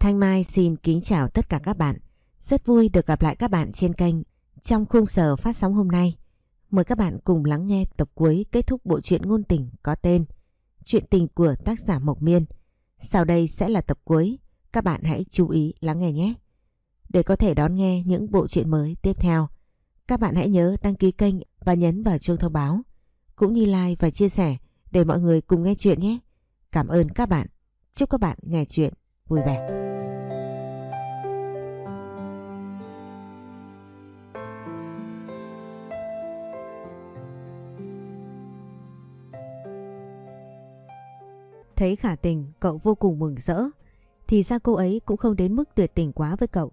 Thanh Mai xin kính chào tất cả các bạn. Rất vui được gặp lại các bạn trên kênh trong khung giờ phát sóng hôm nay. Mời các bạn cùng lắng nghe tập cuối kết thúc bộ truyện ngôn tình có tên Chuyện tình của tác giả Mộc Miên. Sau đây sẽ là tập cuối, các bạn hãy chú ý lắng nghe nhé. Để có thể đón nghe những bộ truyện mới tiếp theo, các bạn hãy nhớ đăng ký kênh và nhấn vào chuông thông báo, cũng như like và chia sẻ để mọi người cùng nghe chuyện nhé. Cảm ơn các bạn. Chúc các bạn nghe chuyện vui vẻ. Thấy khả tình, cậu vô cùng mừng rỡ. Thì ra cô ấy cũng không đến mức tuyệt tình quá với cậu.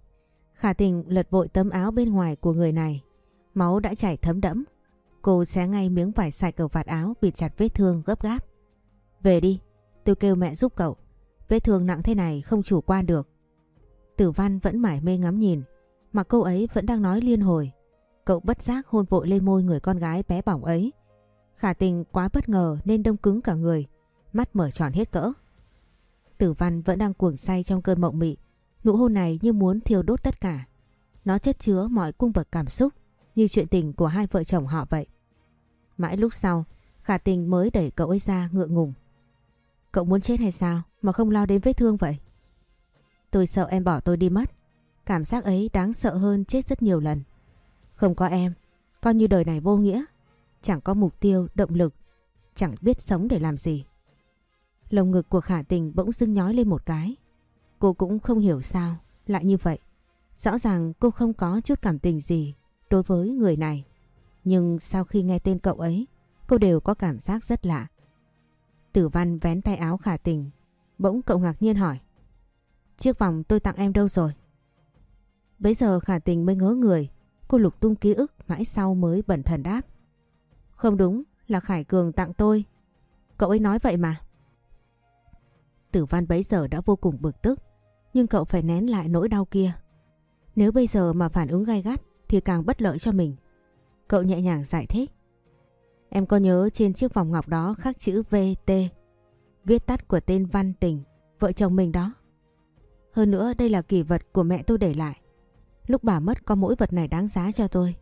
Khả tình lật vội tấm áo bên ngoài của người này. Máu đã chảy thấm đẫm. Cô xé ngay miếng vải sạch ở vạt áo bịt chặt vết thương gấp gáp. Về đi, tôi kêu mẹ giúp cậu. Vết thương nặng thế này không chủ quan được. Tử văn vẫn mải mê ngắm nhìn, mà cô ấy vẫn đang nói liên hồi. Cậu bất giác hôn vội lên môi người con gái bé bỏng ấy. Khả tình quá bất ngờ nên đông cứng cả người, mắt mở tròn hết cỡ. Tử văn vẫn đang cuồng say trong cơn mộng mị, nụ hôn này như muốn thiêu đốt tất cả. Nó chất chứa mọi cung bậc cảm xúc như chuyện tình của hai vợ chồng họ vậy. Mãi lúc sau, khả tình mới đẩy cậu ấy ra ngượng ngùng. Cậu muốn chết hay sao mà không lo đến vết thương vậy? Tôi sợ em bỏ tôi đi mất. Cảm giác ấy đáng sợ hơn chết rất nhiều lần. Không có em, coi như đời này vô nghĩa. Chẳng có mục tiêu, động lực, chẳng biết sống để làm gì. Lồng ngực của khả tình bỗng dưng nhói lên một cái. Cô cũng không hiểu sao, lại như vậy. Rõ ràng cô không có chút cảm tình gì đối với người này. Nhưng sau khi nghe tên cậu ấy, cô đều có cảm giác rất lạ. Tử văn vén tay áo khả tình. Bỗng cậu ngạc nhiên hỏi. Chiếc vòng tôi tặng em đâu rồi? Bấy giờ khả tình mới ngớ người. Cô lục tung ký ức mãi sau mới bẩn thần đáp. Không đúng, là Khải Cường tặng tôi. Cậu ấy nói vậy mà. Tử văn bấy giờ đã vô cùng bực tức. Nhưng cậu phải nén lại nỗi đau kia. Nếu bây giờ mà phản ứng gai gắt thì càng bất lợi cho mình. Cậu nhẹ nhàng giải thích. Em có nhớ trên chiếc vòng ngọc đó khắc chữ VT, viết tắt của tên Văn Tình, vợ chồng mình đó. Hơn nữa đây là kỷ vật của mẹ tôi để lại. Lúc bà mất có mỗi vật này đáng giá cho tôi.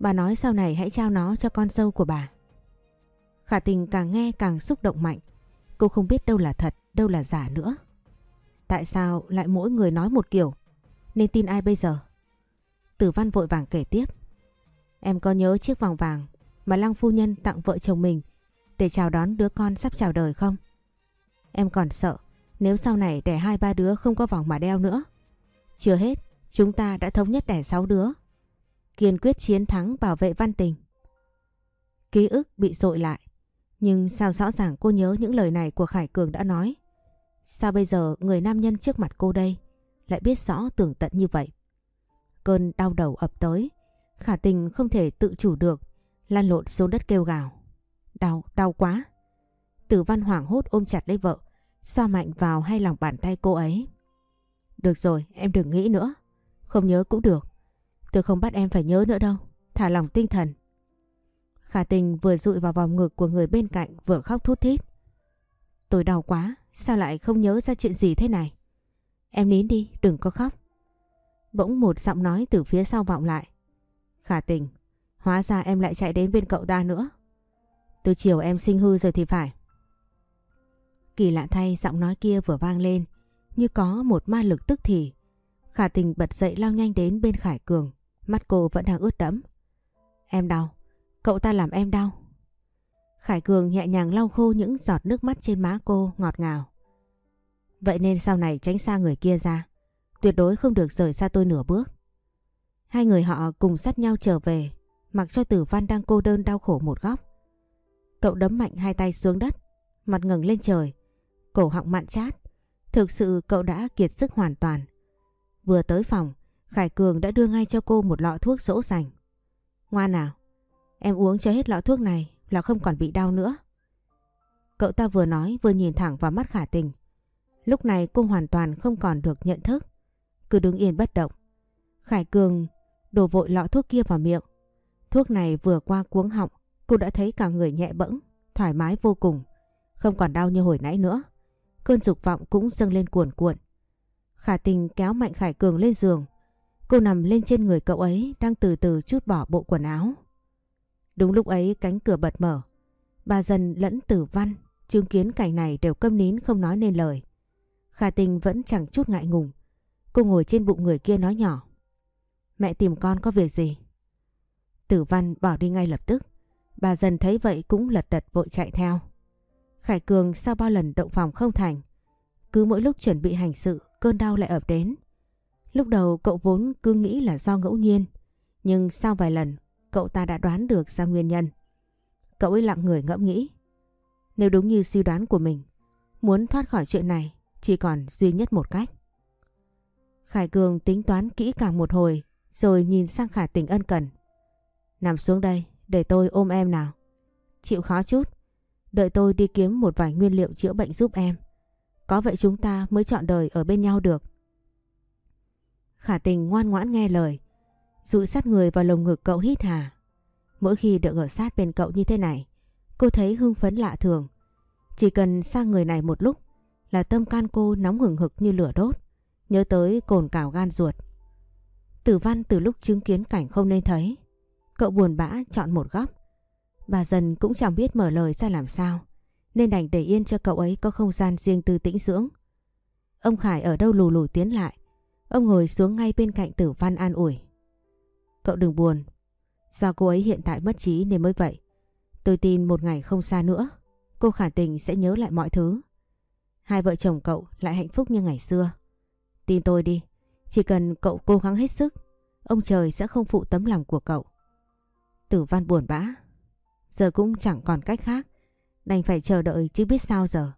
Bà nói sau này hãy trao nó cho con dâu của bà. Khả tình càng nghe càng xúc động mạnh. Cô không biết đâu là thật, đâu là giả nữa. Tại sao lại mỗi người nói một kiểu? Nên tin ai bây giờ? Tử văn vội vàng kể tiếp. Em có nhớ chiếc vòng vàng mà Lăng Phu Nhân tặng vợ chồng mình để chào đón đứa con sắp chào đời không? Em còn sợ nếu sau này đẻ hai ba đứa không có vòng mà đeo nữa. Chưa hết, chúng ta đã thống nhất đẻ sáu đứa. Kiên quyết chiến thắng bảo vệ văn tình. Ký ức bị dội lại. Nhưng sao rõ ràng cô nhớ những lời này của Khải Cường đã nói? Sao bây giờ người nam nhân trước mặt cô đây lại biết rõ tường tận như vậy? Cơn đau đầu ập tới. Khả tình không thể tự chủ được lăn lộn xuống đất kêu gào. Đau, đau quá. Tử văn hoảng hốt ôm chặt lấy vợ, xoa mạnh vào hai lòng bàn tay cô ấy. Được rồi, em đừng nghĩ nữa. Không nhớ cũng được. Tôi không bắt em phải nhớ nữa đâu. Thả lòng tinh thần. Khả tình vừa rụi vào vòng ngực của người bên cạnh vừa khóc thút thít. Tôi đau quá, sao lại không nhớ ra chuyện gì thế này? Em nín đi, đừng có khóc. Bỗng một giọng nói từ phía sau vọng lại. Khả tình, Hóa ra em lại chạy đến bên cậu ta nữa. Từ chiều em sinh hư rồi thì phải. Kỳ lạ thay giọng nói kia vừa vang lên, như có một ma lực tức thì. Khả tình bật dậy lao nhanh đến bên Khải Cường. Mắt cô vẫn đang ướt đẫm. Em đau. Cậu ta làm em đau. Khải Cường nhẹ nhàng lau khô những giọt nước mắt trên má cô ngọt ngào. Vậy nên sau này tránh xa người kia ra. Tuyệt đối không được rời xa tôi nửa bước. Hai người họ cùng sát nhau trở về mặc cho tử văn đang cô đơn đau khổ một góc. Cậu đấm mạnh hai tay xuống đất, mặt ngẩng lên trời, cổ họng mặn chát. Thực sự cậu đã kiệt sức hoàn toàn. Vừa tới phòng, Khải Cường đã đưa ngay cho cô một lọ thuốc dỗ dành. Ngoan nào, em uống cho hết lọ thuốc này là không còn bị đau nữa. Cậu ta vừa nói vừa nhìn thẳng vào mắt khả tình. Lúc này cô hoàn toàn không còn được nhận thức. Cứ đứng yên bất động. Khải Cường đổ vội lọ thuốc kia vào miệng. Thuốc này vừa qua cuống họng, cô đã thấy cả người nhẹ bẫng, thoải mái vô cùng, không còn đau như hồi nãy nữa. Cơn dục vọng cũng dâng lên cuồn cuộn. Khả tình kéo Mạnh Khải Cường lên giường. Cô nằm lên trên người cậu ấy đang từ từ chút bỏ bộ quần áo. Đúng lúc ấy cánh cửa bật mở. Bà dần lẫn tử văn, chứng kiến cảnh này đều câm nín không nói nên lời. Khả tình vẫn chẳng chút ngại ngùng. Cô ngồi trên bụng người kia nói nhỏ. Mẹ tìm con có việc gì? Tử văn bỏ đi ngay lập tức. Bà dần thấy vậy cũng lật đật vội chạy theo. Khải Cường sau bao lần động phòng không thành. Cứ mỗi lúc chuẩn bị hành sự, cơn đau lại ập đến. Lúc đầu cậu vốn cứ nghĩ là do ngẫu nhiên. Nhưng sau vài lần, cậu ta đã đoán được ra nguyên nhân. Cậu ấy lặng người ngẫm nghĩ. Nếu đúng như suy đoán của mình, muốn thoát khỏi chuyện này chỉ còn duy nhất một cách. Khải Cường tính toán kỹ càng một hồi rồi nhìn sang Khả Tình ân cần. Nằm xuống đây, để tôi ôm em nào. Chịu khó chút, đợi tôi đi kiếm một vài nguyên liệu chữa bệnh giúp em. Có vậy chúng ta mới chọn đời ở bên nhau được. Khả Tình ngoan ngoãn nghe lời, dụi sát người vào lồng ngực cậu hít hà. Mỗi khi được ở sát bên cậu như thế này, cô thấy hưng phấn lạ thường. Chỉ cần sang người này một lúc là tâm can cô nóng hừng hực như lửa đốt, nhớ tới cồn cào gan ruột. Tử văn từ lúc chứng kiến cảnh không nên thấy, cậu buồn bã chọn một góc. Bà dần cũng chẳng biết mở lời ra làm sao, nên đành để yên cho cậu ấy có không gian riêng tư tĩnh dưỡng. Ông Khải ở đâu lù lù tiến lại, ông ngồi xuống ngay bên cạnh tử văn an ủi. Cậu đừng buồn, do cô ấy hiện tại mất trí nên mới vậy. Tôi tin một ngày không xa nữa, cô khả tình sẽ nhớ lại mọi thứ. Hai vợ chồng cậu lại hạnh phúc như ngày xưa. Tin tôi đi, chỉ cần cậu cố gắng hết sức, ông trời sẽ không phụ tấm lòng của cậu. Tử văn buồn bã. Giờ cũng chẳng còn cách khác, đành phải chờ đợi chứ biết sao giờ.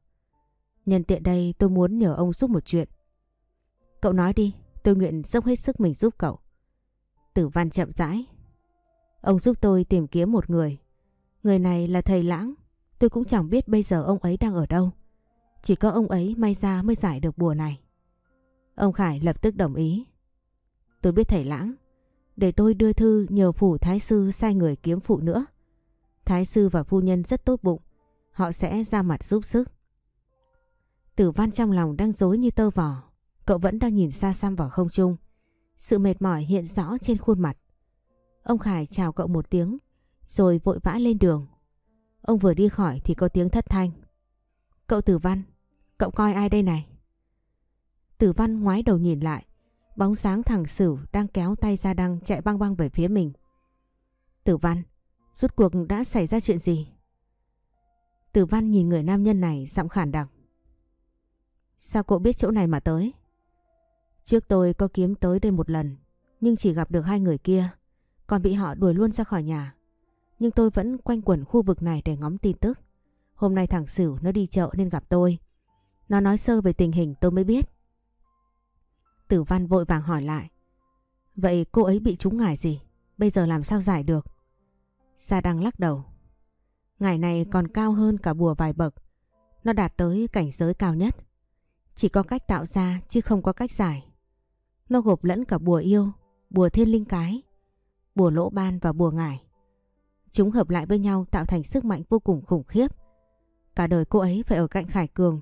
Nhân tiện đây tôi muốn nhờ ông giúp một chuyện. Cậu nói đi, tôi nguyện dốc hết sức mình giúp cậu. Tử văn chậm rãi. Ông giúp tôi tìm kiếm một người. Người này là thầy lãng, tôi cũng chẳng biết bây giờ ông ấy đang ở đâu. Chỉ có ông ấy may ra mới giải được bùa này. Ông Khải lập tức đồng ý. Tôi biết thầy lãng. Để tôi đưa thư nhờ phủ thái sư sai người kiếm phụ nữa. Thái sư và phu nhân rất tốt bụng. Họ sẽ ra mặt giúp sức. Tử văn trong lòng đang dối như tơ vò. Cậu vẫn đang nhìn xa xăm vào không trung. Sự mệt mỏi hiện rõ trên khuôn mặt. Ông Khải chào cậu một tiếng. Rồi vội vã lên đường. Ông vừa đi khỏi thì có tiếng thất thanh. Cậu Tử Văn, cậu coi ai đây này? Tử Văn ngoái đầu nhìn lại, bóng sáng thằng Sửu đang kéo tay ra đăng chạy băng băng về phía mình. Tử Văn, rút cuộc đã xảy ra chuyện gì? Tử Văn nhìn người nam nhân này giọng khản đặc. Sao cậu biết chỗ này mà tới? Trước tôi có kiếm tới đây một lần, nhưng chỉ gặp được hai người kia, còn bị họ đuổi luôn ra khỏi nhà. Nhưng tôi vẫn quanh quẩn khu vực này để ngóng tin tức. Hôm nay thằng Sửu nó đi chợ nên gặp tôi. Nó nói sơ về tình hình tôi mới biết. Tử Văn vội vàng hỏi lại. Vậy cô ấy bị trúng ngải gì? Bây giờ làm sao giải được? Sa Đăng lắc đầu. Ngải này còn cao hơn cả bùa vài bậc. Nó đạt tới cảnh giới cao nhất. Chỉ có cách tạo ra chứ không có cách giải. Nó gộp lẫn cả bùa yêu, bùa thiên linh cái, bùa lỗ ban và bùa ngải. Chúng hợp lại với nhau tạo thành sức mạnh vô cùng khủng khiếp. Cả đời cô ấy phải ở cạnh Khải Cường.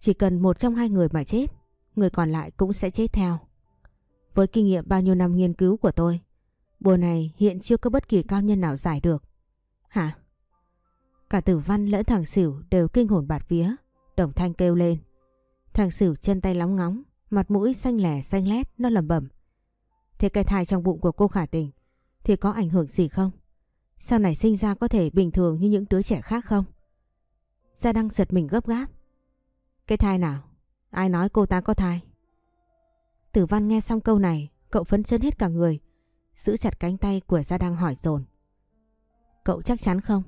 Chỉ cần một trong hai người mà chết, người còn lại cũng sẽ chết theo. Với kinh nghiệm bao nhiêu năm nghiên cứu của tôi, bùa này hiện chưa có bất kỳ cao nhân nào giải được. Hả? Cả tử văn lẫn thằng xỉu đều kinh hồn bạt vía, đồng thanh kêu lên. Thằng xỉu chân tay lóng ngóng, mặt mũi xanh lẻ xanh lét, nó lầm bẩm. Thế cái thai trong bụng của cô khả tình thì có ảnh hưởng gì không? Sau này sinh ra có thể bình thường như những đứa trẻ khác không? Gia Đăng giật mình gấp gáp. Cái thai nào? Ai nói cô ta có thai? Tử Văn nghe xong câu này, cậu phấn chấn hết cả người, giữ chặt cánh tay của Gia Đăng hỏi dồn. Cậu chắc chắn không?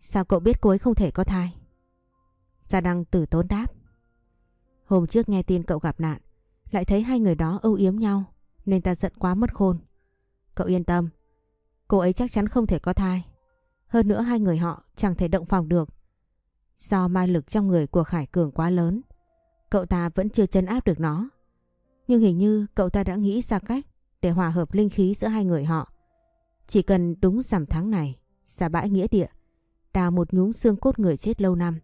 Sao cậu biết cô ấy không thể có thai? Gia Đăng tử tốn đáp. Hôm trước nghe tin cậu gặp nạn, lại thấy hai người đó âu yếm nhau, nên ta giận quá mất khôn. Cậu yên tâm, cô ấy chắc chắn không thể có thai. Hơn nữa hai người họ chẳng thể động phòng được. Do ma lực trong người của Khải Cường quá lớn, cậu ta vẫn chưa chân áp được nó. Nhưng hình như cậu ta đã nghĩ ra cách để hòa hợp linh khí giữa hai người họ. Chỉ cần đúng rằm tháng này, ra bãi nghĩa địa, đào một nhúm xương cốt người chết lâu năm,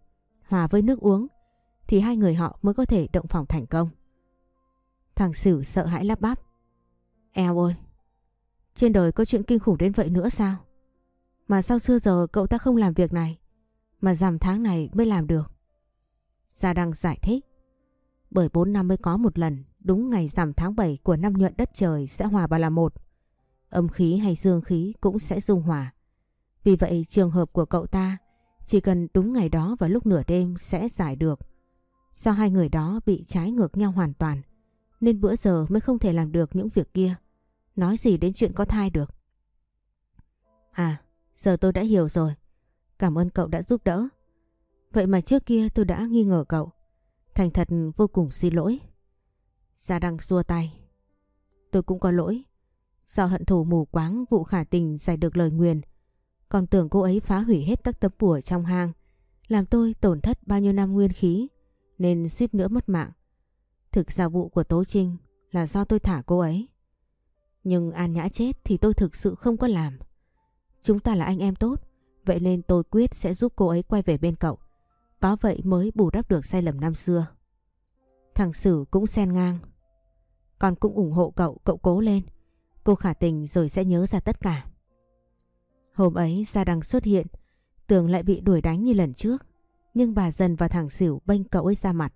hòa với nước uống, thì hai người họ mới có thể động phòng thành công. Thằng Sửu sợ hãi lắp bắp. Eo ơi, trên đời có chuyện kinh khủng đến vậy nữa sao? Mà sao xưa giờ cậu ta không làm việc này, mà giảm tháng này mới làm được? Gia Đăng giải thích. Bởi 4 năm mới có một lần, đúng ngày rằm tháng 7 của năm nhuận đất trời sẽ hòa vào là một. Âm khí hay dương khí cũng sẽ dung hòa. Vì vậy trường hợp của cậu ta chỉ cần đúng ngày đó và lúc nửa đêm sẽ giải được. Do hai người đó bị trái ngược nhau hoàn toàn nên bữa giờ mới không thể làm được những việc kia. Nói gì đến chuyện có thai được. À, giờ tôi đã hiểu rồi. Cảm ơn cậu đã giúp đỡ. Vậy mà trước kia tôi đã nghi ngờ cậu. Thành thật vô cùng xin lỗi. Gia Đăng xua tay. Tôi cũng có lỗi. Do hận thù mù quáng vụ khả tình giải được lời nguyền. Còn tưởng cô ấy phá hủy hết các tấm bùa trong hang. Làm tôi tổn thất bao nhiêu năm nguyên khí. Nên suýt nữa mất mạng. Thực ra vụ của Tố Trinh là do tôi thả cô ấy. Nhưng An Nhã chết thì tôi thực sự không có làm. Chúng ta là anh em tốt. Vậy nên tôi quyết sẽ giúp cô ấy quay về bên cậu. Có vậy mới bù đắp được sai lầm năm xưa. Thằng Sử cũng xen ngang. Con cũng ủng hộ cậu, cậu cố lên. Cô khả tình rồi sẽ nhớ ra tất cả. Hôm ấy Gia Đăng xuất hiện, tưởng lại bị đuổi đánh như lần trước. Nhưng bà dần và thằng Sửu bênh cậu ấy ra mặt.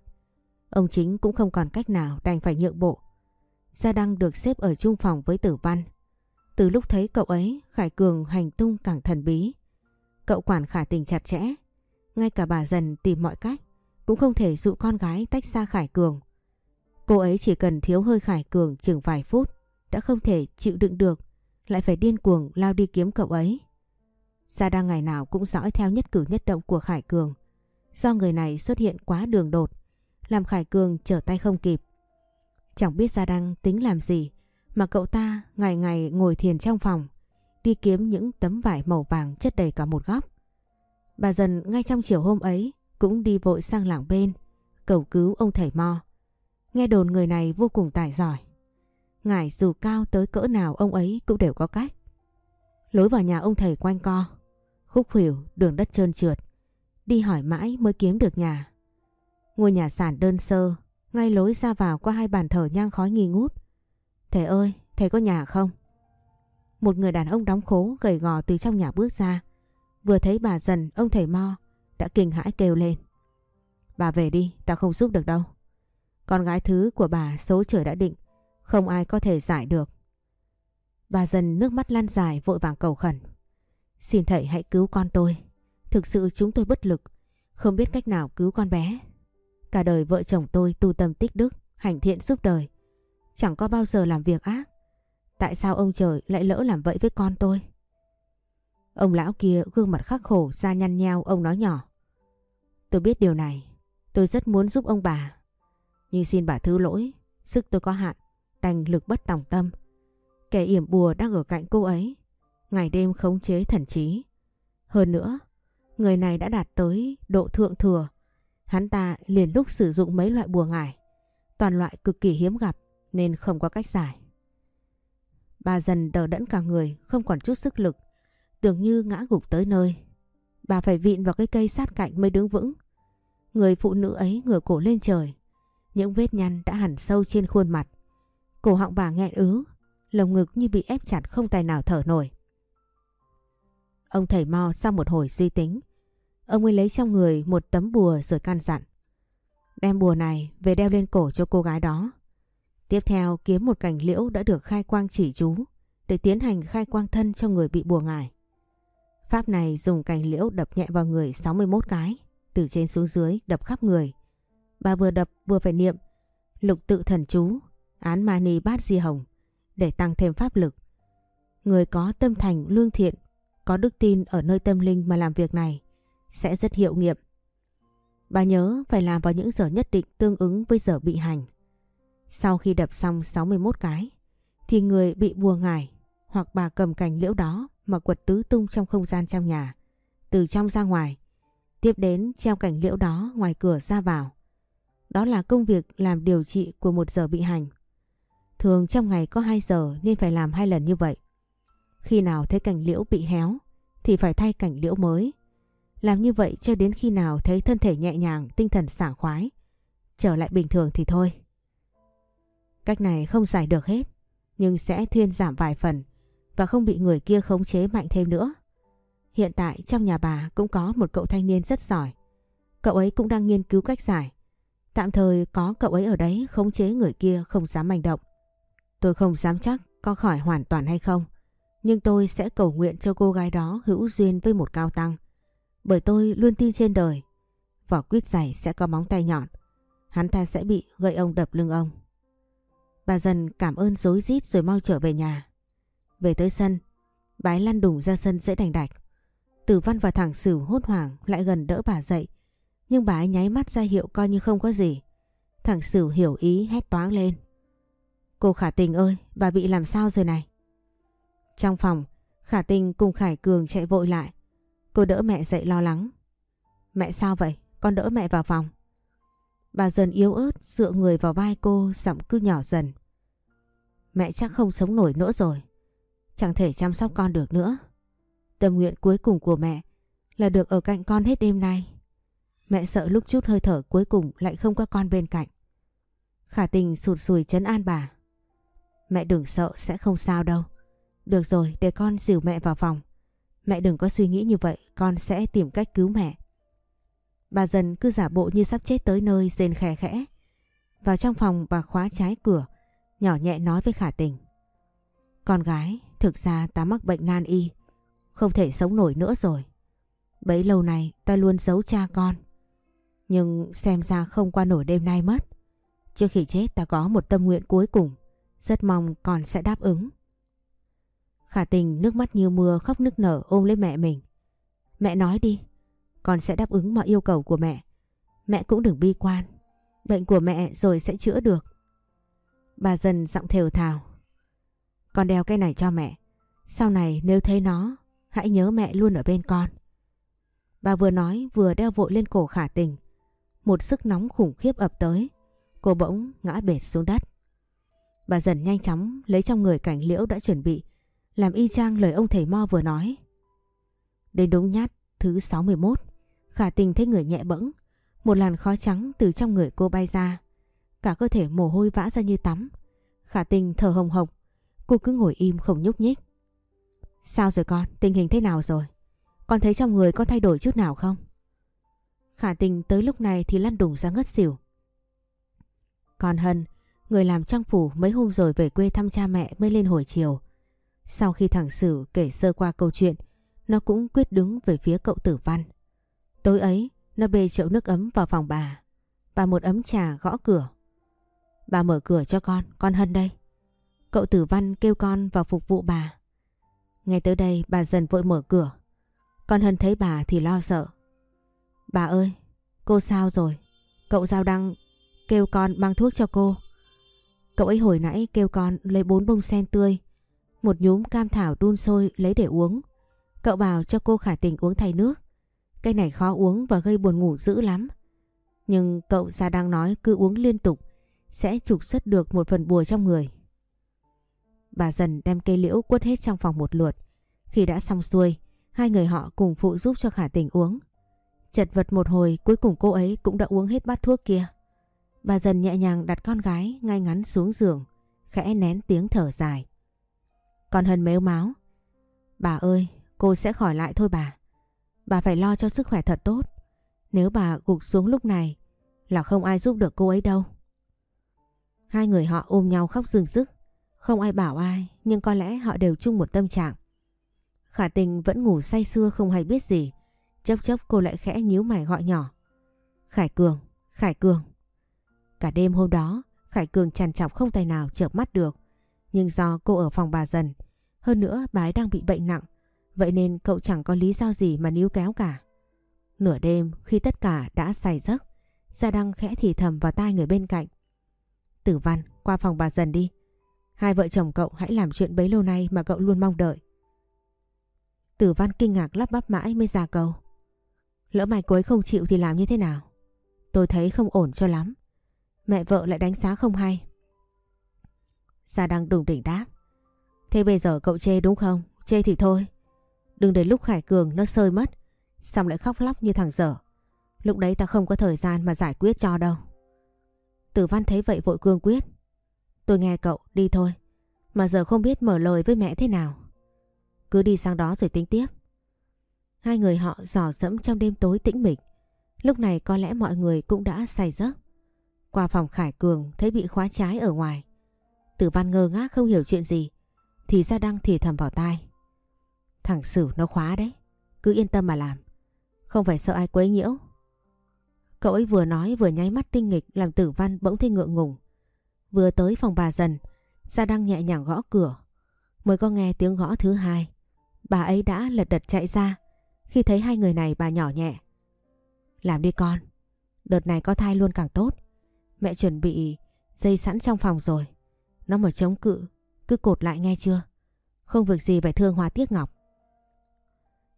Ông chính cũng không còn cách nào đành phải nhượng bộ. Gia Đăng được xếp ở chung phòng với tử văn. Từ lúc thấy cậu ấy, Khải Cường hành tung càng thần bí. Cậu quản khả tình chặt chẽ, ngay cả bà dần tìm mọi cách, cũng không thể dụ con gái tách xa Khải Cường. Cô ấy chỉ cần thiếu hơi Khải Cường chừng vài phút, đã không thể chịu đựng được, lại phải điên cuồng lao đi kiếm cậu ấy. Gia đang ngày nào cũng dõi theo nhất cử nhất động của Khải Cường. Do người này xuất hiện quá đường đột, làm Khải Cường trở tay không kịp. Chẳng biết Gia Đăng tính làm gì, mà cậu ta ngày ngày ngồi thiền trong phòng, đi kiếm những tấm vải màu vàng chất đầy cả một góc. Bà dần ngay trong chiều hôm ấy cũng đi vội sang làng bên, cầu cứu ông thầy Mo. Nghe đồn người này vô cùng tài giỏi. Ngài dù cao tới cỡ nào ông ấy cũng đều có cách. Lối vào nhà ông thầy quanh co, khúc khuỷu, đường đất trơn trượt. Đi hỏi mãi mới kiếm được nhà. Ngôi nhà sản đơn sơ, ngay lối ra vào qua hai bàn thờ nhang khói nghi ngút. Thầy ơi, thầy có nhà không? Một người đàn ông đóng khố gầy gò từ trong nhà bước ra. Vừa thấy bà dần, ông thầy Mo đã kinh hãi kêu lên. Bà về đi, ta không giúp được đâu. Con gái thứ của bà số trời đã định, không ai có thể giải được. Bà dần nước mắt lan dài vội vàng cầu khẩn. Xin thầy hãy cứu con tôi. Thực sự chúng tôi bất lực, không biết cách nào cứu con bé. Cả đời vợ chồng tôi tu tâm tích đức, hành thiện giúp đời. Chẳng có bao giờ làm việc ác. Tại sao ông trời lại lỡ làm vậy với con tôi? Ông lão kia gương mặt khắc khổ da nhăn nheo ông nói nhỏ. Tôi biết điều này, tôi rất muốn giúp ông bà. Nhưng xin bà thứ lỗi, sức tôi có hạn, đành lực bất tòng tâm. Kẻ yểm bùa đang ở cạnh cô ấy, ngày đêm khống chế thần trí. Hơn nữa, người này đã đạt tới độ thượng thừa. Hắn ta liền lúc sử dụng mấy loại bùa ngải, toàn loại cực kỳ hiếm gặp nên không có cách giải. Bà dần đờ đẫn cả người, không còn chút sức lực, tưởng như ngã gục tới nơi. Bà phải vịn vào cái cây sát cạnh mới đứng vững. Người phụ nữ ấy ngửa cổ lên trời. Những vết nhăn đã hẳn sâu trên khuôn mặt. Cổ họng bà nghẹn ứ, lồng ngực như bị ép chặt không tài nào thở nổi. Ông thầy Mo sau một hồi suy tính, ông ấy lấy trong người một tấm bùa rồi can dặn. Đem bùa này về đeo lên cổ cho cô gái đó. Tiếp theo kiếm một cành liễu đã được khai quang chỉ chú để tiến hành khai quang thân cho người bị bùa ngải. Pháp này dùng cành liễu đập nhẹ vào người 61 cái, từ trên xuống dưới đập khắp người. Bà vừa đập vừa phải niệm lục tự thần chú, án mani bát di hồng để tăng thêm pháp lực. Người có tâm thành lương thiện, có đức tin ở nơi tâm linh mà làm việc này sẽ rất hiệu nghiệm. Bà nhớ phải làm vào những giờ nhất định tương ứng với giờ bị hành. Sau khi đập xong 61 cái, thì người bị bùa ngải hoặc bà cầm cành liễu đó mà quật tứ tung trong không gian trong nhà, từ trong ra ngoài. Tiếp đến treo cảnh liễu đó ngoài cửa ra vào. Đó là công việc làm điều trị của một giờ bị hành. Thường trong ngày có 2 giờ nên phải làm hai lần như vậy. Khi nào thấy cảnh liễu bị héo thì phải thay cảnh liễu mới. Làm như vậy cho đến khi nào thấy thân thể nhẹ nhàng, tinh thần sảng khoái, trở lại bình thường thì thôi. Cách này không giải được hết, nhưng sẽ thuyên giảm vài phần và không bị người kia khống chế mạnh thêm nữa. Hiện tại trong nhà bà cũng có một cậu thanh niên rất giỏi. Cậu ấy cũng đang nghiên cứu cách giải. Tạm thời có cậu ấy ở đấy khống chế người kia không dám manh động. Tôi không dám chắc có khỏi hoàn toàn hay không. Nhưng tôi sẽ cầu nguyện cho cô gái đó hữu duyên với một cao tăng. Bởi tôi luôn tin trên đời. Vỏ quýt dày sẽ có móng tay nhọn. Hắn ta sẽ bị gậy ông đập lưng ông. Bà dần cảm ơn dối rít rồi mau trở về nhà. Về tới sân, bái lăn đùng ra sân dễ đành đạch. Tử văn và thẳng Sửu hốt hoảng lại gần đỡ bà dậy. Nhưng bà ấy nháy mắt ra hiệu coi như không có gì. thẳng Sửu hiểu ý hét toáng lên. Cô Khả Tình ơi, bà bị làm sao rồi này? Trong phòng, Khả Tình cùng Khải Cường chạy vội lại. Cô đỡ mẹ dậy lo lắng. Mẹ sao vậy? Con đỡ mẹ vào phòng. Bà dần yếu ớt dựa người vào vai cô giọng cứ nhỏ dần. Mẹ chắc không sống nổi nữa rồi. Chẳng thể chăm sóc con được nữa. Tâm nguyện cuối cùng của mẹ là được ở cạnh con hết đêm nay. Mẹ sợ lúc chút hơi thở cuối cùng lại không có con bên cạnh. Khả tình sụt sùi chấn an bà. Mẹ đừng sợ sẽ không sao đâu. Được rồi để con dìu mẹ vào phòng. Mẹ đừng có suy nghĩ như vậy con sẽ tìm cách cứu mẹ. Bà dần cứ giả bộ như sắp chết tới nơi rên khè khẽ. Vào trong phòng bà khóa trái cửa, nhỏ nhẹ nói với Khả Tình. Con gái, thực ra ta mắc bệnh nan y, không thể sống nổi nữa rồi. Bấy lâu nay ta luôn giấu cha con. Nhưng xem ra không qua nổi đêm nay mất. Trước khi chết ta có một tâm nguyện cuối cùng, rất mong con sẽ đáp ứng. Khả tình nước mắt như mưa khóc nức nở ôm lấy mẹ mình. Mẹ nói đi, con sẽ đáp ứng mọi yêu cầu của mẹ. Mẹ cũng đừng bi quan. Bệnh của mẹ rồi sẽ chữa được. Bà dần giọng thều thào. Con đeo cái này cho mẹ. Sau này nếu thấy nó, hãy nhớ mẹ luôn ở bên con. Bà vừa nói vừa đeo vội lên cổ khả tình. Một sức nóng khủng khiếp ập tới. Cô bỗng ngã bệt xuống đất. Bà dần nhanh chóng lấy trong người cảnh liễu đã chuẩn bị. Làm y chang lời ông thầy Mo vừa nói. Đến đúng nhát thứ 61. Khả tình thấy người nhẹ bẫng, một làn khói trắng từ trong người cô bay ra. Cả cơ thể mồ hôi vã ra như tắm. Khả tình thở hồng hộc, cô cứ ngồi im không nhúc nhích. Sao rồi con, tình hình thế nào rồi? Con thấy trong người có thay đổi chút nào không? Khả tình tới lúc này thì lăn đùng ra ngất xỉu. Còn Hân, người làm trang phủ mấy hôm rồi về quê thăm cha mẹ mới lên hồi chiều. Sau khi thằng Sử kể sơ qua câu chuyện, nó cũng quyết đứng về phía cậu tử văn. Tối ấy, nó bê chậu nước ấm vào phòng bà và một ấm trà gõ cửa. Bà mở cửa cho con, con Hân đây. Cậu tử văn kêu con vào phục vụ bà. Ngay tới đây bà dần vội mở cửa. Con Hân thấy bà thì lo sợ. Bà ơi, cô sao rồi? Cậu Giao Đăng kêu con mang thuốc cho cô. Cậu ấy hồi nãy kêu con lấy bốn bông sen tươi, một nhúm cam thảo đun sôi lấy để uống. Cậu bảo cho cô khả tình uống thay nước. Cái này khó uống và gây buồn ngủ dữ lắm. Nhưng cậu ra đang nói cứ uống liên tục sẽ trục xuất được một phần bùa trong người. Bà dần đem cây liễu quất hết trong phòng một lượt. Khi đã xong xuôi, hai người họ cùng phụ giúp cho khả tình uống. Chật vật một hồi cuối cùng cô ấy cũng đã uống hết bát thuốc kia. Bà dần nhẹ nhàng đặt con gái ngay ngắn xuống giường, khẽ nén tiếng thở dài. còn Hân mếu máu. Bà ơi, cô sẽ khỏi lại thôi bà. Bà phải lo cho sức khỏe thật tốt. Nếu bà gục xuống lúc này là không ai giúp được cô ấy đâu. Hai người họ ôm nhau khóc rừng rức. Không ai bảo ai nhưng có lẽ họ đều chung một tâm trạng. Khả tình vẫn ngủ say sưa không hay biết gì. Chốc chốc cô lại khẽ nhíu mày gọi nhỏ. Khải Cường, Khải Cường. Cả đêm hôm đó, Khải Cường trằn trọc không tay nào chợp mắt được. Nhưng do cô ở phòng bà dần, hơn nữa bà ấy đang bị bệnh nặng, vậy nên cậu chẳng có lý do gì mà níu kéo cả. Nửa đêm khi tất cả đã say giấc, Gia Đăng khẽ thì thầm vào tai người bên cạnh. Tử Văn, qua phòng bà dần đi. Hai vợ chồng cậu hãy làm chuyện bấy lâu nay mà cậu luôn mong đợi. Tử Văn kinh ngạc lắp bắp mãi mới ra câu. Lỡ mày cuối không chịu thì làm như thế nào? Tôi thấy không ổn cho lắm. Mẹ vợ lại đánh giá không hay. Gia đang đùng đỉnh đáp. Thế bây giờ cậu chê đúng không? Chê thì thôi. Đừng để lúc Khải Cường nó sơi mất. Xong lại khóc lóc như thằng dở. Lúc đấy ta không có thời gian mà giải quyết cho đâu. Tử Văn thấy vậy vội cương quyết. Tôi nghe cậu, đi thôi. Mà giờ không biết mở lời với mẹ thế nào. Cứ đi sang đó rồi tính tiếp. Hai người họ dò dẫm trong đêm tối tĩnh mịch. Lúc này có lẽ mọi người cũng đã say giấc. Qua phòng Khải Cường thấy bị khóa trái ở ngoài. Tử văn ngơ ngác không hiểu chuyện gì. Thì ra đăng thì thầm vào tai. Thằng Sử nó khóa đấy. Cứ yên tâm mà làm. Không phải sợ ai quấy nhiễu. Cậu ấy vừa nói vừa nháy mắt tinh nghịch làm tử văn bỗng thấy ngượng ngùng. Vừa tới phòng bà dần, Gia Đăng nhẹ nhàng gõ cửa. Mới có nghe tiếng gõ thứ hai. Bà ấy đã lật đật chạy ra. Khi thấy hai người này bà nhỏ nhẹ. Làm đi con. Đợt này có thai luôn càng tốt. Mẹ chuẩn bị dây sẵn trong phòng rồi. Nó mà chống cự, cứ cột lại nghe chưa? Không việc gì phải thương Hoa Tiếc Ngọc.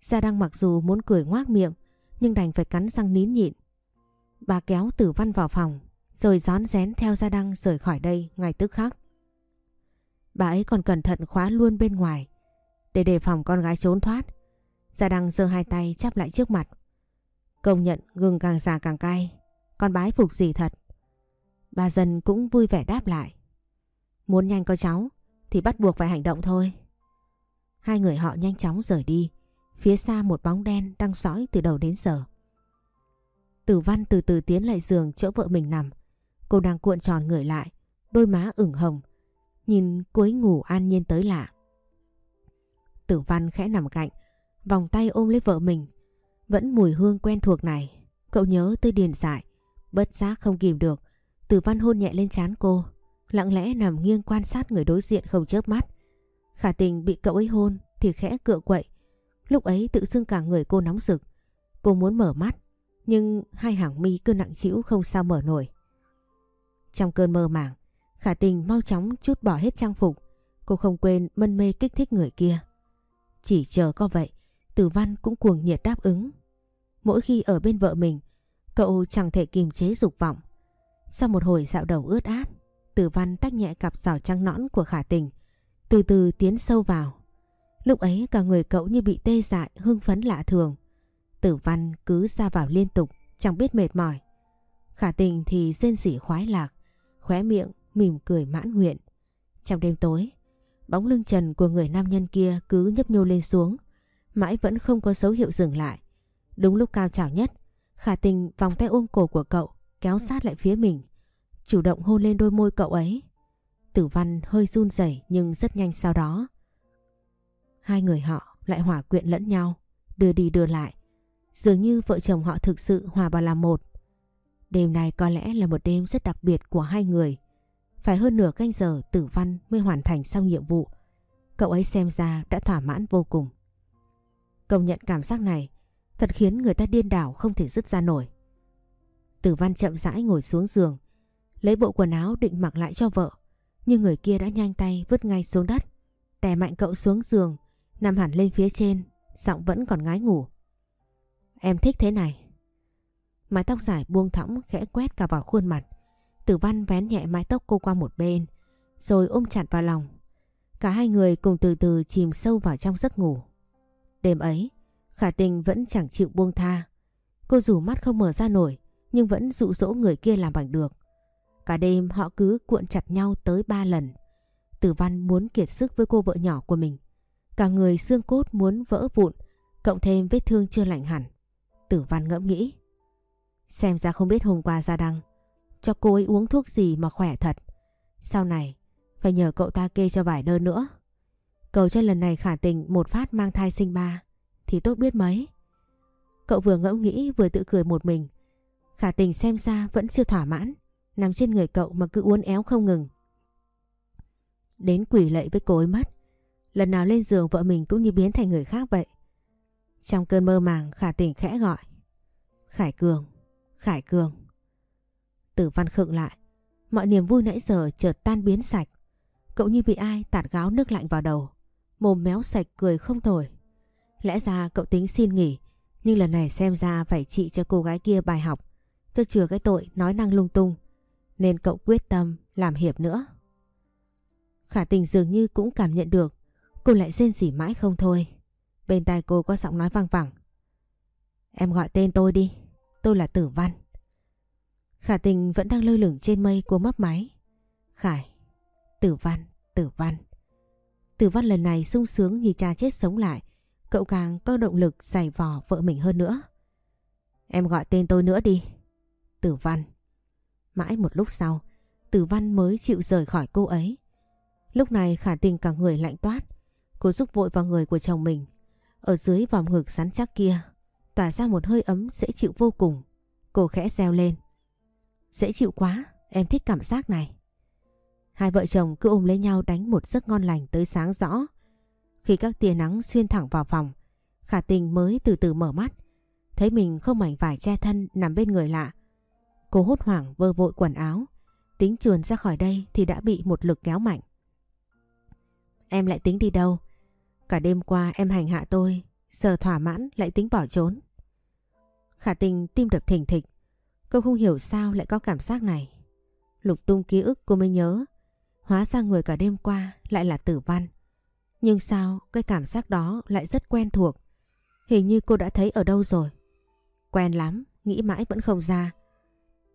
Gia Đăng mặc dù muốn cười ngoác miệng, nhưng đành phải cắn răng nín nhịn. Bà kéo tử văn vào phòng, rồi rón rén theo Gia Đăng rời khỏi đây ngay tức khắc. Bà ấy còn cẩn thận khóa luôn bên ngoài, để đề phòng con gái trốn thoát. Gia Đăng giơ hai tay chắp lại trước mặt. Công nhận gừng càng già càng cay, con bái phục gì thật. Bà dần cũng vui vẻ đáp lại. Muốn nhanh có cháu thì bắt buộc phải hành động thôi. Hai người họ nhanh chóng rời đi. Phía xa một bóng đen đang dõi từ đầu đến giờ. Tử văn từ từ tiến lại giường chỗ vợ mình nằm. Cô đang cuộn tròn người lại, đôi má ửng hồng. Nhìn cuối ngủ an nhiên tới lạ. Tử văn khẽ nằm cạnh, vòng tay ôm lấy vợ mình. Vẫn mùi hương quen thuộc này. Cậu nhớ tới điền dại, bất giác không kìm được. Tử văn hôn nhẹ lên trán cô, lặng lẽ nằm nghiêng quan sát người đối diện không chớp mắt. Khả tình bị cậu ấy hôn thì khẽ cựa quậy. Lúc ấy tự dưng cả người cô nóng rực. Cô muốn mở mắt, nhưng hai hàng mi cứ nặng chịu không sao mở nổi. Trong cơn mơ màng, khả tình mau chóng chút bỏ hết trang phục. Cô không quên mân mê kích thích người kia. Chỉ chờ có vậy, tử văn cũng cuồng nhiệt đáp ứng. Mỗi khi ở bên vợ mình, cậu chẳng thể kiềm chế dục vọng. Sau một hồi dạo đầu ướt át, tử văn tách nhẹ cặp giỏ trăng nõn của khả tình, từ từ tiến sâu vào. Lúc ấy cả người cậu như bị tê dại hưng phấn lạ thường. Tử văn cứ ra vào liên tục, chẳng biết mệt mỏi. Khả tình thì rên rỉ khoái lạc, khóe miệng mỉm cười mãn nguyện. Trong đêm tối, bóng lưng trần của người nam nhân kia cứ nhấp nhô lên xuống, mãi vẫn không có dấu hiệu dừng lại. Đúng lúc cao trào nhất, khả tình vòng tay ôm cổ của cậu, kéo sát lại phía mình, chủ động hôn lên đôi môi cậu ấy. Tử văn hơi run rẩy nhưng rất nhanh sau đó. Hai người họ lại hòa quyện lẫn nhau, đưa đi đưa lại. Dường như vợ chồng họ thực sự hòa vào làm một. Đêm này có lẽ là một đêm rất đặc biệt của hai người. Phải hơn nửa canh giờ tử văn mới hoàn thành xong nhiệm vụ. Cậu ấy xem ra đã thỏa mãn vô cùng. Công nhận cảm giác này thật khiến người ta điên đảo không thể dứt ra nổi. Tử văn chậm rãi ngồi xuống giường, lấy bộ quần áo định mặc lại cho vợ. Nhưng người kia đã nhanh tay vứt ngay xuống đất, đè mạnh cậu xuống giường, nằm hẳn lên phía trên, giọng vẫn còn ngái ngủ. Em thích thế này. Mái tóc dài buông thõng khẽ quét cả vào khuôn mặt. Tử văn vén nhẹ mái tóc cô qua một bên, rồi ôm chặt vào lòng. Cả hai người cùng từ từ chìm sâu vào trong giấc ngủ. Đêm ấy, khả tình vẫn chẳng chịu buông tha. Cô dù mắt không mở ra nổi, nhưng vẫn dụ dỗ người kia làm bằng được. Cả đêm họ cứ cuộn chặt nhau tới ba lần. Tử văn muốn kiệt sức với cô vợ nhỏ của mình. Cả người xương cốt muốn vỡ vụn, cộng thêm vết thương chưa lành hẳn. Tử văn ngẫm nghĩ. Xem ra không biết hôm qua ra đăng, cho cô ấy uống thuốc gì mà khỏe thật. Sau này, phải nhờ cậu ta kê cho vài đơn nữa. Cầu cho lần này khả tình một phát mang thai sinh ba, thì tốt biết mấy. Cậu vừa ngẫm nghĩ vừa tự cười một mình. Khả tình xem ra vẫn chưa thỏa mãn, nằm trên người cậu mà cứ uốn éo không ngừng. Đến quỷ lệ với cô ấy mất. Lần nào lên giường vợ mình cũng như biến thành người khác vậy. Trong cơn mơ màng khả tình khẽ gọi. Khải Cường, Khải Cường. Tử văn khựng lại. Mọi niềm vui nãy giờ chợt tan biến sạch. Cậu như bị ai tạt gáo nước lạnh vào đầu. Mồm méo sạch cười không thổi. Lẽ ra cậu tính xin nghỉ. Nhưng lần này xem ra phải trị cho cô gái kia bài học. Cho chừa cái tội nói năng lung tung. Nên cậu quyết tâm làm hiệp nữa. Khả tình dường như cũng cảm nhận được. Cô lại rên rỉ mãi không thôi. Bên tai cô có giọng nói vang vẳng. Em gọi tên tôi đi. Tôi là Tử Văn. Khả tình vẫn đang lơ lửng trên mây của mấp máy. Khải, Tử Văn, Tử Văn. Tử Văn lần này sung sướng như cha chết sống lại. Cậu càng có động lực giày vò vợ mình hơn nữa. Em gọi tên tôi nữa đi. Tử Văn. Mãi một lúc sau, Tử Văn mới chịu rời khỏi cô ấy. Lúc này khả tình cả người lạnh toát. Cô rúc vội vào người của chồng mình. Ở dưới vòng ngực sắn chắc kia, tỏa ra một hơi ấm dễ chịu vô cùng. Cô khẽ reo lên. Dễ chịu quá, em thích cảm giác này. Hai vợ chồng cứ ôm lấy nhau đánh một giấc ngon lành tới sáng rõ. Khi các tia nắng xuyên thẳng vào phòng, khả tình mới từ từ mở mắt. Thấy mình không mảnh vải che thân nằm bên người lạ. Cô hốt hoảng vơ vội quần áo. Tính chuồn ra khỏi đây thì đã bị một lực kéo mạnh. Em lại tính đi đâu? Cả đêm qua em hành hạ tôi, giờ thỏa mãn lại tính bỏ trốn. Khả tình tim đập thình thịch. Cô không hiểu sao lại có cảm giác này. Lục tung ký ức cô mới nhớ. Hóa ra người cả đêm qua lại là tử văn. Nhưng sao cái cảm giác đó lại rất quen thuộc. Hình như cô đã thấy ở đâu rồi. Quen lắm, nghĩ mãi vẫn không ra.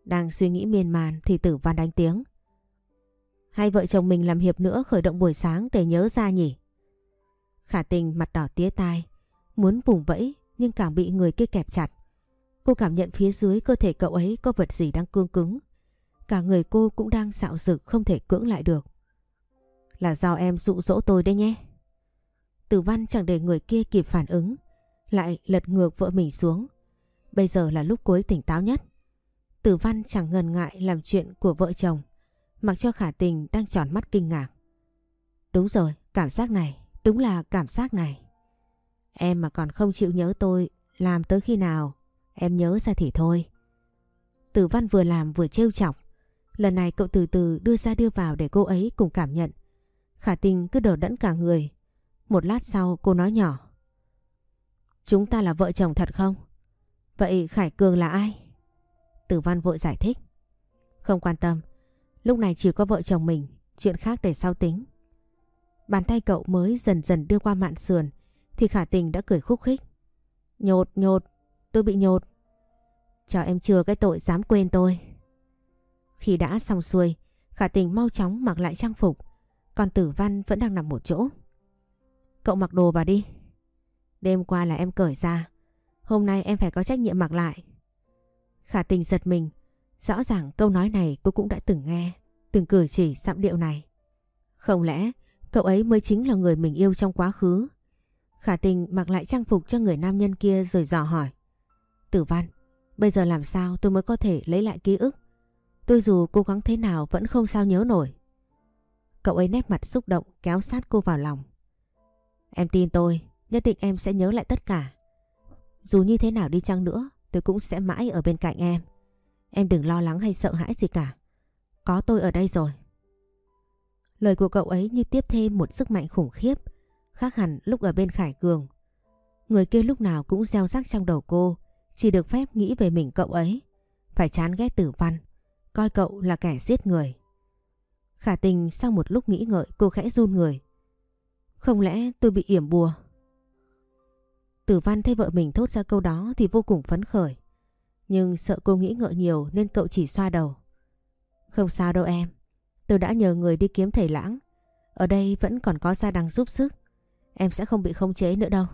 Đang suy nghĩ miên man thì tử văn đánh tiếng. Hai vợ chồng mình làm hiệp nữa khởi động buổi sáng để nhớ ra nhỉ. Khả tình mặt đỏ tía tai, muốn vùng vẫy nhưng càng bị người kia kẹp chặt. Cô cảm nhận phía dưới cơ thể cậu ấy có vật gì đang cương cứng. Cả người cô cũng đang xạo rực không thể cưỡng lại được. Là do em dụ dỗ tôi đấy nhé. Tử văn chẳng để người kia kịp phản ứng. Lại lật ngược vợ mình xuống. Bây giờ là lúc cuối tỉnh táo nhất. Tử văn chẳng ngần ngại làm chuyện của vợ chồng. Mặc cho khả tình đang tròn mắt kinh ngạc. Đúng rồi, cảm giác này, đúng là cảm giác này. Em mà còn không chịu nhớ tôi, làm tới khi nào, em nhớ ra thì thôi. Tử văn vừa làm vừa trêu chọc. Lần này cậu từ từ đưa ra đưa vào để cô ấy cùng cảm nhận. Khả tình cứ đờ đẫn cả người. Một lát sau cô nói nhỏ. Chúng ta là vợ chồng thật không? Vậy Khải Cường là ai? Tử văn vội giải thích. Không quan tâm. Lúc này chỉ có vợ chồng mình. Chuyện khác để sau tính. Bàn tay cậu mới dần dần đưa qua mạn sườn. Thì khả tình đã cười khúc khích. Nhột nhột. Tôi bị nhột. Cho em chưa cái tội dám quên tôi. Khi đã xong xuôi, khả tình mau chóng mặc lại trang phục, còn tử văn vẫn đang nằm một chỗ. Cậu mặc đồ vào đi. Đêm qua là em cởi ra, hôm nay em phải có trách nhiệm mặc lại. Khả tình giật mình, rõ ràng câu nói này cô cũng đã từng nghe, từng cử chỉ sạm điệu này. Không lẽ cậu ấy mới chính là người mình yêu trong quá khứ? Khả tình mặc lại trang phục cho người nam nhân kia rồi dò hỏi. Tử văn, bây giờ làm sao tôi mới có thể lấy lại ký ức? Tôi dù cố gắng thế nào vẫn không sao nhớ nổi. Cậu ấy nét mặt xúc động kéo sát cô vào lòng. Em tin tôi, nhất định em sẽ nhớ lại tất cả. Dù như thế nào đi chăng nữa, tôi cũng sẽ mãi ở bên cạnh em. Em đừng lo lắng hay sợ hãi gì cả. Có tôi ở đây rồi. Lời của cậu ấy như tiếp thêm một sức mạnh khủng khiếp, khác hẳn lúc ở bên Khải Cường. Người kia lúc nào cũng gieo rắc trong đầu cô, chỉ được phép nghĩ về mình cậu ấy. Phải chán ghét tử văn, coi cậu là kẻ giết người. Khả tình sau một lúc nghĩ ngợi cô khẽ run người. Không lẽ tôi bị yểm bùa? Tử văn thấy vợ mình thốt ra câu đó thì vô cùng phấn khởi. Nhưng sợ cô nghĩ ngợi nhiều nên cậu chỉ xoa đầu. Không sao đâu em. Tôi đã nhờ người đi kiếm thầy lãng. Ở đây vẫn còn có gia đăng giúp sức. Em sẽ không bị khống chế nữa đâu.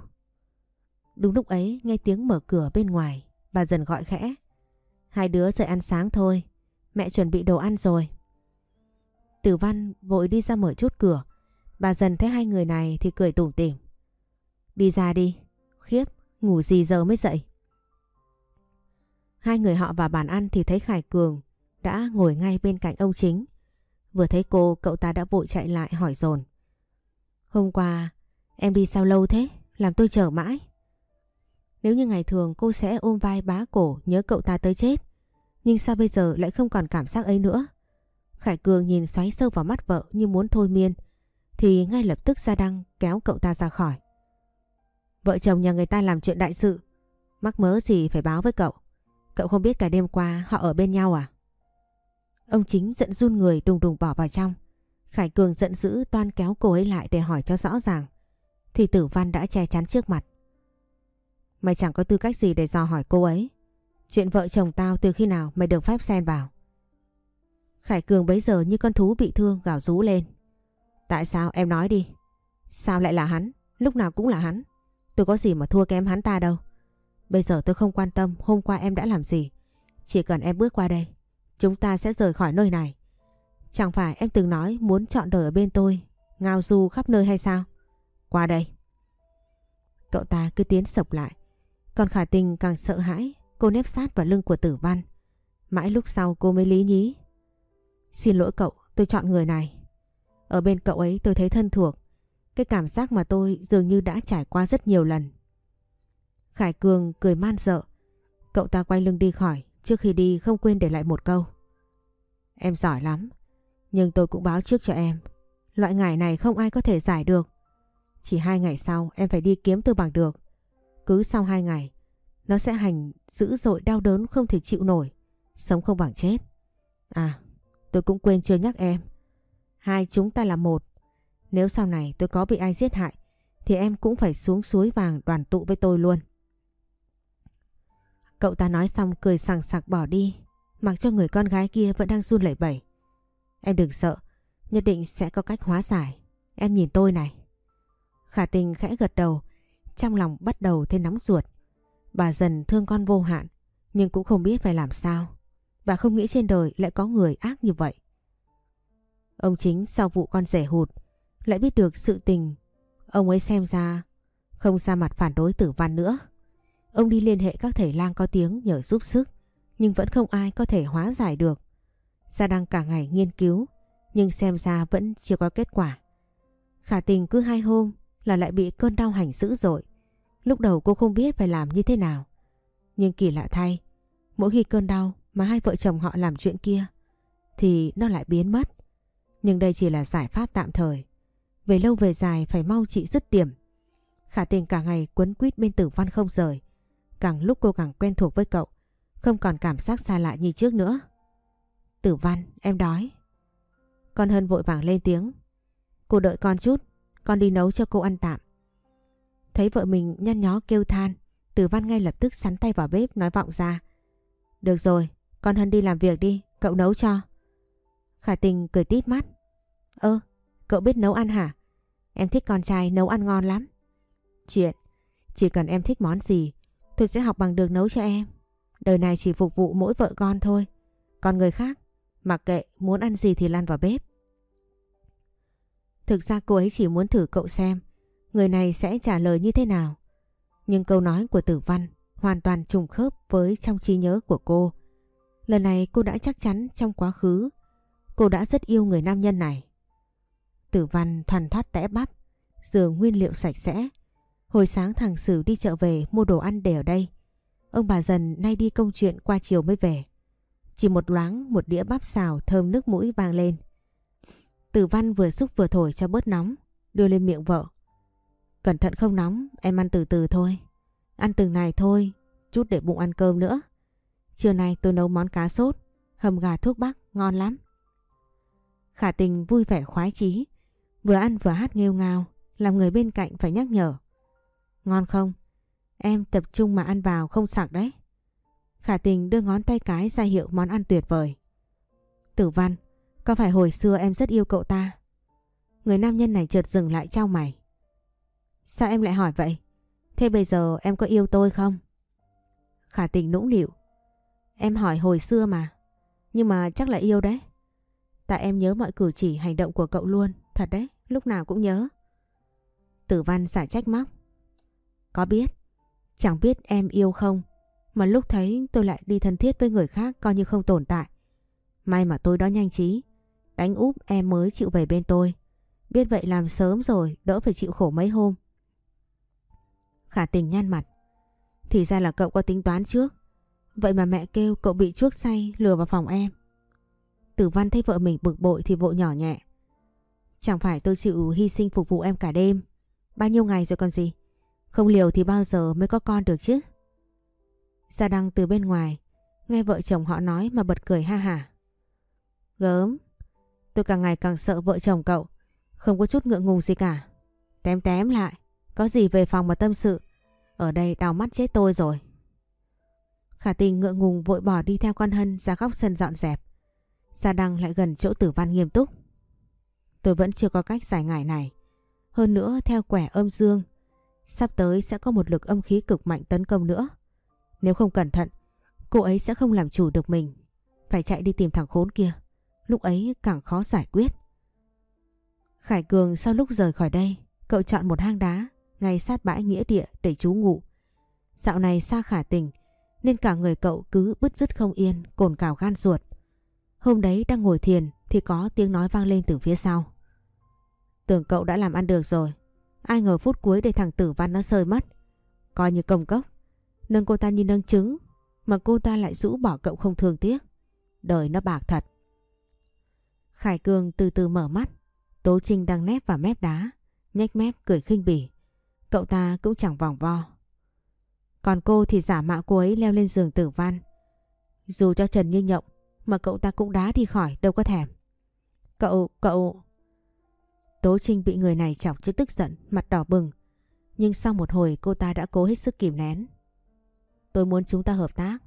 Đúng lúc ấy nghe tiếng mở cửa bên ngoài. Bà dần gọi khẽ. Hai đứa dậy ăn sáng thôi. Mẹ chuẩn bị đồ ăn rồi. Tử văn vội đi ra mở chút cửa. Bà dần thấy hai người này thì cười tủm tỉm. Đi ra đi. Khiếp, ngủ gì giờ mới dậy. Hai người họ vào bàn ăn thì thấy Khải Cường đã ngồi ngay bên cạnh ông chính. Vừa thấy cô, cậu ta đã vội chạy lại hỏi dồn Hôm qua, em đi sao lâu thế? Làm tôi chờ mãi. Nếu như ngày thường cô sẽ ôm vai bá cổ nhớ cậu ta tới chết. Nhưng sao bây giờ lại không còn cảm giác ấy nữa? Khải Cường nhìn xoáy sâu vào mắt vợ như muốn thôi miên. Thì ngay lập tức ra đăng kéo cậu ta ra khỏi. Vợ chồng nhà người ta làm chuyện đại sự. Mắc mớ gì phải báo với cậu. Cậu không biết cả đêm qua họ ở bên nhau à? Ông chính giận run người đùng đùng bỏ vào trong. Khải Cường giận dữ toan kéo cô ấy lại để hỏi cho rõ ràng. Thì tử văn đã che chắn trước mặt. Mày chẳng có tư cách gì để dò hỏi cô ấy. Chuyện vợ chồng tao từ khi nào mày được phép xen vào? Khải Cường bấy giờ như con thú bị thương gào rú lên. Tại sao em nói đi? Sao lại là hắn? Lúc nào cũng là hắn. Tôi có gì mà thua kém hắn ta đâu. Bây giờ tôi không quan tâm hôm qua em đã làm gì. Chỉ cần em bước qua đây, chúng ta sẽ rời khỏi nơi này. Chẳng phải em từng nói muốn chọn đời ở bên tôi, ngao du khắp nơi hay sao? Qua đây. Cậu ta cứ tiến sộc lại. Còn khả tình càng sợ hãi, cô nếp sát vào lưng của tử văn. Mãi lúc sau cô mới lý nhí. Xin lỗi cậu, tôi chọn người này. Ở bên cậu ấy tôi thấy thân thuộc. Cái cảm giác mà tôi dường như đã trải qua rất nhiều lần. Khải Cường cười man sợ. Cậu ta quay lưng đi khỏi, trước khi đi không quên để lại một câu. Em giỏi lắm, nhưng tôi cũng báo trước cho em. Loại ngải này không ai có thể giải được. Chỉ hai ngày sau em phải đi kiếm tôi bằng được. Cứ sau hai ngày, nó sẽ hành dữ dội đau đớn không thể chịu nổi. Sống không bằng chết. À, tôi cũng quên chưa nhắc em. Hai chúng ta là một. Nếu sau này tôi có bị ai giết hại, thì em cũng phải xuống suối vàng đoàn tụ với tôi luôn. Cậu ta nói xong cười sảng sặc bỏ đi, mặc cho người con gái kia vẫn đang run lẩy bẩy. Em đừng sợ, nhất định sẽ có cách hóa giải. Em nhìn tôi này. Khả tình khẽ gật đầu, trong lòng bắt đầu thấy nóng ruột. Bà dần thương con vô hạn, nhưng cũng không biết phải làm sao. Bà không nghĩ trên đời lại có người ác như vậy. Ông chính sau vụ con rể hụt, lại biết được sự tình. Ông ấy xem ra không ra mặt phản đối tử văn nữa. Ông đi liên hệ các thầy lang có tiếng nhờ giúp sức, nhưng vẫn không ai có thể hóa giải được. Gia đang cả ngày nghiên cứu, nhưng xem ra vẫn chưa có kết quả. Khả tình cứ hai hôm là lại bị cơn đau hành dữ dội. Lúc đầu cô không biết phải làm như thế nào. Nhưng kỳ lạ thay, mỗi khi cơn đau mà hai vợ chồng họ làm chuyện kia, thì nó lại biến mất. Nhưng đây chỉ là giải pháp tạm thời. Về lâu về dài phải mau trị dứt điểm. Khả tình cả ngày quấn quýt bên tử văn không rời. Càng lúc cô càng quen thuộc với cậu. Không còn cảm giác xa lạ như trước nữa. Tử văn, em đói. Con Hân vội vàng lên tiếng. Cô đợi con chút, con đi nấu cho cô ăn tạm. Thấy vợ mình nhăn nhó kêu than, Tử Văn ngay lập tức sắn tay vào bếp nói vọng ra. Được rồi, con Hân đi làm việc đi, cậu nấu cho. Khả tình cười tít mắt. Ơ, cậu biết nấu ăn hả? Em thích con trai nấu ăn ngon lắm. Chuyện, chỉ cần em thích món gì, tôi sẽ học bằng được nấu cho em. Đời này chỉ phục vụ mỗi vợ con thôi. Còn người khác, mặc kệ muốn ăn gì thì lăn vào bếp. Thực ra cô ấy chỉ muốn thử cậu xem người này sẽ trả lời như thế nào. Nhưng câu nói của tử văn hoàn toàn trùng khớp với trong trí nhớ của cô. Lần này cô đã chắc chắn trong quá khứ cô đã rất yêu người nam nhân này. Tử văn thoàn thoát tẽ bắp, dừa nguyên liệu sạch sẽ. Hồi sáng thằng Sử đi chợ về mua đồ ăn để ở đây. Ông bà dần nay đi công chuyện qua chiều mới về. Chỉ một loáng một đĩa bắp xào thơm nước mũi vang lên. Tử văn vừa xúc vừa thổi cho bớt nóng, đưa lên miệng vợ. Cẩn thận không nóng, em ăn từ từ thôi. Ăn từng này thôi, chút để bụng ăn cơm nữa. Trưa nay tôi nấu món cá sốt, hầm gà thuốc bắc, ngon lắm. Khả tình vui vẻ khoái chí, vừa ăn vừa hát nghêu ngao, làm người bên cạnh phải nhắc nhở. Ngon không? Em tập trung mà ăn vào không sặc đấy. Khả tình đưa ngón tay cái ra hiệu món ăn tuyệt vời. Tử văn, có phải hồi xưa em rất yêu cậu ta? Người nam nhân này chợt dừng lại trao mày. Sao em lại hỏi vậy? Thế bây giờ em có yêu tôi không? Khả tình nũng nịu. Em hỏi hồi xưa mà. Nhưng mà chắc là yêu đấy. Tại em nhớ mọi cử chỉ hành động của cậu luôn. Thật đấy, lúc nào cũng nhớ. Tử văn xả trách móc. Có biết. Chẳng biết em yêu không. Mà lúc thấy tôi lại đi thân thiết với người khác coi như không tồn tại. May mà tôi đó nhanh trí. Đánh úp em mới chịu về bên tôi. Biết vậy làm sớm rồi, đỡ phải chịu khổ mấy hôm. Khả tình nhăn mặt. Thì ra là cậu có tính toán trước. Vậy mà mẹ kêu cậu bị chuốc say lừa vào phòng em. Tử văn thấy vợ mình bực bội thì vội nhỏ nhẹ. Chẳng phải tôi chịu hy sinh phục vụ em cả đêm. Bao nhiêu ngày rồi còn gì? Không liều thì bao giờ mới có con được chứ? Gia Đăng từ bên ngoài, nghe vợ chồng họ nói mà bật cười ha hả. Gớm, tôi càng ngày càng sợ vợ chồng cậu, không có chút ngượng ngùng gì cả. Tém tém lại, có gì về phòng mà tâm sự, ở đây đau mắt chết tôi rồi. Khả tình ngượng ngùng vội bỏ đi theo con Hân ra góc sân dọn dẹp. Gia Đăng lại gần chỗ tử văn nghiêm túc. tôi vẫn chưa có cách giải ngải này. Hơn nữa theo quẻ âm dương, sắp tới sẽ có một lực âm khí cực mạnh tấn công nữa. Nếu không cẩn thận, cô ấy sẽ không làm chủ được mình. Phải chạy đi tìm thằng khốn kia. Lúc ấy càng khó giải quyết. Khải Cường sau lúc rời khỏi đây, cậu chọn một hang đá ngay sát bãi nghĩa địa để trú ngụ. Dạo này xa khả tình, nên cả người cậu cứ bứt rứt không yên, cồn cào gan ruột. Hôm đấy đang ngồi thiền thì có tiếng nói vang lên từ phía sau. Tưởng cậu đã làm ăn được rồi, ai ngờ phút cuối để thằng tử văn nó rơi mất. Coi như công cốc, nâng cô ta như nâng trứng, mà cô ta lại rũ bỏ cậu không thương tiếc. Đời nó bạc thật. Khải Cường từ từ mở mắt, Tố Trinh đang nép vào mép đá, nhếch mép cười khinh bỉ. Cậu ta cũng chẳng vòng vo. Còn cô thì giả mạo cô ấy leo lên giường tử văn. Dù cho Trần Như Nhộng mà cậu ta cũng đá đi khỏi đâu có thèm. Cậu, cậu... Tố Trinh bị người này chọc chứ tức giận, mặt đỏ bừng. Nhưng sau một hồi cô ta đã cố hết sức kìm nén. Tôi muốn chúng ta hợp tác.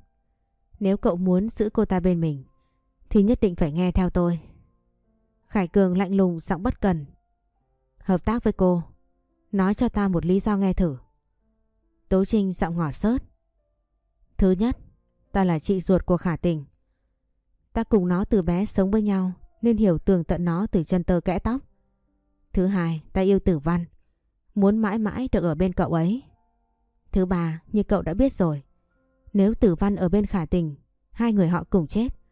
Nếu cậu muốn giữ cô ta bên mình thì nhất định phải nghe theo tôi. Khải Cường lạnh lùng giọng bất cần. Hợp tác với cô. Nói cho ta một lý do nghe thử. Tố Trinh giọng ngỏ sớt. Thứ nhất, ta là chị ruột của Khả Tình. Ta cùng nó từ bé sống với nhau nên hiểu tường tận nó từ chân tơ kẽ tóc. Thứ hai, ta yêu tử văn. Muốn mãi mãi được ở bên cậu ấy. Thứ ba, như cậu đã biết rồi. Nếu tử văn ở bên khả tình, hai người họ cùng chết.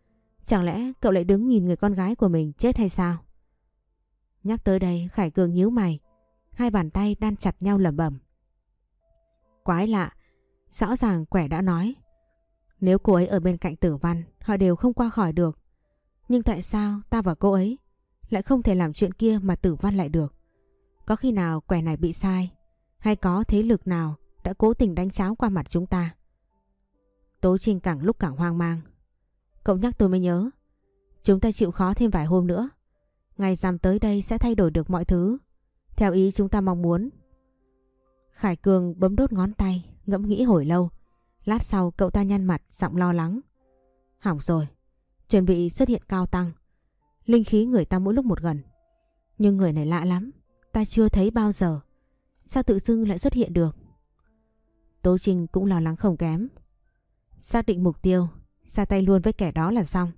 Chẳng lẽ cậu lại đứng nhìn người con gái của mình chết hay sao? Nhắc tới đây Khải Cường nhíu mày. Hai bàn tay đan chặt nhau lẩm bẩm. Quái lạ, rõ ràng quẻ đã nói. Nếu cô ấy ở bên cạnh tử văn, họ đều không qua khỏi được. Nhưng tại sao ta và cô ấy lại không thể làm chuyện kia mà tử văn lại được? Có khi nào quẻ này bị sai? Hay có thế lực nào đã cố tình đánh cháo qua mặt chúng ta? Tố Trinh càng lúc càng hoang mang. Cậu nhắc tôi mới nhớ. Chúng ta chịu khó thêm vài hôm nữa. Ngày rằm tới đây sẽ thay đổi được mọi thứ. Theo ý chúng ta mong muốn. Khải Cường bấm đốt ngón tay, ngẫm nghĩ hồi lâu. Lát sau cậu ta nhăn mặt, giọng lo lắng. Hỏng rồi, chuẩn bị xuất hiện cao tăng. Linh khí người ta mỗi lúc một gần. Nhưng người này lạ lắm, ta chưa thấy bao giờ. Sao tự dưng lại xuất hiện được? Tố Trinh cũng lo lắng không kém. Xác định mục tiêu, ra tay luôn với kẻ đó là xong.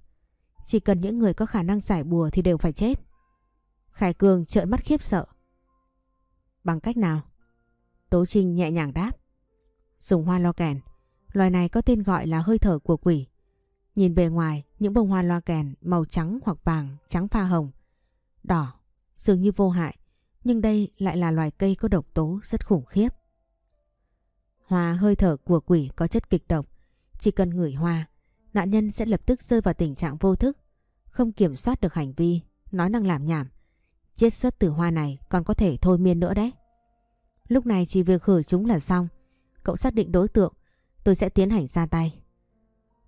Chỉ cần những người có khả năng giải bùa thì đều phải chết. Khải Cường trợn mắt khiếp sợ. Bằng cách nào? Tố Trinh nhẹ nhàng đáp. Dùng hoa lo kèn. Loài này có tên gọi là hơi thở của quỷ. Nhìn bề ngoài, những bông hoa loa kèn màu trắng hoặc vàng, trắng pha hồng, đỏ, dường như vô hại. Nhưng đây lại là loài cây có độc tố rất khủng khiếp. Hoa hơi thở của quỷ có chất kịch độc. Chỉ cần ngửi hoa, nạn nhân sẽ lập tức rơi vào tình trạng vô thức, không kiểm soát được hành vi, nói năng làm nhảm. Chết xuất từ hoa này còn có thể thôi miên nữa đấy. Lúc này chỉ việc khử chúng là xong. Cậu xác định đối tượng, tôi sẽ tiến hành ra tay.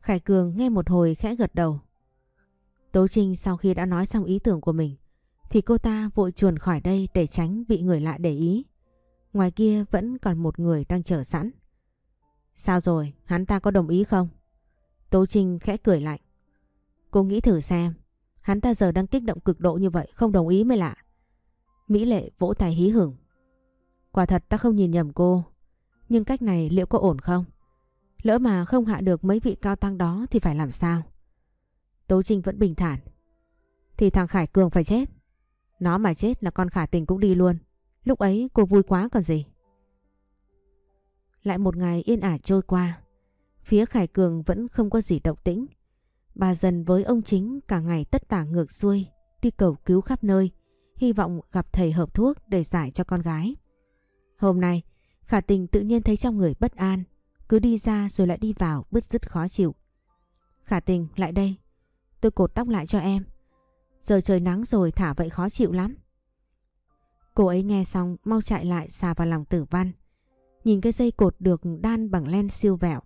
Khải Cường nghe một hồi khẽ gật đầu. Tố Trinh sau khi đã nói xong ý tưởng của mình, thì cô ta vội chuồn khỏi đây để tránh bị người lạ để ý. Ngoài kia vẫn còn một người đang chờ sẵn. Sao rồi, hắn ta có đồng ý không? Tố Trinh khẽ cười lạnh. Cô nghĩ thử xem, hắn ta giờ đang kích động cực độ như vậy không đồng ý mới lạ. Mỹ Lệ vỗ tay hí hửng. Quả thật ta không nhìn nhầm cô, nhưng cách này liệu có ổn không? Lỡ mà không hạ được mấy vị cao tăng đó thì phải làm sao? Tố Trinh vẫn bình thản. Thì thằng Khải Cường phải chết. Nó mà chết là con khả tình cũng đi luôn. Lúc ấy cô vui quá còn gì. Lại một ngày yên ả trôi qua. Phía Khải Cường vẫn không có gì động tĩnh. Bà dần với ông chính cả ngày tất tả ngược xuôi, đi cầu cứu khắp nơi, hy vọng gặp thầy hợp thuốc để giải cho con gái. Hôm nay, Khả tình tự nhiên thấy trong người bất an, cứ đi ra rồi lại đi vào bứt rứt khó chịu. Khả tình lại đây, tôi cột tóc lại cho em. Giờ trời nắng rồi thả vậy khó chịu lắm. Cô ấy nghe xong mau chạy lại xà vào lòng tử văn. Nhìn cái dây cột được đan bằng len siêu vẹo,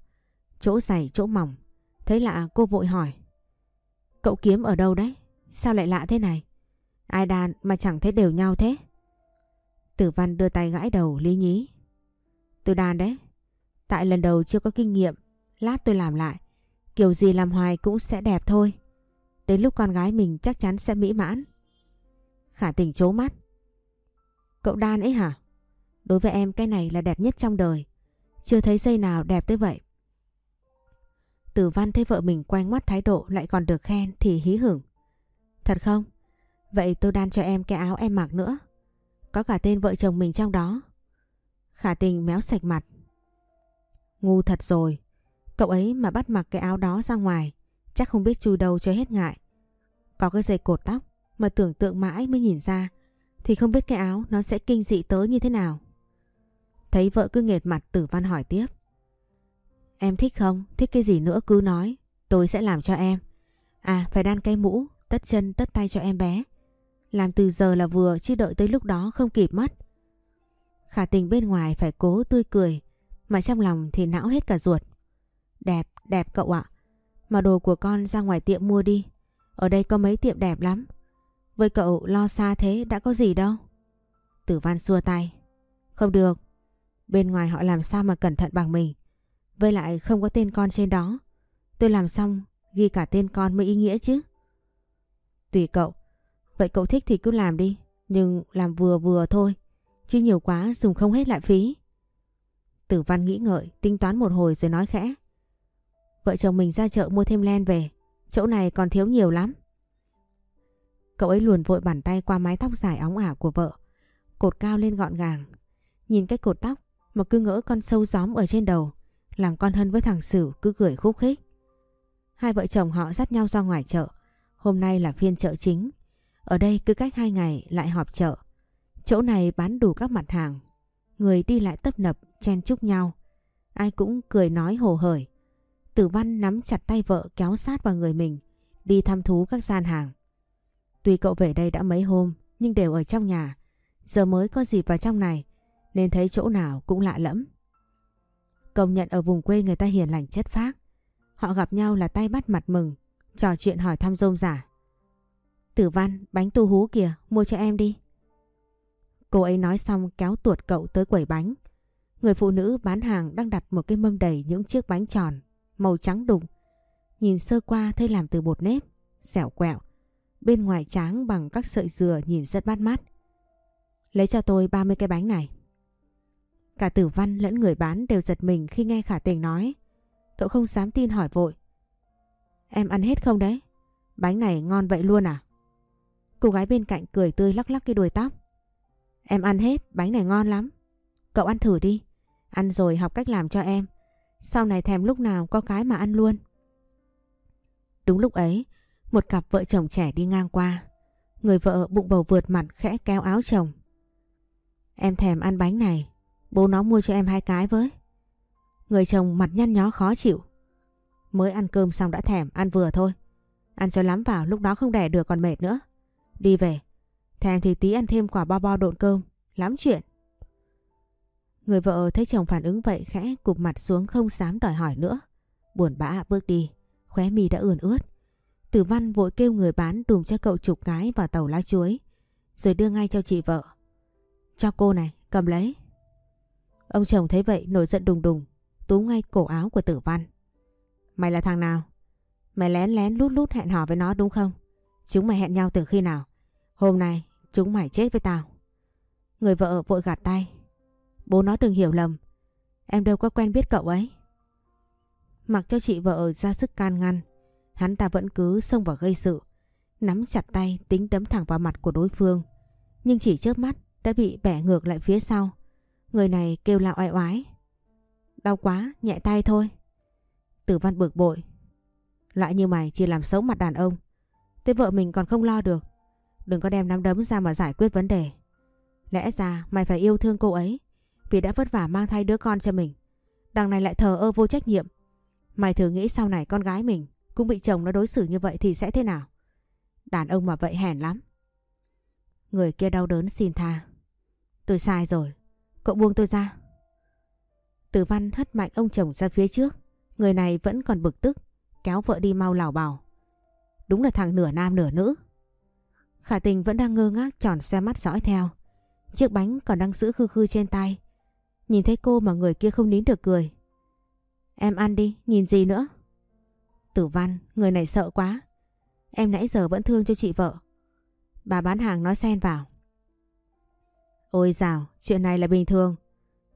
chỗ dày chỗ mỏng. Thấy lạ cô vội hỏi. Cậu kiếm ở đâu đấy? Sao lại lạ thế này? Ai đàn mà chẳng thấy đều nhau thế? Tử văn đưa tay gãi đầu lý nhí. Tôi đàn đấy. Tại lần đầu chưa có kinh nghiệm, lát tôi làm lại. Kiểu gì làm hoài cũng sẽ đẹp thôi. Đến lúc con gái mình chắc chắn sẽ mỹ mãn. Khả tình chố mắt. Cậu đan ấy hả? Đối với em cái này là đẹp nhất trong đời. Chưa thấy dây nào đẹp tới vậy. Tử văn thấy vợ mình quanh mắt thái độ lại còn được khen thì hí hửng. Thật không? Vậy tôi đan cho em cái áo em mặc nữa. Có cả tên vợ chồng mình trong đó. Khả tình méo sạch mặt. Ngu thật rồi. Cậu ấy mà bắt mặc cái áo đó ra ngoài, chắc không biết chui đâu cho hết ngại. Có cái dây cột tóc mà tưởng tượng mãi mới nhìn ra, thì không biết cái áo nó sẽ kinh dị tới như thế nào. Thấy vợ cứ nghệt mặt, tử văn hỏi tiếp. Em thích không? Thích cái gì nữa cứ nói. Tôi sẽ làm cho em. À phải đan cái mũ, tất chân tất tay cho em bé. Làm từ giờ là vừa chứ đợi tới lúc đó không kịp mất. Khả tình bên ngoài phải cố tươi cười mà trong lòng thì não hết cả ruột. Đẹp, đẹp cậu ạ. Mà đồ của con ra ngoài tiệm mua đi. Ở đây có mấy tiệm đẹp lắm. Với cậu lo xa thế đã có gì đâu. Tử văn xua tay. Không được. Bên ngoài họ làm sao mà cẩn thận bằng mình. Với lại không có tên con trên đó. Tôi làm xong ghi cả tên con mới ý nghĩa chứ. Tùy cậu. Vậy cậu thích thì cứ làm đi. Nhưng làm vừa vừa thôi. Chứ nhiều quá dùng không hết lại phí. Tử văn nghĩ ngợi, tính toán một hồi rồi nói khẽ. Vợ chồng mình ra chợ mua thêm len về. Chỗ này còn thiếu nhiều lắm. Cậu ấy luồn vội bàn tay qua mái tóc dài óng ả của vợ. Cột cao lên gọn gàng. Nhìn cái cột tóc mà cứ ngỡ con sâu gióm ở trên đầu. Làm con hân với thằng sửu cứ cười khúc khích. Hai vợ chồng họ dắt nhau ra ngoài chợ. Hôm nay là phiên chợ chính. Ở đây cứ cách hai ngày lại họp chợ. Chỗ này bán đủ các mặt hàng. Người đi lại tấp nập, chen chúc nhau. Ai cũng cười nói hồ hởi. Tử văn nắm chặt tay vợ kéo sát vào người mình. Đi thăm thú các gian hàng. Tuy cậu về đây đã mấy hôm nhưng đều ở trong nhà. Giờ mới có dịp vào trong này nên thấy chỗ nào cũng lạ lẫm. Công nhận ở vùng quê người ta hiền lành chất phác. Họ gặp nhau là tay bắt mặt mừng, trò chuyện hỏi thăm rôm giả. Tử văn, bánh tu hú kìa, mua cho em đi. Cô ấy nói xong kéo tuột cậu tới quầy bánh. Người phụ nữ bán hàng đang đặt một cái mâm đầy những chiếc bánh tròn, màu trắng đục. Nhìn sơ qua thấy làm từ bột nếp, xẻo quẹo. Bên ngoài tráng bằng các sợi dừa nhìn rất bắt mắt. Lấy cho tôi 30 cái bánh này. Cả tử văn lẫn người bán đều giật mình khi nghe khả tình nói. Cậu không dám tin hỏi vội. Em ăn hết không đấy? Bánh này ngon vậy luôn à? Cô gái bên cạnh cười tươi lắc lắc cái đuôi tóc. Em ăn hết, bánh này ngon lắm. Cậu ăn thử đi. Ăn rồi học cách làm cho em. Sau này thèm lúc nào có cái mà ăn luôn. Đúng lúc ấy, một cặp vợ chồng trẻ đi ngang qua. Người vợ bụng bầu vượt mặt khẽ kéo áo chồng. Em thèm ăn bánh này, bố nó mua cho em hai cái với. Người chồng mặt nhăn nhó khó chịu. Mới ăn cơm xong đã thèm, ăn vừa thôi. Ăn cho lắm vào, lúc đó không đẻ được còn mệt nữa. Đi về, thèm thì tí ăn thêm quả bo bo độn cơm, lắm chuyện. Người vợ thấy chồng phản ứng vậy khẽ cụp mặt xuống không dám đòi hỏi nữa. Buồn bã bước đi, khóe mi đã ươn ướt. Tử văn vội kêu người bán đùm cho cậu chục cái vào tàu lá chuối. Rồi đưa ngay cho chị vợ. Cho cô này, cầm lấy. Ông chồng thấy vậy nổi giận đùng đùng, túm ngay cổ áo của tử văn. Mày là thằng nào? Mày lén lén lút lút hẹn hò với nó đúng không? Chúng mày hẹn nhau từ khi nào? Hôm nay chúng mày chết với tao. Người vợ vội gạt tay. Bố nó đừng hiểu lầm. Em đâu có quen biết cậu ấy. Mặc cho chị vợ ra sức can ngăn. Hắn ta vẫn cứ xông vào gây sự. Nắm chặt tay tính đấm thẳng vào mặt của đối phương. Nhưng chỉ chớp mắt đã bị bẻ ngược lại phía sau. Người này kêu la oai oái. Đau quá, nhẹ tay thôi. Tử văn bực bội. Loại như mày chỉ làm xấu mặt đàn ông. Tới vợ mình còn không lo được. Đừng có đem nắm đấm ra mà giải quyết vấn đề. Lẽ ra mày phải yêu thương cô ấy. Vì đã vất vả mang thai đứa con cho mình. Đằng này lại thờ ơ vô trách nhiệm. Mày thử nghĩ sau này con gái mình cũng bị chồng nó đối xử như vậy thì sẽ thế nào? Đàn ông mà vậy hèn lắm. Người kia đau đớn xin tha. Tôi sai rồi. Cậu buông tôi ra. Tử văn hất mạnh ông chồng ra phía trước. Người này vẫn còn bực tức. Kéo vợ đi mau lảo bảo. Đúng là thằng nửa nam nửa nữ. Khả tình vẫn đang ngơ ngác tròn xe mắt dõi theo. Chiếc bánh còn đang giữ khư khư trên tay. Nhìn thấy cô mà người kia không nín được cười. Em ăn đi, nhìn gì nữa? Tử văn, người này sợ quá. Em nãy giờ vẫn thương cho chị vợ. Bà bán hàng nói xen vào. Ôi dào, chuyện này là bình thường.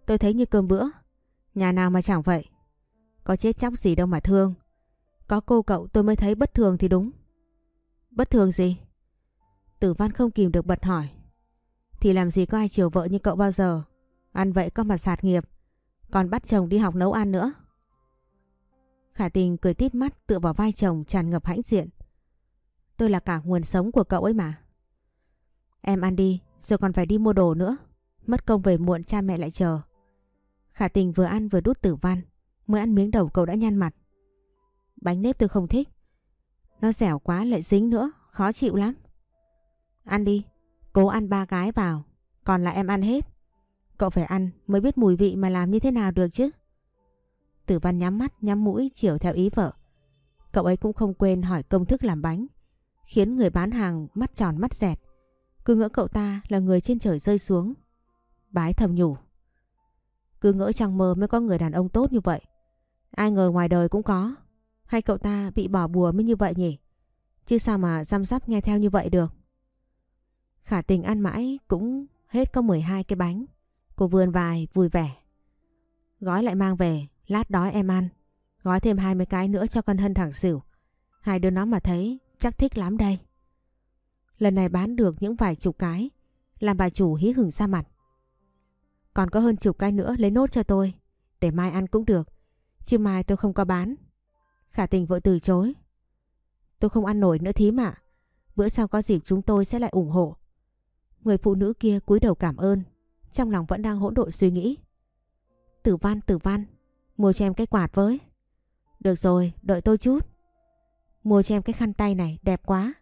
Tôi thấy như cơm bữa. Nhà nào mà chẳng vậy. Có chết chóc gì đâu mà thương. Có cô cậu tôi mới thấy bất thường thì đúng. Bất thường gì? Tử văn không kìm được bật hỏi. Thì làm gì có ai chiều vợ như cậu bao giờ. Ăn vậy có mà sạt nghiệp. Còn bắt chồng đi học nấu ăn nữa. Khả tình cười tít mắt tựa vào vai chồng tràn ngập hãnh diện. Tôi là cả nguồn sống của cậu ấy mà. Em ăn đi, rồi còn phải đi mua đồ nữa. Mất công về muộn cha mẹ lại chờ. Khả tình vừa ăn vừa đút tử văn. Mới ăn miếng đầu cậu đã nhăn mặt. Bánh nếp tôi không thích. Nó dẻo quá lại dính nữa, khó chịu lắm. Ăn đi, cố ăn ba cái vào, còn lại em ăn hết. Cậu phải ăn mới biết mùi vị mà làm như thế nào được chứ. Tử văn nhắm mắt nhắm mũi chiều theo ý vợ. Cậu ấy cũng không quên hỏi công thức làm bánh. Khiến người bán hàng mắt tròn mắt dẹt. Cứ ngỡ cậu ta là người trên trời rơi xuống. Bái thầm nhủ. Cứ ngỡ trong mơ mới có người đàn ông tốt như vậy. Ai ngờ ngoài đời cũng có. Hay cậu ta bị bỏ bùa mới như vậy nhỉ? Chứ sao mà răm rắp nghe theo như vậy được? Khả tình ăn mãi cũng hết có 12 cái bánh. Cô vươn vai vui vẻ. Gói lại mang về, lát đói em ăn. Gói thêm 20 cái nữa cho con Hân thẳng xỉu. Hai đứa nó mà thấy chắc thích lắm đây. Lần này bán được những vài chục cái, làm bà chủ hí hửng ra mặt. Còn có hơn chục cái nữa lấy nốt cho tôi, để mai ăn cũng được. Chứ mai tôi không có bán. Khả tình vội từ chối. Tôi không ăn nổi nữa thím ạ. Bữa sau có dịp chúng tôi sẽ lại ủng hộ. Người phụ nữ kia cúi đầu cảm ơn. Trong lòng vẫn đang hỗn độn suy nghĩ. Tử văn, tử văn. Mua cho em cái quạt với. Được rồi, đợi tôi chút. Mua cho em cái khăn tay này, đẹp quá.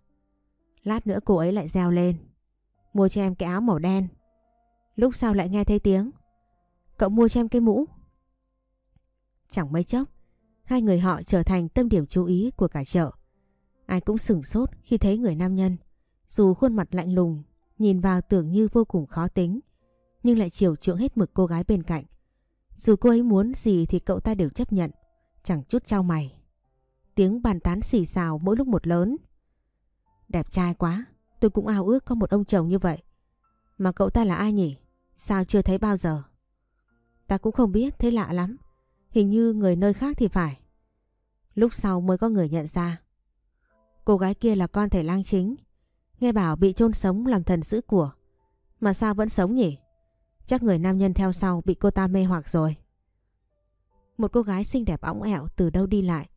Lát nữa cô ấy lại reo lên. Mua cho em cái áo màu đen. Lúc sau lại nghe thấy tiếng. Cậu mua cho em cái mũ. Chẳng mấy chốc, hai người họ trở thành tâm điểm chú ý của cả chợ. Ai cũng sửng sốt khi thấy người nam nhân. Dù khuôn mặt lạnh lùng, nhìn vào tưởng như vô cùng khó tính, nhưng lại chiều chuộng hết mực cô gái bên cạnh. Dù cô ấy muốn gì thì cậu ta đều chấp nhận, chẳng chút trao mày. Tiếng bàn tán xì xào mỗi lúc một lớn. Đẹp trai quá, tôi cũng ao ước có một ông chồng như vậy. Mà cậu ta là ai nhỉ? Sao chưa thấy bao giờ? Ta cũng không biết, thấy lạ lắm. Hình như người nơi khác thì phải. Lúc sau mới có người nhận ra. Cô gái kia là con thể lang chính. Nghe bảo bị chôn sống làm thần giữ của. Mà sao vẫn sống nhỉ? Chắc người nam nhân theo sau bị cô ta mê hoặc rồi. Một cô gái xinh đẹp óng ẹo từ đâu đi lại.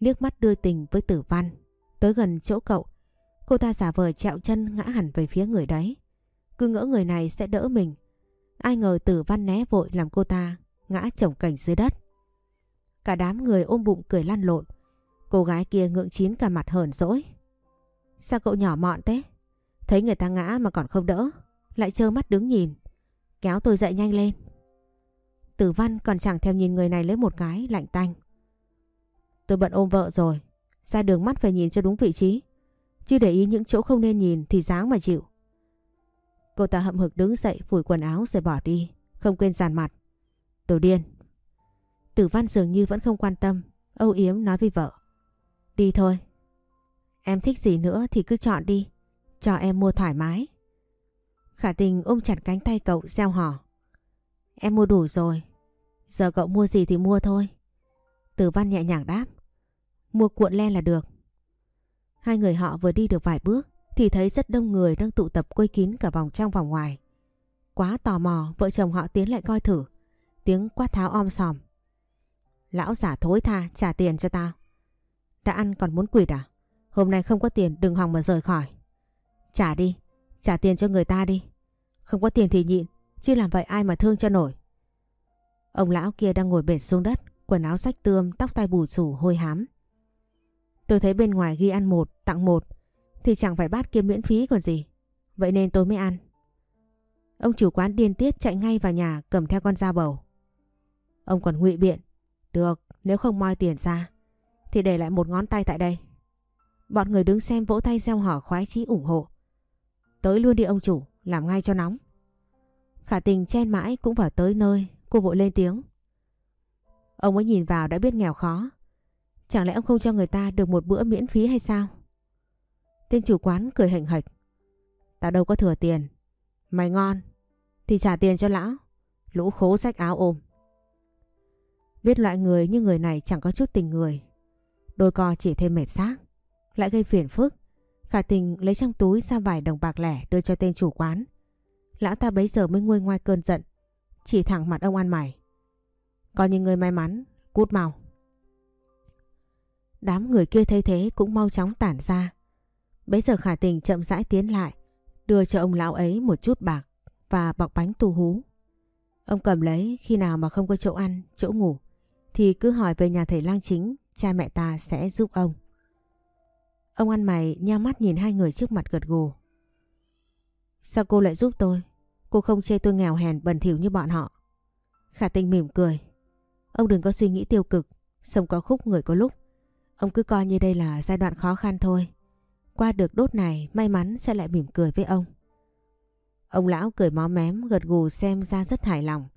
Liếc mắt đưa tình với tử văn. Tới gần chỗ cậu. Cô ta giả vờ trẹo chân ngã hẳn về phía người đấy. Cứ ngỡ người này sẽ đỡ mình. Ai ngờ tử văn né vội làm cô ta ngã chồng cảnh dưới đất. Cả đám người ôm bụng cười lăn lộn. Cô gái kia ngượng chín cả mặt hờn dỗi. Sao cậu nhỏ mọn thế? Thấy người ta ngã mà còn không đỡ. Lại trơ mắt đứng nhìn. Kéo tôi dậy nhanh lên. Tử văn còn chẳng thèm nhìn người này lấy một cái, lạnh tanh. Tôi bận ôm vợ rồi. Ra đường mắt phải nhìn cho đúng vị trí. Chứ để ý những chỗ không nên nhìn thì dáng mà chịu. Cô ta hậm hực đứng dậy, phủi quần áo rồi bỏ đi. Không quên giàn mặt. Đồ điên. Tử văn dường như vẫn không quan tâm. Âu yếm nói với vợ. Đi thôi. Em thích gì nữa thì cứ chọn đi. Cho em mua thoải mái. Khả tình ôm chặt cánh tay cậu, gieo hò. Em mua đủ rồi. Giờ cậu mua gì thì mua thôi. Tử văn nhẹ nhàng đáp. Mua cuộn len là được. Hai người họ vừa đi được vài bước thì thấy rất đông người đang tụ tập quây kín cả vòng trong vòng ngoài. Quá tò mò vợ chồng họ tiến lại coi thử. Tiếng quát tháo om sòm. Lão giả thối tha trả tiền cho tao. Đã ăn còn muốn quỷ à? Hôm nay không có tiền đừng hòng mà rời khỏi. Trả đi, trả tiền cho người ta đi. Không có tiền thì nhịn, chứ làm vậy ai mà thương cho nổi. Ông lão kia đang ngồi bệt xuống đất, quần áo rách tươm, tóc tai bù xù hôi hám. Tôi thấy bên ngoài ghi ăn một, tặng một, thì chẳng phải bát kia miễn phí còn gì. Vậy nên tôi mới ăn. Ông chủ quán điên tiết chạy ngay vào nhà cầm theo con dao bầu. Ông còn ngụy biện. Được, nếu không moi tiền ra, thì để lại một ngón tay tại đây. Bọn người đứng xem vỗ tay gieo hò khoái chí ủng hộ. Tới luôn đi ông chủ, làm ngay cho nóng. Khả tình chen mãi cũng vào tới nơi, cô vội lên tiếng. Ông ấy nhìn vào đã biết nghèo khó. Chẳng lẽ ông không cho người ta được một bữa miễn phí hay sao? Tên chủ quán cười hạnh hạch. Tao đâu có thừa tiền. Mày ngon. Thì trả tiền cho lão. Lũ khố sách áo ôm. Biết loại người như người này chẳng có chút tình người. Đôi co chỉ thêm mệt xác. Lại gây phiền phức. Khả tình lấy trong túi ra vài đồng bạc lẻ đưa cho tên chủ quán. Lão ta bấy giờ mới nguôi ngoai cơn giận. Chỉ thẳng mặt ông ăn mày. Có những người may mắn, cút mau. Đám người kia thấy thế cũng mau chóng tản ra. Bấy giờ khả tình chậm rãi tiến lại, đưa cho ông lão ấy một chút bạc và bọc bánh tù hú. Ông cầm lấy khi nào mà không có chỗ ăn, chỗ ngủ, thì cứ hỏi về nhà thầy lang chính, cha mẹ ta sẽ giúp ông. Ông ăn mày nha mắt nhìn hai người trước mặt gật gù. Sao cô lại giúp tôi? Cô không chê tôi nghèo hèn bẩn thỉu như bọn họ. Khả tinh mỉm cười. Ông đừng có suy nghĩ tiêu cực, sống có khúc người có lúc. Ông cứ coi như đây là giai đoạn khó khăn thôi. Qua được đốt này may mắn sẽ lại mỉm cười với ông. Ông lão cười mó mém gật gù xem ra rất hài lòng.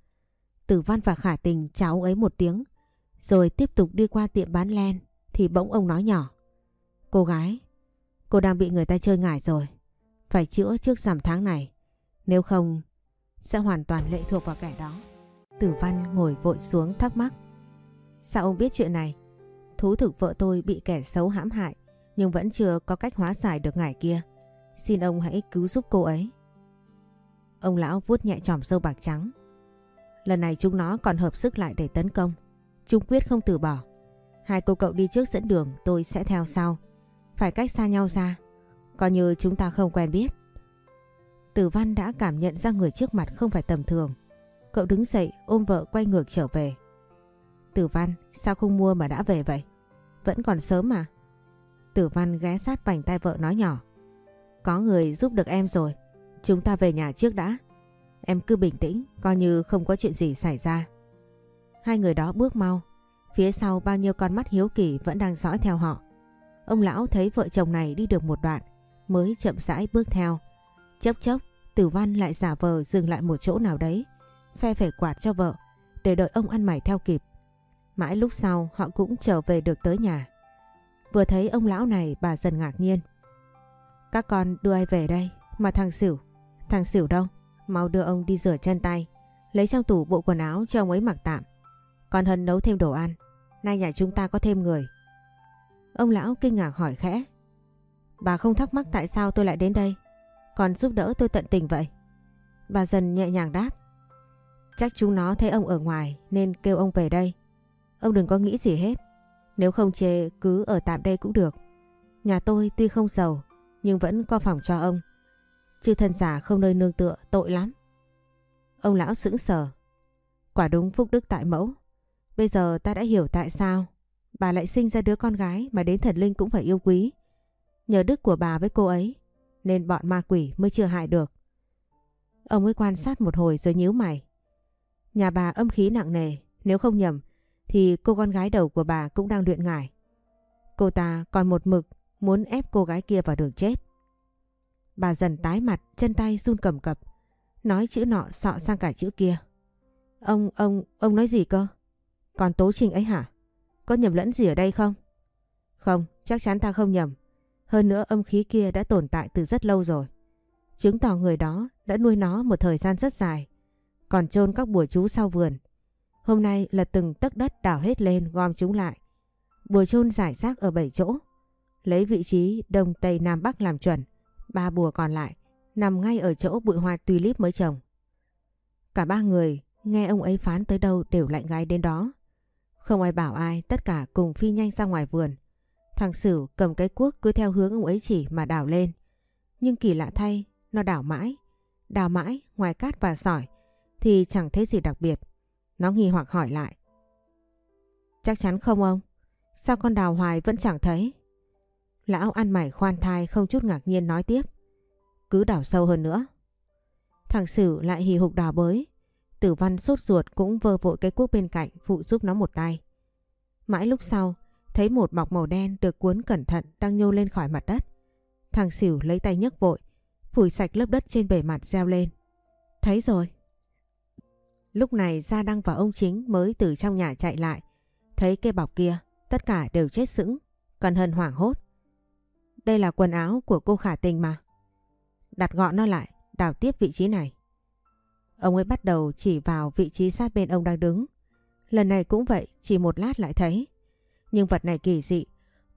Tử văn và khả tình cháu ấy một tiếng. Rồi tiếp tục đi qua tiệm bán len thì bỗng ông nói nhỏ. Cô gái, cô đang bị người ta chơi ngải rồi. Phải chữa trước giảm tháng này. Nếu không, sẽ hoàn toàn lệ thuộc vào kẻ đó. Tử văn ngồi vội xuống thắc mắc. Sao ông biết chuyện này? Thú thực vợ tôi bị kẻ xấu hãm hại, nhưng vẫn chưa có cách hóa giải được ngải kia. Xin ông hãy cứu giúp cô ấy. Ông lão vuốt nhẹ tròm sâu bạc trắng. Lần này chúng nó còn hợp sức lại để tấn công. Chúng quyết không từ bỏ. Hai cô cậu đi trước dẫn đường, tôi sẽ theo sau. Phải cách xa nhau ra. Coi như chúng ta không quen biết. Tử văn đã cảm nhận ra người trước mặt không phải tầm thường. Cậu đứng dậy ôm vợ quay ngược trở về. Tử văn, sao không mua mà đã về vậy? Vẫn còn sớm mà. Tử văn ghé sát vành tay vợ nói nhỏ. Có người giúp được em rồi. Chúng ta về nhà trước đã. Em cứ bình tĩnh, coi như không có chuyện gì xảy ra. Hai người đó bước mau. Phía sau bao nhiêu con mắt hiếu kỳ vẫn đang dõi theo họ. Ông lão thấy vợ chồng này đi được một đoạn mới chậm rãi bước theo. Chốc chốc, tử văn lại giả vờ dừng lại một chỗ nào đấy. Phe phải quạt cho vợ để đợi ông ăn mày theo kịp. Mãi lúc sau họ cũng trở về được tới nhà. Vừa thấy ông lão này bà dần ngạc nhiên. Các con đưa ai về đây? Mà thằng xỉu, thằng xỉu đâu? Mau đưa ông đi rửa chân tay, lấy trong tủ bộ quần áo cho ông ấy mặc tạm. Con Hân nấu thêm đồ ăn, nay nhà chúng ta có thêm người. Ông lão kinh ngạc hỏi khẽ. Bà không thắc mắc tại sao tôi lại đến đây, còn giúp đỡ tôi tận tình vậy. Bà dần nhẹ nhàng đáp. Chắc chúng nó thấy ông ở ngoài nên kêu ông về đây. Ông đừng có nghĩ gì hết. Nếu không chê cứ ở tạm đây cũng được. Nhà tôi tuy không giàu nhưng vẫn có phòng cho ông. Chứ thân giả không nơi nương tựa tội lắm. Ông lão sững sờ. Quả đúng phúc đức tại mẫu. Bây giờ ta đã hiểu tại sao bà lại sinh ra đứa con gái mà đến thần linh cũng phải yêu quý. Nhờ đức của bà với cô ấy nên bọn ma quỷ mới chưa hại được. Ông ấy quan sát một hồi rồi nhíu mày. Nhà bà âm khí nặng nề, nếu không nhầm thì cô con gái đầu của bà cũng đang luyện ngải. Cô ta còn một mực muốn ép cô gái kia vào đường chết. Bà dần tái mặt, chân tay run cầm cập, nói chữ nọ sọ sang cả chữ kia. Ông, ông, ông nói gì cơ? Còn tố trình ấy hả? Có nhầm lẫn gì ở đây không? Không, chắc chắn ta không nhầm. Hơn nữa âm khí kia đã tồn tại từ rất lâu rồi. Chứng tỏ người đó đã nuôi nó một thời gian rất dài. Còn chôn các bùa chú sau vườn. Hôm nay là từng tấc đất đảo hết lên gom chúng lại. Bùa chôn giải rác ở bảy chỗ. Lấy vị trí đông tây nam bắc làm chuẩn. Ba bùa còn lại nằm ngay ở chỗ bụi hoa tulip mới trồng. Cả ba người nghe ông ấy phán tới đâu đều lạnh gáy đến đó. Không ai bảo ai, tất cả cùng phi nhanh ra ngoài vườn. Thằng Sửu cầm cái cuốc cứ theo hướng ông ấy chỉ mà đào lên. Nhưng kỳ lạ thay, nó đào mãi. Đào mãi, ngoài cát và sỏi, thì chẳng thấy gì đặc biệt. Nó nghi hoặc hỏi lại. Chắc chắn không ông? Sao con đào hoài vẫn chẳng thấy? Lão ăn mày khoan thai không chút ngạc nhiên nói tiếp. Cứ đào sâu hơn nữa. Thằng Sử lại hì hục đào bới. Tử văn sốt ruột cũng vơ vội cái cuốc bên cạnh phụ giúp nó một tay. Mãi lúc sau, thấy một bọc màu đen được cuốn cẩn thận đang nhô lên khỏi mặt đất. Thằng Sửu lấy tay nhấc vội, phủi sạch lớp đất trên bề mặt reo lên. Thấy rồi. Lúc này Gia Đăng và ông chính mới từ trong nhà chạy lại. Thấy cây bọc kia, tất cả đều chết sững, cần hân hoảng hốt. Đây là quần áo của cô khả tình mà. đặt gọn nó lại, đào tiếp vị trí này. Ông ấy bắt đầu chỉ vào vị trí sát bên ông đang đứng. Lần này cũng vậy, chỉ một lát lại thấy. Nhưng vật này kỳ dị,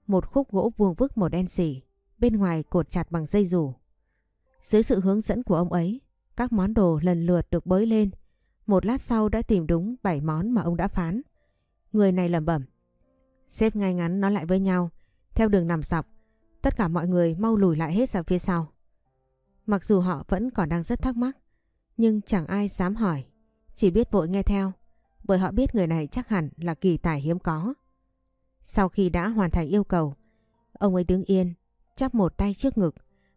một khúc gỗ vuông vức màu đen xỉ, bên ngoài cột chặt bằng dây rủ. Dưới sự hướng dẫn của ông ấy, các món đồ lần lượt được bới lên. Một lát sau đã tìm đúng 7 món mà ông đã phán. Người này lẩm bẩm. Xếp ngay ngắn nó lại với nhau, theo đường nằm dọc. Tất cả mọi người mau lùi lại hết ra phía sau. Mặc dù họ vẫn còn đang rất thắc mắc, nhưng chẳng ai dám hỏi, chỉ biết vội nghe theo, bởi họ biết người này chắc hẳn là kỳ tài hiếm có. Sau khi đã hoàn thành yêu cầu, ông ấy đứng yên, chắp một tay trước ngực,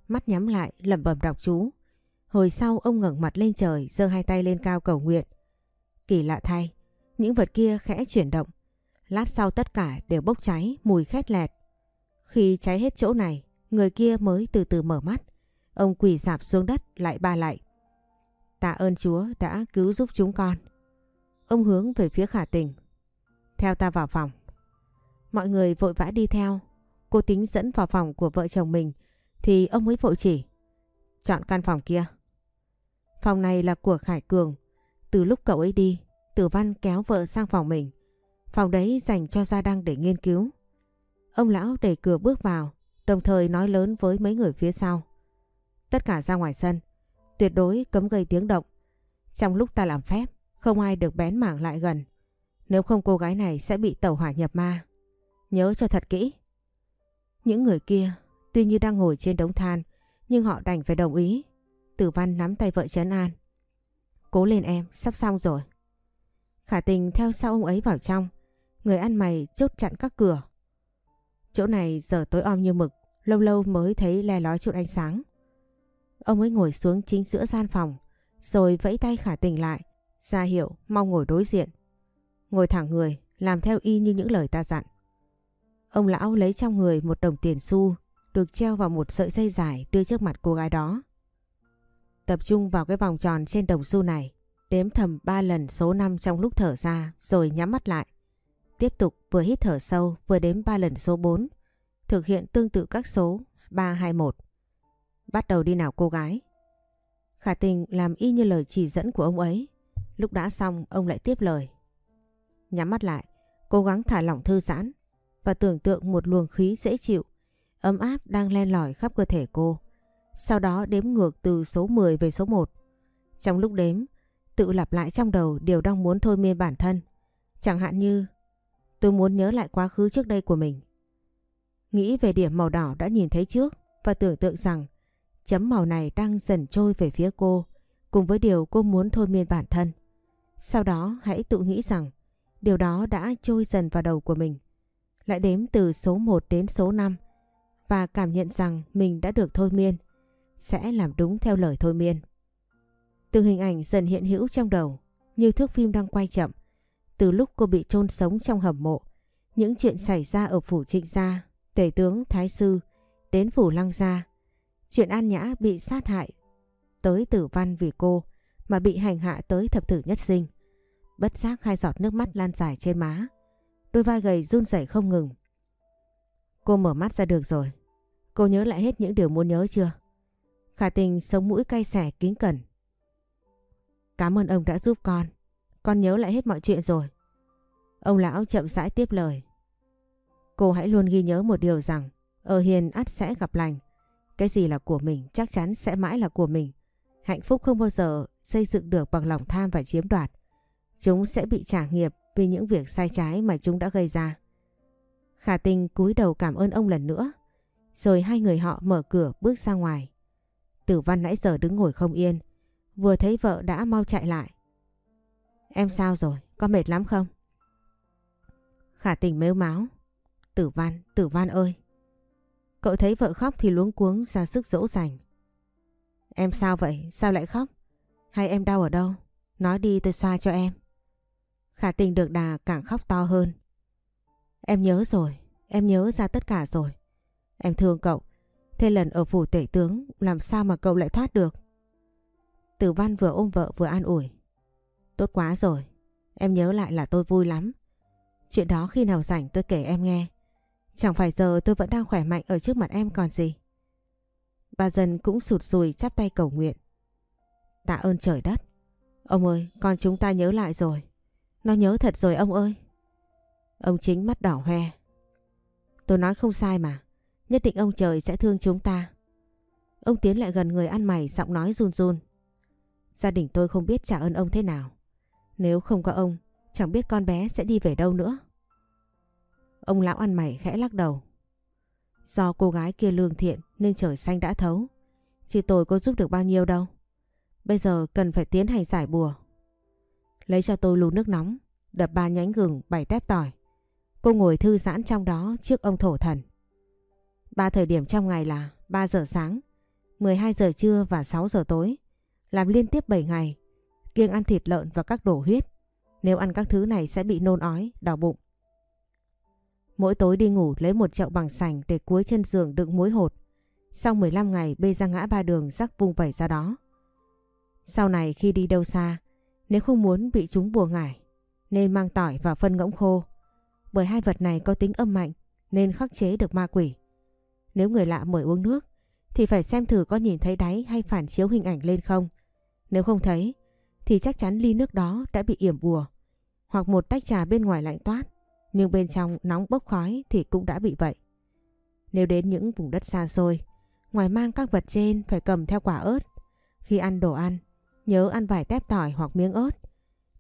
mắt nhắm lại lẩm bẩm đọc chú. Hồi sau ông ngẩng mặt lên trời, giơ hai tay lên cao cầu nguyện. Kỳ lạ thay, những vật kia khẽ chuyển động. Lát sau tất cả đều bốc cháy, mùi khét lẹt. Khi cháy hết chỗ này, người kia mới từ từ mở mắt. Ông quỳ dạp xuống đất lại ba lại. Tạ ơn Chúa đã cứu giúp chúng con. Ông hướng về phía khả tình. Theo ta vào phòng. Mọi người vội vã đi theo. Cô tính dẫn vào phòng của vợ chồng mình thì ông mới vội chỉ. Chọn căn phòng kia. Phòng này là của Khải Cường. Từ lúc cậu ấy đi, Tử Văn kéo vợ sang phòng mình. Phòng đấy dành cho Gia Đăng để nghiên cứu. Ông lão đẩy cửa bước vào, đồng thời nói lớn với mấy người phía sau. Tất cả ra ngoài sân, tuyệt đối cấm gây tiếng động. Trong lúc ta làm phép, không ai được bén mảng lại gần. Nếu không cô gái này sẽ bị tẩu hỏa nhập ma. Nhớ cho thật kỹ. Những người kia tuy như đang ngồi trên đống than nhưng họ đành phải đồng ý. Tử văn nắm tay vợ Trấn An. Cố lên em, sắp xong rồi. Khả tình theo sau ông ấy vào trong. Người ăn mày chốt chặn các cửa. Chỗ này giờ tối om như mực, lâu lâu mới thấy le lói chút ánh sáng. Ông ấy ngồi xuống chính giữa gian phòng, rồi vẫy tay khả tình lại, ra hiệu mong ngồi đối diện. Ngồi thẳng người, làm theo y như những lời ta dặn. Ông lão lấy trong người một đồng tiền xu được treo vào một sợi dây dài đưa trước mặt cô gái đó. Tập trung vào cái vòng tròn trên đồng xu này, đếm thầm 3 lần số 5 trong lúc thở ra rồi nhắm mắt lại. Tiếp tục vừa hít thở sâu vừa đếm 3 lần số 4, thực hiện tương tự các số 3, 2, 1. Bắt đầu đi nào cô gái. Khả tình làm y như lời chỉ dẫn của ông ấy. Lúc đã xong ông lại tiếp lời. Nhắm mắt lại, cố gắng thả lỏng thư giãn và tưởng tượng một luồng khí dễ chịu, ấm áp đang len lỏi khắp cơ thể cô. Sau đó đếm ngược từ số 10 về số 1. Trong lúc đếm, tự lặp lại trong đầu điều đang muốn thôi miên bản thân. Chẳng hạn như tôi muốn nhớ lại quá khứ trước đây của mình. Nghĩ về điểm màu đỏ đã nhìn thấy trước và tưởng tượng rằng chấm màu này đang dần trôi về phía cô cùng với điều cô muốn thôi miên bản thân. Sau đó hãy tự nghĩ rằng điều đó đã trôi dần vào đầu của mình. Lại đếm từ số 1 đến số 5 và cảm nhận rằng mình đã được thôi miên, sẽ làm đúng theo lời thôi miên. Từng hình ảnh dần hiện hữu trong đầu như thước phim đang quay chậm. Từ lúc cô bị chôn sống trong hầm mộ, những chuyện xảy ra ở phủ trịnh gia, tể tướng Thái Sư, đến phủ lăng gia, chuyện An Nhã bị sát hại, tới tử văn vì cô mà bị hành hạ tới thập tử nhất sinh. Bất giác hai giọt nước mắt lan dài trên má, đôi vai gầy run rẩy không ngừng. Cô mở mắt ra được rồi, cô nhớ lại hết những điều muốn nhớ chưa? Khả tình sống mũi cay xẻ kính cẩn. Cảm ơn ông đã giúp con. Con nhớ lại hết mọi chuyện rồi. Ông lão chậm rãi tiếp lời. Cô hãy luôn ghi nhớ một điều rằng, ở hiền ắt sẽ gặp lành. Cái gì là của mình chắc chắn sẽ mãi là của mình. Hạnh phúc không bao giờ xây dựng được bằng lòng tham và chiếm đoạt. Chúng sẽ bị trả nghiệp vì những việc sai trái mà chúng đã gây ra. Khả tình cúi đầu cảm ơn ông lần nữa. Rồi hai người họ mở cửa bước ra ngoài. Tử văn nãy giờ đứng ngồi không yên. Vừa thấy vợ đã mau chạy lại. Em sao rồi? Có mệt lắm không? Khả tình mếu máu. Tử văn, tử văn ơi. Cậu thấy vợ khóc thì luống cuống ra sức dỗ dành. Em sao vậy? Sao lại khóc? Hay em đau ở đâu? Nói đi tôi xoa cho em. Khả tình được đà càng khóc to hơn. Em nhớ rồi, em nhớ ra tất cả rồi. Em thương cậu. Thế lần ở phủ tể tướng làm sao mà cậu lại thoát được? Tử văn vừa ôm vợ vừa an ủi. Tốt quá rồi, em nhớ lại là tôi vui lắm. Chuyện đó khi nào rảnh tôi kể em nghe. Chẳng phải giờ tôi vẫn đang khỏe mạnh ở trước mặt em còn gì. Bà dần cũng sụt sùi chắp tay cầu nguyện. Tạ ơn trời đất. Ông ơi, con chúng ta nhớ lại rồi. Nó nhớ thật rồi ông ơi. Ông chính mắt đỏ hoe. Tôi nói không sai mà. Nhất định ông trời sẽ thương chúng ta. Ông tiến lại gần người ăn mày giọng nói run run. Gia đình tôi không biết trả ơn ông thế nào. Nếu không có ông, chẳng biết con bé sẽ đi về đâu nữa. Ông lão ăn mày khẽ lắc đầu. Do cô gái kia lương thiện nên trời xanh đã thấu. Chứ tôi có giúp được bao nhiêu đâu. Bây giờ cần phải tiến hành giải bùa. Lấy cho tôi lù nước nóng, đập ba nhánh gừng bảy tép tỏi. Cô ngồi thư giãn trong đó trước ông thổ thần. Ba thời điểm trong ngày là 3 giờ sáng, 12 giờ trưa và 6 giờ tối. Làm liên tiếp 7 ngày. Kiêng ăn thịt lợn và các đồ huyết. Nếu ăn các thứ này sẽ bị nôn ói, đau bụng. Mỗi tối đi ngủ lấy một chậu bằng sành để cuối chân giường đựng muối hột. Sau 15 ngày bê ra ngã ba đường rắc vung vẩy ra đó. Sau này khi đi đâu xa, nếu không muốn bị chúng bùa ngải, nên mang tỏi và phân ngỗng khô. Bởi hai vật này có tính âm mạnh nên khắc chế được ma quỷ. Nếu người lạ mời uống nước thì phải xem thử có nhìn thấy đáy hay phản chiếu hình ảnh lên không. Nếu không thấy thì chắc chắn ly nước đó đã bị yểm bùa. Hoặc một tách trà bên ngoài lạnh toát nhưng bên trong nóng bốc khói thì cũng đã bị vậy. Nếu đến những vùng đất xa xôi, ngoài mang các vật trên phải cầm theo quả ớt. Khi ăn đồ ăn, nhớ ăn vài tép tỏi hoặc miếng ớt.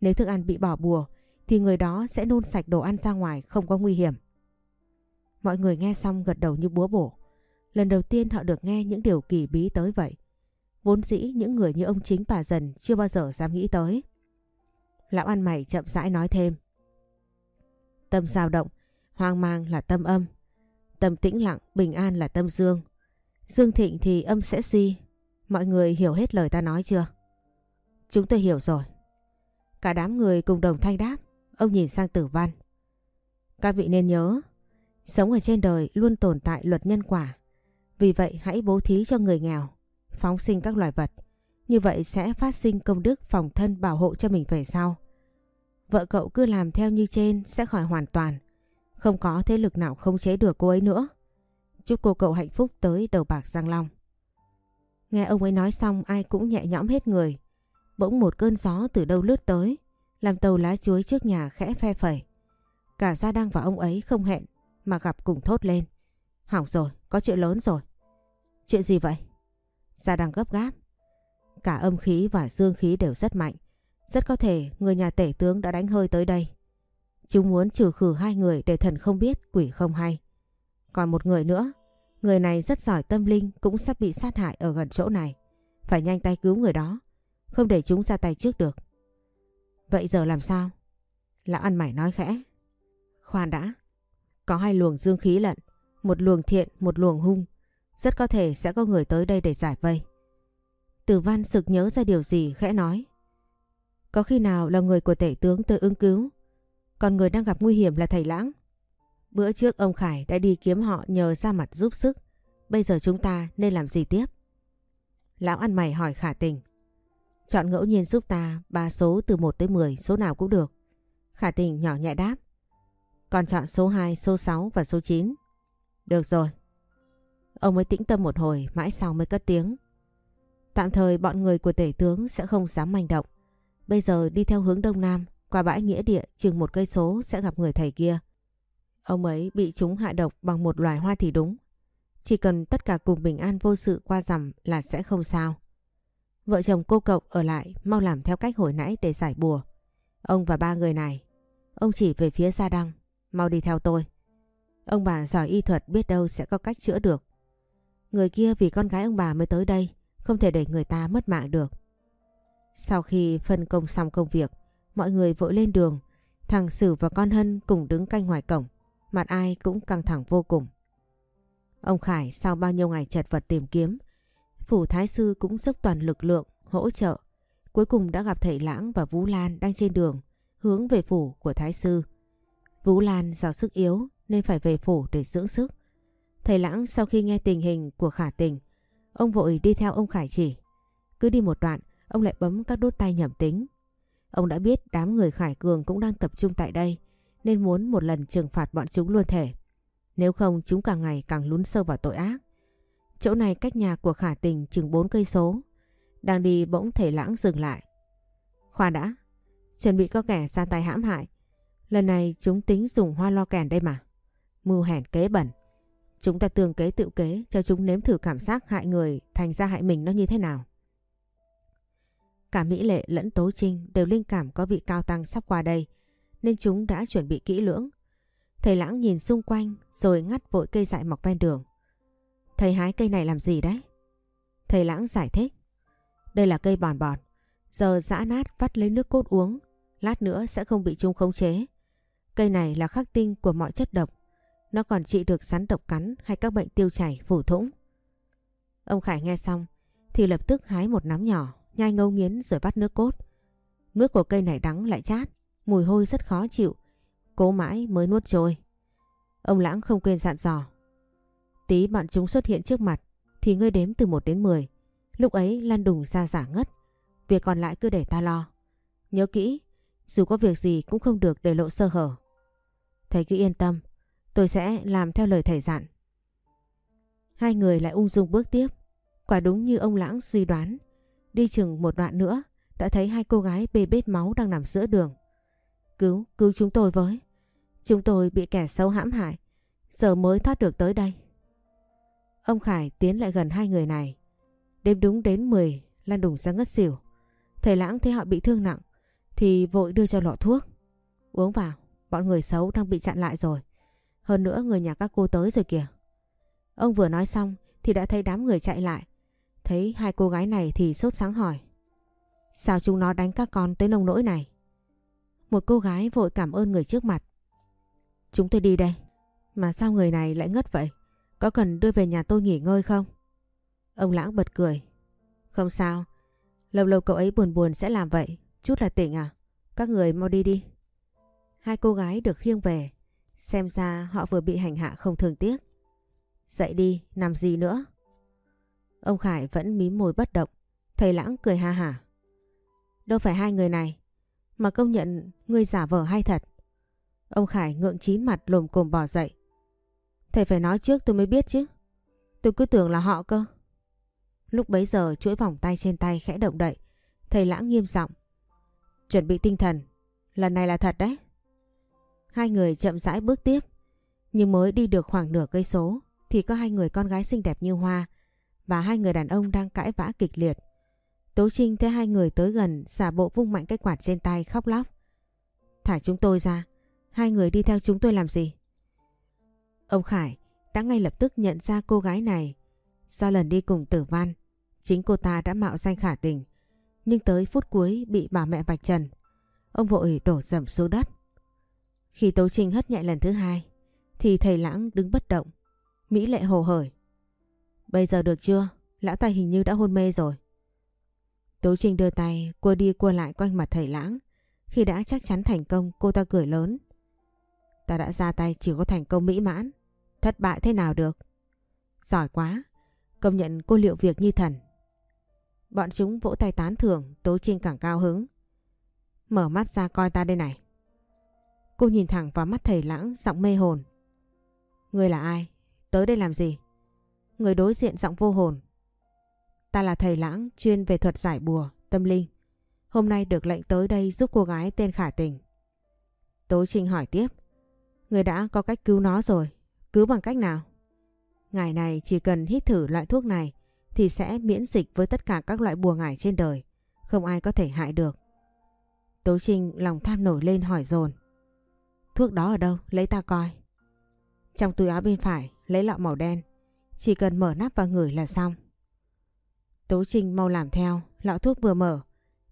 Nếu thức ăn bị bỏ bùa thì người đó sẽ nôn sạch đồ ăn ra ngoài không có nguy hiểm. Mọi người nghe xong gật đầu như búa bổ. Lần đầu tiên họ được nghe những điều kỳ bí tới vậy. Vốn dĩ những người như ông chính bà dần chưa bao giờ dám nghĩ tới. Lão ăn mày chậm rãi nói thêm. Tâm dao động, hoang mang là tâm âm. Tâm tĩnh lặng, bình an là tâm dương. Dương thịnh thì âm sẽ suy. Mọi người hiểu hết lời ta nói chưa? Chúng tôi hiểu rồi. Cả đám người cùng đồng thanh đáp. Ông nhìn sang tử văn. Các vị nên nhớ, sống ở trên đời luôn tồn tại luật nhân quả. Vì vậy hãy bố thí cho người nghèo, phóng sinh các loài vật. Như vậy sẽ phát sinh công đức phòng thân bảo hộ cho mình về sau. Vợ cậu cứ làm theo như trên sẽ khỏi hoàn toàn. Không có thế lực nào không chế được cô ấy nữa. Chúc cô cậu hạnh phúc tới đầu bạc Giang Long. Nghe ông ấy nói xong ai cũng nhẹ nhõm hết người. Bỗng một cơn gió từ đâu lướt tới, làm tàu lá chuối trước nhà khẽ phe phẩy. Cả Gia Đăng và ông ấy không hẹn mà gặp cùng thốt lên. Hỏng rồi, có chuyện lớn rồi. Chuyện gì vậy? Gia đang gấp gáp. Cả âm khí và dương khí đều rất mạnh. Rất có thể người nhà tể tướng đã đánh hơi tới đây. Chúng muốn trừ khử hai người để thần không biết, quỷ không hay. Còn một người nữa, người này rất giỏi tâm linh cũng sắp bị sát hại ở gần chỗ này. Phải nhanh tay cứu người đó, không để chúng ra tay trước được. Vậy giờ làm sao? Lão ăn mày nói khẽ. Khoan đã, có hai luồng dương khí lận, một luồng thiện, một luồng hung. Rất có thể sẽ có người tới đây để giải vây. Tử văn sực nhớ ra điều gì khẽ nói. Có khi nào là người của tể tướng tới ứng cứu, còn người đang gặp nguy hiểm là thầy Lãng? Bữa trước ông Khải đã đi kiếm họ nhờ ra mặt giúp sức. Bây giờ chúng ta nên làm gì tiếp? Lão ăn mày hỏi khả tình. Chọn ngẫu nhiên giúp ta ba số từ 1 tới 10, số nào cũng được. Khả tình nhỏ nhẹ đáp. Còn chọn số 2, số 6 và số 9. Được rồi. Ông mới tĩnh tâm một hồi, mãi sau mới cất tiếng. Tạm thời bọn người của tể tướng sẽ không dám manh động. Bây giờ đi theo hướng đông nam, qua bãi nghĩa địa chừng một cây số sẽ gặp người thầy kia. Ông ấy bị chúng hạ độc bằng một loài hoa thì đúng. Chỉ cần tất cả cùng bình an vô sự qua rằm là sẽ không sao. Vợ chồng cô cậu ở lại mau làm theo cách hồi nãy để giải bùa. Ông và ba người này. Ông chỉ về phía Sa Đăng. Mau đi theo tôi. Ông bà giỏi y thuật biết đâu sẽ có cách chữa được. Người kia vì con gái ông bà mới tới đây. Không thể để người ta mất mạng được. Sau khi phân công xong công việc, mọi người vội lên đường. Thằng Sử và con Hân cùng đứng canh ngoài cổng. Mặt ai cũng căng thẳng vô cùng. Ông Khải sau bao nhiêu ngày chật vật tìm kiếm, Phủ Thái Sư cũng dốc toàn lực lượng hỗ trợ. Cuối cùng đã gặp thầy Lãng và Vũ Lan đang trên đường hướng về phủ của Thái Sư. Vũ Lan do sức yếu nên phải về phủ để dưỡng sức. Thầy Lãng sau khi nghe tình hình của khả tình, ông vội đi theo ông Khải chỉ. Cứ đi một đoạn, ông lại bấm các đốt tay nhầm tính. Ông đã biết đám người Khải Cường cũng đang tập trung tại đây, nên muốn một lần trừng phạt bọn chúng luôn thể. Nếu không chúng càng ngày càng lún sâu vào tội ác. Chỗ này cách nhà của khả tình chừng 4 cây số. Đang đi bỗng thầy lãng dừng lại. Khoa đã, chuẩn bị có kẻ ra tay hãm hại. Lần này chúng tính dùng hoa lo kèn đây mà. Mưu hèn kế bẩn. Chúng ta tương kế tự kế, cho chúng nếm thử cảm giác hại người thành ra hại mình nó như thế nào. Cả Mỹ Lệ lẫn Tố Trinh đều linh cảm có vị cao tăng sắp qua đây, nên chúng đã chuẩn bị kỹ lưỡng. Thầy lãng nhìn xung quanh, rồi ngắt vội cây dại mọc ven đường. Thầy hái cây này làm gì đấy? Thầy lãng giải thích. Đây là cây bòn bọt. Giờ giã nát vắt lấy nước cốt uống. Lát nữa sẽ không bị chúng khống chế. Cây này là khắc tinh của mọi chất độc. Nó còn trị được rắn độc cắn hay các bệnh tiêu chảy, phủ thủng. Ông Khải nghe xong thì lập tức hái một nắm nhỏ, nhai ngấu nghiến rồi bắt nước cốt. Nước của cây này đắng lại chát, mùi hôi rất khó chịu, cố mãi mới nuốt trôi. Ông Lãng không quên dặn dò. Tí bọn chúng xuất hiện trước mặt thì ngươi đếm từ 1 đến 10. Lúc ấy Lan Đùng ra giả ngất, việc còn lại cứ để ta lo. Nhớ kỹ, dù có việc gì cũng không được để lộ sơ hở. Thầy cứ yên tâm, tôi sẽ làm theo lời thầy dặn. Hai người lại ung dung bước tiếp. Quả đúng như ông Lãng suy đoán. Đi chừng một đoạn nữa, đã thấy hai cô gái bê bết máu đang nằm giữa đường. Cứu, cứu chúng tôi với. Chúng tôi bị kẻ xấu hãm hại, giờ mới thoát được tới đây. Ông Khải tiến lại gần hai người này. Đêm đúng đến 10, Lan Đùng ra ngất xỉu. Thầy Lãng thấy họ bị thương nặng, thì vội đưa cho lọ thuốc. Uống vào, bọn người xấu đang bị chặn lại rồi. Hơn nữa người nhà các cô tới rồi kìa. Ông vừa nói xong thì đã thấy đám người chạy lại. Thấy hai cô gái này thì sốt sáng hỏi. Sao chúng nó đánh các con tới nông nỗi này? Một cô gái vội cảm ơn người trước mặt. Chúng tôi đi đây. Mà sao người này lại ngất vậy? Có cần đưa về nhà tôi nghỉ ngơi không? Ông Lãng bật cười. Không sao. Lâu lâu cậu ấy buồn buồn sẽ làm vậy. Chút là tỉnh à? Các người mau đi đi. Hai cô gái được khiêng về. Xem ra họ vừa bị hành hạ không thường tiếc. Dậy đi, nằm gì nữa? Ông Khải vẫn mím môi bất động. Thầy Lãng cười ha hả. Đâu phải hai người này. Mà công nhận ngươi giả vờ hay thật. Ông Khải ngượng chín mặt lồm cồm bỏ dậy. Thầy phải nói trước tôi mới biết chứ. Tôi cứ tưởng là họ cơ. Lúc bấy giờ chuỗi vòng tay trên tay khẽ động đậy. Thầy lãng nghiêm giọng Chuẩn bị tinh thần. Lần này là thật đấy. Hai người chậm rãi bước tiếp. Nhưng mới đi được khoảng nửa cây số thì có hai người con gái xinh đẹp như hoa và hai người đàn ông đang cãi vã kịch liệt. Tố Trinh thấy hai người tới gần xả bộ vung mạnh cái quạt trên tay khóc lóc. Thả chúng tôi ra. Hai người đi theo chúng tôi làm gì? Ông Khải đã ngay lập tức nhận ra cô gái này. Do lần đi cùng tử văn, chính cô ta đã mạo danh khả tình. Nhưng tới phút cuối bị bà mẹ vạch trần. Ông vội đổ dầm xuống đất. Khi Tố Trinh hất nhẹ lần thứ hai, thì thầy Lãng đứng bất động. Mỹ lệ hồ hởi. Bây giờ được chưa? Lão ta hình như đã hôn mê rồi. Tố Trinh đưa tay cua đi cua lại quanh mặt thầy Lãng. Khi đã chắc chắn thành công cô ta cười lớn. Ta đã ra tay chỉ có thành công mỹ mãn. Thất bại thế nào được? Giỏi quá. Công nhận cô liệu việc như thần. Bọn chúng vỗ tay tán thưởng, Tố Trinh càng cao hứng. Mở mắt ra coi ta đây này. Cô nhìn thẳng vào mắt thầy lãng, giọng mê hồn. Người là ai? Tới đây làm gì? Người đối diện giọng vô hồn. Ta là thầy lãng, chuyên về thuật giải bùa, tâm linh. Hôm nay được lệnh tới đây giúp cô gái tên Khả Tình. Tố Trinh hỏi tiếp. Người đã có cách cứu nó rồi. Cứu bằng cách nào? Ngài này chỉ cần hít thử loại thuốc này thì sẽ miễn dịch với tất cả các loại bùa ngải trên đời. Không ai có thể hại được. Tố Trinh lòng tham nổi lên hỏi dồn Thuốc đó ở đâu? Lấy ta coi. Trong túi áo bên phải, lấy lọ màu đen. Chỉ cần mở nắp và ngửi là xong. Tố Trinh mau làm theo. Lọ thuốc vừa mở.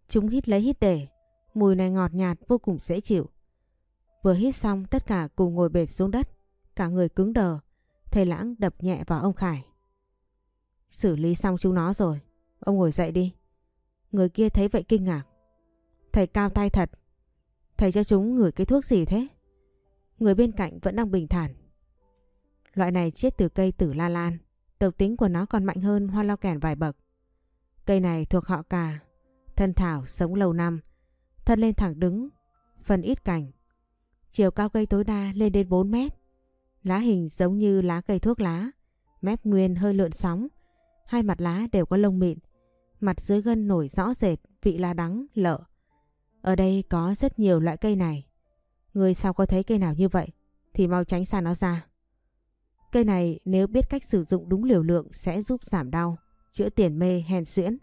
Chúng hít lấy hít để. Mùi này ngọt nhạt, vô cùng dễ chịu. Vừa hít xong, tất cả cùng ngồi bệt xuống đất. Cả người cứng đờ. Thầy lãng đập nhẹ vào ông Khải. Xử lý xong chúng nó rồi. Ông ngồi dậy đi. Người kia thấy vậy kinh ngạc. Thầy cao tay thật. Thầy cho chúng ngửi cái thuốc gì thế? Người bên cạnh vẫn đang bình thản. Loại này chết từ cây tử la lan. Độc tính của nó còn mạnh hơn hoa lao kèn vài bậc. Cây này thuộc họ cà. Thân thảo sống lâu năm. Thân lên thẳng đứng. Phần ít cành. Chiều cao cây tối đa lên đến 4 mét. Lá hình giống như lá cây thuốc lá. Mép nguyên hơi lượn sóng. hai mặt lá đều có lông mịn. Mặt dưới gân nổi rõ rệt vị lá đắng, lợ. Ở đây có rất nhiều loại cây này. Người sao có thấy cây nào như vậy thì mau tránh xa nó ra. Cây này nếu biết cách sử dụng đúng liều lượng sẽ giúp giảm đau, chữa tiền mê, hèn xuyễn.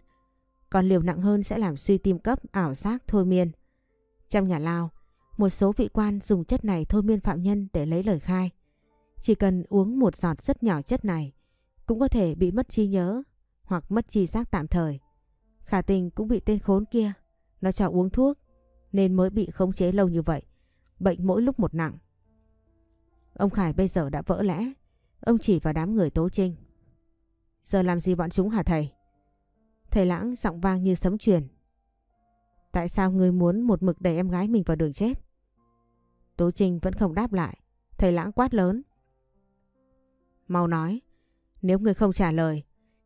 Còn liều nặng hơn sẽ làm suy tim cấp, ảo giác, thôi miên. Trong nhà lao, một số vị quan dùng chất này thôi miên phạm nhân để lấy lời khai. Chỉ cần uống một giọt rất nhỏ chất này cũng có thể bị mất trí nhớ hoặc mất trí giác tạm thời. Khả tình cũng bị tên khốn kia. Nó cho uống thuốc nên mới bị khống chế lâu như vậy. Bệnh mỗi lúc một nặng. Ông Khải bây giờ đã vỡ lẽ. Ông chỉ vào đám người tố trinh. Giờ làm gì bọn chúng hả thầy? Thầy lãng giọng vang như sấm truyền. Tại sao ngươi muốn một mực đẩy em gái mình vào đường chết? Tố Trinh vẫn không đáp lại. Thầy lãng quát lớn. Mau nói, nếu ngươi không trả lời,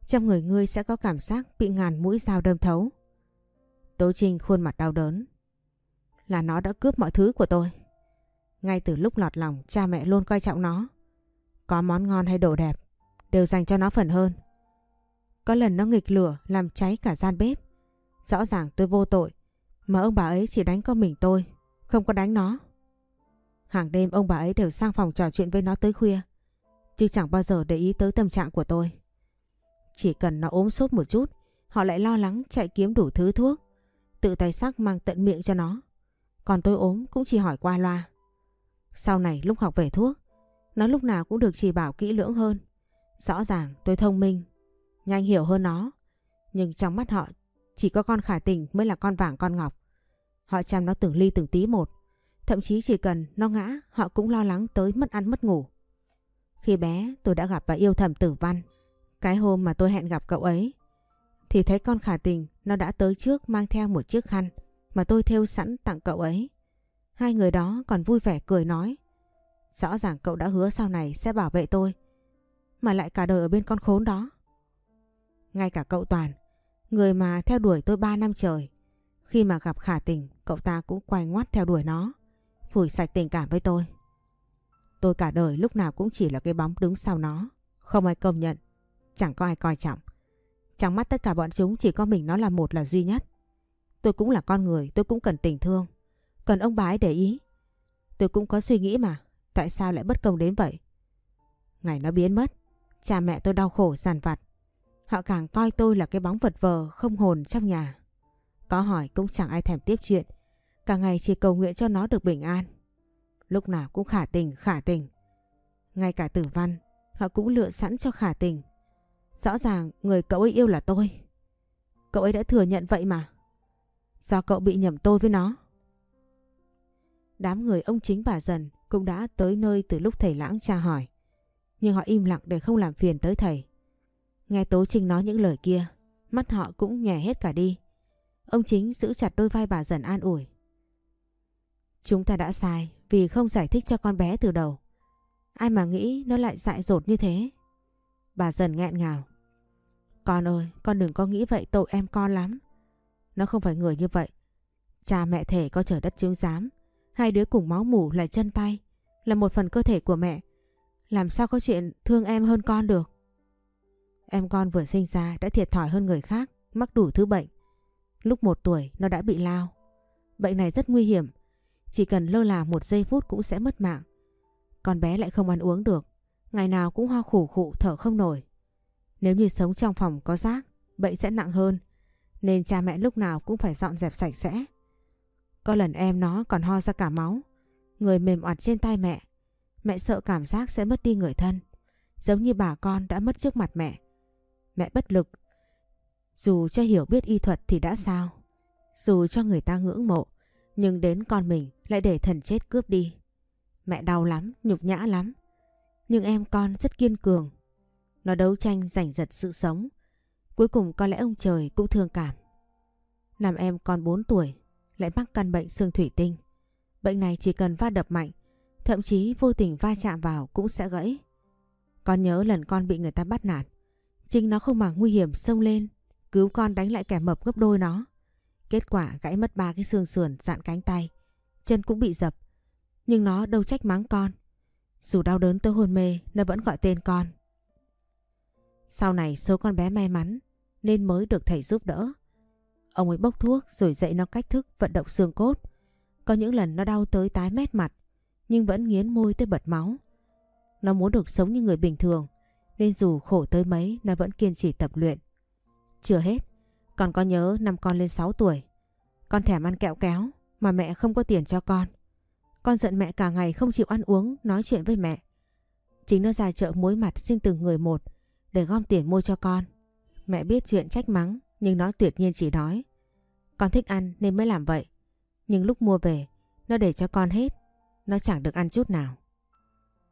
trong người ngươi sẽ có cảm giác bị ngàn mũi dao đâm thấu. Tố Trinh khuôn mặt đau đớn. Là nó đã cướp mọi thứ của tôi. Ngay từ lúc lọt lòng, cha mẹ luôn coi trọng nó. Có món ngon hay đồ đẹp, đều dành cho nó phần hơn. Có lần nó nghịch lửa, làm cháy cả gian bếp. Rõ ràng tôi vô tội, mà ông bà ấy chỉ đánh con mình tôi, Không có đánh nó Hàng đêm ông bà ấy đều sang phòng trò chuyện với nó tới khuya, Chứ chẳng bao giờ để ý tới tâm trạng của tôi Chỉ cần nó ốm sốt một chút, Họ lại lo lắng chạy kiếm đủ thứ thuốc, Tự tay sắc mang tận miệng cho nó Còn tôi ốm cũng chỉ hỏi qua loa sau này lúc học về thuốc, Nó lúc nào cũng được chỉ bảo kỹ lưỡng hơn Rõ ràng tôi thông minh, Nhanh hiểu hơn nó Nhưng trong mắt họ, Chỉ có con khả tình mới là con vàng con ngọc Họ chăm nó từng ly từng tí một. Thậm chí chỉ cần nó ngã, họ cũng lo lắng tới mất ăn mất ngủ. Khi bé, tôi đã gặp và yêu thầm tử văn. Cái hôm mà tôi hẹn gặp cậu ấy, thì thấy con khả tình nó đã tới trước mang theo một chiếc khăn mà tôi thêu sẵn tặng cậu ấy. Hai người đó còn vui vẻ cười nói. Rõ ràng cậu đã hứa sau này sẽ bảo vệ tôi. Mà lại cả đời ở bên con khốn đó. Ngay cả cậu Toàn, người mà theo đuổi tôi ba năm trời, khi mà gặp khả tình, cậu ta cũng quay ngoắt theo đuổi nó, phủi sạch tình cảm với tôi. Tôi cả đời lúc nào cũng chỉ là cái bóng đứng sau nó, không ai công nhận, chẳng có ai coi trọng. Trong mắt tất cả bọn chúng chỉ có mình nó là một là duy nhất. Tôi cũng là con người, tôi cũng cần tình thương, còn ông bà ấy để ý. Tôi cũng có suy nghĩ mà, tại sao lại bất công đến vậy? Ngày nó biến mất, cha mẹ tôi đau khổ giàn vặt. Họ càng coi tôi là cái bóng vật vờ không hồn trong nhà. Có hỏi cũng chẳng ai thèm tiếp chuyện. Cả ngày chỉ cầu nguyện cho nó được bình an. Lúc nào cũng khả tình, khả tình. Ngay cả tử văn, họ cũng lựa sẵn cho khả tình. Rõ ràng người cậu ấy yêu là tôi. Cậu ấy đã thừa nhận vậy mà. Do cậu bị nhầm tôi với nó. Đám người ông chính bà dần cũng đã tới nơi từ lúc thầy lãng tra hỏi. Nhưng họ im lặng để không làm phiền tới thầy. Nghe Tố Trinh nói những lời kia, mắt họ cũng nhè hết cả đi. Ông chính giữ chặt đôi vai bà dần an ủi. Chúng ta đã sai vì không giải thích cho con bé từ đầu. Ai mà nghĩ nó lại dại dột như thế. Bà dần nghẹn ngào. Con ơi, con đừng có nghĩ vậy tội em con lắm. Nó không phải người như vậy. Cha mẹ thể có trời đất chứng giám. Hai đứa cùng máu mủ là chân tay. Là một phần cơ thể của mẹ. Làm sao có chuyện thương em hơn con được. Em con vừa sinh ra đã thiệt thòi hơn người khác. Mắc đủ thứ bệnh. Lúc một tuổi nó đã bị lao. Bệnh này rất nguy hiểm. Chỉ cần lơ là một giây phút cũng sẽ mất mạng. Con bé lại không ăn uống được. Ngày nào cũng ho khủ khụ thở không nổi. Nếu như sống trong phòng có rác, bệnh sẽ nặng hơn. Nên cha mẹ lúc nào cũng phải dọn dẹp sạch sẽ. Có lần em nó còn ho ra cả máu. Người mềm oặt trên tay mẹ. Mẹ sợ cảm giác sẽ mất đi người thân. Giống như bà con đã mất trước mặt mẹ. Mẹ bất lực dù cho hiểu biết y thuật thì đã sao? Dù cho người ta ngưỡng mộ, nhưng đến con mình lại để thần chết cướp đi. Mẹ đau lắm, nhục nhã lắm. Nhưng em con rất kiên cường. Nó đấu tranh giành giật sự sống. Cuối cùng có lẽ ông trời cũng thương cảm. làm em con 4 tuổi, lại mắc căn bệnh xương thủy tinh. Bệnh này chỉ cần va đập mạnh, thậm chí vô tình va chạm vào cũng sẽ gãy. Con nhớ lần con bị người ta bắt nạt. Chính nó không màng nguy hiểm xông lên Cứu con đánh lại kẻ mập gấp đôi nó. Kết quả gãy mất ba cái xương sườn dạn cánh tay. Chân cũng bị dập. Nhưng nó đâu trách mắng con. Dù đau đớn tới hôn mê, nó vẫn gọi tên con. Sau này số con bé may mắn nên mới được thầy giúp đỡ. Ông ấy bốc thuốc rồi dạy nó cách thức vận động xương cốt. Có những lần nó đau tới tái mét mặt nhưng vẫn nghiến môi tới bật máu. Nó muốn được sống như người bình thường nên dù khổ tới mấy nó vẫn kiên trì tập luyện. Chưa hết, còn có nhớ năm con lên 6 tuổi. Con thèm ăn kẹo kéo mà mẹ không có tiền cho con. Con giận mẹ cả ngày không chịu ăn uống nói chuyện với mẹ. Chính nó ra chợ muối mặt xin từng người một để gom tiền mua cho con. Mẹ biết chuyện trách mắng nhưng nó tuyệt nhiên chỉ nói. Con thích ăn nên mới làm vậy. Nhưng lúc mua về nó để cho con hết. Nó chẳng được ăn chút nào.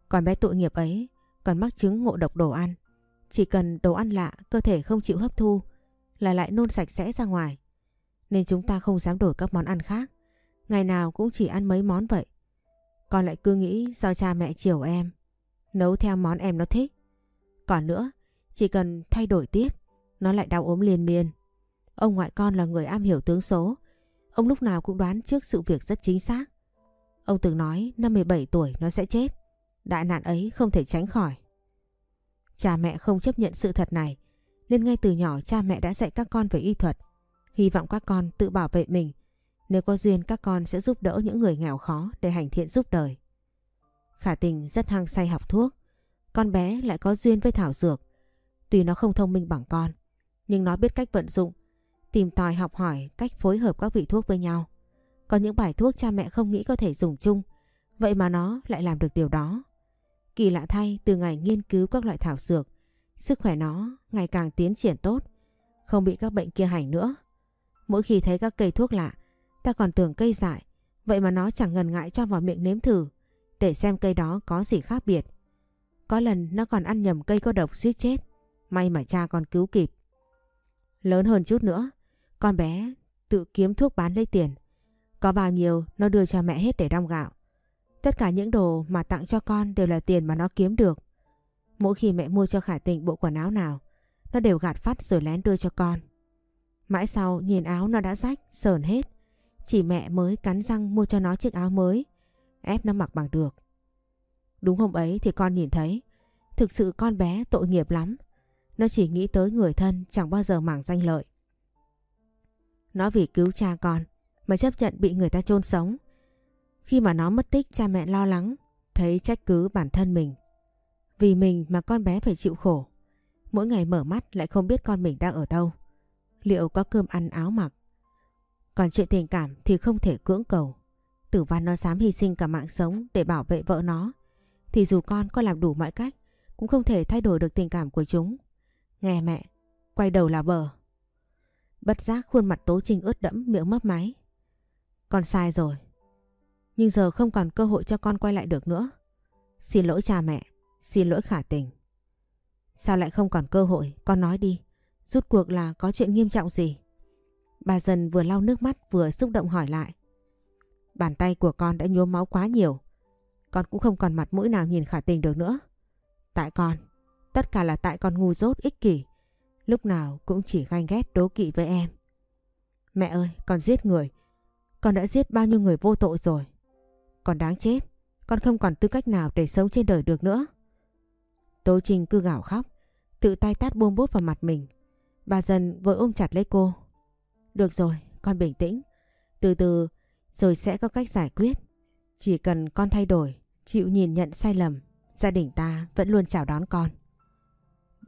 Còn bé tội nghiệp ấy còn mắc chứng ngộ độc đồ ăn. Chỉ cần đồ ăn lạ cơ thể không chịu hấp thu là lại nôn sạch sẽ ra ngoài. Nên chúng ta không dám đổi các món ăn khác. Ngày nào cũng chỉ ăn mấy món vậy. Con lại cứ nghĩ do cha mẹ chiều em. Nấu theo món em nó thích. Còn nữa, chỉ cần thay đổi tiết, nó lại đau ốm liên miên. Ông ngoại con là người am hiểu tướng số. Ông lúc nào cũng đoán trước sự việc rất chính xác. Ông từng nói năm 17 tuổi nó sẽ chết. Đại nạn ấy không thể tránh khỏi. Cha mẹ không chấp nhận sự thật này nên ngay từ nhỏ cha mẹ đã dạy các con về y thuật. Hy vọng các con tự bảo vệ mình. Nếu có duyên các con sẽ giúp đỡ những người nghèo khó để hành thiện giúp đời. Khả tình rất hăng say học thuốc. Con bé lại có duyên với thảo dược. Tuy nó không thông minh bằng con, nhưng nó biết cách vận dụng, tìm tòi học hỏi cách phối hợp các vị thuốc với nhau. Có những bài thuốc cha mẹ không nghĩ có thể dùng chung, vậy mà nó lại làm được điều đó. Kỳ lạ thay, từ ngày nghiên cứu các loại thảo dược, sức khỏe nó ngày càng tiến triển tốt, không bị các bệnh kia hành nữa. Mỗi khi thấy các cây thuốc lạ, ta còn tưởng cây dại, vậy mà nó chẳng ngần ngại cho vào miệng nếm thử, để xem cây đó có gì khác biệt. Có lần nó còn ăn nhầm cây có độc suýt chết, may mà cha còn cứu kịp. Lớn hơn chút nữa, con bé tự kiếm thuốc bán lấy tiền. Có bao nhiêu nó đưa cho mẹ hết để đong gạo. Tất cả những đồ mà tặng cho con đều là tiền mà nó kiếm được. Mỗi khi mẹ mua cho Khải Tịnh bộ quần áo nào, nó đều gạt phát rồi lén đưa cho con. Mãi sau nhìn áo nó đã rách, sờn hết. Chỉ mẹ mới cắn răng mua cho nó chiếc áo mới, ép nó mặc bằng được. Đúng hôm ấy thì con nhìn thấy, thực sự con bé tội nghiệp lắm. Nó chỉ nghĩ tới người thân chẳng bao giờ mảng danh lợi. Nó vì cứu cha con mà chấp nhận bị người ta chôn sống. Khi mà nó mất tích cha mẹ lo lắng, thấy trách cứ bản thân mình. Vì mình mà con bé phải chịu khổ. Mỗi ngày mở mắt lại không biết con mình đang ở đâu. Liệu có cơm ăn áo mặc. Còn chuyện tình cảm thì không thể cưỡng cầu. Tử văn nó dám hy sinh cả mạng sống để bảo vệ vợ nó. Thì dù con có làm đủ mọi cách cũng không thể thay đổi được tình cảm của chúng. Nghe mẹ, quay đầu là bờ. Bất giác khuôn mặt Tố Trinh ướt đẫm miệng mấp máy. Con sai rồi. Nhưng giờ không còn cơ hội cho con quay lại được nữa. Xin lỗi cha mẹ, xin lỗi khả tình. Sao lại không còn cơ hội, con nói đi. Rút cuộc là có chuyện nghiêm trọng gì? Bà dần vừa lau nước mắt vừa xúc động hỏi lại. Bàn tay của con đã nhuốm máu quá nhiều. Con cũng không còn mặt mũi nào nhìn khả tình được nữa. Tại con, tất cả là tại con ngu dốt ích kỷ. Lúc nào cũng chỉ ganh ghét đố kỵ với em. Mẹ ơi, con giết người. Con đã giết bao nhiêu người vô tội rồi. Con đáng chết. Con không còn tư cách nào để sống trên đời được nữa. Tố Trinh cứ gào khóc. Tự tay tát buông bút vào mặt mình. Bà dần vội ôm chặt lấy cô. Được rồi, con bình tĩnh. Từ từ rồi sẽ có cách giải quyết. Chỉ cần con thay đổi, chịu nhìn nhận sai lầm, gia đình ta vẫn luôn chào đón con.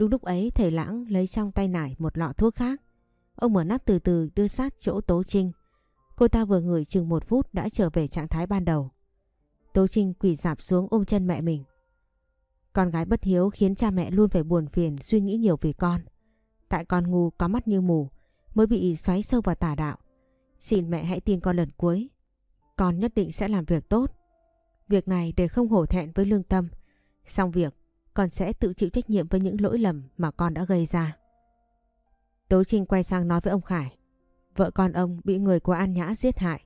Đúng lúc ấy thầy lãng lấy trong tay nải một lọ thuốc khác. Ông mở nắp từ từ đưa sát chỗ Tố Trinh. Cô ta vừa ngửi chừng một phút đã trở về trạng thái ban đầu. Tố Trinh quỳ dạp xuống ôm chân mẹ mình. Con gái bất hiếu khiến cha mẹ luôn phải buồn phiền suy nghĩ nhiều vì con. Tại con ngu có mắt như mù mới bị xoáy sâu vào tà đạo. Xin mẹ hãy tin con lần cuối. Con nhất định sẽ làm việc tốt. Việc này để không hổ thẹn với lương tâm. Xong việc, con sẽ tự chịu trách nhiệm với những lỗi lầm mà con đã gây ra. Tố Trinh quay sang nói với ông Khải. Vợ con ông bị người của An Nhã giết hại.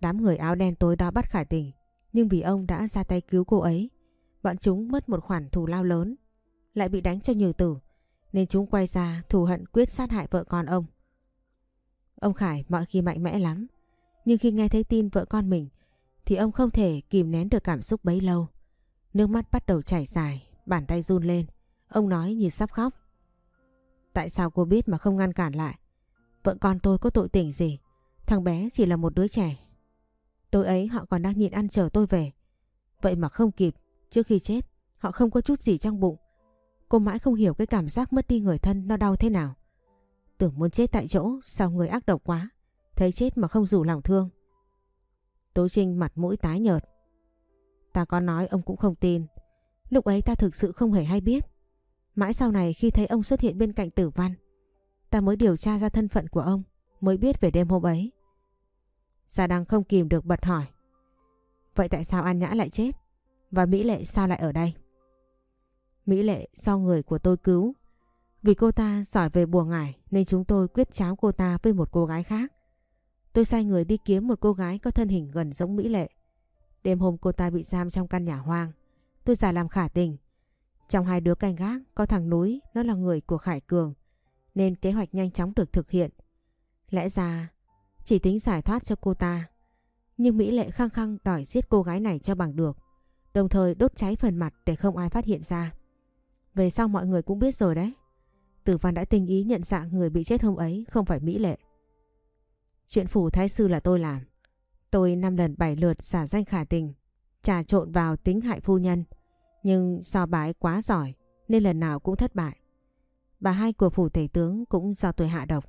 Đám người áo đen tối đó bắt Khải tình. Nhưng vì ông đã ra tay cứu cô ấy, bọn chúng mất một khoản thù lao lớn. Lại bị đánh cho nhiều tử. Nên chúng quay ra thù hận quyết sát hại vợ con ông. Ông Khải mọi khi mạnh mẽ lắm. Nhưng khi nghe thấy tin vợ con mình thì ông không thể kìm nén được cảm xúc bấy lâu. Nước mắt bắt đầu chảy dài, bàn tay run lên. Ông nói như sắp khóc. Tại sao cô biết mà không ngăn cản lại? Vợ con tôi có tội tình gì? Thằng bé chỉ là một đứa trẻ. tôi ấy họ còn đang nhịn ăn chờ tôi về. Vậy mà không kịp, trước khi chết, họ không có chút gì trong bụng. Cô mãi không hiểu cái cảm giác mất đi người thân nó đau thế nào. Tưởng muốn chết tại chỗ, sao người ác độc quá. Thấy chết mà không rủ lòng thương. Tố Trinh mặt mũi tái nhợt. Ta có nói ông cũng không tin. Lúc ấy ta thực sự không hề hay biết. Mãi sau này khi thấy ông xuất hiện bên cạnh tử văn, ta mới điều tra ra thân phận của ông, mới biết về đêm hôm ấy. Gia Đăng không kìm được bật hỏi. Vậy tại sao An Nhã lại chết? Và Mỹ Lệ sao lại ở đây? Mỹ Lệ do người của tôi cứu. Vì cô ta giỏi về bùa ngải nên chúng tôi quyết cháo cô ta với một cô gái khác. Tôi sai người đi kiếm một cô gái có thân hình gần giống Mỹ Lệ. Đêm hôm cô ta bị giam trong căn nhà hoang. Tôi giả làm khả tình. Trong hai đứa canh gác có thằng núi, nó là người của Khải Cường. Nên kế hoạch nhanh chóng được thực hiện. Lẽ ra chỉ tính giải thoát cho cô ta. Nhưng Mỹ Lệ khăng khăng đòi giết cô gái này cho bằng được. Đồng thời đốt cháy phần mặt để không ai phát hiện ra. Về sau mọi người cũng biết rồi đấy. Tử Văn đã tình ý nhận dạng người bị chết hôm ấy không phải Mỹ Lệ. Chuyện phủ thái sư là tôi làm. Tôi năm lần bảy lượt giả danh khả tình, trà trộn vào tính hại phu nhân. Nhưng do bà ấy quá giỏi, nên lần nào cũng thất bại. Bà hai của phủ thầy tướng cũng do tôi hạ độc.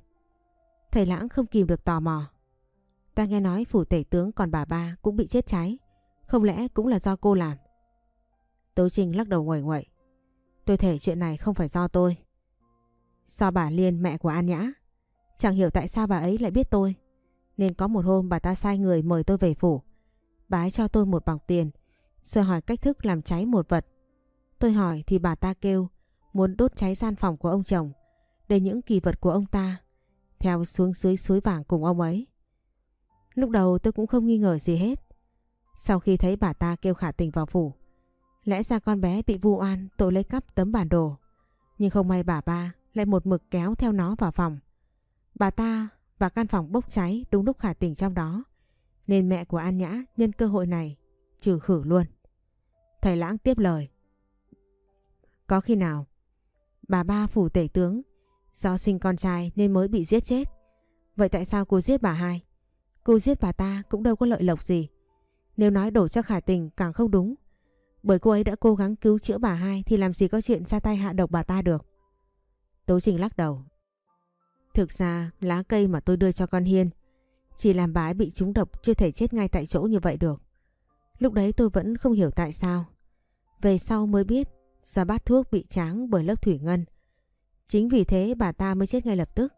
Thầy lãng không kìm được tò mò. Ta nghe nói phủ tể tướng còn bà ba cũng bị chết cháy. Không lẽ cũng là do cô làm? Tố Trinh lắc đầu nguẩy nguậy. Tôi thể chuyện này không phải do tôi. Do bà Liên, mẹ của An Nhã. Chẳng hiểu tại sao bà ấy lại biết tôi. Nên có một hôm bà ta sai người mời tôi về phủ. Bà ấy cho tôi một bọc tiền. Rồi hỏi cách thức làm cháy một vật. Tôi hỏi thì bà ta kêu muốn đốt cháy gian phòng của ông chồng. Để những kỳ vật của ông ta theo xuống dưới suối vàng cùng ông ấy. Lúc đầu tôi cũng không nghi ngờ gì hết. Sau khi thấy bà ta kêu khả tình vào phủ, lẽ ra con bé bị vu oan tội lấy cắp tấm bản đồ. Nhưng không may bà ba lại một mực kéo theo nó vào phòng. Bà ta và căn phòng bốc cháy đúng lúc khả tình trong đó. Nên mẹ của An Nhã nhân cơ hội này trừ khử luôn. Thầy Lãng tiếp lời. Có khi nào, bà ba phủ tể tướng, do sinh con trai nên mới bị giết chết. Vậy tại sao cô giết bà hai? Cô giết bà ta cũng đâu có lợi lộc gì. Nếu nói đổ cho khả tình càng không đúng. Bởi cô ấy đã cố gắng cứu chữa bà hai thì làm gì có chuyện ra tay hạ độc bà ta được. Tố Trình lắc đầu. Thực ra, lá cây mà tôi đưa cho con Hiên, chỉ làm bà ấy bị trúng độc chưa thể chết ngay tại chỗ như vậy được. Lúc đấy tôi vẫn không hiểu tại sao. Về sau mới biết do bát thuốc bị tráng bởi lớp thủy ngân. Chính vì thế bà ta mới chết ngay lập tức.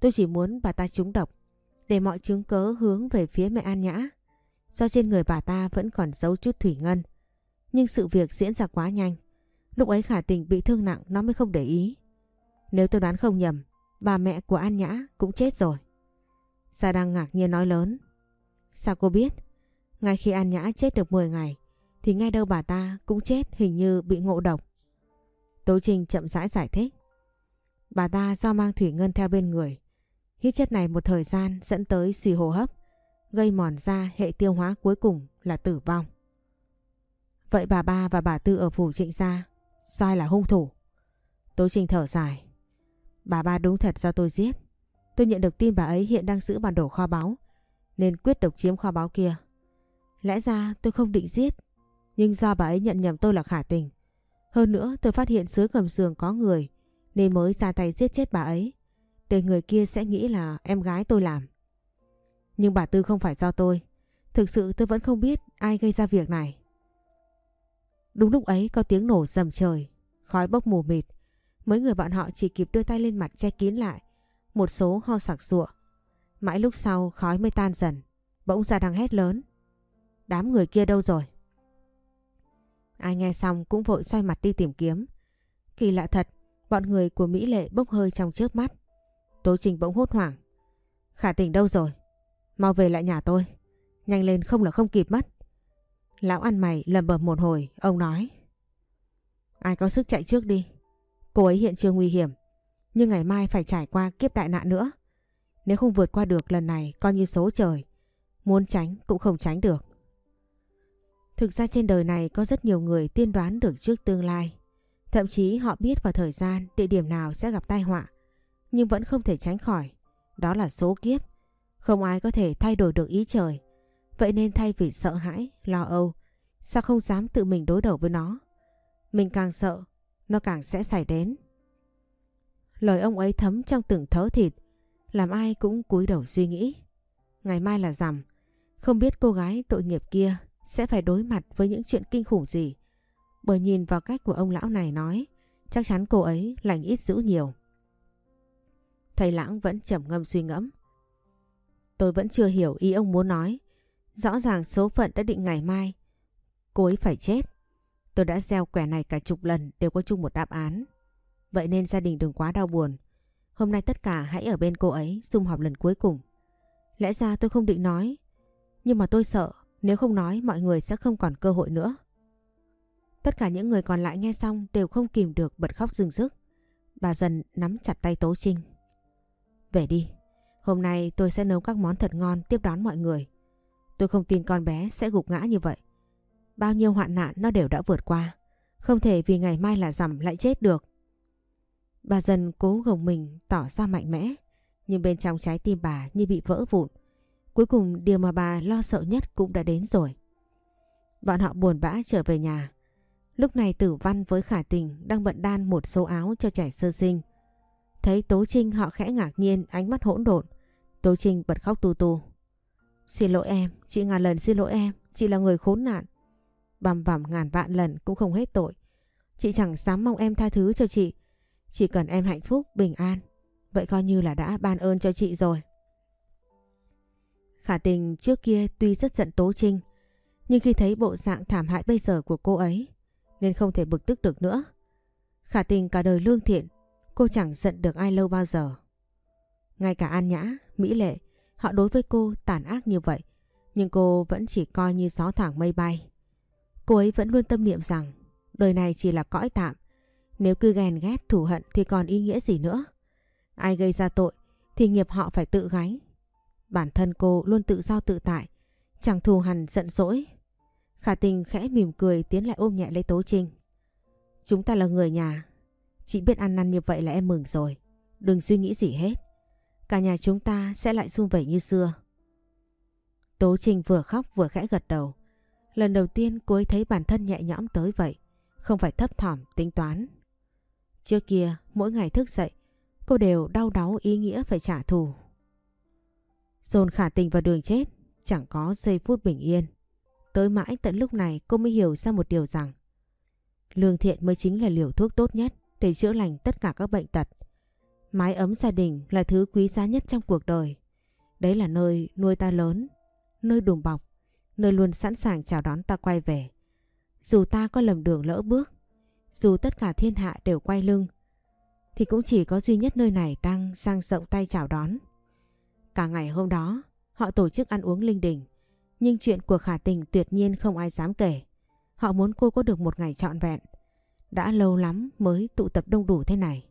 Tôi chỉ muốn bà ta trúng độc để mọi chứng cớ hướng về phía mẹ An Nhã. Do trên người bà ta vẫn còn giấu chút thủy ngân. Nhưng sự việc diễn ra quá nhanh. Lúc ấy khả tình bị thương nặng nó mới không để ý. Nếu tôi đoán không nhầm, bà mẹ của An Nhã cũng chết rồi. Gia đang ngạc nhiên nói lớn. Sao cô biết? Ngay khi An Nhã chết được 10 ngày, thì ngay đâu bà ta cũng chết hình như bị ngộ độc. Tố Trinh chậm rãi giải thích. Bà ta do mang thủy ngân theo bên người. Hít chất này một thời gian dẫn tới suy hô hấp, gây mòn da hệ tiêu hóa cuối cùng là tử vong. Vậy bà ba và bà Tư ở phủ trịnh gia, sai là hung thủ. Tố Trinh thở dài. Bà ba đúng thật do tôi giết. Tôi nhận được tin bà ấy hiện đang giữ bản đồ kho báu, nên quyết độc chiếm kho báu kia. Lẽ ra tôi không định giết, nhưng do bà ấy nhận nhầm tôi là khả tình. Hơn nữa tôi phát hiện dưới gầm giường có người, nên mới ra tay giết chết bà ấy để người kia sẽ nghĩ là em gái tôi làm. Nhưng bà Tư không phải do tôi. Thực sự tôi vẫn không biết ai gây ra việc này. Đúng lúc ấy có tiếng nổ rầm trời, khói bốc mù mịt. Mấy người bọn họ chỉ kịp đưa tay lên mặt che kín lại. Một số ho sặc sụa. Mãi lúc sau khói mới tan dần. Bỗng ra đang hét lớn. Đám người kia đâu rồi? Ai nghe xong cũng vội xoay mặt đi tìm kiếm. Kỳ lạ thật, bọn người của Mỹ Lệ bốc hơi trong trước mắt. Tố Trình bỗng hốt hoảng. Khả tình đâu rồi? Mau về lại nhà tôi. Nhanh lên không là không kịp mất. Lão ăn mày lầm bầm một hồi, ông nói. Ai có sức chạy trước đi. Cô ấy hiện chưa nguy hiểm, nhưng ngày mai phải trải qua kiếp đại nạn nữa. Nếu không vượt qua được lần này coi như số trời. Muốn tránh cũng không tránh được. Thực ra trên đời này có rất nhiều người tiên đoán được trước tương lai. Thậm chí họ biết vào thời gian, địa điểm nào sẽ gặp tai họa, nhưng vẫn không thể tránh khỏi. Đó là số kiếp. Không ai có thể thay đổi được ý trời. Vậy nên thay vì sợ hãi, lo âu, sao không dám tự mình đối đầu với nó? Mình càng sợ, nó càng sẽ xảy đến. Lời ông ấy thấm trong từng thớ thịt, làm ai cũng cúi đầu suy nghĩ. Ngày mai là rằm, không biết cô gái tội nghiệp kia sẽ phải đối mặt với những chuyện kinh khủng gì. Bởi nhìn vào cách của ông lão này nói, chắc chắn cô ấy lành ít dữ nhiều. Thầy Lãng vẫn trầm ngâm suy ngẫm. Tôi vẫn chưa hiểu ý ông muốn nói. Rõ ràng số phận đã định ngày mai. Cô ấy phải chết. Tôi đã gieo quẻ này cả chục lần đều có chung một đáp án. Vậy nên gia đình đừng quá đau buồn. Hôm nay tất cả hãy ở bên cô ấy xung họp lần cuối cùng. Lẽ ra tôi không định nói. Nhưng mà tôi sợ nếu không nói mọi người sẽ không còn cơ hội nữa. Tất cả những người còn lại nghe xong đều không kìm được bật khóc rừng rức. Bà dần nắm chặt tay Tố Trinh. Về đi, hôm nay tôi sẽ nấu các món thật ngon tiếp đón mọi người. Tôi không tin con bé sẽ gục ngã như vậy. Bao nhiêu hoạn nạn nó đều đã vượt qua. Không thể vì ngày mai là rằm lại chết được. Bà dần cố gồng mình tỏ ra mạnh mẽ. Nhưng bên trong trái tim bà như bị vỡ vụn. Cuối cùng điều mà bà lo sợ nhất cũng đã đến rồi. Bọn họ buồn bã trở về nhà. Lúc này tử văn với khả tình đang bận đan một số áo cho trẻ sơ sinh. Thấy Tố Trinh họ khẽ ngạc nhiên ánh mắt hỗn độn. Tố Trinh bật khóc tu tu. Xin lỗi em, chị ngàn lần xin lỗi em, chị là người khốn nạn. Bằm vằm ngàn vạn lần cũng không hết tội. Chị chẳng dám mong em tha thứ cho chị. Chỉ cần em hạnh phúc, bình an. Vậy coi như là đã ban ơn cho chị rồi. Khả tình trước kia tuy rất giận Tố Trinh, nhưng khi thấy bộ dạng thảm hại bây giờ của cô ấy, nên không thể bực tức được nữa. Khả tình cả đời lương thiện, cô chẳng giận được ai lâu bao giờ. Ngay cả An Nhã, Mỹ Lệ, họ đối với cô tàn ác như vậy, nhưng cô vẫn chỉ coi như gió thoảng mây bay. Cô ấy vẫn luôn tâm niệm rằng đời này chỉ là cõi tạm. Nếu cứ ghen ghét thù hận thì còn ý nghĩa gì nữa. Ai gây ra tội thì nghiệp họ phải tự gánh. Bản thân cô luôn tự do tự tại, chẳng thù hằn giận dỗi. Khả tình khẽ mỉm cười tiến lại ôm nhẹ lấy Tố Trinh. Chúng ta là người nhà, chị biết ăn năn như vậy là em mừng rồi. Đừng suy nghĩ gì hết. Cả nhà chúng ta sẽ lại sung vầy như xưa. Tố Trinh vừa khóc vừa khẽ gật đầu. Lần đầu tiên cô ấy thấy bản thân nhẹ nhõm tới vậy, không phải thấp thỏm tính toán. Trước kia, mỗi ngày thức dậy, cô đều đau đáu ý nghĩa phải trả thù. Dồn khả tình vào đường chết, chẳng có giây phút bình yên. Tới mãi tận lúc này cô mới hiểu ra một điều rằng lương thiện mới chính là liều thuốc tốt nhất để chữa lành tất cả các bệnh tật. Mái ấm gia đình là thứ quý giá nhất trong cuộc đời. Đấy là nơi nuôi ta lớn, nơi đùm bọc, nơi luôn sẵn sàng chào đón ta quay về. Dù ta có lầm đường lỡ bước, dù tất cả thiên hạ đều quay lưng, thì cũng chỉ có duy nhất nơi này đang sang rộng tay chào đón. Cả ngày hôm đó, họ tổ chức ăn uống linh đình, nhưng chuyện của khả tình tuyệt nhiên không ai dám kể. Họ muốn cô có được một ngày trọn vẹn. Đã lâu lắm mới tụ tập đông đủ thế này.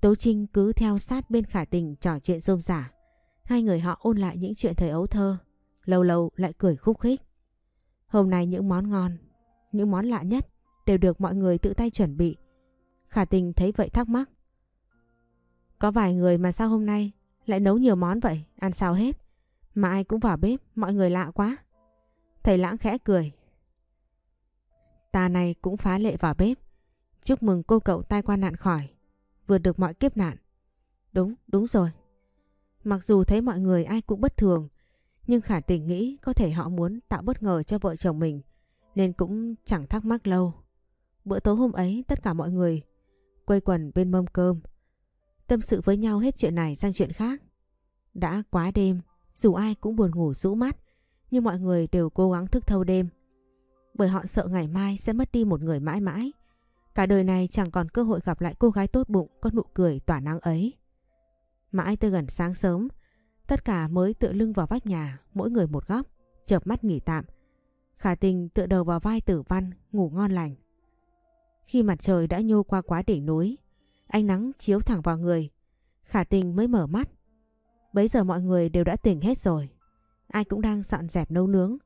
Tố Trinh cứ theo sát bên khả tình trò chuyện rôm rả. Hai người họ ôn lại những chuyện thời ấu thơ. Lâu lâu lại cười khúc khích. Hôm nay những món ngon, những món lạ nhất đều được mọi người tự tay chuẩn bị. Khả tình thấy vậy thắc mắc. Có vài người mà sao hôm nay lại nấu nhiều món vậy, ăn sao hết. Mà ai cũng vào bếp, mọi người lạ quá. Thầy lãng khẽ cười. Ta này cũng phá lệ vào bếp. Chúc mừng cô cậu tai qua nạn khỏi. Vượt được mọi kiếp nạn. Đúng, đúng rồi. Mặc dù thấy mọi người ai cũng bất thường. Nhưng khả tình nghĩ có thể họ muốn tạo bất ngờ cho vợ chồng mình. Nên cũng chẳng thắc mắc lâu. Bữa tối hôm ấy tất cả mọi người quây quần bên mâm cơm. Tâm sự với nhau hết chuyện này sang chuyện khác. Đã quá đêm, dù ai cũng buồn ngủ rũ mắt, nhưng mọi người đều cố gắng thức thâu đêm. Bởi họ sợ ngày mai sẽ mất đi một người mãi mãi. Cả đời này chẳng còn cơ hội gặp lại cô gái tốt bụng có nụ cười tỏa nắng ấy. Mãi tới gần sáng sớm, tất cả mới tựa lưng vào vách nhà, mỗi người một góc, chợp mắt nghỉ tạm. Khả tình tựa đầu vào vai tử văn, ngủ ngon lành. Khi mặt trời đã nhô qua quá đỉnh núi, ánh nắng chiếu thẳng vào người, khả tình mới mở mắt. Bấy giờ mọi người đều đã tỉnh hết rồi. Ai cũng đang dọn dẹp nấu nướng.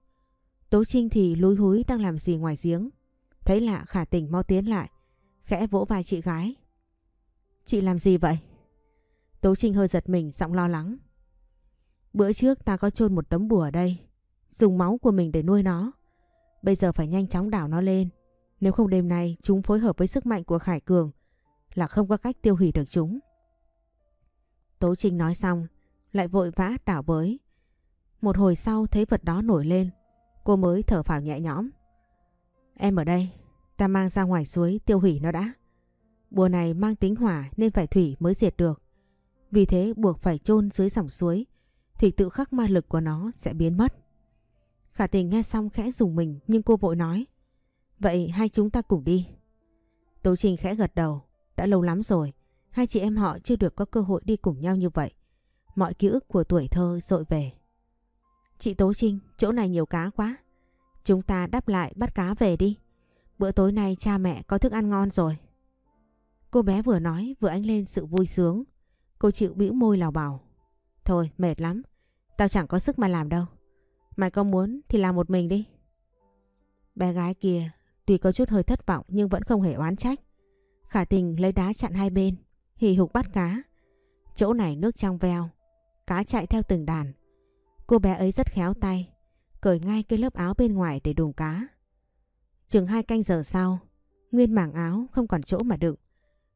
Tố Trinh thì lúi húi đang làm gì ngoài giếng. Thấy lạ khả tình mau tiến lại. khẽ vỗ vai chị gái. Chị làm gì vậy? Tố Trinh hơi giật mình giọng lo lắng. Bữa trước ta có chôn một tấm bùa ở đây, dùng máu của mình để nuôi nó. Bây giờ phải nhanh chóng đảo nó lên, nếu không đêm nay chúng phối hợp với sức mạnh của Khải Cường là không có cách tiêu hủy được chúng. Tố Trinh nói xong, lại vội vã đảo bới. Một hồi sau thấy vật đó nổi lên, cô mới thở phào nhẹ nhõm. Em ở đây, ta mang ra ngoài suối tiêu hủy nó đã. Bùa này mang tính hỏa nên phải thủy mới diệt được. Vì thế buộc phải chôn dưới dòng suối thì tự khắc ma lực của nó sẽ biến mất. Khả tình nghe xong khẽ dùng mình nhưng cô vội nói. Vậy hai chúng ta cùng đi. Tố Trình khẽ gật đầu. Đã lâu lắm rồi, hai chị em họ chưa được có cơ hội đi cùng nhau như vậy. Mọi ký ức của tuổi thơ dội về. Chị Tố Trinh, chỗ này nhiều cá quá. Chúng ta đáp lại bắt cá về đi. Bữa tối nay cha mẹ có thức ăn ngon rồi. Cô bé vừa nói vừa ánh lên sự vui sướng. Cô chịu bĩu môi lào bảo. Thôi mệt lắm, tao chẳng có sức mà làm đâu. Mày có muốn thì làm một mình đi. Bé gái kia tuy có chút hơi thất vọng nhưng vẫn không hề oán trách. Khả tình lấy đá chặn hai bên, hì hục bắt cá. Chỗ này nước trong veo, cá chạy theo từng đàn. Cô bé ấy rất khéo tay, cởi ngay cái lớp áo bên ngoài để đùm cá. Chừng hai canh giờ sau, nguyên mảng áo không còn chỗ mà đựng.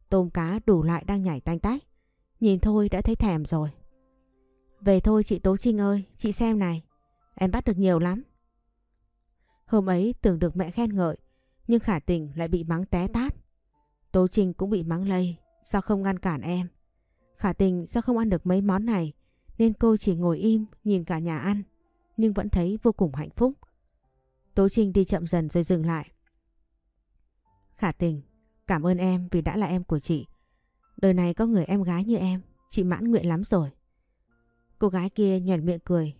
Tôm cá đủ lại đang nhảy tanh tách. Nhìn thôi đã thấy thèm rồi. Về thôi chị Tố Trinh ơi, chị xem này. Em bắt được nhiều lắm. Hôm ấy tưởng được mẹ khen ngợi, nhưng khả tình lại bị mắng té tát. Tố Trinh cũng bị mắng lây sao không ngăn cản em. Khả tình do không ăn được mấy món này nên cô chỉ ngồi im nhìn cả nhà ăn nhưng vẫn thấy vô cùng hạnh phúc. Tố Trinh đi chậm dần rồi dừng lại. Khả tình, cảm ơn em vì đã là em của chị. Đời này có người em gái như em, chị mãn nguyện lắm rồi. Cô gái kia nhuền miệng cười.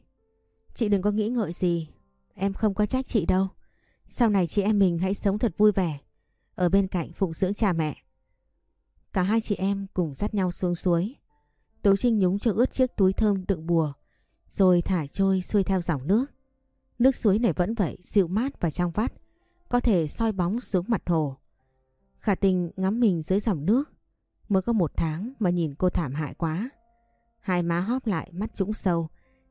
Chị đừng có nghĩ ngợi gì, em không có trách chị đâu. Sau này chị em mình hãy sống thật vui vẻ, ở bên cạnh phụng dưỡng cha mẹ. Cả hai chị em cùng dắt nhau xuống suối. Tố Trinh nhúng cho ướt chiếc túi thơm đựng bùa, rồi thả trôi xuôi theo dòng nước. Nước suối này vẫn vậy, dịu mát và trong vắt, có thể soi bóng xuống mặt hồ. Khả tình ngắm mình dưới dòng nước, mới có một tháng mà nhìn cô thảm hại quá. Hai má hóp lại, mắt trũng sâu,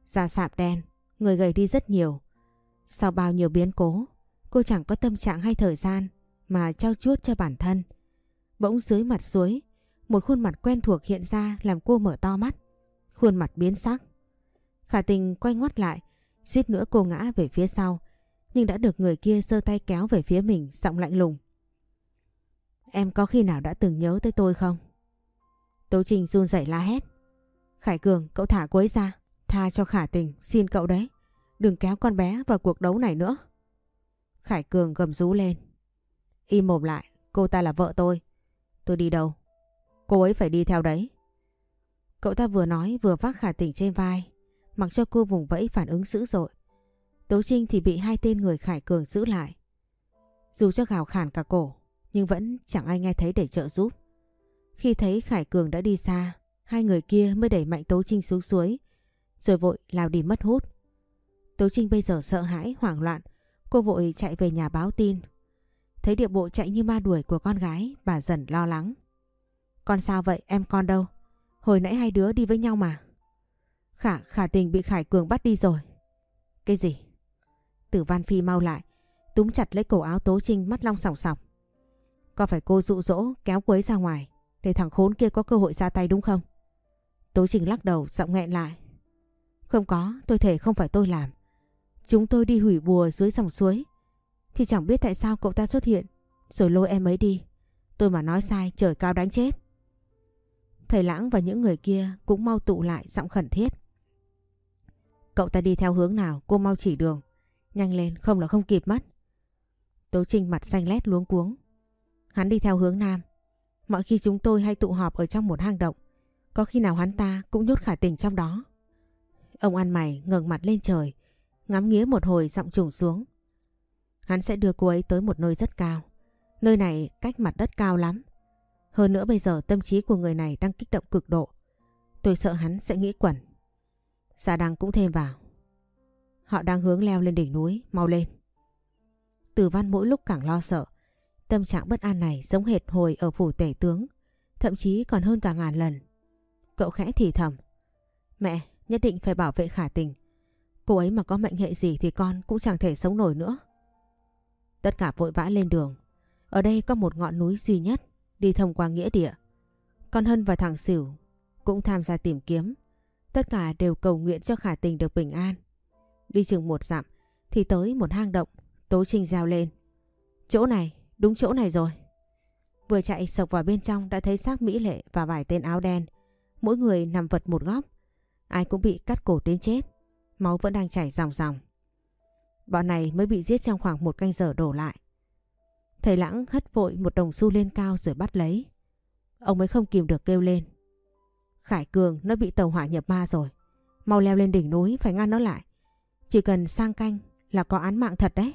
da sạm đen, người gầy đi rất nhiều. Sau bao nhiêu biến cố, cô chẳng có tâm trạng hay thời gian mà trao chuốt cho bản thân. Bỗng dưới mặt suối, một khuôn mặt quen thuộc hiện ra làm cô mở to mắt. Khuôn mặt biến sắc. Khả tình quay ngoắt lại, suýt nữa cô ngã về phía sau, nhưng đã được người kia giơ tay kéo về phía mình, giọng lạnh lùng. Em có khi nào đã từng nhớ tới tôi không? Tố Trình run rẩy la hét. Khải Cường, cậu thả cô ấy ra. Tha cho khả tình, xin cậu đấy. Đừng kéo con bé vào cuộc đấu này nữa. Khải Cường gầm rú lên. Im mồm lại, cô ta là vợ tôi. Tôi đi đâu? Cô ấy phải đi theo đấy. Cậu ta vừa nói vừa vác khả tỉnh trên vai, mặc cho cô vùng vẫy phản ứng dữ dội. Tố Trinh thì bị hai tên người Khải Cường giữ lại. Dù cho gào khản cả cổ, nhưng vẫn chẳng ai nghe thấy để trợ giúp. Khi thấy Khải Cường đã đi xa, hai người kia mới đẩy mạnh Tố Trinh xuống suối, rồi vội lao đi mất hút. Tố Trinh bây giờ sợ hãi, hoảng loạn, cô vội chạy về nhà báo tin. Thấy điệp bộ chạy như ma đuổi của con gái, bà dần lo lắng. Con sao vậy, em con đâu? Hồi nãy hai đứa đi với nhau mà. Khả, khả tình bị Khải Cường bắt đi rồi. Cái gì? Tử Văn Phi mau lại, túm chặt lấy cổ áo Tố Trinh mắt long sòng sọc. Có phải cô dụ dỗ kéo quấy ra ngoài để thằng khốn kia có cơ hội ra tay đúng không? Tố Trình lắc đầu giọng nghẹn lại. Không có, tôi thể không phải tôi làm. Chúng tôi đi hủy bùa dưới dòng suối. Thì chẳng biết tại sao cậu ta xuất hiện rồi lôi em ấy đi. Tôi mà nói sai, trời cao đánh chết. Thầy Lãng và những người kia cũng mau tụ lại, giọng khẩn thiết. Cậu ta đi theo hướng nào, cô mau chỉ đường. Nhanh lên, không là không kịp mất. Tố Trinh mặt xanh lét luống cuống. Hắn đi theo hướng nam. Mọi khi chúng tôi hay tụ họp ở trong một hang động. Có khi nào hắn ta cũng nhốt khả tình trong đó. Ông ăn mày, ngẩng mặt lên trời. Ngắm nghía một hồi, giọng trùng xuống. Hắn sẽ đưa cô ấy tới một nơi rất cao. Nơi này cách mặt đất cao lắm. Hơn nữa bây giờ tâm trí của người này đang kích động cực độ. Tôi sợ hắn sẽ nghĩ quẩn. giả Đăng cũng thêm vào. Họ đang hướng leo lên đỉnh núi, mau lên. Từ văn mỗi lúc càng lo sợ. Tâm trạng bất an này giống hệt hồi ở phủ tể tướng, thậm chí còn hơn cả ngàn lần. Cậu khẽ thì thầm. Mẹ, nhất định phải bảo vệ khả tình. Cô ấy mà có mệnh hệ gì thì con cũng chẳng thể sống nổi nữa. Tất cả vội vã lên đường. Ở đây có một ngọn núi duy nhất đi thông qua nghĩa địa. Con Hân và thằng Sửu cũng tham gia tìm kiếm. Tất cả đều cầu nguyện cho khả tình được bình an. Đi chừng một dặm thì tới một hang động. Tố Trinh reo lên. Chỗ này, đúng chỗ này rồi. Vừa chạy sộc vào bên trong đã thấy xác Mỹ Lệ và vài tên áo đen. Mỗi người nằm vật một góc. Ai cũng bị cắt cổ đến chết. Máu vẫn đang chảy ròng ròng. Bọn này mới bị giết trong khoảng một canh giờ đổ lại. Thầy Lãng hất vội một đồng xu lên cao rồi bắt lấy. Ông mới không kìm được kêu lên. Khải Cường nó bị tàu hỏa nhập ma rồi. Mau leo lên đỉnh núi phải ngăn nó lại. Chỉ cần sang canh là có án mạng thật đấy.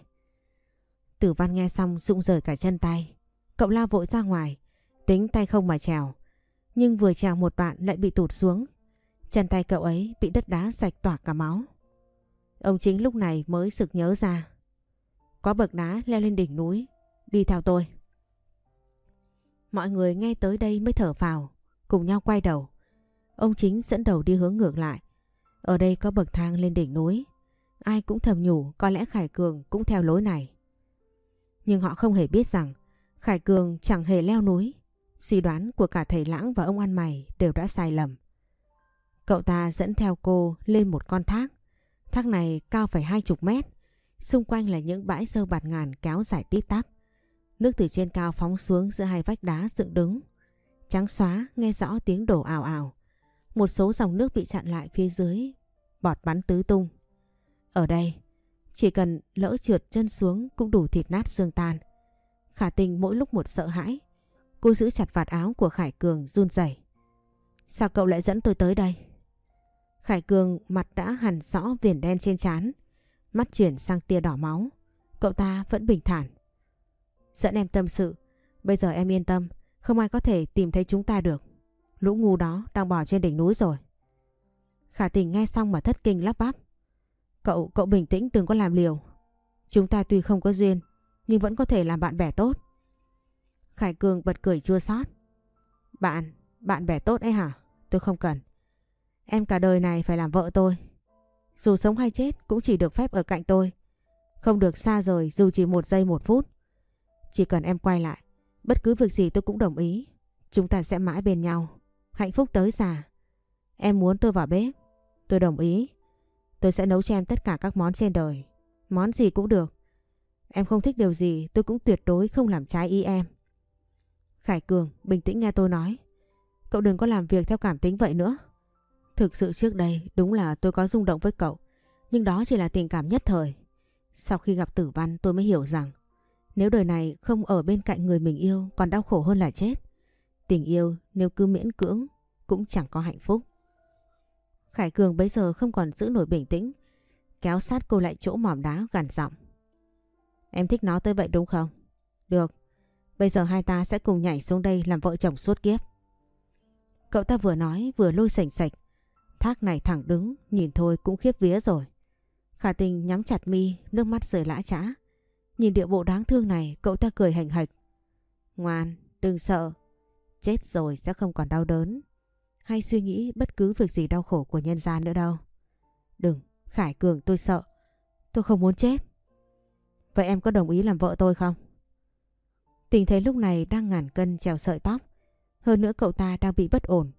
Tử văn nghe xong rụng rời cả chân tay. Cậu lao vội ra ngoài, tính tay không mà trèo. Nhưng vừa trèo một đoạn lại bị tụt xuống. Chân tay cậu ấy bị đất đá sạch tỏa cả máu. Ông chính lúc này mới sực nhớ ra. Có bậc đá leo lên đỉnh núi, đi theo tôi. Mọi người nghe tới đây mới thở vào, cùng nhau quay đầu. Ông chính dẫn đầu đi hướng ngược lại. Ở đây có bậc thang lên đỉnh núi. Ai cũng thầm nhủ có lẽ Khải Cường cũng theo lối này. Nhưng họ không hề biết rằng Khải Cường chẳng hề leo núi. Suy đoán của cả thầy Lãng và ông ăn mày đều đã sai lầm. Cậu ta dẫn theo cô lên một con thác. Thác này cao phải hai chục mét. Xung quanh là những bãi sâu bạt ngàn kéo dài tít tắp. Nước từ trên cao phóng xuống giữa hai vách đá dựng đứng. Trắng xóa nghe rõ tiếng đổ ảo ảo. Một số dòng nước bị chặn lại phía dưới. Bọt bắn tứ tung. Ở đây, chỉ cần lỡ trượt chân xuống cũng đủ thịt nát xương tan. Khả tình mỗi lúc một sợ hãi. Cô giữ chặt vạt áo của Khải Cường run rẩy. Sao cậu lại dẫn tôi tới đây? Khải Cường mặt đã hẳn rõ viền đen trên trán, mắt chuyển sang tia đỏ máu. Cậu ta vẫn bình thản. Dẫn em tâm sự, bây giờ em yên tâm, không ai có thể tìm thấy chúng ta được. Lũ ngu đó đang bỏ trên đỉnh núi rồi. Khả tình nghe xong mà thất kinh lắp bắp. Cậu, cậu bình tĩnh đừng có làm liều. Chúng ta tuy không có duyên, nhưng vẫn có thể làm bạn bè tốt. Khải Cường bật cười chua xót. Bạn, bạn bè tốt ấy hả? Tôi không cần. Em cả đời này phải làm vợ tôi. Dù sống hay chết cũng chỉ được phép ở cạnh tôi. Không được xa rời dù chỉ một giây một phút. Chỉ cần em quay lại, bất cứ việc gì tôi cũng đồng ý. Chúng ta sẽ mãi bên nhau. Hạnh phúc tới già. Em muốn tôi vào bếp. Tôi đồng ý. Tôi sẽ nấu cho em tất cả các món trên đời. Món gì cũng được. Em không thích điều gì tôi cũng tuyệt đối không làm trái ý em. Khải Cường bình tĩnh nghe tôi nói. Cậu đừng có làm việc theo cảm tính vậy nữa. Thực sự trước đây, đúng là tôi có rung động với cậu. Nhưng đó chỉ là tình cảm nhất thời. Sau khi gặp tử văn, tôi mới hiểu rằng, nếu đời này không ở bên cạnh người mình yêu, còn đau khổ hơn là chết. Tình yêu, nếu cứ miễn cưỡng, cũng chẳng có hạnh phúc. Khải Cường bây giờ không còn giữ nổi bình tĩnh. Kéo sát cô lại chỗ mỏm đá, gằn giọng. Em thích nó tới vậy đúng không? Được. Bây giờ hai ta sẽ cùng nhảy xuống đây làm vợ chồng suốt kiếp. Cậu ta vừa nói, vừa lôi sành sạch. Thác này thẳng đứng, nhìn thôi cũng khiếp vía rồi. Khả tình nhắm chặt mi, nước mắt rơi lã trã. Nhìn địa bộ đáng thương này, cậu ta cười hành hạch. Ngoan, đừng sợ. Chết rồi sẽ không còn đau đớn. Hay suy nghĩ bất cứ việc gì đau khổ của nhân gian nữa đâu. Đừng, Khải Cường tôi sợ. Tôi không muốn chết. Vậy em có đồng ý làm vợ tôi không? Tình thế lúc này đang ngàn cân treo sợi tóc. Hơn nữa cậu ta đang bị bất ổn.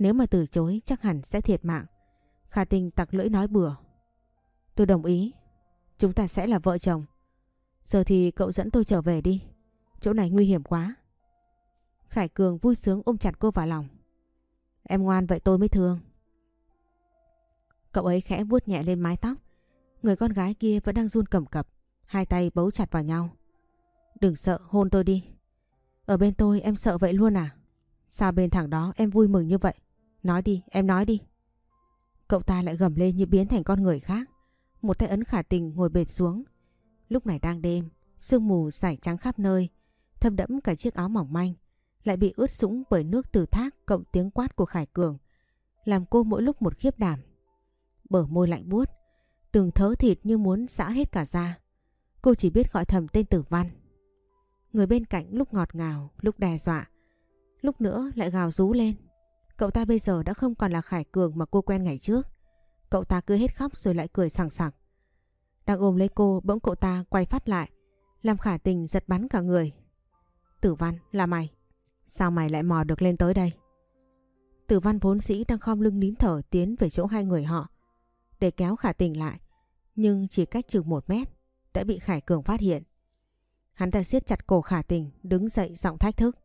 Nếu mà từ chối, chắc hẳn sẽ thiệt mạng. Khả tình tặc lưỡi nói bừa. Tôi đồng ý. Chúng ta sẽ là vợ chồng. Giờ thì cậu dẫn tôi trở về đi. Chỗ này nguy hiểm quá. Khải Cường vui sướng ôm chặt cô vào lòng. Em ngoan vậy tôi mới thương. Cậu ấy khẽ vuốt nhẹ lên mái tóc. Người con gái kia vẫn đang run cầm cập. Hai tay bấu chặt vào nhau. Đừng sợ, hôn tôi đi. Ở bên tôi em sợ vậy luôn à? Sao bên thằng đó em vui mừng như vậy? Nói đi, em nói đi. Cậu ta lại gầm lên như biến thành con người khác. Một tay ấn khả tình ngồi bệt xuống. Lúc này đang đêm, sương mù rải trắng khắp nơi, thâm đẫm cả chiếc áo mỏng manh, lại bị ướt sũng bởi nước từ thác cộng tiếng quát của Khải Cường, làm cô mỗi lúc một khiếp đảm. Bờ môi lạnh buốt, từng thớ thịt như muốn xả hết cả da. Cô chỉ biết gọi thầm tên Tử Văn. Người bên cạnh lúc ngọt ngào, lúc đe dọa, lúc nữa lại gào rú lên. Cậu ta bây giờ đã không còn là Khải Cường mà cô quen ngày trước. Cậu ta cứ hết khóc rồi lại cười sảng sảng. Đang ôm lấy cô bỗng cậu ta quay phát lại, làm khả tình giật bắn cả người. Tử văn là mày. Sao mày lại mò được lên tới đây? Tử văn vốn sĩ đang khom lưng nín thở tiến về chỗ hai người họ. Để kéo khả tình lại. Nhưng chỉ cách chừng một mét đã bị Khải Cường phát hiện. Hắn ta siết chặt cổ khả tình đứng dậy giọng thách thức.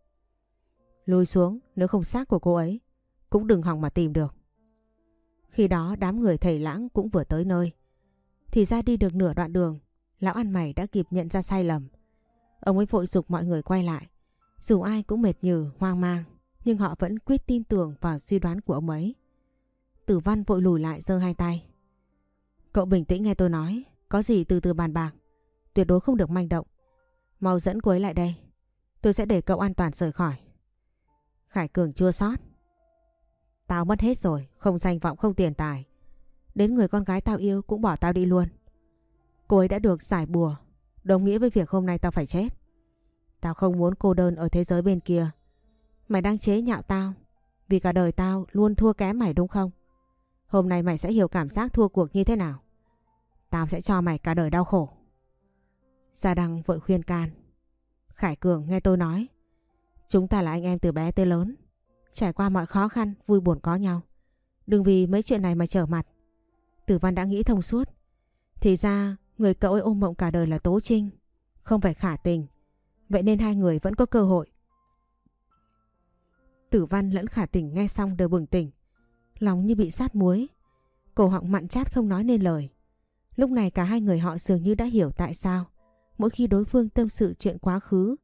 Lùi xuống nếu không xác của cô ấy cũng đừng hòng mà tìm được. Khi đó đám người thầy lãng cũng vừa tới nơi. Thì ra đi được nửa đoạn đường, lão ăn mày đã kịp nhận ra sai lầm. Ông ấy vội dục mọi người quay lại. Dù ai cũng mệt nhừ, hoang mang, nhưng họ vẫn quyết tin tưởng vào suy đoán của ông ấy. Tử văn vội lùi lại giơ hai tay. Cậu bình tĩnh nghe tôi nói, có gì từ từ bàn bạc, tuyệt đối không được manh động. Mau dẫn cô ấy lại đây, tôi sẽ để cậu an toàn rời khỏi. Khải Cường chua xót. Tao mất hết rồi, không danh vọng không tiền tài. Đến người con gái tao yêu cũng bỏ tao đi luôn. Cô ấy đã được giải bùa, đồng nghĩa với việc hôm nay tao phải chết. Tao không muốn cô đơn ở thế giới bên kia. Mày đang chế nhạo tao, vì cả đời tao luôn thua kém mày đúng không? Hôm nay mày sẽ hiểu cảm giác thua cuộc như thế nào. Tao sẽ cho mày cả đời đau khổ. Gia Đăng vội khuyên can. Khải Cường nghe tôi nói. Chúng ta là anh em từ bé tới lớn. Trải qua mọi khó khăn, vui buồn có nhau. Đừng vì mấy chuyện này mà trở mặt. Tử Văn đã nghĩ thông suốt. Thì ra người cậu ấy ôm mộng cả đời là Tố Trinh. Không phải khả tình. Vậy nên hai người vẫn có cơ hội. Tử Văn lẫn khả tình nghe xong đều bừng tỉnh. Lòng như bị sát muối. Cổ họng mặn chát không nói nên lời. Lúc này cả hai người họ dường như đã hiểu tại sao. Mỗi khi đối phương tâm sự chuyện quá khứ,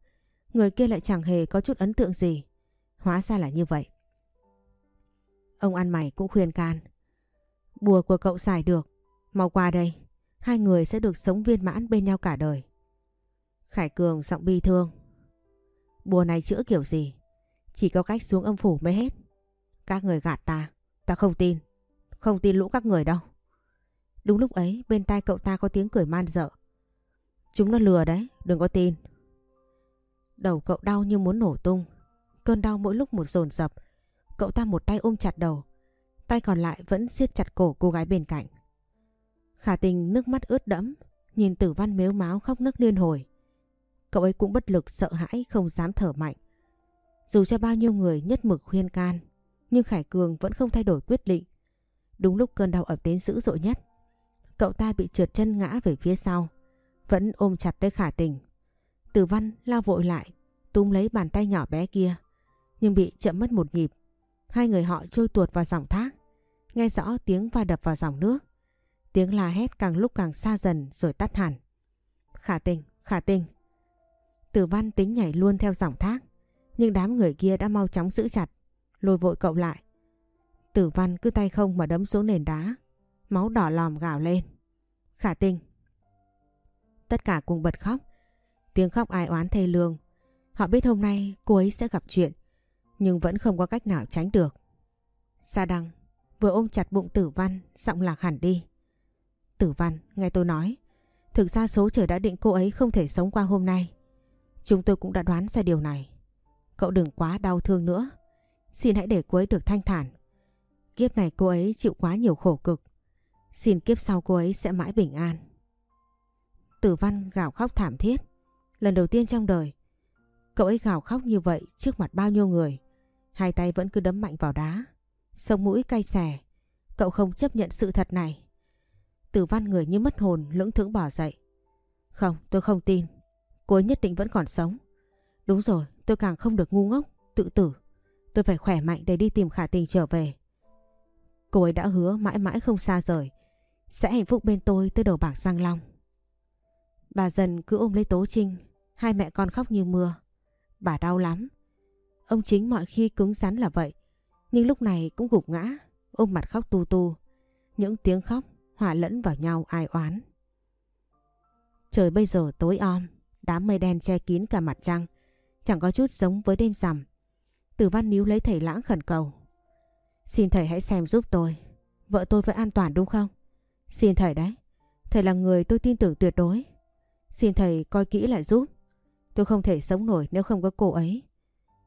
người kia lại chẳng hề có chút ấn tượng gì. Hóa ra là như vậy. Ông ăn mày cũng khuyên can. Bùa của cậu xài được. Mau qua đây. Hai người sẽ được sống viên mãn bên nhau cả đời. Khải Cường giọng bi thương. Bùa này chữa kiểu gì? Chỉ có cách xuống âm phủ mới hết. Các người gạt ta. Ta không tin. Không tin lũ các người đâu. Đúng lúc ấy bên tai cậu ta có tiếng cười man dợ. Chúng nó lừa đấy, đừng có tin. Đầu cậu đau như muốn nổ tung. Cơn đau mỗi lúc một dồn dập. Cậu ta một tay ôm chặt đầu. Tay còn lại vẫn siết chặt cổ cô gái bên cạnh. Khả tình nước mắt ướt đẫm. Nhìn tử văn mếu máu khóc nức liên hồi. Cậu ấy cũng bất lực, sợ hãi, không dám thở mạnh. Dù cho bao nhiêu người nhất mực khuyên can. Nhưng Khải Cường vẫn không thay đổi quyết định. Đúng lúc cơn đau ập đến dữ dội nhất. Cậu ta bị trượt chân ngã về phía sau. Vẫn ôm chặt tới khả tình. Tử văn lao vội lại. Túm lấy bàn tay nhỏ bé kia nhưng bị chậm mất một nhịp. Hai người họ trôi tuột vào dòng thác, nghe rõ tiếng va đập vào dòng nước. Tiếng la hét càng lúc càng xa dần rồi tắt hẳn. Khả tình, khả tình. Tử văn tính nhảy luôn theo dòng thác, nhưng đám người kia đã mau chóng giữ chặt, lôi vội cậu lại. Tử văn cứ tay không mà đấm xuống nền đá, máu đỏ lòm gào lên. Khả tình. Tất cả cùng bật khóc, tiếng khóc ai oán thê lương. Họ biết hôm nay cô ấy sẽ gặp chuyện, nhưng vẫn không có cách nào tránh được. Sa Đăng vừa ôm chặt bụng Tử Văn, giọng lạc hẳn đi. Tử Văn, nghe tôi nói, thực ra số trời đã định cô ấy không thể sống qua hôm nay. Chúng tôi cũng đã đoán ra điều này. Cậu đừng quá đau thương nữa. Xin hãy để cô ấy được thanh thản. Kiếp này cô ấy chịu quá nhiều khổ cực. Xin kiếp sau cô ấy sẽ mãi bình an. Tử Văn gào khóc thảm thiết. Lần đầu tiên trong đời, cậu ấy gào khóc như vậy trước mặt bao nhiêu người. Hai tay vẫn cứ đấm mạnh vào đá. Sông mũi cay xè. Cậu không chấp nhận sự thật này. Tử văn người như mất hồn lưỡng thững bỏ dậy. Không, tôi không tin. Cô ấy nhất định vẫn còn sống. Đúng rồi, tôi càng không được ngu ngốc, tự tử. Tôi phải khỏe mạnh để đi tìm khả tình trở về. Cô ấy đã hứa mãi mãi không xa rời. Sẽ hạnh phúc bên tôi tới đầu bảng giang long. Bà dần cứ ôm lấy Tố Trinh. Hai mẹ con khóc như mưa. Bà đau lắm. Ông chính mọi khi cứng rắn là vậy, nhưng lúc này cũng gục ngã, ôm mặt khóc tu tu. Những tiếng khóc hòa lẫn vào nhau ai oán. Trời bây giờ tối om, đám mây đen che kín cả mặt trăng, chẳng có chút giống với đêm rằm. Tử văn níu lấy thầy lãng khẩn cầu. Xin thầy hãy xem giúp tôi, vợ tôi vẫn an toàn đúng không? Xin thầy đấy, thầy là người tôi tin tưởng tuyệt đối. Xin thầy coi kỹ lại giúp. Tôi không thể sống nổi nếu không có cô ấy.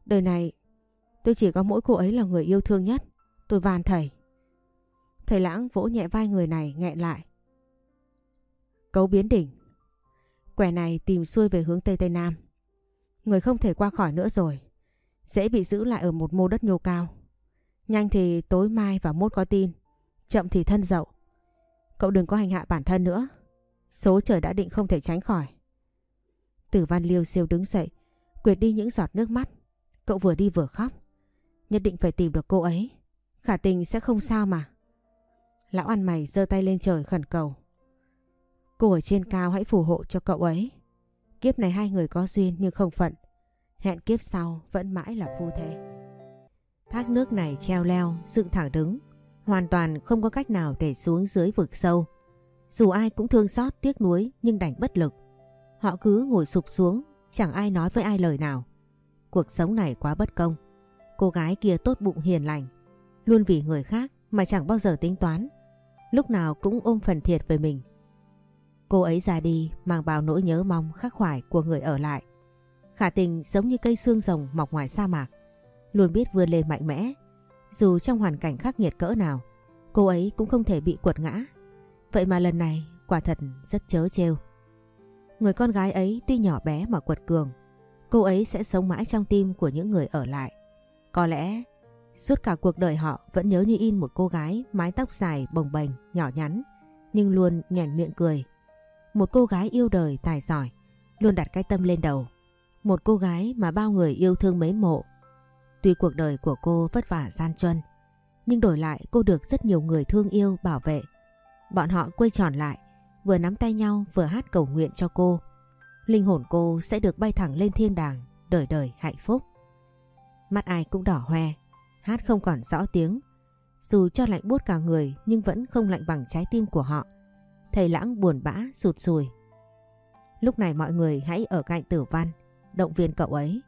Đời này, tôi chỉ có mỗi cô ấy là người yêu thương nhất. Tôi van thầy. Thầy lãng vỗ nhẹ vai người này, nghẹn lại. Cấu biến đỉnh. Quẻ này tìm xuôi về hướng Tây Tây Nam. Người không thể qua khỏi nữa rồi. Dễ bị giữ lại ở một mô đất nhô cao. Nhanh thì tối mai và mốt có tin. Chậm thì thân dậu. Cậu đừng có hành hạ bản thân nữa. Số trời đã định không thể tránh khỏi. Tử văn liêu siêu đứng dậy. Quyệt đi những giọt nước mắt. Cậu vừa đi vừa khóc. Nhất định phải tìm được cô ấy. Khả tình sẽ không sao mà. Lão ăn mày giơ tay lên trời khẩn cầu. Cô ở trên cao hãy phù hộ cho cậu ấy. Kiếp này hai người có duyên nhưng không phận. Hẹn kiếp sau vẫn mãi là phu thế. Thác nước này treo leo, dựng thẳng đứng. Hoàn toàn không có cách nào để xuống dưới vực sâu. Dù ai cũng thương xót tiếc nuối nhưng đành bất lực. Họ cứ ngồi sụp xuống, chẳng ai nói với ai lời nào. Cuộc sống này quá bất công. Cô gái kia tốt bụng hiền lành, luôn vì người khác mà chẳng bao giờ tính toán. Lúc nào cũng ôm phần thiệt về mình. Cô ấy ra đi mang bao nỗi nhớ mong khắc khoải của người ở lại. Khả tình giống như cây xương rồng mọc ngoài sa mạc. Luôn biết vươn lên mạnh mẽ. Dù trong hoàn cảnh khắc nghiệt cỡ nào, cô ấy cũng không thể bị quật ngã. Vậy mà lần này quả thật rất chớ trêu. Người con gái ấy tuy nhỏ bé mà quật cường, cô ấy sẽ sống mãi trong tim của những người ở lại. Có lẽ suốt cả cuộc đời họ vẫn nhớ như in một cô gái mái tóc dài bồng bềnh, nhỏ nhắn, nhưng luôn nhoẻn miệng cười. Một cô gái yêu đời tài giỏi, luôn đặt cái tâm lên đầu. Một cô gái mà bao người yêu thương mến mộ. Tuy cuộc đời của cô vất vả gian truân, nhưng đổi lại cô được rất nhiều người thương yêu bảo vệ. Bọn họ quay tròn lại, vừa nắm tay nhau vừa hát cầu nguyện cho cô. Linh hồn cô sẽ được bay thẳng lên thiên đàng, đời đời hạnh phúc. Mắt ai cũng đỏ hoe, hát không còn rõ tiếng. Dù cho lạnh buốt cả người nhưng vẫn không lạnh bằng trái tim của họ. Thầy lãng buồn bã, sụt sùi. Lúc này mọi người hãy ở cạnh tử văn, động viên cậu ấy.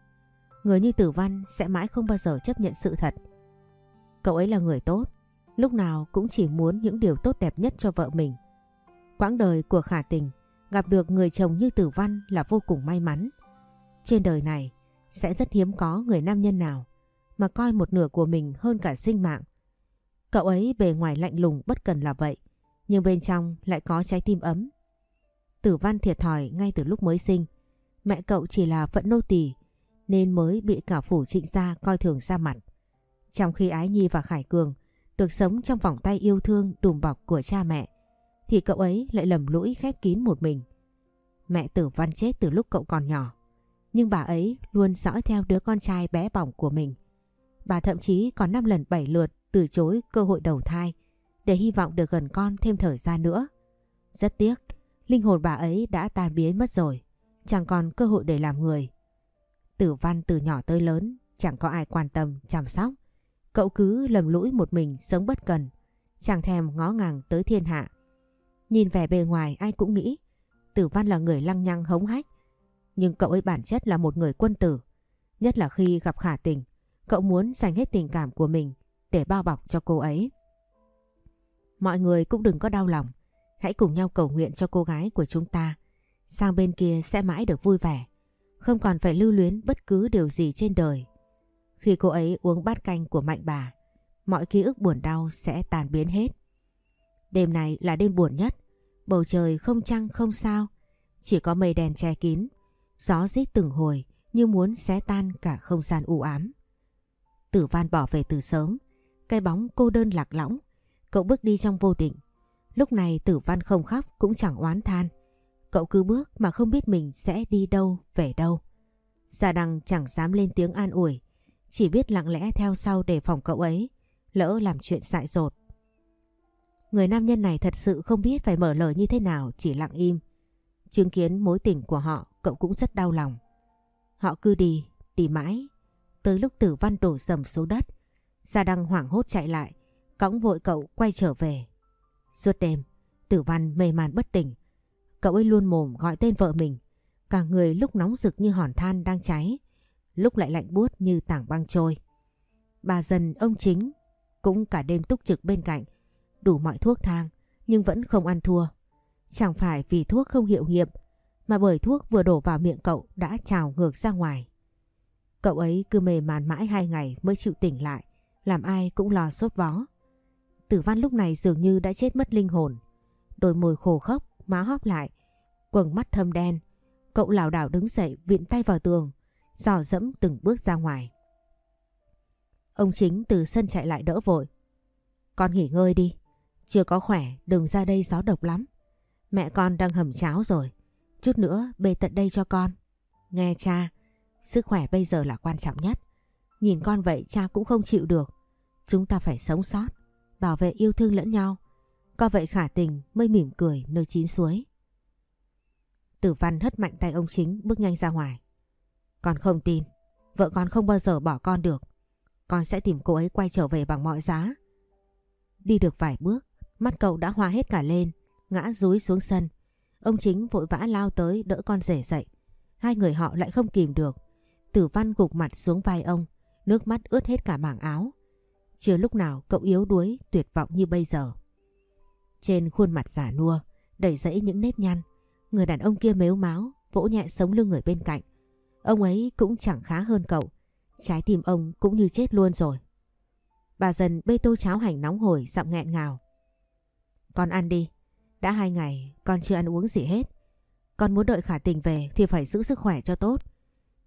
Người như tử văn sẽ mãi không bao giờ chấp nhận sự thật. Cậu ấy là người tốt, lúc nào cũng chỉ muốn những điều tốt đẹp nhất cho vợ mình. Quãng đời của khả tình gặp được người chồng như tử văn là vô cùng may mắn. Trên đời này sẽ rất hiếm có người nam nhân nào mà coi một nửa của mình hơn cả sinh mạng. Cậu ấy bề ngoài lạnh lùng bất cần là vậy, nhưng bên trong lại có trái tim ấm. Tử văn thiệt thòi ngay từ lúc mới sinh. Mẹ cậu chỉ là phận nô tỳ nên mới bị cả phủ trịnh gia coi thường ra mặt. Trong khi Ái Nhi và Khải Cường được sống trong vòng tay yêu thương đùm bọc của cha mẹ, thì cậu ấy lại lầm lũi khép kín một mình. Mẹ tử văn chết từ lúc cậu còn nhỏ, nhưng bà ấy luôn dõi theo đứa con trai bé bỏng của mình. Bà thậm chí còn 5 lần 7 lượt từ chối cơ hội đầu thai để hy vọng được gần con thêm thời gian nữa. Rất tiếc, linh hồn bà ấy đã tan biến mất rồi, chẳng còn cơ hội để làm người. Tử văn từ nhỏ tới lớn, chẳng có ai quan tâm, chăm sóc. Cậu cứ lầm lũi một mình sống bất cần, chẳng thèm ngó ngàng tới thiên hạ. Nhìn vẻ bề ngoài ai cũng nghĩ Tử Văn là người lăng nhăng hống hách. Nhưng cậu ấy bản chất là một người quân tử. Nhất là khi gặp khả tình, cậu muốn dành hết tình cảm của mình để bao bọc cho cô ấy. Mọi người cũng đừng có đau lòng. Hãy cùng nhau cầu nguyện cho cô gái của chúng ta. Sang bên kia sẽ mãi được vui vẻ. Không còn phải lưu luyến bất cứ điều gì trên đời. Khi cô ấy uống bát canh của mạnh bà, mọi ký ức buồn đau sẽ tàn biến hết. Đêm này là đêm buồn nhất. Bầu trời không trăng không sao. Chỉ có mây đèn che kín. Gió rít từng hồi như muốn xé tan cả không gian u ám. Tử văn bỏ về từ sớm. Cái bóng cô đơn lạc lõng. Cậu bước đi trong vô định. Lúc này tử văn không khóc cũng chẳng oán than. Cậu cứ bước mà không biết mình sẽ đi đâu, về đâu. Gia Đăng chẳng dám lên tiếng an ủi. Chỉ biết lặng lẽ theo sau để phòng cậu ấy. Lỡ làm chuyện dại dột Người nam nhân này thật sự không biết phải mở lời như thế nào, chỉ lặng im. Chứng kiến mối tình của họ, cậu cũng rất đau lòng. Họ cứ đi, đi mãi. Tới lúc tử văn đổ dầm xuống đất, Gia Đăng hoảng hốt chạy lại, cõng vội cậu quay trở về. Suốt đêm, tử văn mê man bất tỉnh. Cậu ấy luôn mồm gọi tên vợ mình. Cả người lúc nóng rực như hòn than đang cháy, lúc lại lạnh buốt như tảng băng trôi. Bà dần ông chính cũng cả đêm túc trực bên cạnh đủ mọi thuốc thang nhưng vẫn không ăn thua. Chẳng phải vì thuốc không hiệu nghiệm mà bởi thuốc vừa đổ vào miệng cậu đã trào ngược ra ngoài. Cậu ấy cứ mề màn mãi hai ngày mới chịu tỉnh lại, làm ai cũng lo sốt vó. Tử văn lúc này dường như đã chết mất linh hồn. Đôi môi khổ khóc, má hóp lại, quầng mắt thâm đen. Cậu lảo đảo đứng dậy viện tay vào tường, dò dẫm từng bước ra ngoài. Ông chính từ sân chạy lại đỡ vội. Con nghỉ ngơi đi, chưa có khỏe đừng ra đây gió độc lắm. Mẹ con đang hầm cháo rồi, chút nữa bê tận đây cho con. Nghe cha, sức khỏe bây giờ là quan trọng nhất. Nhìn con vậy cha cũng không chịu được. Chúng ta phải sống sót, bảo vệ yêu thương lẫn nhau. Có vậy khả tình mới mỉm cười nơi chín suối. Tử văn hất mạnh tay ông chính bước nhanh ra ngoài. Con không tin, vợ con không bao giờ bỏ con được. Con sẽ tìm cô ấy quay trở về bằng mọi giá. Đi được vài bước, mắt cậu đã hoa hết cả lên, ngã rúi xuống sân. Ông chính vội vã lao tới đỡ con rể dậy. Hai người họ lại không kìm được. Tử văn gục mặt xuống vai ông, nước mắt ướt hết cả mảng áo. Chưa lúc nào cậu yếu đuối, tuyệt vọng như bây giờ. Trên khuôn mặt giả nua, đầy rẫy những nếp nhăn. Người đàn ông kia mếu máu, vỗ nhẹ sống lưng người bên cạnh. Ông ấy cũng chẳng khá hơn cậu. Trái tim ông cũng như chết luôn rồi. Bà dần bê tô cháo hành nóng hổi giọng nghẹn ngào. Con ăn đi. Đã hai ngày con chưa ăn uống gì hết. Con muốn đợi khả tình về thì phải giữ sức khỏe cho tốt.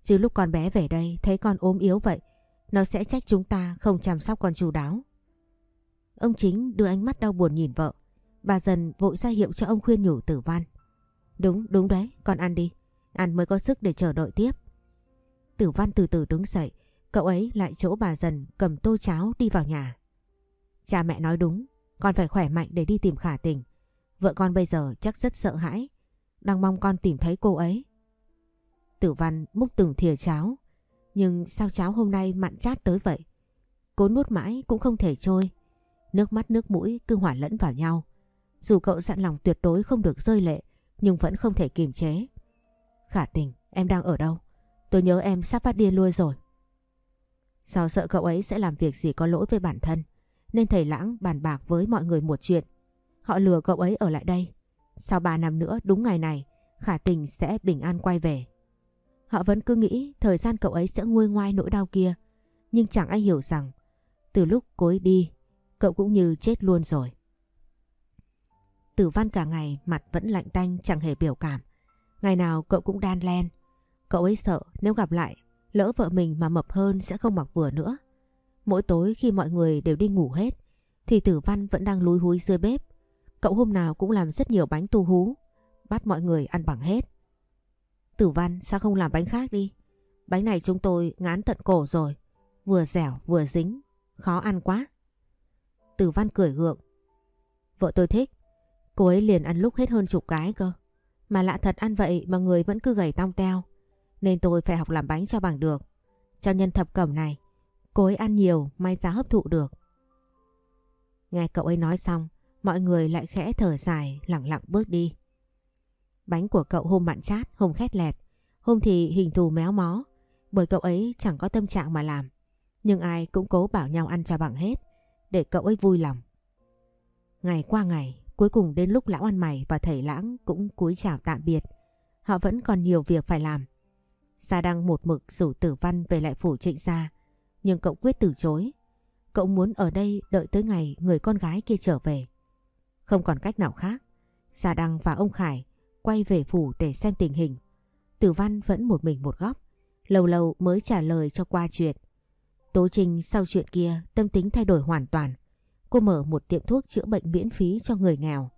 Chứ lúc con bé về đây thấy con ốm yếu vậy, nó sẽ trách chúng ta không chăm sóc con chú đáo. Ông chính đưa ánh mắt đau buồn nhìn vợ. Bà dần vội ra hiệu cho ông khuyên nhủ tử văn. Đúng, đúng đấy, con ăn đi. Ăn mới có sức để chờ đợi tiếp. Tử văn từ từ đứng dậy, cậu ấy lại chỗ bà dần cầm tô cháo đi vào nhà. Cha mẹ nói đúng, con phải khỏe mạnh để đi tìm khả tình. Vợ con bây giờ chắc rất sợ hãi, đang mong con tìm thấy cô ấy. Tử văn múc từng thìa cháo, nhưng sao cháo hôm nay mặn chát tới vậy? Cố nuốt mãi cũng không thể trôi. Nước mắt nước mũi cứ hỏa lẫn vào nhau. Dù cậu dặn lòng tuyệt đối không được rơi lệ, nhưng vẫn không thể kiềm chế. Khả tình, em đang ở đâu? Tôi nhớ em sắp phát điên luôn rồi. Sao sợ cậu ấy sẽ làm việc gì có lỗi với bản thân, nên thầy Lãng bàn bạc với mọi người một chuyện. Họ lừa cậu ấy ở lại đây. Sau 3 năm nữa đúng ngày này, khả tình sẽ bình an quay về. Họ vẫn cứ nghĩ thời gian cậu ấy sẽ nguôi ngoai nỗi đau kia. Nhưng chẳng ai hiểu rằng, từ lúc cô ấy đi, cậu cũng như chết luôn rồi. Tử văn cả ngày mặt vẫn lạnh tanh chẳng hề biểu cảm. Ngày nào cậu cũng đan len. Cậu ấy sợ nếu gặp lại, lỡ vợ mình mà mập hơn sẽ không mặc vừa nữa. Mỗi tối khi mọi người đều đi ngủ hết, thì tử văn vẫn đang lúi húi dưới bếp. Cậu hôm nào cũng làm rất nhiều bánh tu hú, bắt mọi người ăn bằng hết. Tử văn sao không làm bánh khác đi? Bánh này chúng tôi ngán tận cổ rồi, vừa dẻo vừa dính, khó ăn quá. Tử văn cười gượng. Vợ tôi thích, cô ấy liền ăn lúc hết hơn chục cái cơ. Mà lạ thật ăn vậy mà người vẫn cứ gầy tong teo. Nên tôi phải học làm bánh cho bằng được. Cho nhân thập cẩm này, cô ấy ăn nhiều may ra hấp thụ được. Nghe cậu ấy nói xong, mọi người lại khẽ thở dài lặng lặng bước đi. Bánh của cậu hôm mặn chát, hôm khét lẹt, hôm thì hình thù méo mó, bởi cậu ấy chẳng có tâm trạng mà làm. Nhưng ai cũng cố bảo nhau ăn cho bằng hết, để cậu ấy vui lòng. Ngày qua ngày, cuối cùng đến lúc lão ăn mày và thầy lãng cũng cúi chào tạm biệt. Họ vẫn còn nhiều việc phải làm. Sa Đăng một mực rủ tử văn về lại phủ trịnh gia, nhưng cậu quyết từ chối. Cậu muốn ở đây đợi tới ngày người con gái kia trở về. Không còn cách nào khác, Sa Đăng và ông Khải quay về phủ để xem tình hình. Tử văn vẫn một mình một góc, lâu lâu mới trả lời cho qua chuyện. Tố Trinh sau chuyện kia tâm tính thay đổi hoàn toàn. Cô mở một tiệm thuốc chữa bệnh miễn phí cho người nghèo.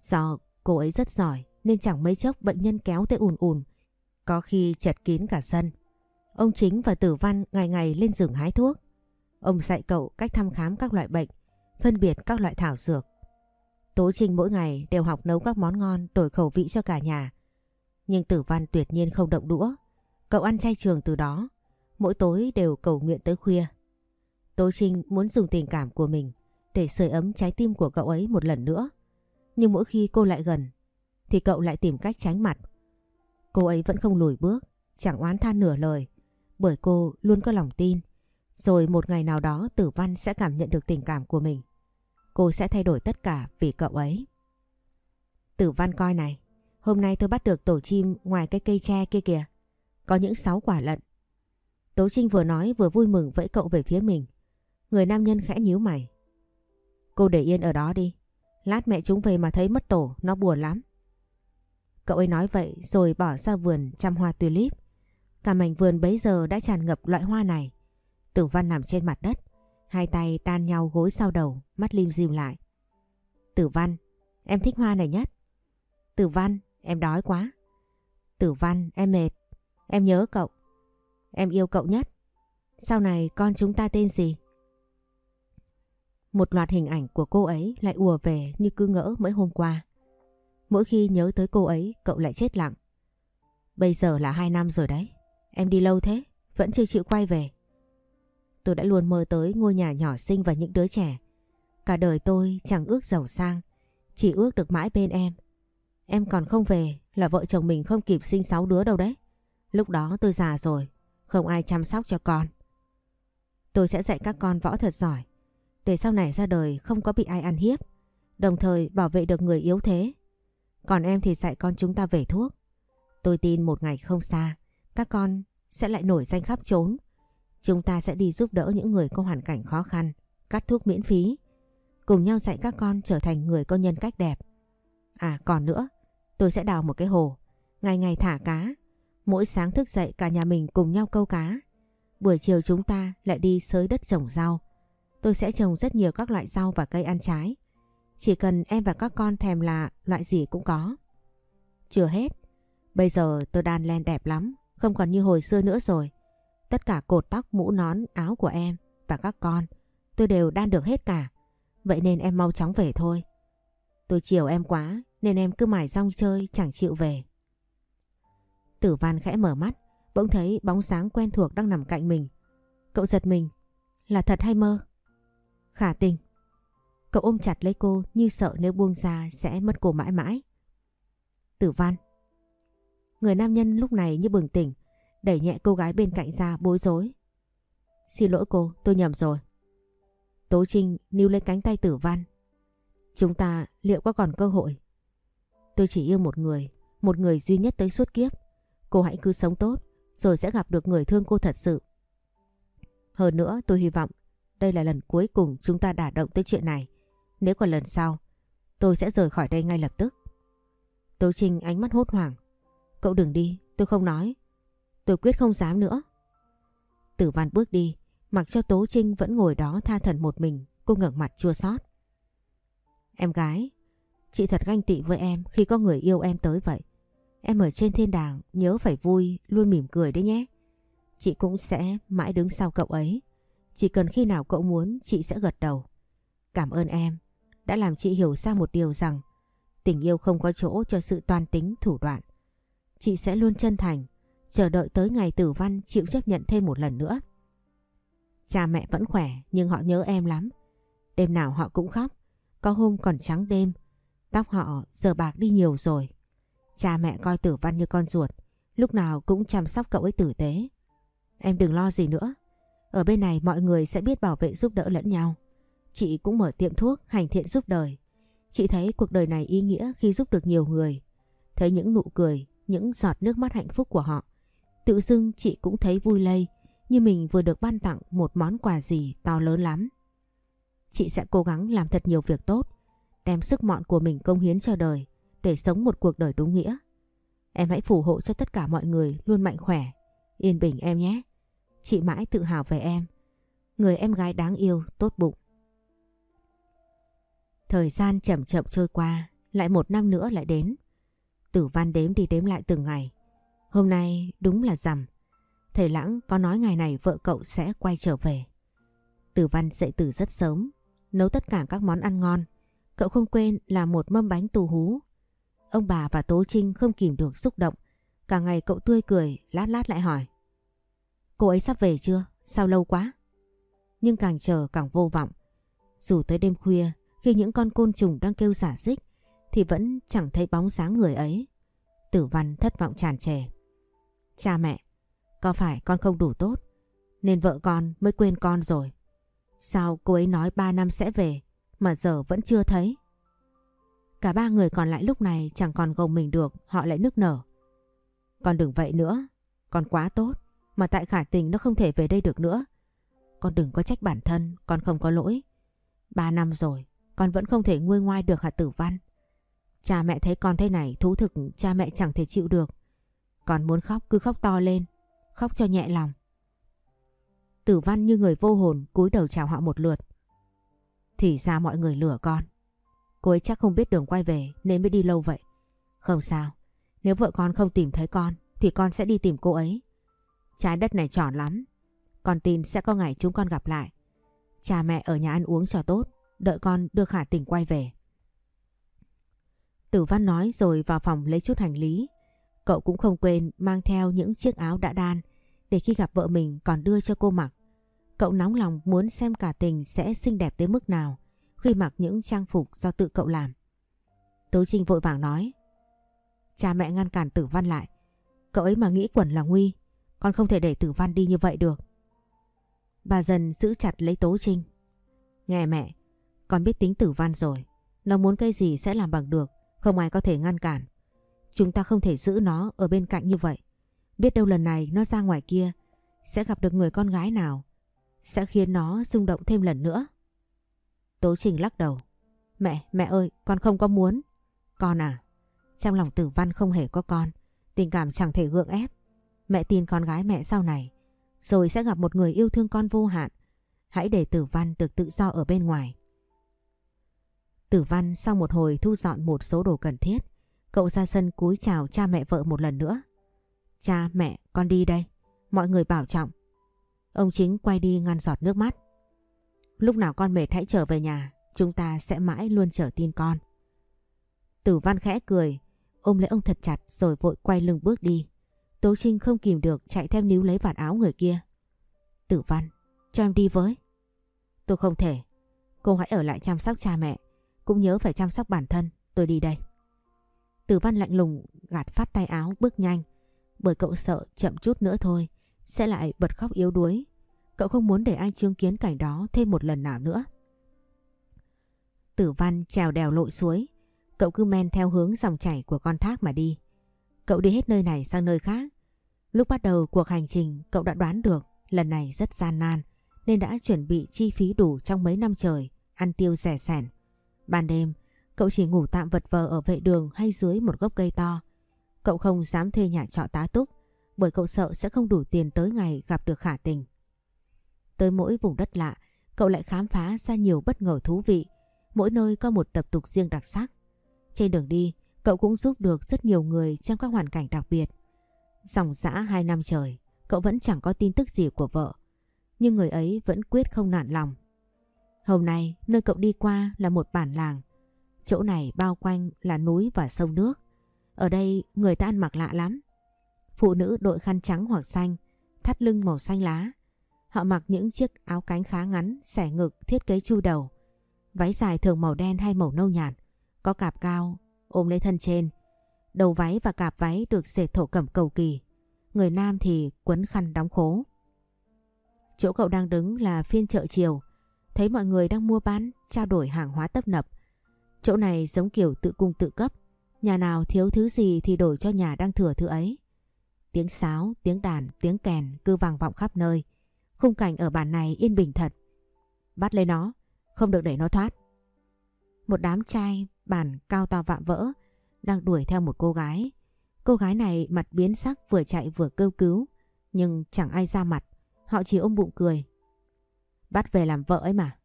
Do cô ấy rất giỏi nên chẳng mấy chốc bệnh nhân kéo tới ùn ùn, có khi chật kín cả sân. Ông Chính và Tử Văn ngày ngày lên rừng hái thuốc. Ông dạy cậu cách thăm khám các loại bệnh, phân biệt các loại thảo dược. Tố Trinh mỗi ngày đều học nấu các món ngon đổi khẩu vị cho cả nhà. Nhưng Tử Văn tuyệt nhiên không động đũa. Cậu ăn chay trường từ đó, mỗi tối đều cầu nguyện tới khuya. Tố Trinh muốn dùng tình cảm của mình để sưởi ấm trái tim của cậu ấy một lần nữa. Nhưng mỗi khi cô lại gần thì cậu lại tìm cách tránh mặt. Cô ấy vẫn không lùi bước, chẳng oán than nửa lời bởi cô luôn có lòng tin. Rồi một ngày nào đó Tử Văn sẽ cảm nhận được tình cảm của mình. Cô sẽ thay đổi tất cả vì cậu ấy. Tử Văn coi này, Hôm nay tôi bắt được tổ chim ngoài cái cây tre kia kìa. Có những sáu quả lận. Tố Trinh vừa nói vừa vui mừng vẫy cậu về phía mình. Người nam nhân khẽ nhíu mày. Cô để yên ở đó đi. Lát mẹ chúng về mà thấy mất tổ, nó buồn lắm. Cậu ấy nói vậy rồi bỏ ra vườn chăm hoa tulip. Cả mảnh vườn bấy giờ đã tràn ngập loại hoa này. Tử văn nằm trên mặt đất, hai tay đan nhau gối sau đầu, mắt lim dim lại. Tử văn, em thích hoa này nhất. Tử văn, em đói quá. Tử văn, em mệt. Em nhớ cậu. Em yêu cậu nhất. Sau này con chúng ta tên gì? Một loạt hình ảnh của cô ấy lại ùa về như cứ ngỡ mới hôm qua. Mỗi khi nhớ tới cô ấy cậu lại chết lặng. Bây giờ là hai năm rồi đấy. Em đi lâu thế, vẫn chưa chịu quay về. Tôi đã luôn mơ tới ngôi nhà nhỏ xinh và những đứa trẻ. Cả đời tôi chẳng ước giàu sang, chỉ ước được mãi bên em. Em còn không về là vợ chồng mình không kịp sinh sáu đứa đâu đấy. Lúc đó tôi già rồi, không ai chăm sóc cho con. Tôi sẽ dạy các con võ thật giỏi, để sau này ra đời không có bị ai ăn hiếp, đồng thời bảo vệ được người yếu thế. Còn em thì dạy con chúng ta về thuốc. Tôi tin một ngày không xa, các con sẽ lại nổi danh khắp trốn. Chúng ta sẽ đi giúp đỡ những người có hoàn cảnh khó khăn, cắt thuốc miễn phí. Cùng nhau dạy các con trở thành người có nhân cách đẹp. À còn nữa, tôi sẽ đào một cái hồ, ngày ngày thả cá. Mỗi sáng thức dậy cả nhà mình cùng nhau câu cá. Buổi chiều chúng ta lại đi sới đất trồng rau. Tôi sẽ trồng rất nhiều các loại rau và cây ăn trái. Chỉ cần em và các con thèm là loại gì cũng có. Chưa hết, bây giờ tôi đan len đẹp lắm, không còn như hồi xưa nữa rồi. Tất cả cột tóc, mũ nón, áo của em và các con tôi đều đan được hết cả. Vậy nên em mau chóng về thôi. Tôi chiều em quá nên em cứ mải rong chơi chẳng chịu về. Tử văn khẽ mở mắt, bỗng thấy bóng sáng quen thuộc đang nằm cạnh mình. Cậu giật mình, là thật hay mơ? Khả tình. Cậu ôm chặt lấy cô như sợ nếu buông ra sẽ mất cô mãi mãi. Tử văn. Người nam nhân lúc này như bừng tỉnh, đẩy nhẹ cô gái bên cạnh ra bối rối. Xin lỗi cô, tôi nhầm rồi. Tố Trinh níu lấy cánh tay tử văn. Chúng ta liệu có còn cơ hội? Tôi chỉ yêu một người, một người duy nhất tới suốt kiếp. Cô hãy cứ sống tốt, rồi sẽ gặp được người thương cô thật sự. Hơn nữa tôi hy vọng đây là lần cuối cùng chúng ta đả động tới chuyện này. Nếu còn lần sau, tôi sẽ rời khỏi đây ngay lập tức. Tố Trinh ánh mắt hốt hoảng. Cậu đừng đi, tôi không nói. Tôi quyết không dám nữa. Tử văn bước đi, mặc cho Tố Trinh vẫn ngồi đó tha thần một mình, cô ngẩng mặt chua xót. Em gái, chị thật ganh tị với em khi có người yêu em tới vậy. Em ở trên thiên đàng nhớ phải vui, luôn mỉm cười đấy nhé. Chị cũng sẽ mãi đứng sau cậu ấy. Chỉ cần khi nào cậu muốn chị sẽ gật đầu. Cảm ơn em đã làm chị hiểu ra một điều rằng tình yêu không có chỗ cho sự toan tính thủ đoạn. Chị sẽ luôn chân thành, chờ đợi tới ngày tử văn chịu chấp nhận thêm một lần nữa. Cha mẹ vẫn khỏe nhưng họ nhớ em lắm. Đêm nào họ cũng khóc, có hôm còn trắng đêm. Tóc họ giờ bạc đi nhiều rồi. Cha mẹ coi tử văn như con ruột, lúc nào cũng chăm sóc cậu ấy tử tế. Em đừng lo gì nữa, ở bên này mọi người sẽ biết bảo vệ giúp đỡ lẫn nhau. Chị cũng mở tiệm thuốc hành thiện giúp đời. Chị thấy cuộc đời này ý nghĩa khi giúp được nhiều người. Thấy những nụ cười, những giọt nước mắt hạnh phúc của họ. Tự dưng chị cũng thấy vui lây như mình vừa được ban tặng một món quà gì to lớn lắm. Chị sẽ cố gắng làm thật nhiều việc tốt, đem sức mọn của mình công hiến cho đời để sống một cuộc đời đúng nghĩa. Em hãy phù hộ cho tất cả mọi người luôn mạnh khỏe, yên bình em nhé. Chị mãi tự hào về em. Người em gái đáng yêu, tốt bụng. Thời gian chậm chậm trôi qua, lại một năm nữa lại đến. Tử văn đếm đi đếm lại từng ngày. Hôm nay đúng là rằm. Thầy Lãng có nói ngày này vợ cậu sẽ quay trở về. Tử văn dậy từ rất sớm, nấu tất cả các món ăn ngon. Cậu không quên là một mâm bánh tù hú. Ông bà và Tố Trinh không kìm được xúc động. Cả ngày cậu tươi cười, lát lát lại hỏi. Cô ấy sắp về chưa? Sao lâu quá? Nhưng càng chờ càng vô vọng. Dù tới đêm khuya, khi những con côn trùng đang kêu giả dích, thì vẫn chẳng thấy bóng dáng người ấy. Tử văn thất vọng tràn trề. Cha mẹ, có phải con không đủ tốt, nên vợ con mới quên con rồi. Sao cô ấy nói 3 năm sẽ về, mà giờ vẫn chưa thấy? Cả ba người còn lại lúc này chẳng còn gồng mình được, họ lại nức nở. Con đừng vậy nữa, con quá tốt, mà tại khả tình nó không thể về đây được nữa. Con đừng có trách bản thân, con không có lỗi. Ba năm rồi, con vẫn không thể nguôi ngoai được hả tử văn. Cha mẹ thấy con thế này thú thực cha mẹ chẳng thể chịu được. Con muốn khóc cứ khóc to lên, khóc cho nhẹ lòng. Tử văn như người vô hồn cúi đầu chào họ một lượt. Thì ra mọi người lừa con. Cô ấy chắc không biết đường quay về nên mới đi lâu vậy. Không sao, nếu vợ con không tìm thấy con thì con sẽ đi tìm cô ấy. Trái đất này tròn lắm. Con tin sẽ có ngày chúng con gặp lại. Cha mẹ ở nhà ăn uống cho tốt, đợi con đưa khả tình quay về. Tử Văn nói rồi vào phòng lấy chút hành lý. Cậu cũng không quên mang theo những chiếc áo đã đan để khi gặp vợ mình còn đưa cho cô mặc. Cậu nóng lòng muốn xem cả tình sẽ xinh đẹp tới mức nào khi mặc những trang phục do tự cậu làm. Tố Trinh vội vàng nói, Cha mẹ ngăn cản Tử Văn lại Cậu ấy mà nghĩ quẩn là nguy, Con không thể để Tử Văn đi như vậy được Bà dần giữ chặt lấy Tố Trinh Nghe mẹ, Con biết tính Tử Văn rồi, Nó muốn cái gì sẽ làm bằng được không ai có thể ngăn cản. Chúng ta không thể giữ nó ở bên cạnh như vậy. Biết đâu lần này nó ra ngoài kia Sẽ gặp được người con gái nào Sẽ khiến nó rung động thêm lần nữa. Tố Trình lắc đầu. Mẹ, mẹ ơi, con không có muốn. Con à, trong lòng tử văn không hề có con Tình cảm chẳng thể gượng ép. Mẹ tin con gái mẹ sau này Rồi sẽ gặp một người yêu thương con vô hạn. Hãy để tử văn được tự do ở bên ngoài. Tử văn sau một hồi thu dọn một số đồ cần thiết. Cậu ra sân cúi chào cha mẹ vợ một lần nữa. Cha, mẹ, con đi đây. Mọi người bảo trọng. Ông chính quay đi ngăn giọt nước mắt. Lúc nào con mệt hãy trở về nhà, Chúng ta sẽ mãi luôn chờ tin con. Tử văn khẽ cười, Ôm lấy ông thật chặt rồi vội quay lưng bước đi. Tố Trinh không kìm được chạy theo níu lấy vạt áo người kia. Tử văn, Cho em đi với. Tôi không thể. Cô hãy ở lại chăm sóc cha mẹ. Cũng nhớ phải chăm sóc bản thân Tôi đi đây. Tử văn lạnh lùng gạt phát tay áo bước nhanh. Bởi cậu sợ chậm chút nữa thôi Sẽ lại bật khóc yếu đuối. Cậu không muốn để ai chứng kiến cảnh đó thêm một lần nào nữa. Tử văn trèo đèo lội suối. Cậu cứ men theo hướng dòng chảy của con thác mà đi. Cậu đi hết nơi này sang nơi khác. Lúc bắt đầu cuộc hành trình cậu đã đoán được lần này rất gian nan nên đã chuẩn bị chi phí đủ trong mấy năm trời, ăn tiêu rẻ sẻn. Ban đêm, cậu chỉ ngủ tạm vật vờ ở vệ đường hay dưới một gốc cây to. Cậu không dám thuê nhà trọ tá túc bởi cậu sợ sẽ không đủ tiền tới ngày gặp được khả tình. Tới mỗi vùng đất lạ, cậu lại khám phá ra nhiều bất ngờ thú vị. Mỗi nơi có một tập tục riêng đặc sắc. Trên đường đi, cậu cũng giúp được rất nhiều người trong các hoàn cảnh đặc biệt. Dòng dã hai năm trời, cậu vẫn chẳng có tin tức gì của vợ. Nhưng người ấy vẫn quyết không nản lòng. Hôm nay, nơi cậu đi qua là một bản làng. Chỗ này bao quanh là núi và sông nước. Ở đây người ta ăn mặc lạ lắm. Phụ nữ đội khăn trắng hoặc xanh, thắt lưng màu xanh lá. Họ mặc những chiếc áo cánh khá ngắn, xẻ ngực, thiết kế chu đầu. Váy dài thường màu đen hay màu nâu nhạt, có cạp cao, ôm lấy thân trên. Đầu váy và cạp váy được dệt thổ cẩm cầu kỳ. Người nam thì quấn khăn đóng khố. Chỗ cậu đang đứng là phiên chợ chiều. Thấy mọi người đang mua bán, trao đổi hàng hóa tấp nập. Chỗ này giống kiểu tự cung tự cấp. Nhà nào thiếu thứ gì thì đổi cho nhà đang thừa thứ ấy. Tiếng sáo, tiếng đàn, tiếng kèn cứ vang vọng khắp nơi. Khung cảnh ở bản này yên bình thật. Bắt lấy nó, không được để nó thoát. Một đám trai bản cao to vạm vỡ đang đuổi theo một cô gái. Cô gái này mặt biến sắc vừa chạy vừa kêu cứu, nhưng chẳng ai ra mặt, họ chỉ ôm bụng cười. Bắt về làm vợ ấy mà.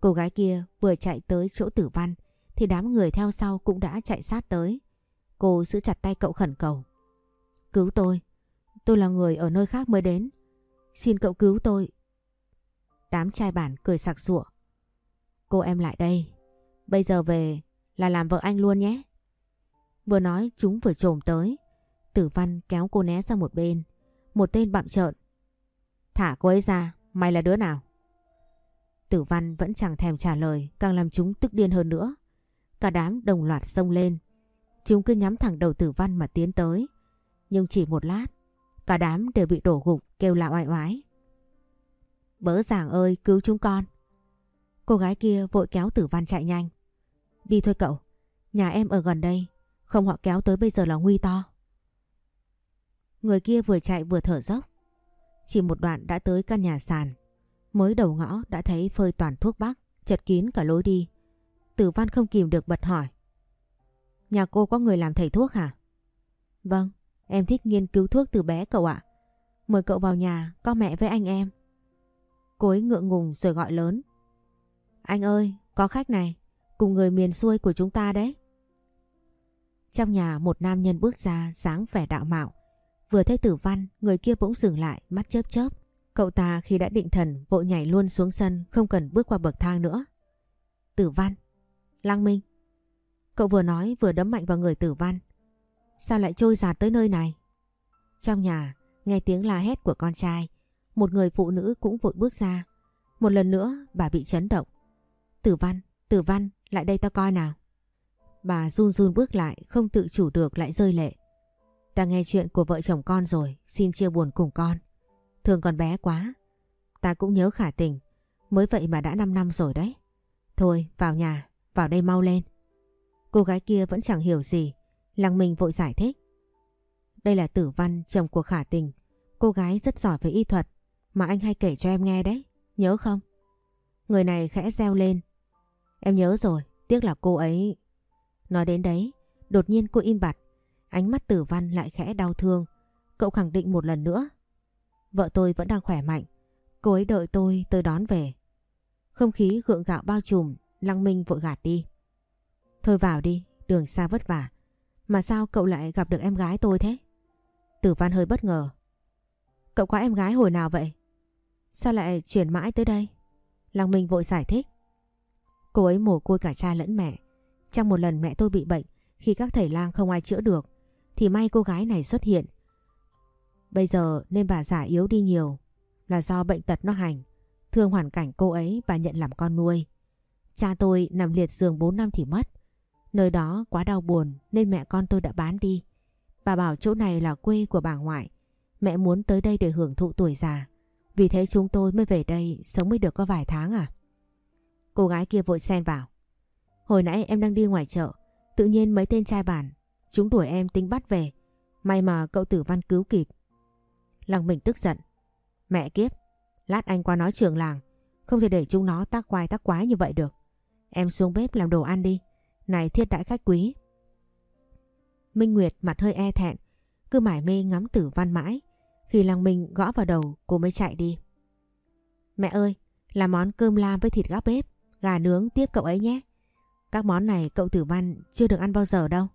Cô gái kia vừa chạy tới chỗ tử văn thì đám người theo sau cũng đã chạy sát tới. Cô giữ chặt tay cậu khẩn cầu. Cứu tôi, tôi là người ở nơi khác mới đến. Xin cậu cứu tôi. Đám trai bản cười sặc sụa. Cô em lại đây. Bây giờ về là làm vợ anh luôn nhé. Vừa nói chúng vừa trồm tới. Tử văn kéo cô né sang một bên. Một tên bạm trợn. Thả cô ấy ra, mày là đứa nào? Tử văn vẫn chẳng thèm trả lời, càng làm chúng tức điên hơn nữa. Cả đám đồng loạt xông lên. Chúng cứ nhắm thẳng đầu tử văn mà tiến tới. Nhưng chỉ một lát, cả đám đều bị đổ gục kêu la oai oái. Bỡ giảng ơi, cứu chúng con. Cô gái kia vội kéo tử văn chạy nhanh. Đi thôi cậu, Nhà em ở gần đây, không họ kéo tới bây giờ là nguy to. Người kia vừa chạy vừa thở dốc. Chỉ một đoạn đã tới căn nhà sàn. Mới đầu ngõ đã thấy phơi toàn thuốc bắc, chật kín cả lối đi. Tử văn không kìm được bật hỏi. Nhà cô có người làm thầy thuốc hả? Vâng, em thích nghiên cứu thuốc từ bé cậu ạ. Mời cậu vào nhà, có mẹ với anh em. Cô ấy ngượng ngùng rồi gọi lớn. Anh ơi, có khách này, cùng người miền xuôi của chúng ta đấy. Trong nhà một nam nhân bước ra sáng vẻ đạo mạo. Vừa thấy tử văn, người kia bỗng dừng lại, mắt chớp chớp. Cậu ta khi đã định thần vội nhảy luôn xuống sân không cần bước qua bậc thang nữa. Tử văn, Lăng Minh. Cậu vừa nói vừa đấm mạnh vào người tử văn. Sao lại trôi giạt tới nơi này? Trong nhà, nghe tiếng la hét của con trai, một người phụ nữ cũng vội bước ra. Một lần nữa bà bị chấn động. Tử văn, tử văn, lại đây ta coi nào. Bà run run bước lại, không tự chủ được lại rơi lệ. Ta nghe chuyện của vợ chồng con rồi, xin chia buồn cùng con. Thường còn bé quá. Ta cũng nhớ khả tình, mới vậy mà đã 5 năm rồi đấy. Thôi, vào nhà, vào đây mau lên. Cô gái kia vẫn chẳng hiểu gì, lăng mình vội giải thích. Đây là tử văn chồng của khả tình, cô gái rất giỏi về y thuật mà anh hay kể cho em nghe đấy, nhớ không? Người này khẽ reo lên. Em nhớ rồi, tiếc là cô ấy... Nói đến đấy, đột nhiên cô im bặt, ánh mắt tử văn lại khẽ đau thương. Cậu khẳng định một lần nữa. Vợ tôi vẫn đang khỏe mạnh, cô ấy đợi tôi tới đón về. Không khí gượng gạo bao trùm, Lăng Minh vội gạt đi. Thôi vào đi, đường xa vất vả. Mà sao cậu lại gặp được em gái tôi thế? Tử văn hơi bất ngờ. Cậu có em gái hồi nào vậy? Sao lại chuyển mãi tới đây? Lăng Minh vội giải thích. Cô ấy mồ côi cả cha lẫn mẹ. Trong một lần mẹ tôi bị bệnh khi các thầy lang không ai chữa được thì may cô gái này xuất hiện. Bây giờ nên bà già yếu đi nhiều là do bệnh tật nó hành. Thương hoàn cảnh cô ấy bà nhận làm con nuôi. Cha tôi nằm liệt giường 4 năm thì mất. Nơi đó quá đau buồn nên mẹ con tôi đã bán đi. Bà bảo chỗ này là quê của bà ngoại. Mẹ muốn tới đây để hưởng thụ tuổi già. Vì thế chúng tôi mới về đây sống mới được có vài tháng à. Cô gái kia vội xen vào. Hồi nãy em đang đi ngoài chợ. Tự nhiên mấy tên trai bản. Chúng đuổi em tính bắt về. May mà cậu tử văn cứu kịp. Lăng mình tức giận. Mẹ kiếp. Lát anh qua nói trường làng. Không thể để chúng nó tác quái tác quái như vậy được. Em xuống bếp làm đồ ăn đi. Này thiết đãi khách quý. Minh Nguyệt mặt hơi e thẹn. Cứ mải mê ngắm tử văn mãi. Khi Lăng Minh gõ vào đầu cô mới chạy đi. Mẹ ơi, làm món cơm lam với thịt gác bếp, gà nướng tiếp cậu ấy nhé. Các món này cậu tử văn chưa được ăn bao giờ đâu.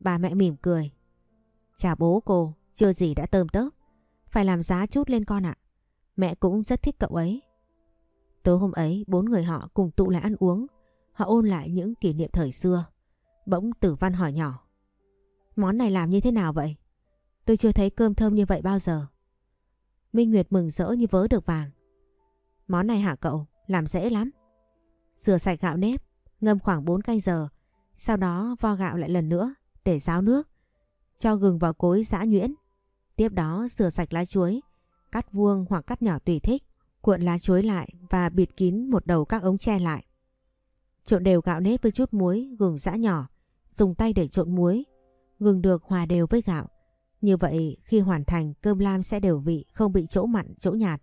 Bà mẹ mỉm cười. Chào bố cô, chưa gì đã tơm tớp. Phải làm giá chút lên con ạ. Mẹ cũng rất thích cậu ấy. Tối hôm ấy bốn người họ cùng tụ lại ăn uống. Họ ôn lại những kỷ niệm thời xưa. Bỗng tử văn hỏi nhỏ. Món này làm như thế nào vậy? Tôi chưa thấy cơm thơm như vậy bao giờ. Minh Nguyệt mừng rỡ như vớ được vàng. Món này hả cậu? Làm dễ lắm. Rửa sạch gạo nếp, ngâm khoảng 4 canh giờ. Sau đó vo gạo lại lần nữa để ráo nước. Cho gừng vào cối giã nhuyễn. Tiếp đó rửa sạch lá chuối, cắt vuông hoặc cắt nhỏ tùy thích. Cuộn lá chuối lại và bịt kín một đầu các ống tre lại. Trộn đều gạo nếp với chút muối, gừng giã nhỏ. Dùng tay để trộn muối. Gừng được hòa đều với gạo. Như vậy khi hoàn thành cơm lam sẽ đều vị không bị chỗ mặn chỗ nhạt.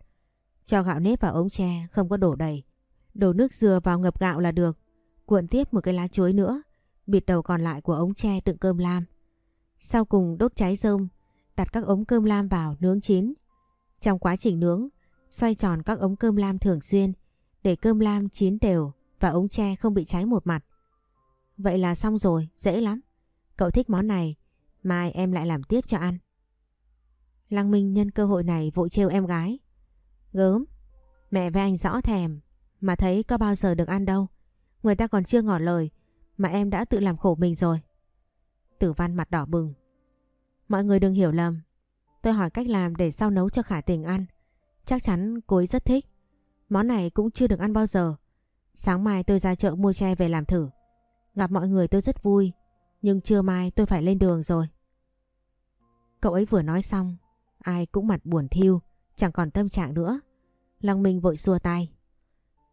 Cho gạo nếp vào ống tre không có đổ đầy. Đổ nước dừa vào ngập gạo là được. Cuộn tiếp một cái lá chuối nữa. Bịt đầu còn lại của ống tre đựng cơm lam. Sau cùng đốt cháy rơm. Đặt các ống cơm lam vào nướng chín. Trong quá trình nướng, xoay tròn các ống cơm lam thường xuyên để cơm lam chín đều và ống tre không bị cháy một mặt. Vậy là xong rồi, dễ lắm. Cậu thích món này Mai em lại làm tiếp cho ăn. Lăng Minh nhân cơ hội này vội trêu em gái. Gớm, mẹ với anh rõ thèm, mà thấy có bao giờ được ăn đâu. Người ta còn chưa ngỏ lời, mà em đã tự làm khổ mình rồi. Tử văn mặt đỏ bừng. Mọi người đừng hiểu lầm. Tôi hỏi cách làm để sau nấu cho khả tình ăn. Chắc chắn cô ấy rất thích. Món này cũng chưa được ăn bao giờ. Sáng mai tôi ra chợ mua tre về làm thử. Gặp mọi người tôi rất vui. Nhưng trưa mai tôi phải lên đường rồi. Cậu ấy vừa nói xong, ai cũng mặt buồn thiêu, chẳng còn tâm trạng nữa. Lăng Minh vội xua tay.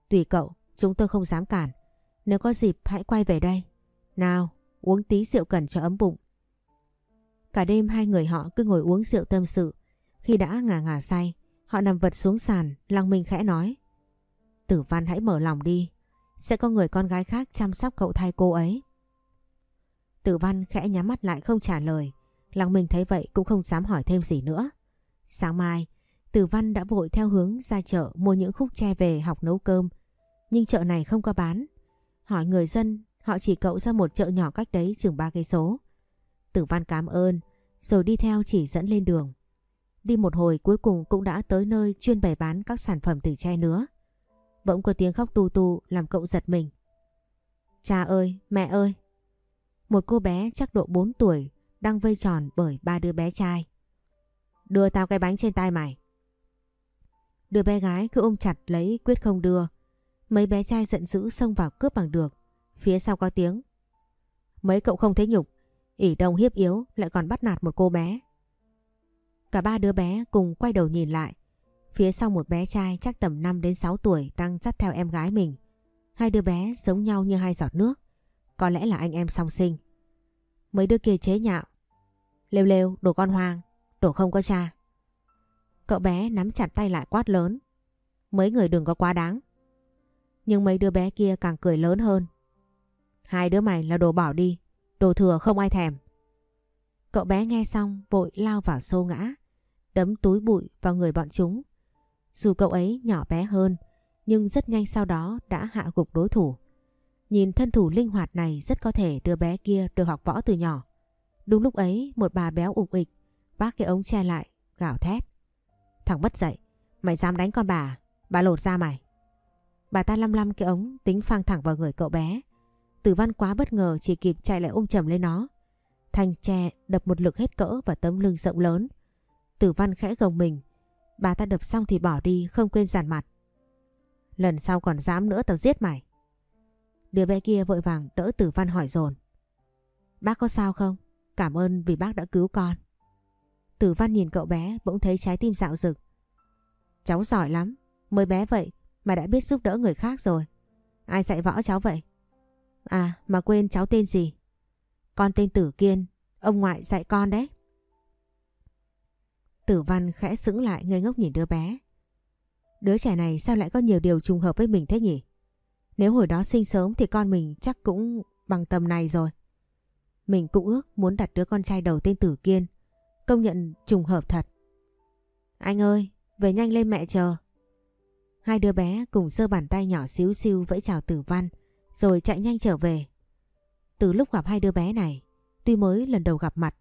Tùy cậu, chúng tôi không dám cản. Nếu có dịp hãy quay về đây. Nào, uống tí rượu cần cho ấm bụng. Cả đêm hai người họ cứ ngồi uống rượu tâm sự. Khi đã ngả ngả say, họ nằm vật xuống sàn, Lăng Minh khẽ nói. Tử Văn hãy mở lòng đi, sẽ có người con gái khác chăm sóc cậu thai cô ấy. Tử Văn khẽ nhắm mắt lại không trả lời. Lăng Minh thấy vậy cũng không dám hỏi thêm gì nữa. Sáng mai, Tử Văn đã vội theo hướng ra chợ mua những khúc tre về học nấu cơm. Nhưng chợ này không có bán. Hỏi người dân, họ chỉ cậu ra một chợ nhỏ cách đấy chừng ba cây số. Tử Văn cảm ơn, rồi đi theo chỉ dẫn lên đường. Đi một hồi cuối cùng cũng đã tới nơi chuyên bày bán các sản phẩm từ tre nứa. Bỗng có tiếng khóc tu tu làm cậu giật mình. Cha ơi, mẹ ơi! Một cô bé chắc độ 4 tuổi đang vây tròn bởi ba đứa bé trai. Đưa tao cái bánh trên tay mày. Đứa bé gái cứ ôm chặt lấy quyết không đưa. Mấy bé trai giận dữ xông vào cướp bằng được. Phía sau có tiếng. Mấy cậu không thấy nhục ỉ đông hiếp yếu lại còn bắt nạt một cô bé. Cả ba đứa bé cùng quay đầu nhìn lại. Phía sau một bé trai chắc tầm 5 đến 6 tuổi đang dắt theo em gái mình. Hai đứa bé giống nhau như hai giọt nước. Có lẽ là anh em song sinh. Mấy đứa kia chế nhạo. Lêu lêu, đồ con hoang, đồ không có cha. Cậu bé nắm chặt tay lại quát lớn. Mấy người đừng có quá đáng. Nhưng mấy đứa bé kia càng cười lớn hơn. Hai đứa mày là đồ bỏ đi, đồ thừa không ai thèm. Cậu bé nghe xong vội lao vào xô ngã, đấm túi bụi vào người bọn chúng. Dù cậu ấy nhỏ bé hơn, nhưng rất nhanh sau đó đã hạ gục đối thủ. Nhìn thân thủ linh hoạt này rất có thể đứa bé kia được học võ từ nhỏ. Đúng lúc ấy một bà béo ục ịch vác cái ống che lại, gào thét. Thằng bất dậy, mày dám đánh con bà, bà lột ra mày. Bà ta lăm lăm cái ống tính phang thẳng vào người cậu bé. Tử văn quá bất ngờ chỉ kịp chạy lại ôm chầm lấy nó. Thanh tre đập một lực hết cỡ và tấm lưng rộng lớn. Tử văn khẽ gồng mình. Bà ta đập xong thì bỏ đi không quên giàn mặt. Lần sau còn dám nữa tao giết mày. Đứa bé kia vội vàng đỡ tử văn hỏi dồn Bác có sao không? Cảm ơn vì bác đã cứu con. Tử văn nhìn cậu bé bỗng thấy trái tim dạo rực. Cháu giỏi lắm, mới bé vậy mà đã biết giúp đỡ người khác rồi. Ai dạy võ cháu vậy? À mà quên cháu tên gì? Con tên Tử Kiên, ông ngoại dạy con đấy. Tử văn khẽ sững lại ngây ngốc nhìn đứa bé. Đứa trẻ này sao lại có nhiều điều trùng hợp với mình thế nhỉ? Nếu hồi đó sinh sớm thì con mình chắc cũng bằng tầm này rồi. Mình cũng ước muốn đặt đứa con trai đầu tên Tử Kiên. Công nhận trùng hợp thật. Anh ơi, về nhanh lên mẹ chờ. Hai đứa bé cùng sơ bàn tay nhỏ xíu xiu vẫy chào Tử Văn rồi chạy nhanh trở về. Từ lúc gặp hai đứa bé này, tuy mới lần đầu gặp mặt,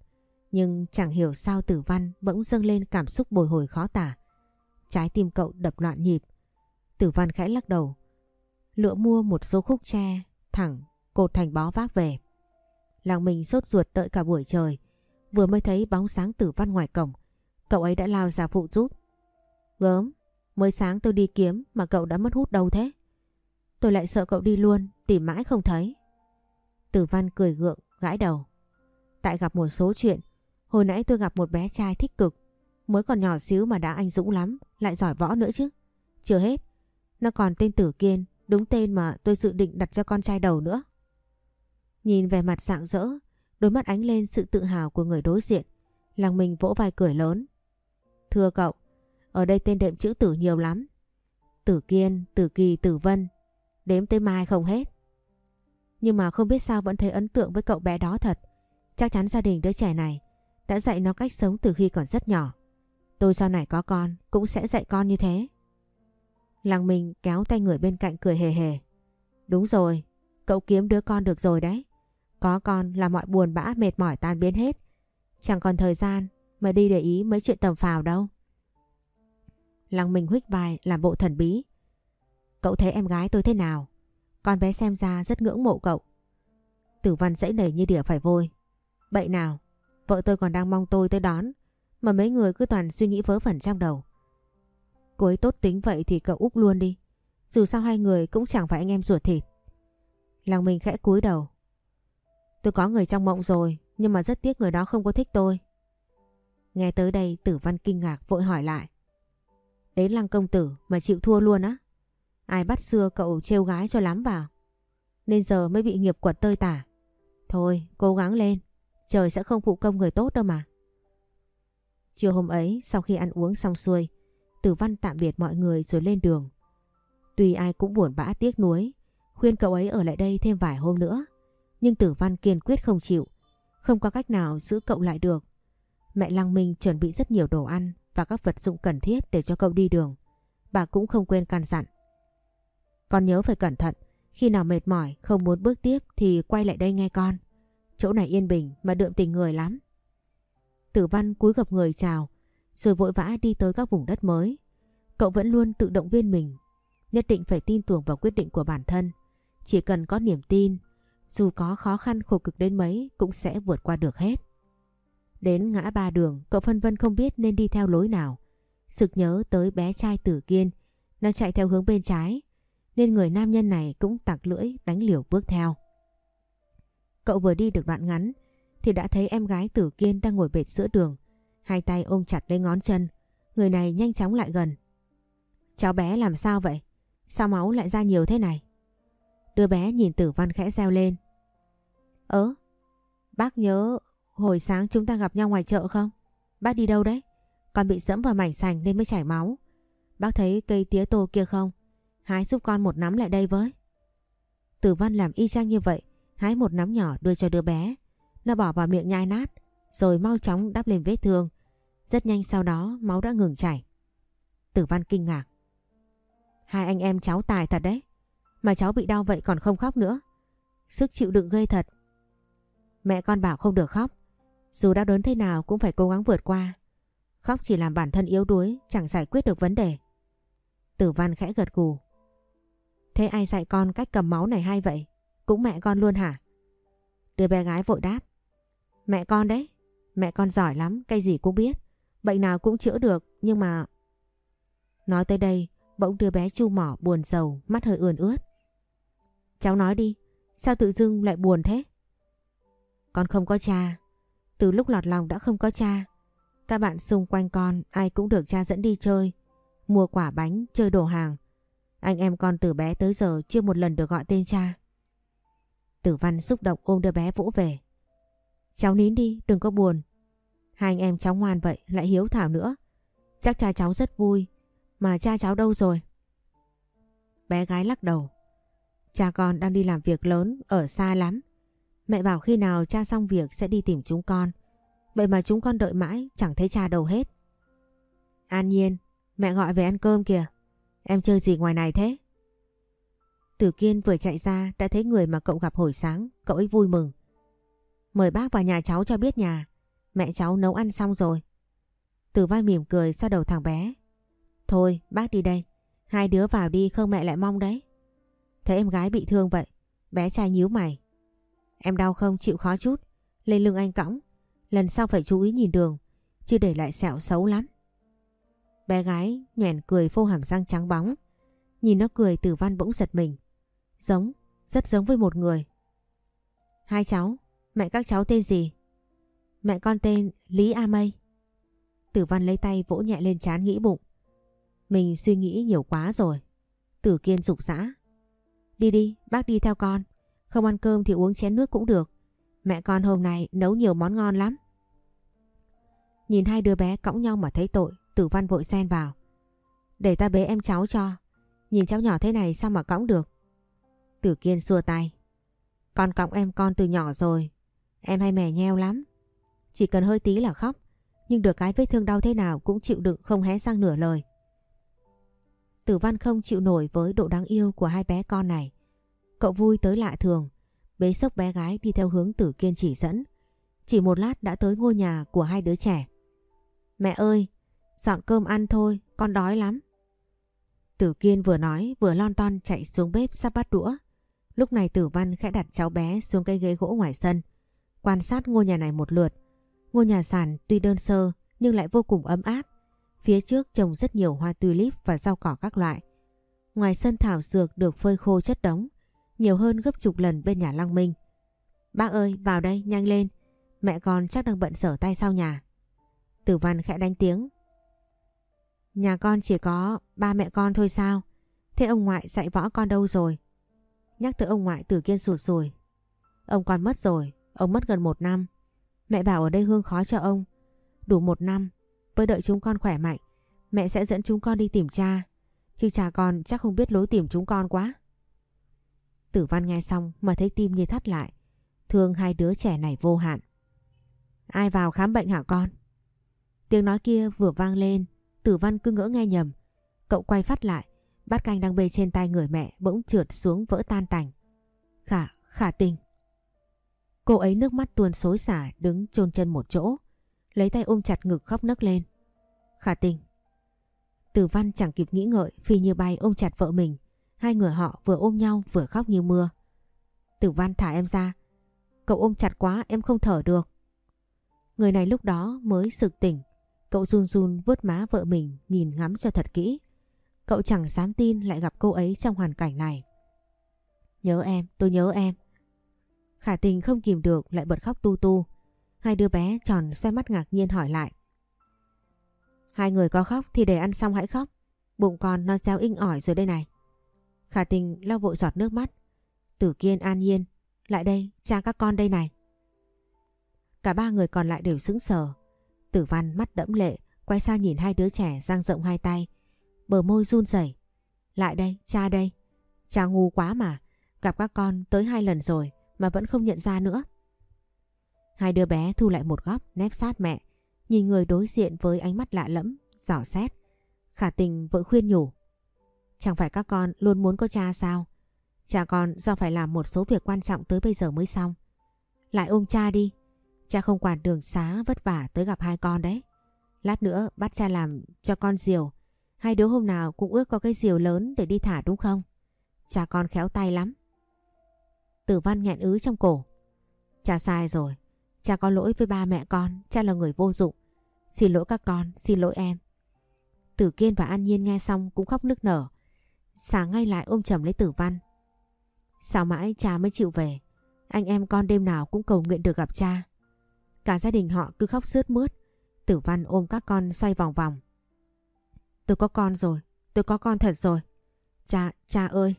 nhưng chẳng hiểu sao Tử Văn bỗng dâng lên cảm xúc bồi hồi khó tả. Trái tim cậu đập loạn nhịp. Tử Văn khẽ lắc đầu, lựa mua một số khúc tre thẳng cột thành bó vác về. Làng mình sốt ruột đợi cả buổi trời, vừa mới thấy bóng sáng Tử Văn ngoài cổng, cậu ấy đã lao ra phụ giúp. Gớm, mới sáng tôi đi kiếm mà cậu đã mất hút đâu thế? Tôi lại sợ cậu đi luôn, tìm mãi không thấy. Tử Văn cười gượng, gãi đầu. Tại gặp một số chuyện, hồi nãy tôi gặp một bé trai thích cực, mới còn nhỏ xíu mà đã anh dũng lắm, lại giỏi võ nữa chứ. Chưa hết, nó còn tên Tử Kiên, đúng tên mà tôi dự định đặt cho con trai đầu nữa. Nhìn về mặt sạng rỡ, đôi mắt ánh lên sự tự hào của người đối diện, làng mình vỗ vai cười lớn. Thưa cậu, ở đây tên đệm chữ tử nhiều lắm. Tử Kiên, Tử Kỳ, Tử Vân, đếm tới mai không hết. Nhưng mà không biết sao vẫn thấy ấn tượng với cậu bé đó thật. Chắc chắn gia đình đứa trẻ này đã dạy nó cách sống từ khi còn rất nhỏ. Tôi sau này có con cũng sẽ dạy con như thế. Lăng Minh kéo tay người bên cạnh cười hề hề. Đúng rồi, cậu kiếm đứa con được rồi đấy. Có con là mọi buồn bã mệt mỏi tan biến hết. Chẳng còn thời gian mà đi để ý mấy chuyện tầm phào đâu. Lăng Minh huých vai làm bộ thần bí. Cậu thấy em gái tôi thế nào? Con bé xem ra rất ngưỡng mộ cậu. Tử văn dãy nảy như đỉa phải vôi. Bậy nào, vợ tôi còn đang mong tôi tới đón. Mà mấy người cứ toàn suy nghĩ vớ vẩn trong đầu. Cô ấy tốt tính vậy thì cậu úp luôn đi. Dù sao hai người cũng chẳng phải anh em ruột thịt. Lòng Minh khẽ cúi đầu. Tôi có người trong mộng rồi, nhưng mà rất tiếc người đó không có thích tôi. Nghe tới đây tử văn kinh ngạc vội hỏi lại. Đến lăng công tử mà chịu thua luôn á. Ai bắt xưa cậu trêu gái cho lắm vào. Nên giờ mới bị nghiệp quật tơi tả. Thôi, cố gắng lên. Trời sẽ không phụ công người tốt đâu mà. Chiều hôm ấy, sau khi ăn uống xong xuôi, Tử Văn tạm biệt mọi người rồi lên đường. Tuy ai cũng buồn bã tiếc nuối, khuyên cậu ấy ở lại đây thêm vài hôm nữa. Nhưng Tử Văn kiên quyết không chịu, không có cách nào giữ cậu lại được. Mẹ Lăng Minh chuẩn bị rất nhiều đồ ăn và các vật dụng cần thiết để cho cậu đi đường. Bà cũng không quên can dặn. Con nhớ phải cẩn thận, khi nào mệt mỏi không muốn bước tiếp thì quay lại đây nghe con. Chỗ này yên bình mà đượm tình người lắm. Tử Văn cúi gập người chào, rồi vội vã đi tới các vùng đất mới. Cậu vẫn luôn tự động viên mình, nhất định phải tin tưởng vào quyết định của bản thân. Chỉ cần có niềm tin, dù có khó khăn khổ cực đến mấy cũng sẽ vượt qua được hết. Đến ngã ba đường, cậu phân vân không biết nên đi theo lối nào. Sực nhớ tới bé trai tử kiên, nó chạy theo hướng bên trái, nên người nam nhân này cũng tặc lưỡi đánh liều bước theo. Cậu vừa đi được đoạn ngắn thì đã thấy em gái Tử Kiên đang ngồi bệt giữa đường, hai tay ôm chặt lấy ngón chân, người này nhanh chóng lại gần. Cháu bé làm sao vậy? Sao máu lại ra nhiều thế này? Đứa bé nhìn Tử Văn khẽ reo lên. Ớ, bác nhớ hồi sáng chúng ta gặp nhau ngoài chợ không? Bác đi đâu đấy? Con bị dẫm vào mảnh sành nên mới chảy máu. Bác thấy cây tía tô kia không? Hái giúp con một nắm lại đây với. Tử Văn làm y chang như vậy, hái một nắm nhỏ đưa cho đứa bé. Nó bỏ vào miệng nhai nát, rồi mau chóng đắp lên vết thương. Rất nhanh sau đó máu đã ngừng chảy. Tử Văn kinh ngạc. Hai anh em cháu tài thật đấy. Mà cháu bị đau vậy còn không khóc nữa. Sức chịu đựng gây thật. Mẹ con bảo không được khóc. Dù đã đớn thế nào cũng phải cố gắng vượt qua. Khóc chỉ làm bản thân yếu đuối, chẳng giải quyết được vấn đề. Tử Văn khẽ gật gù. Thế ai dạy con cách cầm máu này hay vậy? Cũng mẹ con luôn hả? Đứa bé gái vội đáp. Mẹ con đấy. Mẹ con giỏi lắm, cái gì cũng biết. Bệnh nào cũng chữa được, nhưng mà... Nói tới đây, bỗng đứa bé chu mỏ buồn sầu, mắt hơi ườn ướt. Cháu nói đi, sao tự dưng lại buồn thế? Con không có cha. Từ lúc lọt lòng đã không có cha. Các bạn xung quanh con ai cũng được cha dẫn đi chơi. Mua quả bánh, chơi đồ hàng. Anh em con từ bé tới giờ chưa một lần được gọi tên cha. Tử Văn xúc động ôm đứa bé vỗ về. Cháu nín đi, đừng có buồn. Hai anh em cháu ngoan vậy, lại hiếu thảo nữa. Chắc cha cháu rất vui. Mà cha cháu đâu rồi? Bé gái lắc đầu. Cha con đang đi làm việc lớn, ở xa lắm. Mẹ bảo khi nào cha xong việc sẽ đi tìm chúng con. Vậy mà chúng con đợi mãi, chẳng thấy cha đâu hết. An nhiên, mẹ gọi về ăn cơm kìa. Em chơi gì ngoài này thế? Tử Kiên vừa chạy ra đã thấy người mà cậu gặp hồi sáng, cậu ấy vui mừng. Mời bác vào nhà cháu cho biết nhà, mẹ cháu nấu ăn xong rồi. Tử vai mỉm cười sau đầu thằng bé. Thôi bác đi đây, hai đứa vào đi không mẹ lại mong đấy. Thấy em gái bị thương vậy, bé trai nhíu mày. Em đau không chịu khó chút, lên lưng anh cõng, lần sau phải chú ý nhìn đường, chứ để lại sẹo xấu lắm. Bé gái nhoẻn cười phô hàm răng trắng bóng. Nhìn nó cười tử văn bỗng giật mình. Giống, rất giống với một người. Hai cháu, mẹ các cháu tên gì? Mẹ con tên Lý A Mây. Tử văn lấy tay vỗ nhẹ lên chán nghĩ bụng. Mình suy nghĩ nhiều quá rồi. Tử kiên rục rã. Đi đi, bác đi theo con. Không ăn cơm thì uống chén nước cũng được. Mẹ con hôm nay nấu nhiều món ngon lắm. Nhìn hai đứa bé cõng nhau mà thấy tội, tử văn vội xen vào. Để ta bế em cháu cho. Nhìn cháu nhỏ thế này sao mà cõng được. Tử kiên xua tay. Con cõng em con từ nhỏ rồi. Em hay mè nheo lắm. Chỉ cần hơi tí là khóc. Nhưng được cái vết thương đau thế nào cũng chịu đựng không hé sang nửa lời. Tử văn không chịu nổi với độ đáng yêu của hai bé con này. Cậu vui tới lạ thường. Bế sốc bé gái đi theo hướng tử kiên chỉ dẫn. Chỉ một lát đã tới ngôi nhà của hai đứa trẻ. Mẹ ơi, dọn cơm ăn thôi, con đói lắm. Tử Kiên vừa nói vừa lon ton chạy xuống bếp sắp bắt đũa. Lúc này Tử Văn khẽ đặt cháu bé xuống cây ghế gỗ ngoài sân. Quan sát ngôi nhà này một lượt. Ngôi nhà sàn tuy đơn sơ nhưng lại vô cùng ấm áp. Phía trước trồng rất nhiều hoa tulip và rau cỏ các loại. Ngoài sân thảo dược được phơi khô chất đống, nhiều hơn gấp chục lần bên nhà Lăng Minh. Bác ơi, vào đây, nhanh lên. Mẹ con chắc đang bận sở tay sau nhà. Tử Văn khẽ đánh tiếng. Nhà con chỉ có ba mẹ con thôi sao? Thế ông ngoại dạy võ con đâu rồi? Nhắc tới ông ngoại Tử Kiên sụt sùi. Ông con mất rồi, Ông mất gần một năm. Mẹ bảo ở đây hương khó cho ông. Đủ một năm, với đợi chúng con khỏe mạnh, mẹ sẽ dẫn chúng con đi tìm cha. Chứ cha con chắc không biết lối tìm chúng con quá. Tử văn nghe xong mà thấy tim như thắt lại. Thương hai đứa trẻ này vô hạn. Ai vào khám bệnh hả con? Tiếng nói kia vừa vang lên, tử văn cứ ngỡ nghe nhầm. Cậu quay phát lại, bát canh đang bê trên tay người mẹ bỗng trượt xuống vỡ tan tành. Khả, khả tình. Cô ấy nước mắt tuôn xối xả đứng chôn chân một chỗ, lấy tay ôm chặt ngực khóc nấc lên. Khả tình. Tử văn chẳng kịp nghĩ ngợi phi như bay ôm chặt vợ mình. Hai người họ vừa ôm nhau vừa khóc như mưa. Tử văn thả em ra. Cậu ôm chặt quá em không thở được. Người này lúc đó mới sực tỉnh. Cậu run run vuốt má vợ mình nhìn ngắm cho thật kỹ. Cậu chẳng dám tin lại gặp cô ấy trong hoàn cảnh này. Nhớ em, tôi nhớ em. Khả tình không kìm được lại bật khóc tu tu. Hai đứa bé tròn xoay mắt ngạc nhiên hỏi lại. Hai người có khóc thì để ăn xong hãy khóc. Bụng con nó reo inh ỏi rồi đây này. Khả tình lau vội giọt nước mắt. Tử kiên an nhiên. Lại đây, cha các con đây này. Cả ba người còn lại đều sững sờ. Tử văn mắt đẫm lệ, quay sang nhìn hai đứa trẻ giang rộng hai tay. Bờ môi run rẩy. Lại đây, cha đây. Cha ngu quá mà. Gặp các con tới hai lần rồi mà vẫn không nhận ra nữa. Hai đứa bé thu lại một góc nép sát mẹ, nhìn người đối diện với ánh mắt lạ lẫm, giỏ xét. Khả tình vội khuyên nhủ. Chẳng phải các con luôn muốn có cha sao? Cha con do phải làm một số việc quan trọng tới bây giờ mới xong. Lại ôm cha đi. Cha không quản đường xá vất vả tới gặp hai con đấy. Lát nữa bắt cha làm cho con diều. Hai đứa hôm nào cũng ước có cái diều lớn để đi thả đúng không? Cha con khéo tay lắm. Tử văn nghẹn ứ trong cổ. Cha sai rồi. Cha có lỗi với ba mẹ con. Cha là người vô dụng. Xin lỗi các con. Xin lỗi em. Tử Kiên và An Nhiên nghe xong cũng khóc nức nở. Sáng ngay lại ôm chầm lấy tử văn. Sao mãi cha mới chịu về? Anh em con đêm nào cũng cầu nguyện được gặp cha. Cả gia đình họ cứ khóc sướt mướt. Tử văn ôm các con xoay vòng vòng. Tôi có con rồi. Tôi có con thật rồi. Cha, cha ơi.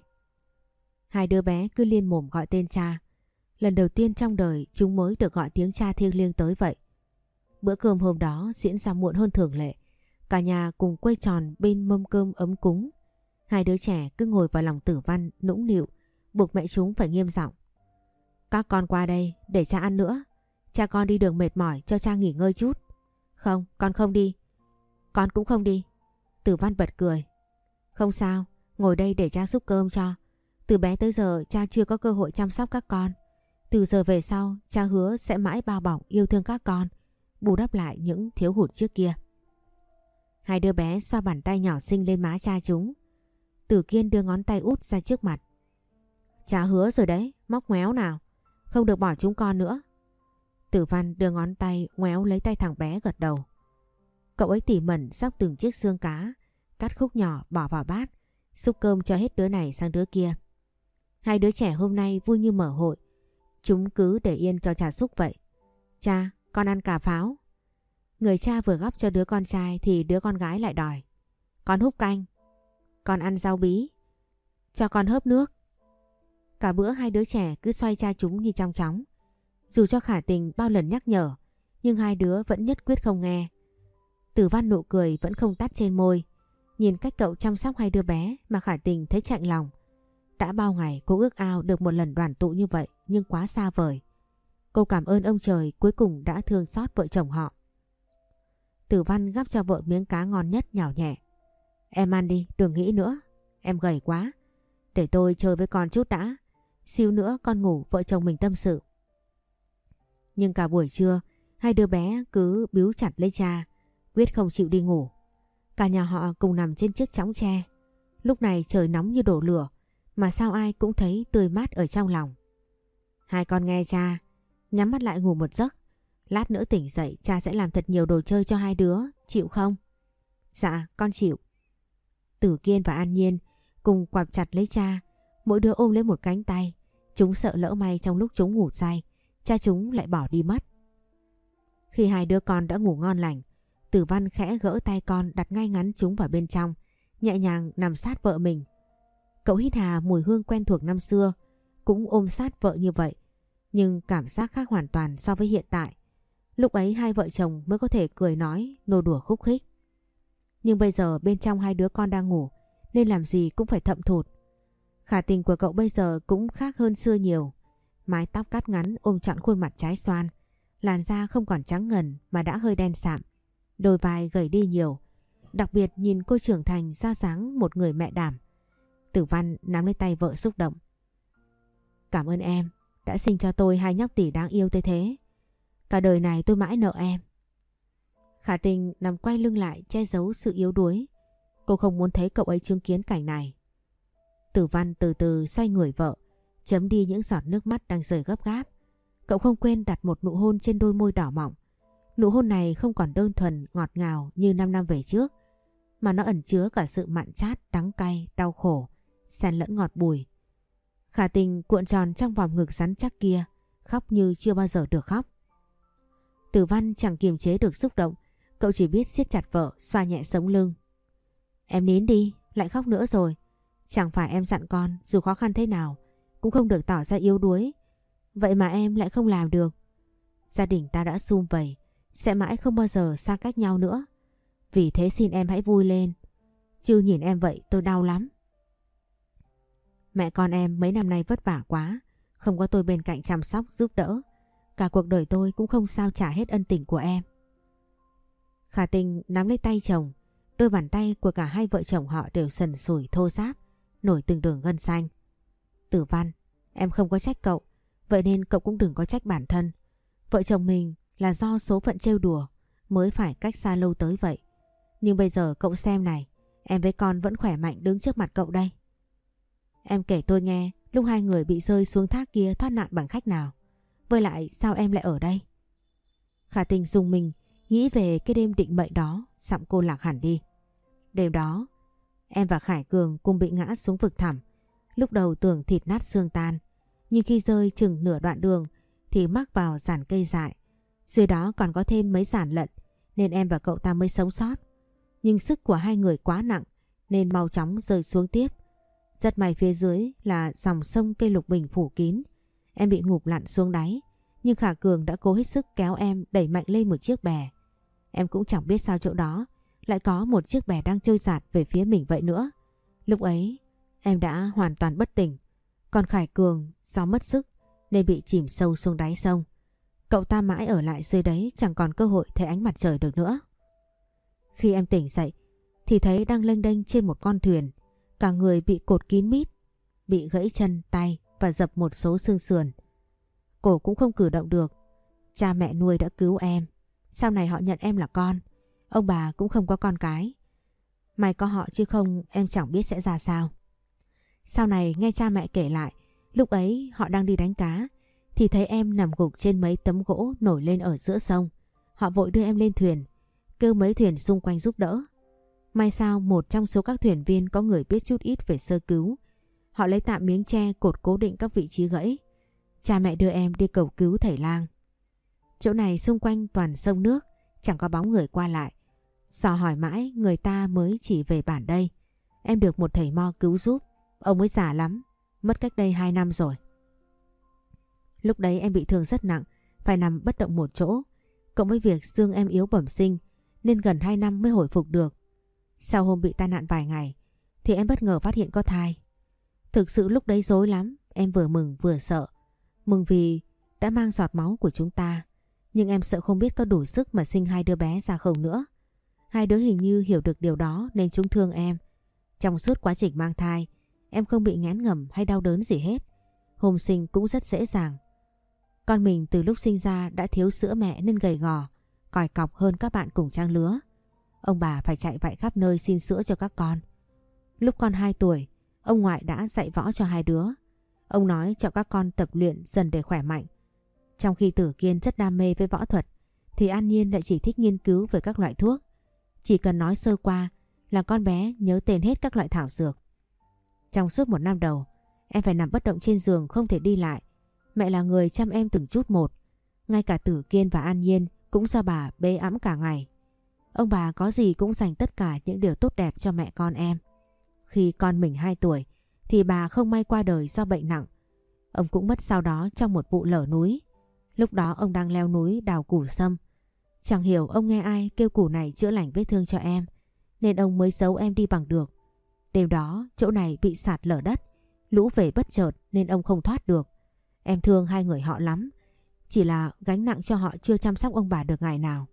Hai đứa bé cứ liên mồm gọi tên cha. Lần đầu tiên trong đời chúng mới được gọi tiếng cha thiêng liêng tới vậy. Bữa cơm hôm đó diễn ra muộn hơn thường lệ. Cả nhà cùng quay tròn bên mâm cơm ấm cúng. Hai đứa trẻ cứ ngồi vào lòng tử văn nũng nịu, buộc mẹ chúng phải nghiêm giọng. Các con qua đây để cha ăn nữa. Cha con đi đường mệt mỏi cho cha nghỉ ngơi chút. Không, con không đi. Con cũng không đi. Tử văn bật cười. Không sao, ngồi đây để cha xúc cơm cho. Từ bé tới giờ cha chưa có cơ hội chăm sóc các con. Từ giờ về sau cha hứa sẽ mãi bao bọc yêu thương các con, bù đắp lại những thiếu hụt trước kia. Hai đứa bé xoa bàn tay nhỏ xinh lên má cha chúng. Tử Kiên đưa ngón tay út ra trước mặt. Cha hứa rồi đấy, móc ngoéo nào. Không được bỏ chúng con nữa. Tử Văn đưa ngón tay ngoéo lấy tay thằng bé gật đầu. Cậu ấy tỉ mẩn sóc từng chiếc xương cá, cắt khúc nhỏ bỏ vào bát, xúc cơm cho hết đứa này sang đứa kia. Hai đứa trẻ hôm nay vui như mở hội. Chúng cứ để yên cho trà xúc vậy. Cha, con ăn cà pháo. Người cha vừa gắp cho đứa con trai thì đứa con gái lại đòi. Con húp canh. Con ăn rau bí. Cho con hớp nước. Cả bữa hai đứa trẻ cứ xoay cha chúng như trong chóng. Dù cho khả tình bao lần nhắc nhở, nhưng hai đứa vẫn nhất quyết không nghe. Tử văn nụ cười vẫn không tắt trên môi. Nhìn cách cậu chăm sóc hai đứa bé mà khả tình thấy chạnh lòng. Đã bao ngày cô ước ao được một lần đoàn tụ như vậy nhưng quá xa vời. Cô cảm ơn ông trời cuối cùng đã thương xót vợ chồng họ. Tử văn gắp cho vợ miếng cá ngon nhất nhỏ nhẹ. Em ăn đi, đừng nghĩ nữa. Em gầy quá. Để tôi chơi với con chút đã. Siêu nữa con ngủ vợ chồng mình tâm sự. Nhưng cả buổi trưa, hai đứa bé cứ biếu chặt lấy cha, quyết không chịu đi ngủ. Cả nhà họ cùng nằm trên chiếc chóng tre. Lúc này trời nóng như đổ lửa, mà sao ai cũng thấy tươi mát ở trong lòng. Hai con nghe cha, nhắm mắt lại ngủ một giấc. Lát nữa tỉnh dậy cha sẽ làm thật nhiều đồ chơi cho hai đứa, chịu không? Dạ, con chịu. Tử Kiên và An Nhiên cùng quặp chặt lấy cha, mỗi đứa ôm lấy một cánh tay. Chúng sợ lỡ may trong lúc chúng ngủ say, cha chúng lại bỏ đi mất. Khi hai đứa con đã ngủ ngon lành, Tử Văn khẽ gỡ tay con đặt ngay ngắn chúng vào bên trong, nhẹ nhàng nằm sát vợ mình. Cậu hít hà mùi hương quen thuộc năm xưa, cũng ôm sát vợ như vậy. Nhưng cảm giác khác hoàn toàn so với hiện tại. Lúc ấy hai vợ chồng mới có thể cười nói, nô đùa khúc khích. Nhưng bây giờ bên trong hai đứa con đang ngủ nên làm gì cũng phải thậm thụt. Khả tình của cậu bây giờ cũng khác hơn xưa nhiều. Mái tóc cắt ngắn ôm trọn khuôn mặt trái xoan. Làn da không còn trắng ngần mà đã hơi đen sạm. Đôi vai gầy đi nhiều. Đặc biệt nhìn cô trưởng thành ra dáng một người mẹ đảm. Tử văn nắm lấy tay vợ xúc động. Cảm ơn em đã sinh cho tôi hai nhóc tỷ đáng yêu tới thế. Cả đời này tôi mãi nợ em. Khả tình nằm quay lưng lại che giấu sự yếu đuối. Cô không muốn thấy cậu ấy chứng kiến cảnh này. Tử văn từ từ xoay người vợ, chấm đi những giọt nước mắt đang rơi gấp gáp. Cậu không quên đặt một nụ hôn trên đôi môi đỏ mọng. Nụ hôn này không còn đơn thuần ngọt ngào như 5 năm về trước, mà nó ẩn chứa cả sự mặn chát, đắng cay, đau khổ, xen lẫn ngọt bùi. Khả tình cuộn tròn trong vòng ngực rắn chắc kia, khóc như chưa bao giờ được khóc. Tử văn chẳng kiềm chế được xúc động, cậu chỉ biết siết chặt vợ, xoa nhẹ sống lưng. Em nín đi, lại khóc nữa rồi. Chẳng phải em dặn con, dù khó khăn thế nào, cũng không được tỏ ra yếu đuối. Vậy mà em lại không làm được. Gia đình ta đã sum vầy, sẽ mãi không bao giờ xa cách nhau nữa. Vì thế xin em hãy vui lên. Chứ nhìn em vậy tôi đau lắm. Mẹ con em mấy năm nay vất vả quá, không có tôi bên cạnh chăm sóc giúp đỡ. Cả cuộc đời tôi cũng không sao trả hết ân tình của em. Khả tình nắm lấy tay chồng, đôi bàn tay của cả hai vợ chồng họ đều sần sùi thô ráp, nổi từng đường gân xanh. Tử văn, em không có trách cậu, vậy nên cậu cũng đừng có trách bản thân. Vợ chồng mình là do số phận trêu đùa mới phải cách xa lâu tới vậy. Nhưng bây giờ cậu xem này, em với con vẫn khỏe mạnh đứng trước mặt cậu đây. Em kể tôi nghe lúc hai người bị rơi xuống thác kia thoát nạn bằng cách nào. Với lại sao em lại ở đây? Khả tình dùng mình nghĩ về cái đêm định mệnh đó, giọng cô lạc hẳn đi. Đêm đó, em và Khải Cường cùng bị ngã xuống vực thẳm. Lúc đầu tưởng thịt nát xương tan, nhưng khi rơi chừng nửa đoạn đường thì mắc vào giàn cây dại. Dưới đó còn có thêm mấy giàn lận nên em và cậu ta mới sống sót. Nhưng sức của hai người quá nặng nên mau chóng rơi xuống tiếp. Rất may phía dưới là dòng sông cây lục bình phủ kín. Em bị ngụp lặn xuống đáy. Nhưng Khả Cường đã cố hết sức kéo em đẩy mạnh lên một chiếc bè. Em cũng chẳng biết sao chỗ đó lại có một chiếc bè đang trôi giạt về phía mình vậy nữa. Lúc ấy em đã hoàn toàn bất tỉnh. Còn Khải Cường do mất sức nên bị chìm sâu xuống đáy sông. Cậu ta mãi ở lại dưới đấy chẳng còn cơ hội thấy ánh mặt trời được nữa. Khi em tỉnh dậy thì thấy đang lênh đênh trên một con thuyền. Cả người bị cột kín mít, bị gãy chân, tay và dập một số xương sườn. Cổ cũng không cử động được. Cha mẹ nuôi đã cứu em. Sau này họ nhận em là con. Ông bà cũng không có con cái. May có họ chứ không em chẳng biết sẽ ra sao. Sau này nghe cha mẹ kể lại, lúc ấy họ đang đi đánh cá, thì thấy em nằm gục trên mấy tấm gỗ nổi lên ở giữa sông. Họ vội đưa em lên thuyền, kêu mấy thuyền xung quanh giúp đỡ. May sao một trong số các thuyền viên có người biết chút ít về sơ cứu. Họ lấy tạm miếng tre cột cố định các vị trí gãy. Cha mẹ đưa em đi cầu cứu thầy lang. Chỗ này xung quanh toàn sông nước, chẳng có bóng người qua lại. Dò hỏi mãi người ta mới chỉ về bản đây. Em được một thầy mo cứu giúp. Ông ấy già lắm, mất cách đây 2 năm rồi. Lúc đấy em bị thương rất nặng, phải nằm bất động một chỗ. Cộng với việc xương em yếu bẩm sinh nên gần 2 năm mới hồi phục được. Sau hôm bị tai nạn vài ngày thì em bất ngờ phát hiện có thai. Thực sự lúc đấy dối lắm, em vừa mừng vừa sợ. Mừng vì đã mang giọt máu của chúng ta. Nhưng em sợ không biết có đủ sức mà sinh hai đứa bé ra không nữa. Hai đứa hình như hiểu được điều đó nên chúng thương em. Trong suốt quá trình mang thai, em không bị ngán ngẩm hay đau đớn gì hết. Hôm sinh cũng rất dễ dàng. Con mình từ lúc sinh ra đã thiếu sữa mẹ nên gầy gò, còi cọc hơn các bạn cùng trang lứa. Ông bà phải chạy vạy khắp nơi xin sữa cho các con. Lúc con 2 tuổi, ông ngoại đã dạy võ cho hai đứa. Ông nói cho các con tập luyện dần để khỏe mạnh. Trong khi Tử Kiên rất đam mê với võ thuật, thì An Nhiên lại chỉ thích nghiên cứu về các loại thuốc. Chỉ cần nói sơ qua là con bé nhớ tên hết các loại thảo dược. Trong suốt một năm đầu, em phải nằm bất động trên giường không thể đi lại. Mẹ là người chăm em từng chút một. Ngay cả Tử Kiên và An Nhiên cũng do bà bế ẵm cả ngày. Ông bà có gì cũng dành tất cả những điều tốt đẹp cho mẹ con em. Khi con mình 2 tuổi thì bà không may qua đời do bệnh nặng. Ông cũng mất sau đó trong một vụ lở núi. Lúc đó ông đang leo núi đào củ sâm. Chẳng hiểu ông nghe ai kêu củ này chữa lành vết thương cho em. Nên ông mới giấu em đi bằng được. Đêm đó chỗ này bị sạt lở đất. Lũ về bất chợt nên ông không thoát được. Em thương hai người họ lắm. Chỉ là gánh nặng cho họ chưa chăm sóc ông bà được ngày nào.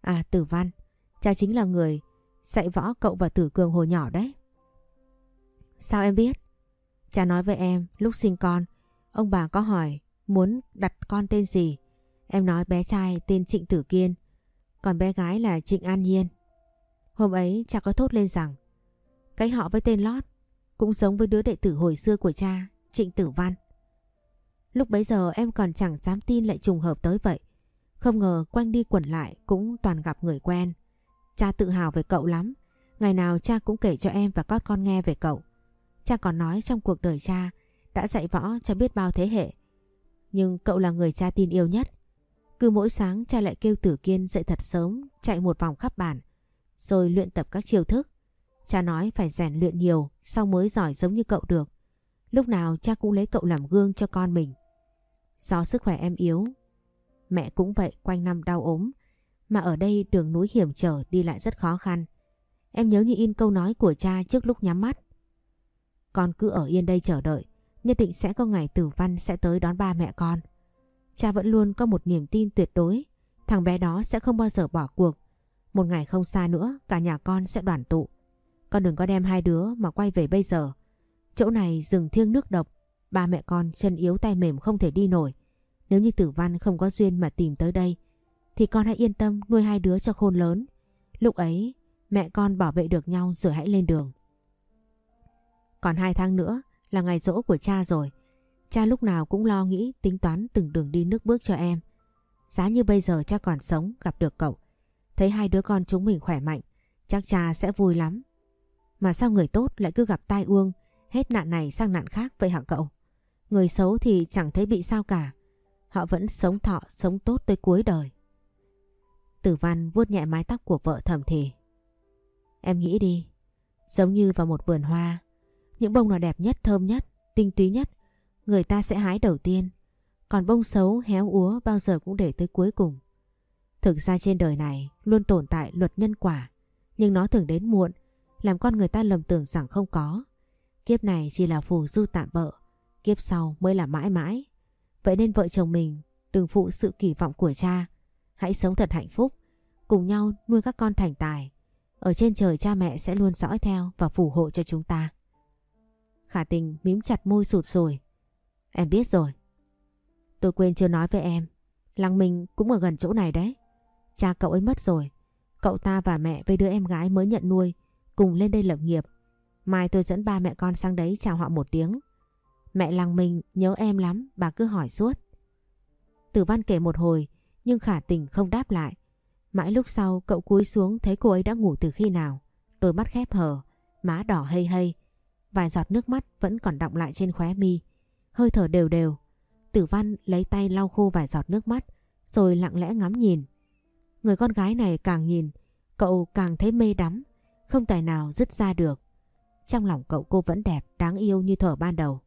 À Tử Văn, cha chính là người dạy võ cậu và Tử Cường hồi nhỏ đấy. Sao em biết? Cha nói với em lúc sinh con, ông bà có hỏi muốn đặt con tên gì. Em nói bé trai tên Trịnh Tử Kiên, còn bé gái là Trịnh An Nhiên. Hôm ấy cha có thốt lên rằng cái họ với tên Lót cũng giống với đứa đệ tử hồi xưa của cha, Trịnh Tử Văn. Lúc bấy giờ em còn chẳng dám tin lại trùng hợp tới vậy. Không ngờ quanh đi quẩn lại cũng toàn gặp người quen. Cha tự hào về cậu lắm. Ngày nào cha cũng kể cho em và các con nghe về cậu. Cha còn nói trong cuộc đời cha đã dạy võ cho biết bao thế hệ. Nhưng cậu là người cha tin yêu nhất. Cứ mỗi sáng cha lại kêu Tử Kiên dậy thật sớm chạy một vòng khắp bản rồi luyện tập các chiêu thức. Cha nói phải rèn luyện nhiều sau mới giỏi giống như cậu được. Lúc nào cha cũng lấy cậu làm gương cho con mình. Do sức khỏe em yếu, mẹ cũng vậy quanh năm đau ốm, mà ở đây đường núi hiểm trở đi lại rất khó khăn. Em nhớ như in câu nói của cha trước lúc nhắm mắt. Con cứ ở yên đây chờ đợi, nhất định sẽ có ngày tử văn sẽ tới đón ba mẹ con. Cha vẫn luôn có một niềm tin tuyệt đối, thằng bé đó sẽ không bao giờ bỏ cuộc. Một ngày không xa nữa, cả nhà con sẽ đoàn tụ. Con đừng có đem hai đứa mà quay về bây giờ. Chỗ này rừng thiêng nước độc, ba mẹ con chân yếu tay mềm không thể đi nổi. Nếu như tử văn không có duyên mà tìm tới đây, thì con hãy yên tâm nuôi hai đứa cho khôn lớn. Lúc ấy, mẹ con bảo vệ được nhau rồi hãy lên đường. Còn hai tháng nữa là ngày rỗ của cha rồi. Cha lúc nào cũng lo nghĩ tính toán từng đường đi nước bước cho em. Giá như bây giờ cha còn sống gặp được cậu. Thấy hai đứa con chúng mình khỏe mạnh, chắc cha sẽ vui lắm. Mà sao người tốt lại cứ gặp tai uông, hết nạn này sang nạn khác vậy hả cậu? Người xấu thì chẳng thấy bị sao cả. Họ vẫn sống thọ, sống tốt tới cuối đời. Tử văn vuốt nhẹ mái tóc của vợ thầm thì. Em nghĩ đi, giống như vào một vườn hoa, những bông nào đẹp nhất, thơm nhất, tinh túy nhất, người ta sẽ hái đầu tiên. Còn bông xấu, héo úa bao giờ cũng để tới cuối cùng. Thực ra trên đời này luôn tồn tại luật nhân quả, nhưng nó thường đến muộn, làm con người ta lầm tưởng rằng không có. Kiếp này chỉ là phù du tạm bợ, kiếp sau mới là mãi mãi. Vậy nên vợ chồng mình đừng phụ sự kỳ vọng của cha, hãy sống thật hạnh phúc, cùng nhau nuôi các con thành tài. Ở trên trời cha mẹ sẽ luôn dõi theo và phù hộ cho chúng ta. Khả tình mím chặt môi sụt sùi. Em biết rồi. Tôi quên chưa nói với em. Lăng Minh cũng ở gần chỗ này đấy. Cha cậu ấy mất rồi. Cậu ta và mẹ với đứa em gái mới nhận nuôi cùng lên đây lập nghiệp. Mai tôi dẫn ba mẹ con sang đấy chào họ một tiếng. Mẹ Lăng Minh nhớ em lắm, bà cứ hỏi suốt. Tử văn kể một hồi, nhưng khả tình không đáp lại. Mãi lúc sau cậu cúi xuống thấy cô ấy đã ngủ từ khi nào. Đôi mắt khép hờ, má đỏ hây hây. Vài giọt nước mắt vẫn còn đọng lại trên khóe mi. Hơi thở đều đều. Tử văn lấy tay lau khô vài giọt nước mắt, rồi lặng lẽ ngắm nhìn. Người con gái này càng nhìn, cậu càng thấy mê đắm, không tài nào dứt ra được. Trong lòng cậu cô vẫn đẹp, đáng yêu như thở ban đầu.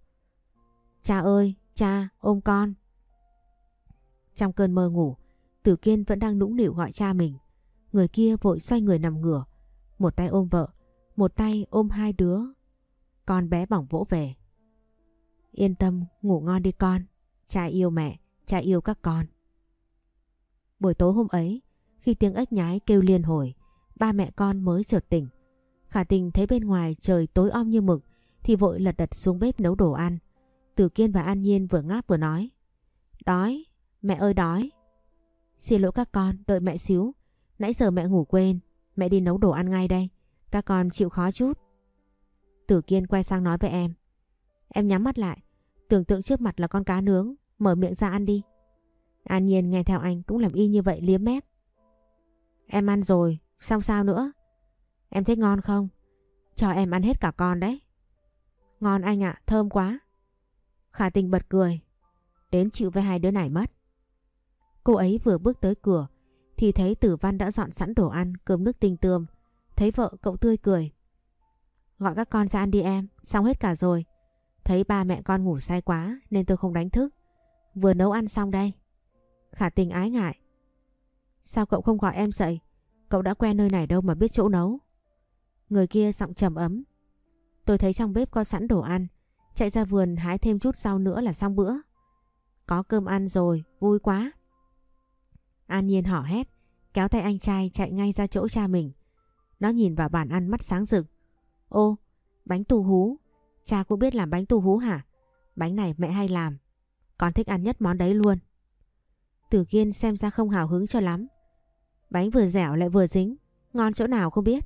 Cha ơi, cha, ôm con. Trong cơn mơ ngủ, Tử Kiên vẫn đang nũng nịu gọi cha mình. Người kia vội xoay người nằm ngửa, một tay ôm vợ, một tay ôm hai đứa. Con bé bỏng vỗ về. Yên tâm, ngủ ngon đi con. Cha yêu mẹ, cha yêu các con. Buổi tối hôm ấy, khi tiếng ếch nhái kêu liên hồi, ba mẹ con mới chợt tỉnh. Khả tình thấy bên ngoài trời tối om như mực thì vội lật đật xuống bếp nấu đồ ăn. Tử Kiên và An Nhiên vừa ngáp vừa nói. Đói, mẹ ơi đói. Xin lỗi các con, đợi mẹ xíu. Nãy giờ mẹ ngủ quên, mẹ đi nấu đồ ăn ngay đây. Các con chịu khó chút. Tử Kiên quay sang nói với em. Em nhắm mắt lại, tưởng tượng trước mặt là con cá nướng, mở miệng ra ăn đi. An Nhiên nghe theo anh cũng làm y như vậy liếm mép. Em ăn rồi, xong sao nữa? Em thấy ngon không? Cho em ăn hết cả con đấy. Ngon anh ạ, thơm quá. Khả tình bật cười. Đến chịu với hai đứa này mất. Cô ấy vừa bước tới cửa thì thấy tử văn đã dọn sẵn đồ ăn, cơm nước tinh tươm. Thấy vợ cậu tươi cười. Gọi các con ra ăn đi em, xong hết cả rồi. Thấy ba mẹ con ngủ say quá nên tôi không đánh thức. Vừa nấu ăn xong đây. Khả tình ái ngại. Sao cậu không gọi em dậy? Cậu đã quen nơi này đâu mà biết chỗ nấu. Người kia giọng trầm ấm. Tôi thấy trong bếp có sẵn đồ ăn. Chạy ra vườn hái thêm chút rau nữa là xong bữa. Có cơm ăn rồi, vui quá. An Nhiên hỏ hét, kéo tay anh trai chạy ngay ra chỗ cha mình. Nó nhìn vào bàn ăn mắt sáng rực. Ô, bánh tù hú. Cha cũng biết làm bánh tù hú hả? Bánh này mẹ hay làm. Con thích ăn nhất món đấy luôn. Tử Kiên xem ra không hào hứng cho lắm. Bánh vừa dẻo lại vừa dính. Ngon chỗ nào không biết.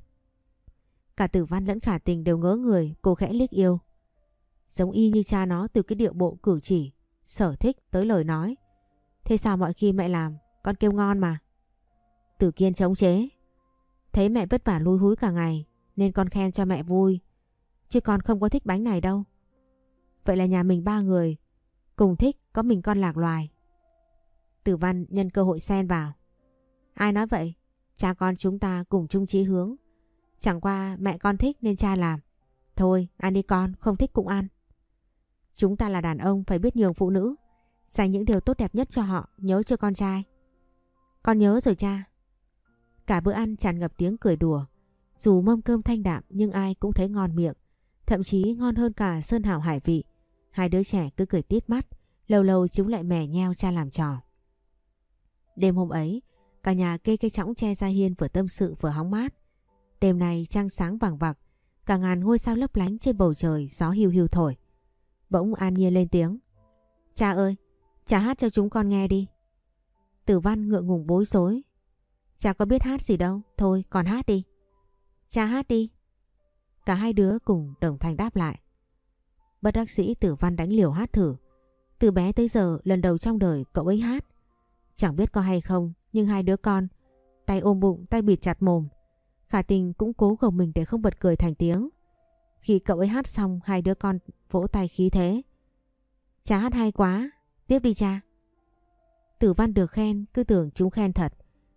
Cả tử văn lẫn khả tình đều ngớ người cô khẽ liếc yêu. Giống y như cha nó từ cái điệu bộ cử chỉ, sở thích tới lời nói. Thế sao mọi khi mẹ làm, con kêu ngon mà. Tử Kiên chống chế. Thấy mẹ vất vả lui húi cả ngày nên con khen cho mẹ vui. Chứ con không có thích bánh này đâu. Vậy là nhà mình ba người cùng thích có mình con lạc loài. Tử Văn nhân cơ hội xen vào. Ai nói vậy? Cha con chúng ta cùng chung chí hướng. Chẳng qua mẹ con thích nên cha làm. Thôi, ăn đi con, không thích cũng ăn. Chúng ta là đàn ông phải biết nhường phụ nữ. Dành những điều tốt đẹp nhất cho họ, nhớ cho con trai. Con nhớ rồi cha. Cả bữa ăn tràn ngập tiếng cười đùa. Dù mâm cơm thanh đạm nhưng ai cũng thấy ngon miệng. Thậm chí ngon hơn cả sơn hào hải vị. Hai đứa trẻ cứ cười tít mắt. Lâu lâu chúng lại mè nheo cha làm trò. Đêm hôm ấy, cả nhà kê cây chõng che ra hiên vừa tâm sự vừa hóng mát. Đêm nay trăng sáng vàng vặc, cả ngàn ngôi sao lấp lánh trên bầu trời gió hiu hiu thổi. Bỗng An Nhiên lên tiếng. Cha ơi, cha hát cho chúng con nghe đi. Tử văn ngượng ngùng bối rối. Cha có biết hát gì đâu, thôi còn hát đi. Cha hát đi. Cả hai đứa cùng đồng thanh đáp lại. Bất đắc sĩ tử văn đánh liều hát thử. Từ bé tới giờ lần đầu trong đời cậu ấy hát. Chẳng biết có hay không nhưng hai đứa con tay ôm bụng tay bịt chặt mồm. Khả tình cũng cố gồng mình để không bật cười thành tiếng. Khi cậu ấy hát xong hai đứa con vỗ tay khí thế. Cha hát hay quá, tiếp đi cha. Tử văn được khen cứ tưởng chúng khen thật.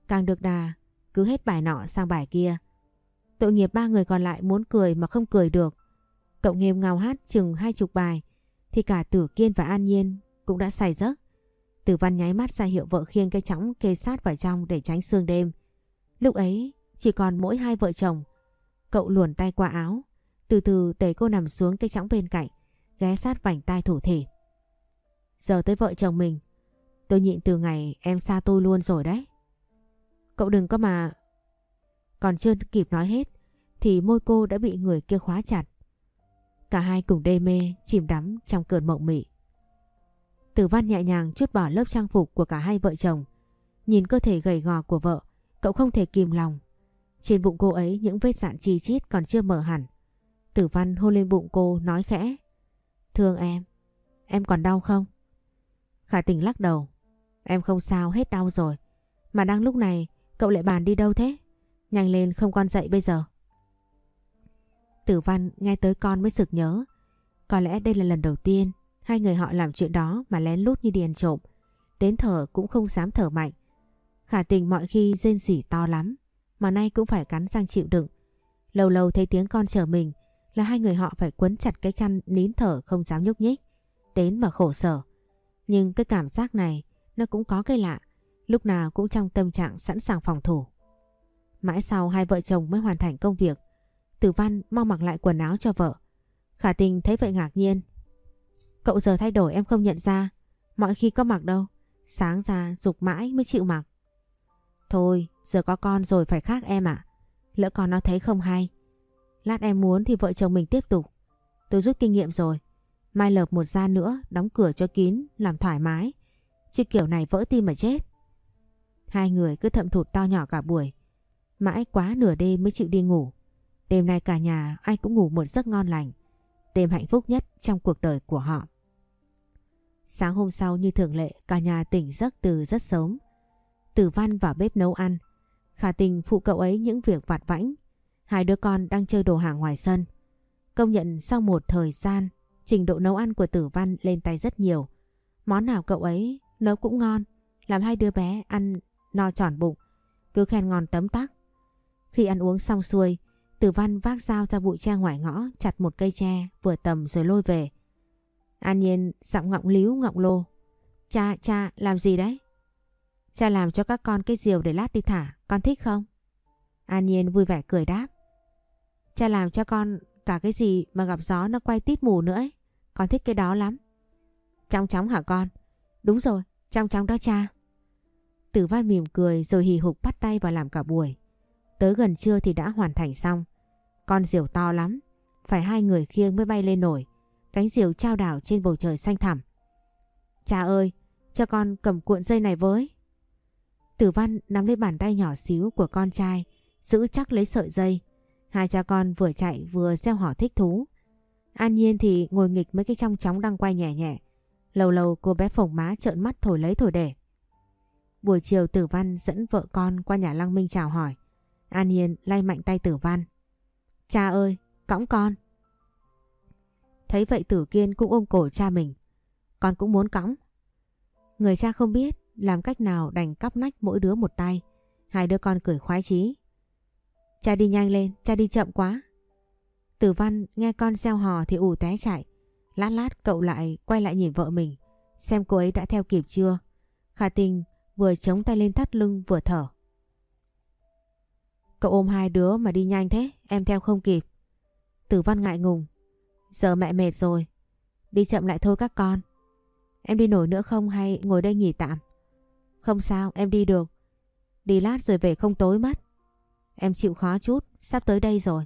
Càng được đà cứ hết bài nọ sang bài kia. Tội nghiệp ba người còn lại muốn cười mà không cười được. Cậu nghiêm ngào hát chừng hai chục bài thì cả Tử Kiên và An Nhiên cũng đã say giấc. Tử Văn nháy mắt ra hiệu vợ khiêng cây chõng kê sát vào trong để tránh sương đêm. Lúc ấy chỉ còn mỗi hai vợ chồng. Cậu luồn tay qua áo, từ từ đẩy cô nằm xuống cây chõng bên cạnh, ghé sát vành tai thủ thể. Giờ tới vợ chồng mình, tôi nhịn từ ngày em xa tôi luôn rồi đấy. Cậu đừng có mà... Còn chưa kịp nói hết, thì môi cô đã bị người kia khóa chặt. Cả hai cùng đê mê, chìm đắm trong cơn mộng mị. Tử văn nhẹ nhàng chút bỏ lớp trang phục của cả hai vợ chồng. Nhìn cơ thể gầy gò của vợ, cậu không thể kìm lòng. Trên bụng cô ấy những vết dạn chi chít còn chưa mở hẳn. Tử văn hôn lên bụng cô nói khẽ. Thương em, em còn đau không? Khả tình lắc đầu. Em không sao hết đau rồi. Mà đang lúc này cậu lại bàn đi đâu thế? Nhanh lên không con dậy bây giờ. Tử văn nghe tới con mới sực nhớ. Có lẽ đây là lần đầu tiên hai người họ làm chuyện đó mà lén lút như điền trộm. Đến thở cũng không dám thở mạnh. Khả tình mọi khi rên rỉ to lắm, mà nay cũng phải cắn răng chịu đựng. Lâu lâu thấy tiếng con chờ mình, là hai người họ phải quấn chặt cái chăn nín thở không dám nhúc nhích. Đến mà khổ sở. Nhưng cái cảm giác này, nó cũng có cái lạ. Lúc nào cũng trong tâm trạng sẵn sàng phòng thủ. Mãi sau hai vợ chồng mới hoàn thành công việc. Tử Văn mau mặc lại quần áo cho vợ. Khả tình thấy vậy ngạc nhiên. Cậu giờ thay đổi em không nhận ra. Mọi khi có mặc đâu. Sáng ra dục mãi mới chịu mặc. Thôi, giờ có con rồi phải khác em ạ. Lỡ con nó thấy không hay. Lát em muốn thì vợ chồng mình tiếp tục. Tôi rút kinh nghiệm rồi. Mai lợp một gian nữa, đóng cửa cho kín, làm thoải mái. Chứ kiểu này vỡ tim mà chết. Hai người cứ thậm thụt to nhỏ cả buổi. Mãi quá nửa đêm mới chịu đi ngủ. Đêm nay cả nhà ai cũng ngủ một giấc ngon lành. Đêm hạnh phúc nhất trong cuộc đời của họ. Sáng hôm sau như thường lệ cả nhà tỉnh giấc từ rất sớm. Tử Văn vào bếp nấu ăn. Khả tình phụ cậu ấy những việc vặt vãnh. Hai đứa con đang chơi đồ hàng ngoài sân. Công nhận sau một thời gian, trình độ nấu ăn của Tử Văn lên tay rất nhiều. Món nào cậu ấy nấu cũng ngon, làm hai đứa bé ăn no tròn bụng, cứ khen ngon tấm tắc. Khi ăn uống xong xuôi, Tử Văn vác dao ra bụi tre ngoài ngõ chặt một cây tre vừa tầm rồi lôi về. An Nhiên giọng ngọng líu ngọng lô. Cha, cha, làm gì đấy? Cha làm cho các con cái diều để lát đi thả, con thích không? An Nhiên vui vẻ cười đáp. Cha làm cho con cả cái gì mà gặp gió nó quay tít mù nữa ấy. Con thích cái đó lắm. Trong chóng hả con? Đúng rồi, trong chóng đó cha. Tử văn mỉm cười rồi hì hục bắt tay vào làm cả buổi. Tới gần trưa thì đã hoàn thành xong. Con diều to lắm, phải hai người khiêng mới bay lên nổi. Cánh diều trao đảo trên bầu trời xanh thẳm. Cha ơi, cho con cầm cuộn dây này với. Tử văn nắm lấy bàn tay nhỏ xíu của con trai, giữ chắc lấy sợi dây. Hai cha con vừa chạy vừa gieo hò thích thú. An Nhiên thì ngồi nghịch mấy cái trong chóng đang quay nhẹ nhẹ. Lâu lâu cô bé phồng má trợn mắt thổi lấy thổi để. Buổi chiều Tử Văn dẫn vợ con qua nhà Lăng Minh chào hỏi. An Nhiên lay mạnh tay Tử Văn. Cha ơi, cõng con. Thấy vậy Tử Kiên cũng ôm cổ cha mình. Con cũng muốn cõng. Người cha không biết làm cách nào đành cắp nách mỗi đứa một tay. Hai đứa con cười khoái chí. Cha đi nhanh lên, cha đi chậm quá. Tử Văn nghe con gieo hò thì ù té chạy. Lát lát cậu lại quay lại nhìn vợ mình, xem cô ấy đã theo kịp chưa. Khả tình vừa chống tay lên thắt lưng vừa thở. Cậu ôm hai đứa mà đi nhanh thế, em theo không kịp. Tử Văn ngại ngùng. Giờ mẹ mệt rồi, đi chậm lại thôi các con. Em đi nổi nữa không hay ngồi đây nghỉ tạm? Không sao, em đi được. Đi lát rồi về không tối mất. Em chịu khó chút, sắp tới đây rồi.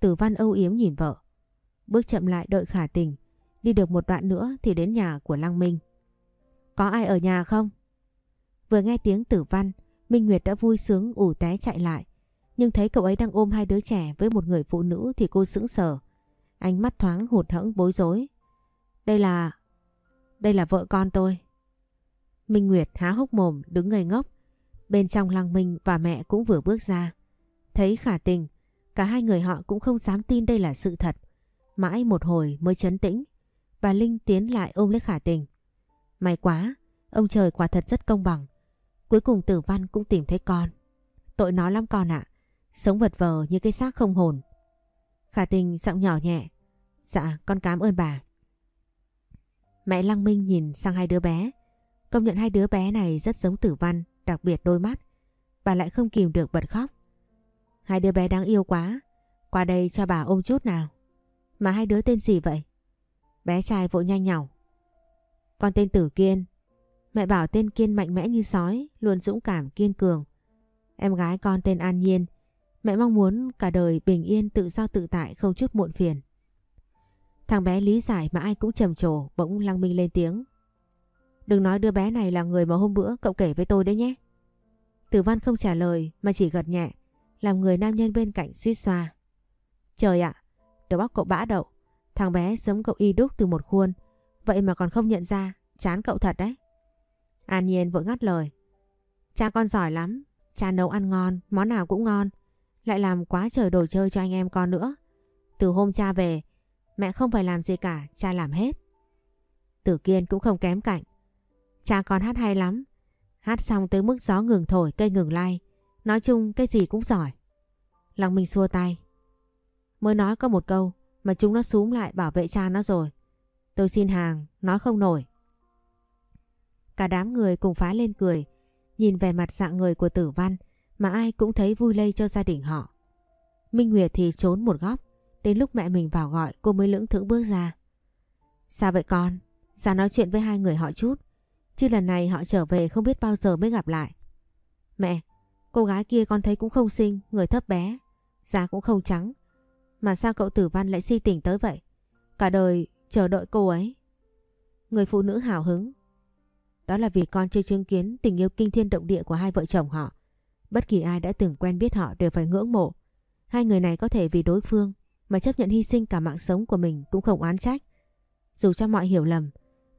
Tử Văn âu yếm nhìn vợ. Bước chậm lại đợi khả tình. Đi được một đoạn nữa thì đến nhà của Lăng Minh. Có ai ở nhà không? Vừa nghe tiếng tử văn, Minh Nguyệt đã vui sướng ủ té chạy lại. Nhưng thấy cậu ấy đang ôm hai đứa trẻ với một người phụ nữ thì cô sững sờ. Ánh mắt thoáng hụt hẫng bối rối. Đây là... Đây là vợ con tôi. Minh Nguyệt há hốc mồm đứng ngây ngốc. Bên trong Lăng Minh và mẹ cũng vừa bước ra. Thấy khả tình, cả hai người họ cũng không dám tin đây là sự thật. Mãi một hồi mới chấn tĩnh. Bà Linh tiến lại ôm lấy khả tình. May quá, ông trời quả thật rất công bằng. Cuối cùng tử văn cũng tìm thấy con. Tội nó lắm con ạ. Sống vật vờ như cái xác không hồn. Khả tình giọng nhỏ nhẹ. Dạ con cảm ơn bà. Mẹ Lăng Minh nhìn sang hai đứa bé. Công nhận hai đứa bé này rất giống tử văn, đặc biệt đôi mắt. Bà lại không kìm được bật khóc. Hai đứa bé đáng yêu quá. Qua đây cho bà ôm chút nào. Mà hai đứa tên gì vậy? Bé trai vội nhanh nhỏ. Con tên Tử Kiên. Mẹ bảo tên Kiên mạnh mẽ như sói, luôn dũng cảm kiên cường. Em gái con tên An Nhiên. Mẹ mong muốn cả đời bình yên tự do tự tại không chút muộn phiền. Thằng bé lý giải mà ai cũng trầm trồ bỗng lăng minh lên tiếng. Đừng nói đứa bé này là người mà hôm bữa cậu kể với tôi đấy nhé. Tử văn không trả lời mà chỉ gật nhẹ, làm người nam nhân bên cạnh suýt xoa. Trời ạ, đầu óc cậu bã đậu, thằng bé giống cậu y đúc từ một khuôn, vậy mà còn không nhận ra, chán cậu thật đấy. An Nhiên vội ngắt lời. Cha con giỏi lắm, cha nấu ăn ngon, món nào cũng ngon, lại làm quá trời đồ chơi cho anh em con nữa. Từ hôm cha về, mẹ không phải làm gì cả, cha làm hết. Tử Kiên cũng không kém cạnh. Cha con hát hay lắm, hát xong tới mức gió ngừng thổi, cây ngừng lay, nói chung cái gì cũng giỏi. Lòng mình xua tay. Mới nói có một câu mà chúng nó xuống lại bảo vệ cha nó rồi. Tôi xin hàng, nói không nổi. Cả đám người cùng phá lên cười, nhìn về mặt dạng người của tử văn mà ai cũng thấy vui lây cho gia đình họ. Minh Nguyệt thì trốn một góc, đến lúc mẹ mình vào gọi cô mới lưỡng thững bước ra. Sao vậy con? Ra nói chuyện với hai người họ chút, chứ lần này họ trở về không biết bao giờ mới gặp lại. Mẹ, cô gái kia con thấy cũng không xinh, người thấp bé, da cũng không trắng. Mà sao cậu tử văn lại si tình tới vậy? Cả đời chờ đợi cô ấy. Người phụ nữ hào hứng đó là vì con chưa chứng kiến tình yêu kinh thiên động địa của hai vợ chồng họ. Bất kỳ ai đã từng quen biết họ đều phải ngưỡng mộ. Hai người này có thể vì đối phương mà chấp nhận hy sinh cả mạng sống của mình cũng không oán trách. Dù cho mọi hiểu lầm,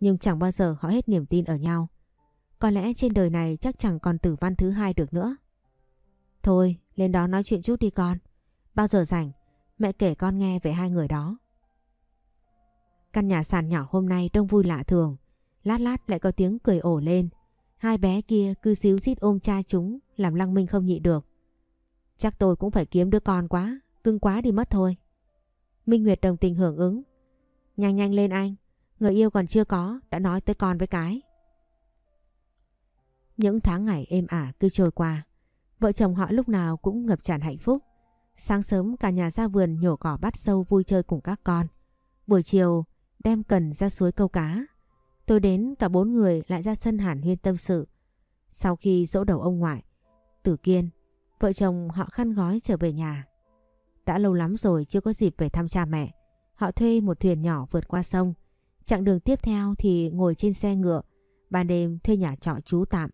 nhưng chẳng bao giờ họ hết niềm tin ở nhau. Có lẽ trên đời này chắc chẳng còn tử văn thứ hai được nữa. Thôi, lên đó nói chuyện chút đi con. Bao giờ rảnh, mẹ kể con nghe về hai người đó. Căn nhà sàn nhỏ hôm nay đông vui lạ thường. Lát lát lại có tiếng cười ổ lên. Hai bé kia cứ xíu xít ôm cha chúng làm Lăng Minh không nhị được. Chắc tôi cũng phải kiếm đứa con quá, cưng quá đi mất thôi. Minh Nguyệt đồng tình hưởng ứng. Nhanh nhanh lên anh, người yêu còn chưa có, đã nói tới con với cái. Những tháng ngày êm ả cứ trôi qua, vợ chồng họ lúc nào cũng ngập tràn hạnh phúc. Sáng sớm cả nhà ra vườn nhổ cỏ bắt sâu vui chơi cùng các con. Buổi chiều đem cần ra suối câu cá. Tôi đến cả bốn người lại ra sân hàn huyên tâm sự. Sau khi dỗ đầu ông ngoại, Tử Kiên, vợ chồng họ khăn gói trở về nhà. Đã lâu lắm rồi chưa có dịp về thăm cha mẹ. Họ thuê một thuyền nhỏ vượt qua sông. Chặng đường tiếp theo thì ngồi trên xe ngựa, ban đêm thuê nhà trọ trú tạm.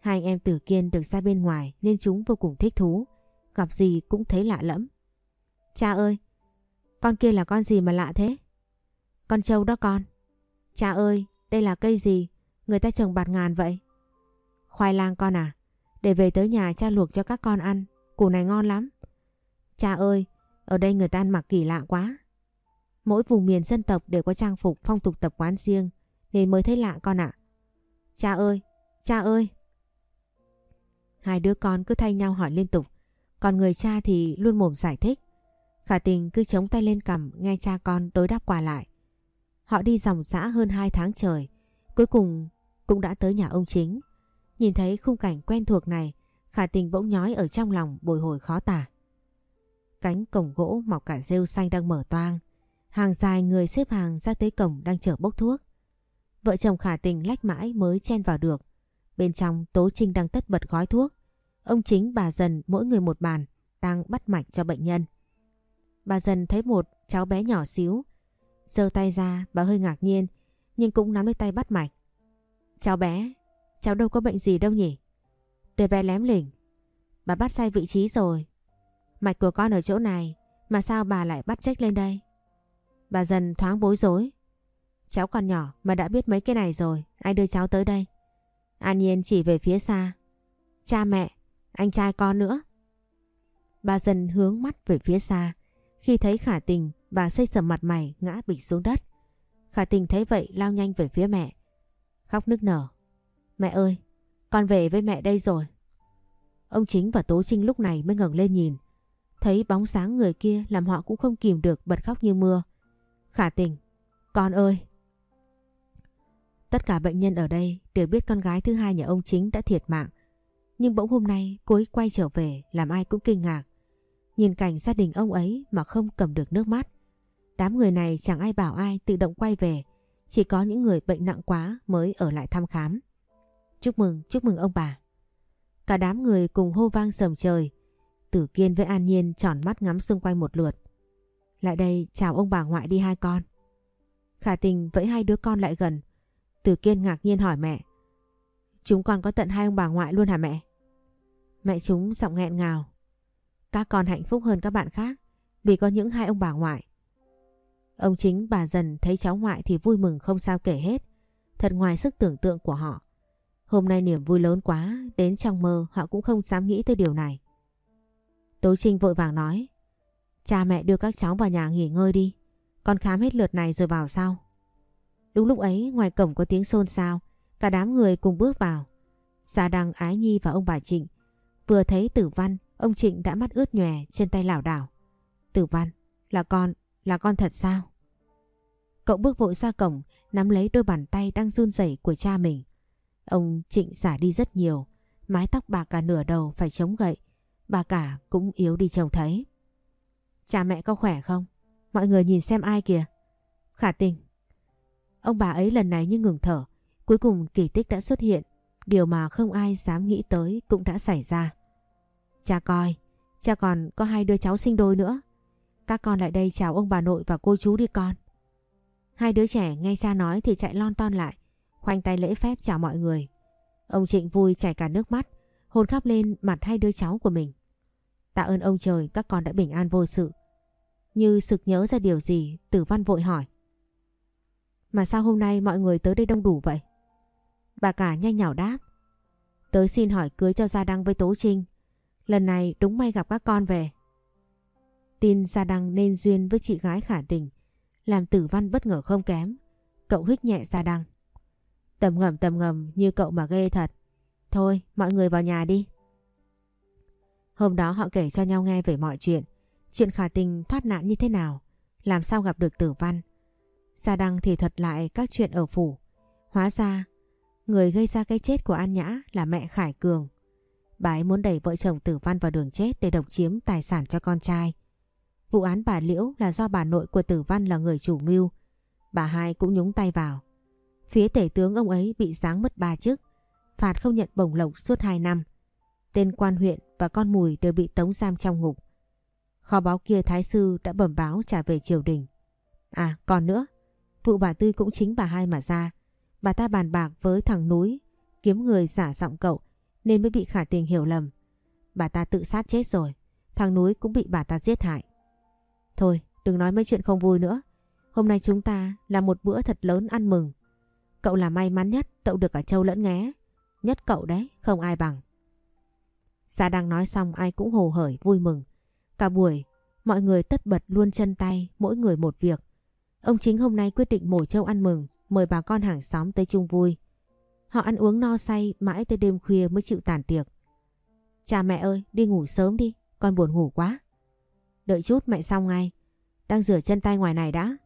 Hai anh em Tử Kiên được ra bên ngoài nên chúng vô cùng thích thú. Gặp gì cũng thấy lạ lẫm. Cha ơi, con kia là con gì mà lạ thế? Con trâu đó con. Cha ơi, đây là cây gì? Người ta trồng bạt ngàn vậy. Khoai lang con à? Để về tới nhà cha luộc cho các con ăn. Củ này ngon lắm. Cha ơi, ở đây người ta ăn mặc kỳ lạ quá. Mỗi vùng miền dân tộc đều có trang phục phong tục tập quán riêng nên mới thấy lạ con ạ. Cha ơi, cha ơi. Hai đứa con cứ thay nhau hỏi liên tục. Còn người cha thì luôn mồm giải thích. Khả tình cứ chống tay lên cầm nghe cha con đối đáp qua lại. Họ đi dòng xã hơn 2 tháng trời. Cuối cùng cũng đã tới nhà ông chính. Nhìn thấy khung cảnh quen thuộc này, khả tình bỗng nhói ở trong lòng bồi hồi khó tả. Cánh cổng gỗ mọc cả rêu xanh đang mở toang. Hàng dài người xếp hàng ra tới cổng đang chở bốc thuốc. Vợ chồng khả tình lách mãi mới chen vào được. Bên trong Tố Trinh đang tất bật gói thuốc. Ông chính bà dần mỗi người một bàn đang bắt mạch cho bệnh nhân. Bà dần thấy một cháu bé nhỏ xíu. giơ tay ra bà hơi ngạc nhiên nhưng cũng nắm lấy tay bắt mạch. Cháu bé, cháu đâu có bệnh gì đâu nhỉ? Để bé lém lỉnh. Bà bắt sai vị trí rồi. Mạch của con ở chỗ này mà sao bà lại bắt trách lên đây? Bà dần thoáng bối rối. Cháu còn nhỏ mà đã biết mấy cái này rồi, ai đưa cháu tới đây? An Nhiên chỉ về phía xa. Cha mẹ, anh trai con nữa. Bà dần hướng mắt về phía xa. Khi thấy khả tình, bà xây sầm mặt mày ngã bịch xuống đất. Khả tình thấy vậy lao nhanh về phía mẹ. Khóc nức nở. Mẹ ơi, con về với mẹ đây rồi. Ông Chính và Tố Trinh lúc này mới ngẩng lên nhìn. Thấy bóng sáng người kia làm họ cũng không kìm được bật khóc như mưa. Khả tình, con ơi! Tất cả bệnh nhân ở đây đều biết con gái thứ hai nhà ông chính đã thiệt mạng. Nhưng bỗng hôm nay cô ấy quay trở về làm ai cũng kinh ngạc. Nhìn cảnh gia đình ông ấy mà không cầm được nước mắt. Đám người này chẳng ai bảo ai tự động quay về. Chỉ có những người bệnh nặng quá mới ở lại thăm khám. Chúc mừng, chúc mừng ông bà. Cả đám người cùng hô vang sầm trời. Tử Kiên với An Nhiên tròn mắt ngắm xung quanh một lượt. Lại đây chào ông bà ngoại đi hai con. Khả tình vẫy hai đứa con lại gần. Tử Kiên ngạc nhiên hỏi mẹ. Chúng con có tận hai ông bà ngoại luôn hả mẹ? Mẹ chúng giọng nghẹn ngào. Các con hạnh phúc hơn các bạn khác vì có những hai ông bà ngoại. Ông chính bà dần thấy cháu ngoại thì vui mừng không sao kể hết. Thật ngoài sức tưởng tượng của họ. Hôm nay niềm vui lớn quá, đến trong mơ họ cũng không dám nghĩ tới điều này. Tố Trinh vội vàng nói. Cha mẹ đưa các cháu vào nhà nghỉ ngơi đi. Con khám hết lượt này rồi vào sau. Đúng lúc ấy ngoài cổng có tiếng xôn xao. Cả đám người cùng bước vào. Gia Đăng, Ái Nhi và ông bà Trịnh. Vừa thấy tử văn, ông Trịnh đã mắt ướt nhòe, trên tay lảo đảo. Tử văn, là con, là con thật sao? Cậu bước vội ra cổng, nắm lấy đôi bàn tay đang run rẩy của cha mình. Ông Trịnh xả đi rất nhiều, mái tóc bà cả nửa đầu phải chống gậy, bà cả cũng yếu đi trông thấy. Cha mẹ có khỏe không? Mọi người nhìn xem ai kìa. Khả tình. Ông bà ấy lần này như ngừng thở, cuối cùng kỳ tích đã xuất hiện, điều mà không ai dám nghĩ tới cũng đã xảy ra. Cha coi, cha còn có hai đứa cháu sinh đôi nữa. Các con lại đây chào ông bà nội và cô chú đi con. Hai đứa trẻ nghe cha nói thì chạy lon ton lại, khoanh tay lễ phép chào mọi người. Ông Trịnh vui chảy cả nước mắt, hôn khắp lên mặt hai đứa cháu của mình. Tạ ơn ông trời các con đã bình an vô sự. Như sực nhớ ra điều gì, tử văn vội hỏi. Mà sao hôm nay mọi người tới đây đông đủ vậy? Bà cả nhanh nhảu đáp. Tới xin hỏi cưới cho Gia Đăng với Tố Trinh. Lần này đúng may gặp các con về. Tin Gia Đăng nên duyên với chị gái khả tình. Làm tử văn bất ngờ không kém. Cậu hít nhẹ Gia Đăng. Tầm ngầm tầm ngầm như cậu mà ghê thật. Thôi mọi người vào nhà đi. Hôm đó họ kể cho nhau nghe về mọi chuyện. Chuyện khả tình thoát nạn như thế nào. Làm sao gặp được tử văn. Gia Đăng thì thuật lại các chuyện ở phủ. Hóa ra, người gây ra cái chết của An Nhã là mẹ Khải Cường. Bà ấy muốn đẩy vợ chồng tử văn vào đường chết để độc chiếm tài sản cho con trai. Vụ án bà Liễu là do bà nội của tử văn là người chủ mưu. Bà hai cũng nhúng tay vào. Phía tể tướng ông ấy bị giáng mất ba chức, phạt không nhận bổng lộc suốt 2 năm. Tên quan huyện và con mùi đều bị tống giam trong ngục. Kho báo kia thái sư đã bẩm báo trả về triều đình. À còn nữa, vụ bà Tư cũng chính bà hai mà ra. Bà ta bàn bạc với thằng núi, kiếm người giả giọng cậu nên mới bị khả tình hiểu lầm. Bà ta tự sát chết rồi, thằng núi cũng bị bà ta giết hại. Thôi, đừng nói mấy chuyện không vui nữa. Hôm nay chúng ta là một bữa thật lớn ăn mừng. Cậu là may mắn nhất, cậu được cả châu lẫn nghé. Nhất cậu đấy, không ai bằng. Gia đang nói xong ai cũng hồ hởi vui mừng. Cả buổi, mọi người tất bật luôn chân tay, mỗi người một việc. Ông chính hôm nay quyết định mổ châu ăn mừng, mời bà con hàng xóm tới chung vui. Họ ăn uống no say mãi tới đêm khuya mới chịu tàn tiệc. Cha mẹ ơi, đi ngủ sớm đi, con buồn ngủ quá. Đợi chút mẹ xong ngay, đang rửa chân tay ngoài này đã.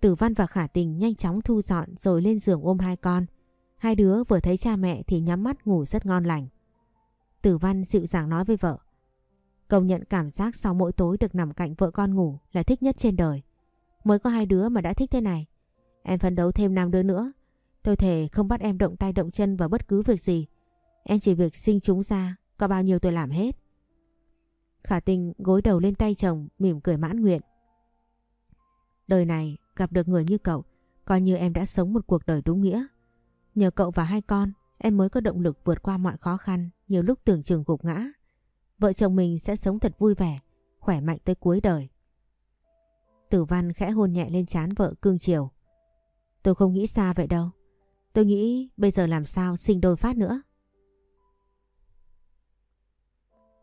Tử Văn và Khả Tình nhanh chóng thu dọn rồi lên giường ôm hai con. Hai đứa vừa thấy cha mẹ thì nhắm mắt ngủ rất ngon lành. Tử Văn dịu dàng nói với vợ. Công nhận cảm giác sau mỗi tối được nằm cạnh vợ con ngủ là thích nhất trên đời. Mới có hai đứa mà đã thích thế này. Em phấn đấu thêm năm đứa nữa. Tôi thề không bắt em động tay động chân vào bất cứ việc gì. Em chỉ việc sinh chúng ra, có bao nhiêu tôi làm hết. Khả tình gối đầu lên tay chồng, mỉm cười mãn nguyện. Đời này gặp được người như cậu, coi như em đã sống một cuộc đời đúng nghĩa. Nhờ cậu và hai con, em mới có động lực vượt qua mọi khó khăn, nhiều lúc tưởng chừng gục ngã. Vợ chồng mình sẽ sống thật vui vẻ, khỏe mạnh tới cuối đời. Tử Văn khẽ hôn nhẹ lên trán vợ cương chiều. Tôi không nghĩ xa vậy đâu. Tôi nghĩ bây giờ làm sao sinh đôi phát nữa.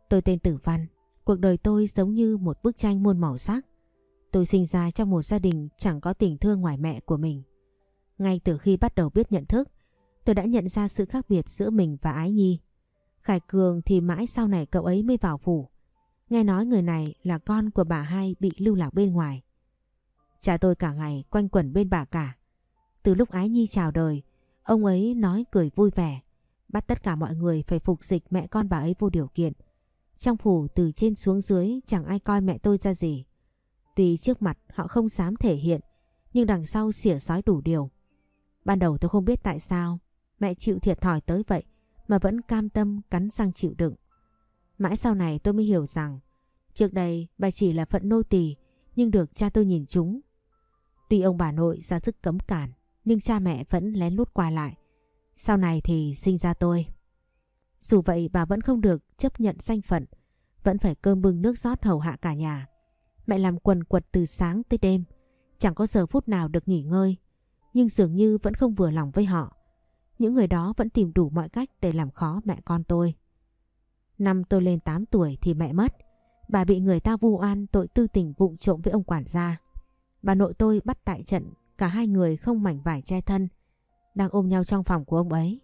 Tôi tên Tử Văn. Cuộc đời tôi giống như một bức tranh muôn màu sắc. Tôi sinh ra trong một gia đình chẳng có tình thương ngoài mẹ của mình. Ngay từ khi bắt đầu biết nhận thức, tôi đã nhận ra sự khác biệt giữa mình và Ái Nhi. Khải Cường thì mãi sau này cậu ấy mới vào phủ. Nghe nói người này là con của bà hai bị lưu lạc bên ngoài. Cha tôi cả ngày quanh quẩn bên bà cả. Từ lúc Ái Nhi chào đời, ông ấy nói cười vui vẻ, bắt tất cả mọi người phải phục dịch mẹ con bà ấy vô điều kiện. Trong phủ từ trên xuống dưới chẳng ai coi mẹ tôi ra gì. Tuy trước mặt họ không dám thể hiện, nhưng đằng sau xỉa sói đủ điều. Ban đầu tôi không biết tại sao mẹ chịu thiệt thòi tới vậy mà vẫn cam tâm cắn răng chịu đựng. Mãi sau này tôi mới hiểu rằng trước đây bà chỉ là phận nô tỳ nhưng được cha tôi nhìn chúng. Tuy ông bà nội ra sức cấm cản nhưng cha mẹ vẫn lén lút qua lại. Sau này thì sinh ra tôi. Dù vậy bà vẫn không được chấp nhận danh phận, vẫn phải cơm bưng nước rót hầu hạ cả nhà. Mẹ làm quần quật từ sáng tới đêm, chẳng có giờ phút nào được nghỉ ngơi, nhưng dường như vẫn không vừa lòng với họ. Những người đó vẫn tìm đủ mọi cách để làm khó mẹ con tôi. Năm tôi lên 8 tuổi thì mẹ mất. Bà bị người ta vu oan tội tư tình vụng trộm với ông quản gia. Bà nội tôi bắt tại trận cả hai người không mảnh vải che thân, đang ôm nhau trong phòng của ông ấy.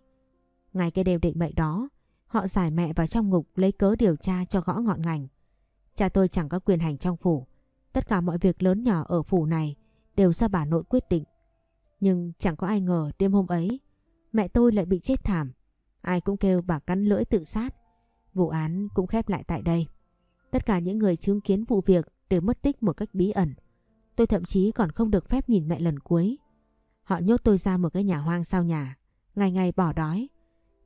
Ngày cái đêm định mệnh đó, họ giải mẹ vào trong ngục lấy cớ điều tra cho gõ ngọn ngành. Cha tôi chẳng có quyền hành trong phủ. Tất cả mọi việc lớn nhỏ ở phủ này đều do bà nội quyết định. Nhưng chẳng có ai ngờ đêm hôm ấy mẹ tôi lại bị chết thảm. Ai cũng kêu bà cắn lưỡi tự sát. Vụ án cũng khép lại tại đây. Tất cả những người chứng kiến vụ việc đều mất tích một cách bí ẩn. Tôi thậm chí còn không được phép nhìn mẹ lần cuối. Họ nhốt tôi ra một cái nhà hoang sau nhà, ngày ngày bỏ đói.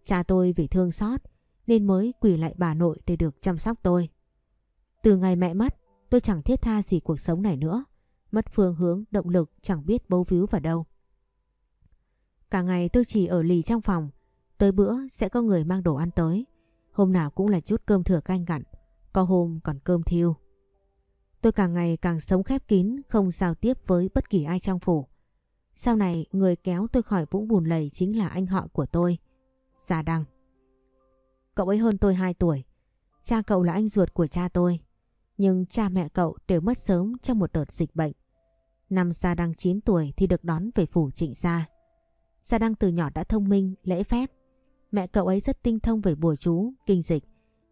Cha tôi vì thương xót nên mới quỳ lại bà nội để được chăm sóc tôi. Từ ngày mẹ mất, tôi chẳng thiết tha gì cuộc sống này nữa. Mất phương hướng, động lực chẳng biết bấu víu vào đâu. Cả ngày tôi chỉ ở lì trong phòng, tới bữa sẽ có người mang đồ ăn tới. Hôm nào cũng là chút cơm thừa canh gặn, có hôm còn cơm thiêu. Tôi càng ngày càng sống khép kín, không giao tiếp với bất kỳ ai trong phủ. Sau này người kéo tôi khỏi vũng bùn lầy chính là anh họ của tôi, Gia Đăng. Cậu ấy hơn tôi 2 tuổi, cha cậu là anh ruột của cha tôi. Nhưng cha mẹ cậu đều mất sớm trong một đợt dịch bệnh. Năm Gia Đăng 9 tuổi thì được đón về phủ trịnh gia. Gia Đăng từ nhỏ đã thông minh, lễ phép. Mẹ cậu ấy rất tinh thông về bùa chú, kinh dịch,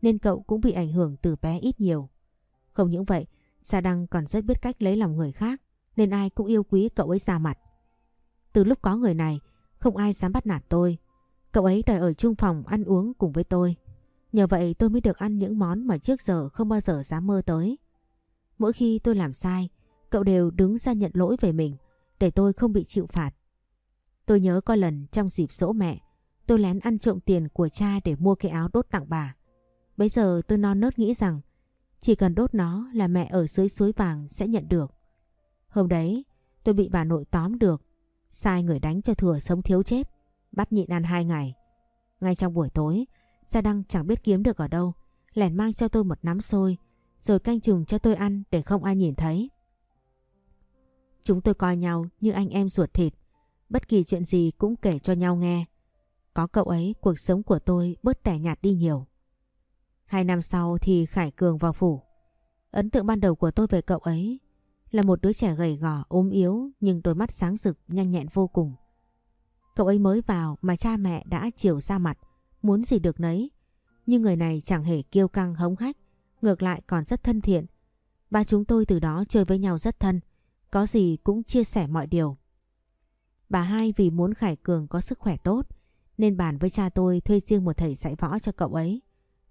nên cậu cũng bị ảnh hưởng từ bé ít nhiều. Không những vậy, Gia Đăng còn rất biết cách lấy lòng người khác, nên ai cũng yêu quý cậu ấy ra mặt. Từ lúc có người này, không ai dám bắt nạt tôi. Cậu ấy đòi ở chung phòng ăn uống cùng với tôi. Nhờ vậy tôi mới được ăn những món mà trước giờ không bao giờ dám mơ tới. Mỗi khi tôi làm sai, cậu đều đứng ra nhận lỗi về mình để tôi không bị chịu phạt. Tôi nhớ có lần trong dịp dỗ mẹ, tôi lén ăn trộm tiền của cha để mua cái áo đốt tặng bà. Bây giờ tôi non nớt nghĩ rằng chỉ cần đốt nó là mẹ ở dưới suối vàng sẽ nhận được. Hôm đấy tôi bị bà nội tóm được, sai người đánh cho thừa sống thiếu chết, bắt nhịn ăn hai ngày. Ngay trong buổi tối, Gia Đăng chẳng biết kiếm được ở đâu, lẻn mang cho tôi một nắm xôi, rồi canh chừng cho tôi ăn để không ai nhìn thấy. Chúng tôi coi nhau như anh em ruột thịt, bất kỳ chuyện gì cũng kể cho nhau nghe. Có cậu ấy, cuộc sống của tôi bớt tẻ nhạt đi nhiều. Hai năm sau thì Khải Cường vào phủ. Ấn tượng ban đầu của tôi về cậu ấy là một đứa trẻ gầy gò, ốm yếu nhưng đôi mắt sáng rực, nhanh nhẹn vô cùng. Cậu ấy mới vào mà cha mẹ đã chiều ra mặt, muốn gì được nấy. Nhưng người này chẳng hề kiêu căng hống hách, ngược lại còn rất thân thiện. Ba chúng tôi từ đó chơi với nhau rất thân, có gì cũng chia sẻ mọi điều. Bà hai vì muốn Khải Cường có sức khỏe tốt nên bàn với cha tôi thuê riêng một thầy dạy võ cho cậu ấy.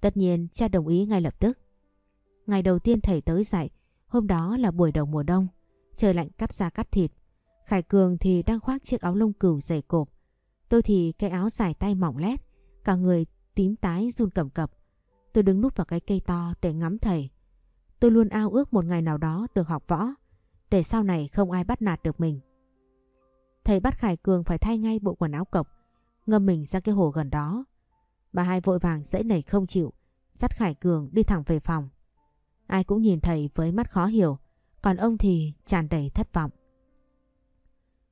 Tất nhiên cha đồng ý ngay lập tức. Ngày đầu tiên thầy tới dạy, hôm đó là buổi đầu mùa đông, trời lạnh cắt da cắt thịt. Khải Cường thì đang khoác chiếc áo lông cừu dày cộp. Tôi thì cái áo dài tay mỏng lét, cả người tím tái run cầm cập. Tôi đứng núp vào cái cây to để ngắm thầy. Tôi luôn ao ước một ngày nào đó được học võ, để sau này không ai bắt nạt được mình. Thầy bắt Khải Cường phải thay ngay bộ quần áo cộc, ngâm mình ra cái hồ gần đó. Bà hai vội vàng dãy nảy không chịu, dắt Khải Cường đi thẳng về phòng. Ai cũng nhìn thầy với mắt khó hiểu, còn ông thì tràn đầy thất vọng.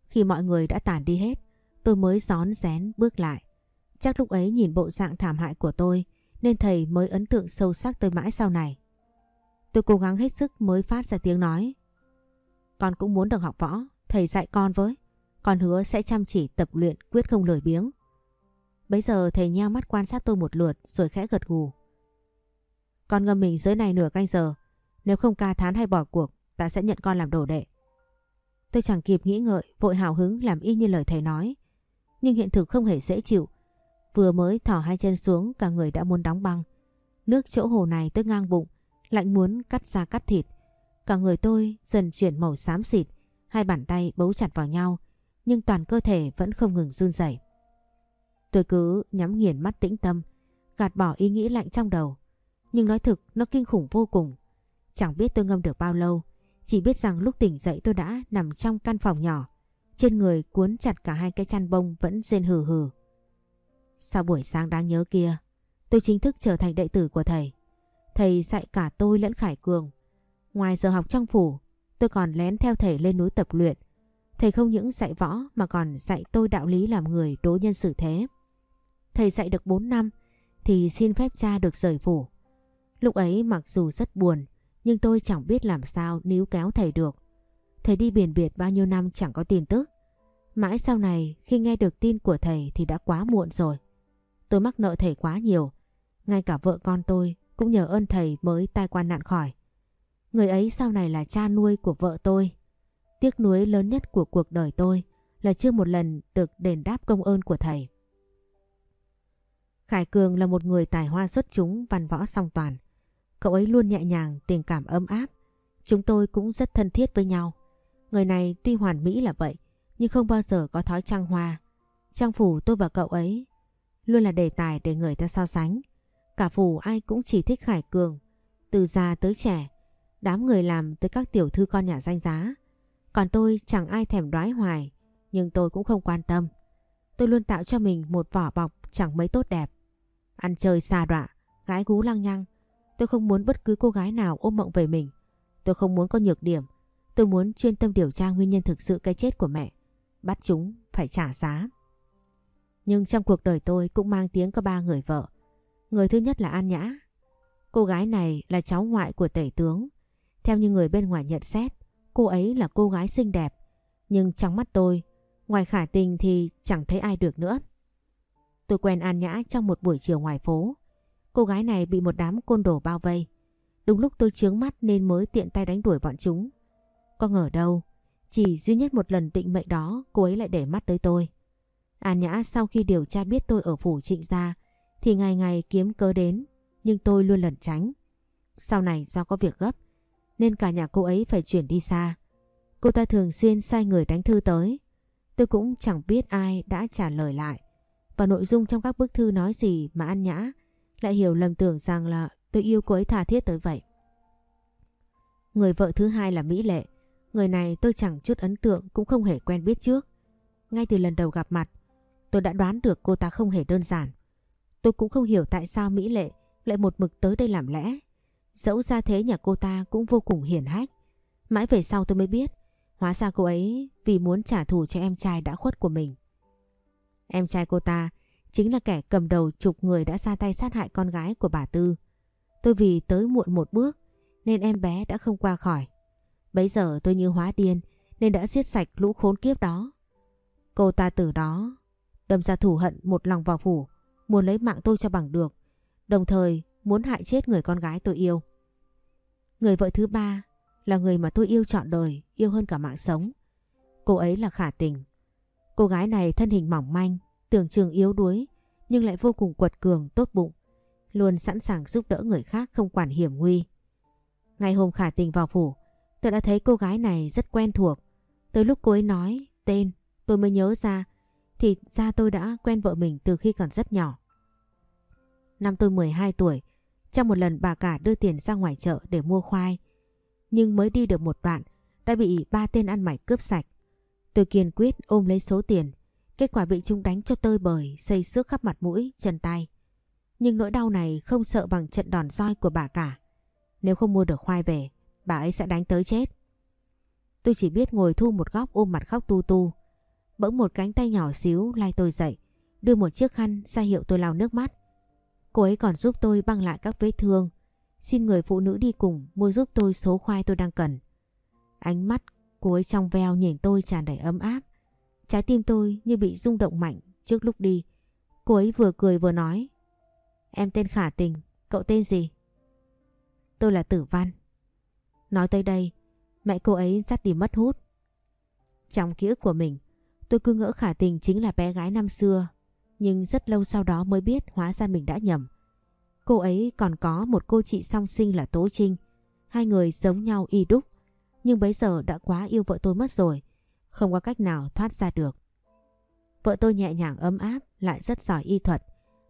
Khi mọi người đã tản đi hết, tôi mới gión rén bước lại. Chắc lúc ấy nhìn bộ dạng thảm hại của tôi nên thầy mới ấn tượng sâu sắc tới mãi sau này. Tôi cố gắng hết sức mới phát ra tiếng nói. Con cũng muốn được học võ, thầy dạy con với. Con hứa sẽ chăm chỉ tập luyện quyết không lười biếng. Bấy giờ thầy nheo mắt quan sát tôi một lượt rồi khẽ gật gù. Con ngâm mình dưới này nửa canh giờ. Nếu không ca thán hay bỏ cuộc, ta sẽ nhận con làm đồ đệ. Tôi chẳng kịp nghĩ ngợi, vội hào hứng làm y như lời thầy nói. Nhưng hiện thực không hề dễ chịu. Vừa mới thỏ hai chân xuống, cả người đã muốn đóng băng. Nước chỗ hồ này tới ngang bụng, lạnh muốn cắt da cắt thịt. Cả người tôi dần chuyển màu xám xịt, hai bàn tay bấu chặt vào nhau, nhưng toàn cơ thể vẫn không ngừng run rẩy. Tôi cứ nhắm nghiền mắt tĩnh tâm, gạt bỏ ý nghĩ lạnh trong đầu. Nhưng nói thực nó kinh khủng vô cùng. Chẳng biết tôi ngâm được bao lâu, chỉ biết rằng lúc tỉnh dậy tôi đã nằm trong căn phòng nhỏ. Trên người cuốn chặt cả hai cái chăn bông vẫn rên hừ hừ. Sau buổi sáng đáng nhớ kia, tôi chính thức trở thành đệ tử của thầy. Thầy dạy cả tôi lẫn Khải Cường. Ngoài giờ học trong phủ, tôi còn lén theo thầy lên núi tập luyện. Thầy không những dạy võ mà còn dạy tôi đạo lý làm người đối nhân xử thế. Thầy dạy được 4 năm thì xin phép cha được rời phủ. Lúc ấy mặc dù rất buồn, nhưng tôi chẳng biết làm sao níu kéo thầy được. Thầy đi biển biệt bao nhiêu năm chẳng có tin tức. Mãi sau này, khi nghe được tin của thầy thì đã quá muộn rồi. Tôi mắc nợ thầy quá nhiều. Ngay cả vợ con tôi cũng nhờ ơn thầy mới tai qua nạn khỏi. Người ấy sau này là cha nuôi của vợ tôi. Tiếc nuối lớn nhất của cuộc đời tôi là chưa một lần được đền đáp công ơn của thầy. Khải Cường là một người tài hoa xuất chúng văn võ song toàn. Cậu ấy luôn nhẹ nhàng, tình cảm ấm áp. Chúng tôi cũng rất thân thiết với nhau. Người này tuy hoàn mỹ là vậy, nhưng không bao giờ có thói trăng hoa. Trang phủ tôi và cậu ấy luôn là đề tài để người ta so sánh. Cả phủ ai cũng chỉ thích Khải Cường, từ già tới trẻ, đám người làm tới các tiểu thư con nhà danh giá. Còn tôi chẳng ai thèm đoái hoài, nhưng tôi cũng không quan tâm. Tôi luôn tạo cho mình một vỏ bọc chẳng mấy tốt đẹp. Ăn chơi xa đọa, gái gú lăng nhăng. Tôi không muốn bất cứ cô gái nào ôm mộng về mình. Tôi không muốn có nhược điểm. Tôi muốn chuyên tâm điều tra nguyên nhân thực sự cái chết của mẹ. Bắt chúng phải trả giá. Nhưng trong cuộc đời tôi cũng mang tiếng có ba người vợ. Người thứ nhất là An Nhã. Cô gái này là cháu ngoại của tể tướng. Theo như người bên ngoài nhận xét, cô ấy là cô gái xinh đẹp. Nhưng trong mắt tôi, ngoài khả tình thì chẳng thấy ai được nữa. Tôi quen An Nhã trong một buổi chiều ngoài phố. Cô gái này bị một đám côn đồ bao vây. Đúng lúc tôi chướng mắt nên mới tiện tay đánh đuổi bọn chúng. Có ngờ đâu, Chỉ duy nhất một lần định mệnh đó cô ấy lại để mắt tới tôi. An Nhã sau khi điều tra biết tôi ở phủ trịnh gia thì ngày ngày kiếm cớ đến nhưng tôi luôn lẩn tránh. Sau này do có việc gấp nên cả nhà cô ấy phải chuyển đi xa. Cô ta thường xuyên sai người đánh thư tới. Tôi cũng chẳng biết ai đã trả lời lại. Và nội dung trong các bức thư nói gì mà An Nhã lại hiểu lầm tưởng rằng là tôi yêu cô ấy tha thiết tới vậy. Người vợ thứ hai là Mỹ Lệ. Người này tôi chẳng chút ấn tượng cũng không hề quen biết trước. Ngay từ lần đầu gặp mặt, tôi đã đoán được cô ta không hề đơn giản. Tôi cũng không hiểu tại sao Mỹ Lệ lại một mực tới đây làm lẽ. Dẫu ra thế nhà cô ta cũng vô cùng hiền hách. Mãi về sau tôi mới biết, hóa ra cô ấy vì muốn trả thù cho em trai đã khuất của mình. Em trai cô ta chính là kẻ cầm đầu chục người đã ra tay sát hại con gái của bà Tư. Tôi vì tới muộn một bước nên em bé đã không qua khỏi. Bấy giờ tôi như hóa điên nên đã giết sạch lũ khốn kiếp đó. Cô ta từ đó đâm ra thủ hận một lòng vào phủ, muốn lấy mạng tôi cho bằng được, đồng thời muốn hại chết người con gái tôi yêu. Người vợ thứ ba là người mà tôi yêu trọn đời, yêu hơn cả mạng sống. Cô ấy là khả tình. Cô gái này thân hình mỏng manh, tưởng chừng yếu đuối, nhưng lại vô cùng quật cường, tốt bụng, luôn sẵn sàng giúp đỡ người khác không quản hiểm nguy. Ngày hôm khả tình vào phủ, tôi đã thấy cô gái này rất quen thuộc. Tới lúc cô ấy nói tên, tôi mới nhớ ra, thì ra tôi đã quen vợ mình từ khi còn rất nhỏ. Năm tôi 12 tuổi, trong một lần bà cả đưa tiền ra ngoài chợ để mua khoai, nhưng mới đi được một đoạn đã bị ba tên ăn mày cướp sạch. Tôi kiên quyết ôm lấy số tiền, kết quả bị chúng đánh cho tơi bời, xây xước khắp mặt mũi, chân tay. Nhưng nỗi đau này không sợ bằng trận đòn roi của bà cả. Nếu không mua được khoai về, bà ấy sẽ đánh tới chết. Tôi chỉ biết ngồi thu một góc ôm mặt khóc tu tu. Bỗng một cánh tay nhỏ xíu lay tôi dậy, đưa một chiếc khăn ra hiệu tôi lau nước mắt. Cô ấy còn giúp tôi băng lại các vết thương, xin người phụ nữ đi cùng mua giúp tôi số khoai tôi đang cần. Ánh mắt cô ấy trong veo nhìn tôi tràn đầy ấm áp. Trái tim tôi như bị rung động mạnh trước lúc đi. Cô ấy vừa cười vừa nói. Em tên Khả Tình, cậu tên gì? Tôi là Tử Văn. Nói tới đây, mẹ cô ấy dắt đi mất hút. Trong ký ức của mình, tôi cứ ngỡ Khả Tình chính là bé gái năm xưa. Nhưng rất lâu sau đó mới biết hóa ra mình đã nhầm. Cô ấy còn có một cô chị song sinh là Tố Trinh. Hai người giống nhau y đúc. Nhưng bấy giờ đã quá yêu vợ tôi mất rồi. Không có cách nào thoát ra được. Vợ tôi nhẹ nhàng ấm áp, lại rất giỏi y thuật.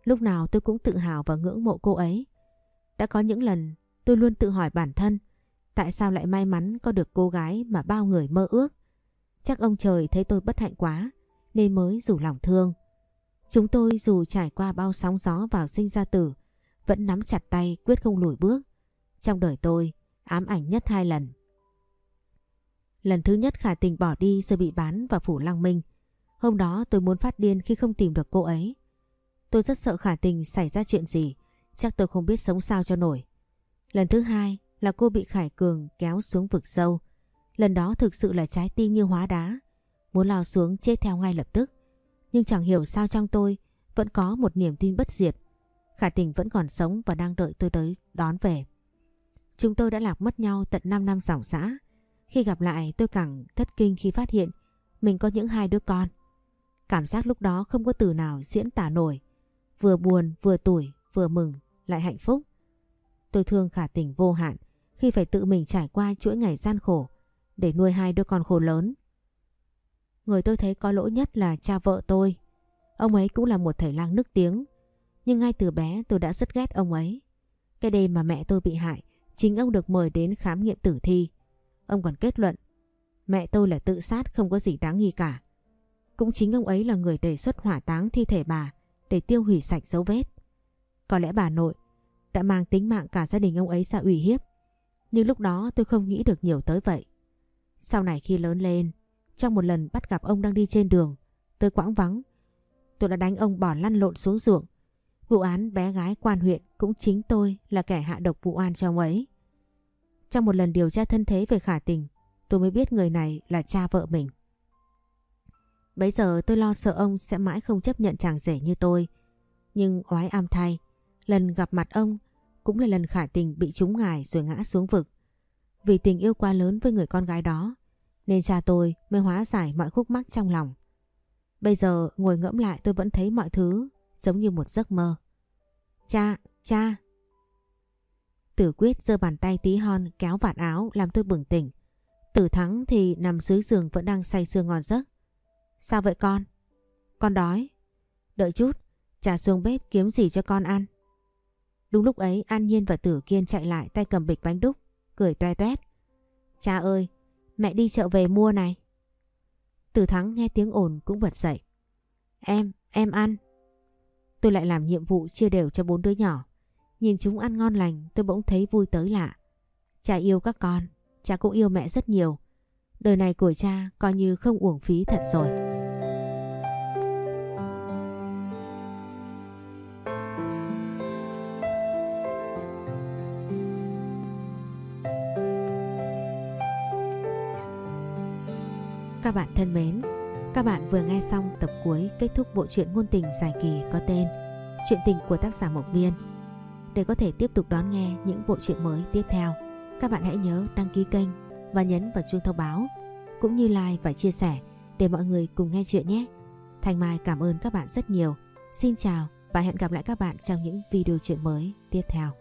Lúc nào tôi cũng tự hào và ngưỡng mộ cô ấy. Đã có những lần tôi luôn tự hỏi bản thân tại sao lại may mắn có được cô gái mà bao người mơ ước. Chắc ông trời thấy tôi bất hạnh quá nên mới rủ lòng thương. Chúng tôi dù trải qua bao sóng gió vào sinh ra tử vẫn nắm chặt tay quyết không lùi bước. Trong đời tôi ám ảnh nhất hai lần. Lần thứ nhất khả tình bỏ đi rồi bị bán vào phủ Lăng Minh. Hôm đó tôi muốn phát điên khi không tìm được cô ấy. Tôi rất sợ khả tình xảy ra chuyện gì, chắc tôi không biết sống sao cho nổi. Lần thứ hai là cô bị Khải Cường kéo xuống vực sâu. Lần đó thực sự là trái tim như hóa đá, muốn lao xuống chết theo ngay lập tức. Nhưng chẳng hiểu sao trong tôi vẫn có một niềm tin bất diệt. Khả tình vẫn còn sống và đang đợi tôi tới đón về. Chúng tôi đã lạc mất nhau tận 5 năm dòng xã. Khi gặp lại tôi càng thất kinh khi phát hiện mình có những hai đứa con. Cảm giác lúc đó không có từ nào diễn tả nổi. Vừa buồn, vừa tủi, vừa mừng, lại hạnh phúc. Tôi thương khả tình vô hạn khi phải tự mình trải qua chuỗi ngày gian khổ để nuôi hai đứa con khổ lớn. Người tôi thấy có lỗi nhất là cha vợ tôi. Ông ấy cũng là một thầy lang nức tiếng. Nhưng ngay từ bé tôi đã rất ghét ông ấy. Cái đêm mà mẹ tôi bị hại, chính ông được mời đến khám nghiệm tử thi. Ông còn kết luận, mẹ tôi là tự sát không có gì đáng nghi cả. Cũng chính ông ấy là người đề xuất hỏa táng thi thể bà để tiêu hủy sạch dấu vết. Có lẽ bà nội đã mang tính mạng cả gia đình ông ấy ra ủy hiếp. Nhưng lúc đó tôi không nghĩ được nhiều tới vậy. Sau này khi lớn lên, trong một lần bắt gặp ông đang đi trên đường, tôi quãng vắng, tôi đã đánh ông bỏ lăn lộn xuống ruộng. Vụ án bé gái quan huyện cũng chính tôi là kẻ hạ độc vụ an cho ông ấy. Trong một lần điều tra thân thế về khả tình, tôi mới biết người này là cha vợ mình. Bấy giờ tôi lo sợ ông sẽ mãi không chấp nhận chàng rể như tôi. Nhưng oái am thay, lần gặp mặt ông cũng là lần khả tình bị trúng ngài rồi ngã xuống vực. Vì tình yêu quá lớn với người con gái đó, nên cha tôi mới hóa giải mọi khúc mắc trong lòng. Bây giờ ngồi ngẫm lại tôi vẫn thấy mọi thứ giống như một giấc mơ. Cha, cha. Tử quyết giơ bàn tay tí hon kéo vạt áo làm tôi bừng tỉnh. Tử thắng thì nằm dưới giường vẫn đang say sưa ngon giấc. Sao vậy con? Con đói. Đợi chút, cha xuống bếp kiếm gì cho con ăn. Đúng lúc ấy An Nhiên và Tử Kiên chạy lại tay cầm bịch bánh đúc, cười toe toét. Cha ơi, mẹ đi chợ về mua này. Từ Thắng nghe tiếng ồn cũng bật dậy. Em, em ăn. Tôi lại làm nhiệm vụ chia đều cho bốn đứa nhỏ. Nhìn chúng ăn ngon lành tôi bỗng thấy vui tới lạ. Cha yêu các con, cha cũng yêu mẹ rất nhiều. Đời này của cha coi như không uổng phí thật rồi. Các bạn thân mến, các bạn vừa nghe xong tập cuối kết thúc bộ truyện ngôn tình dài kỳ có tên Chuyện tình của tác giả Mộc Viên. Để có thể tiếp tục đón nghe những bộ truyện mới tiếp theo, các bạn hãy nhớ đăng ký kênh và nhấn vào chuông thông báo cũng như like và chia sẻ để mọi người cùng nghe chuyện nhé. Thành Mai cảm ơn các bạn rất nhiều. Xin chào và hẹn gặp lại các bạn trong những video chuyện mới tiếp theo.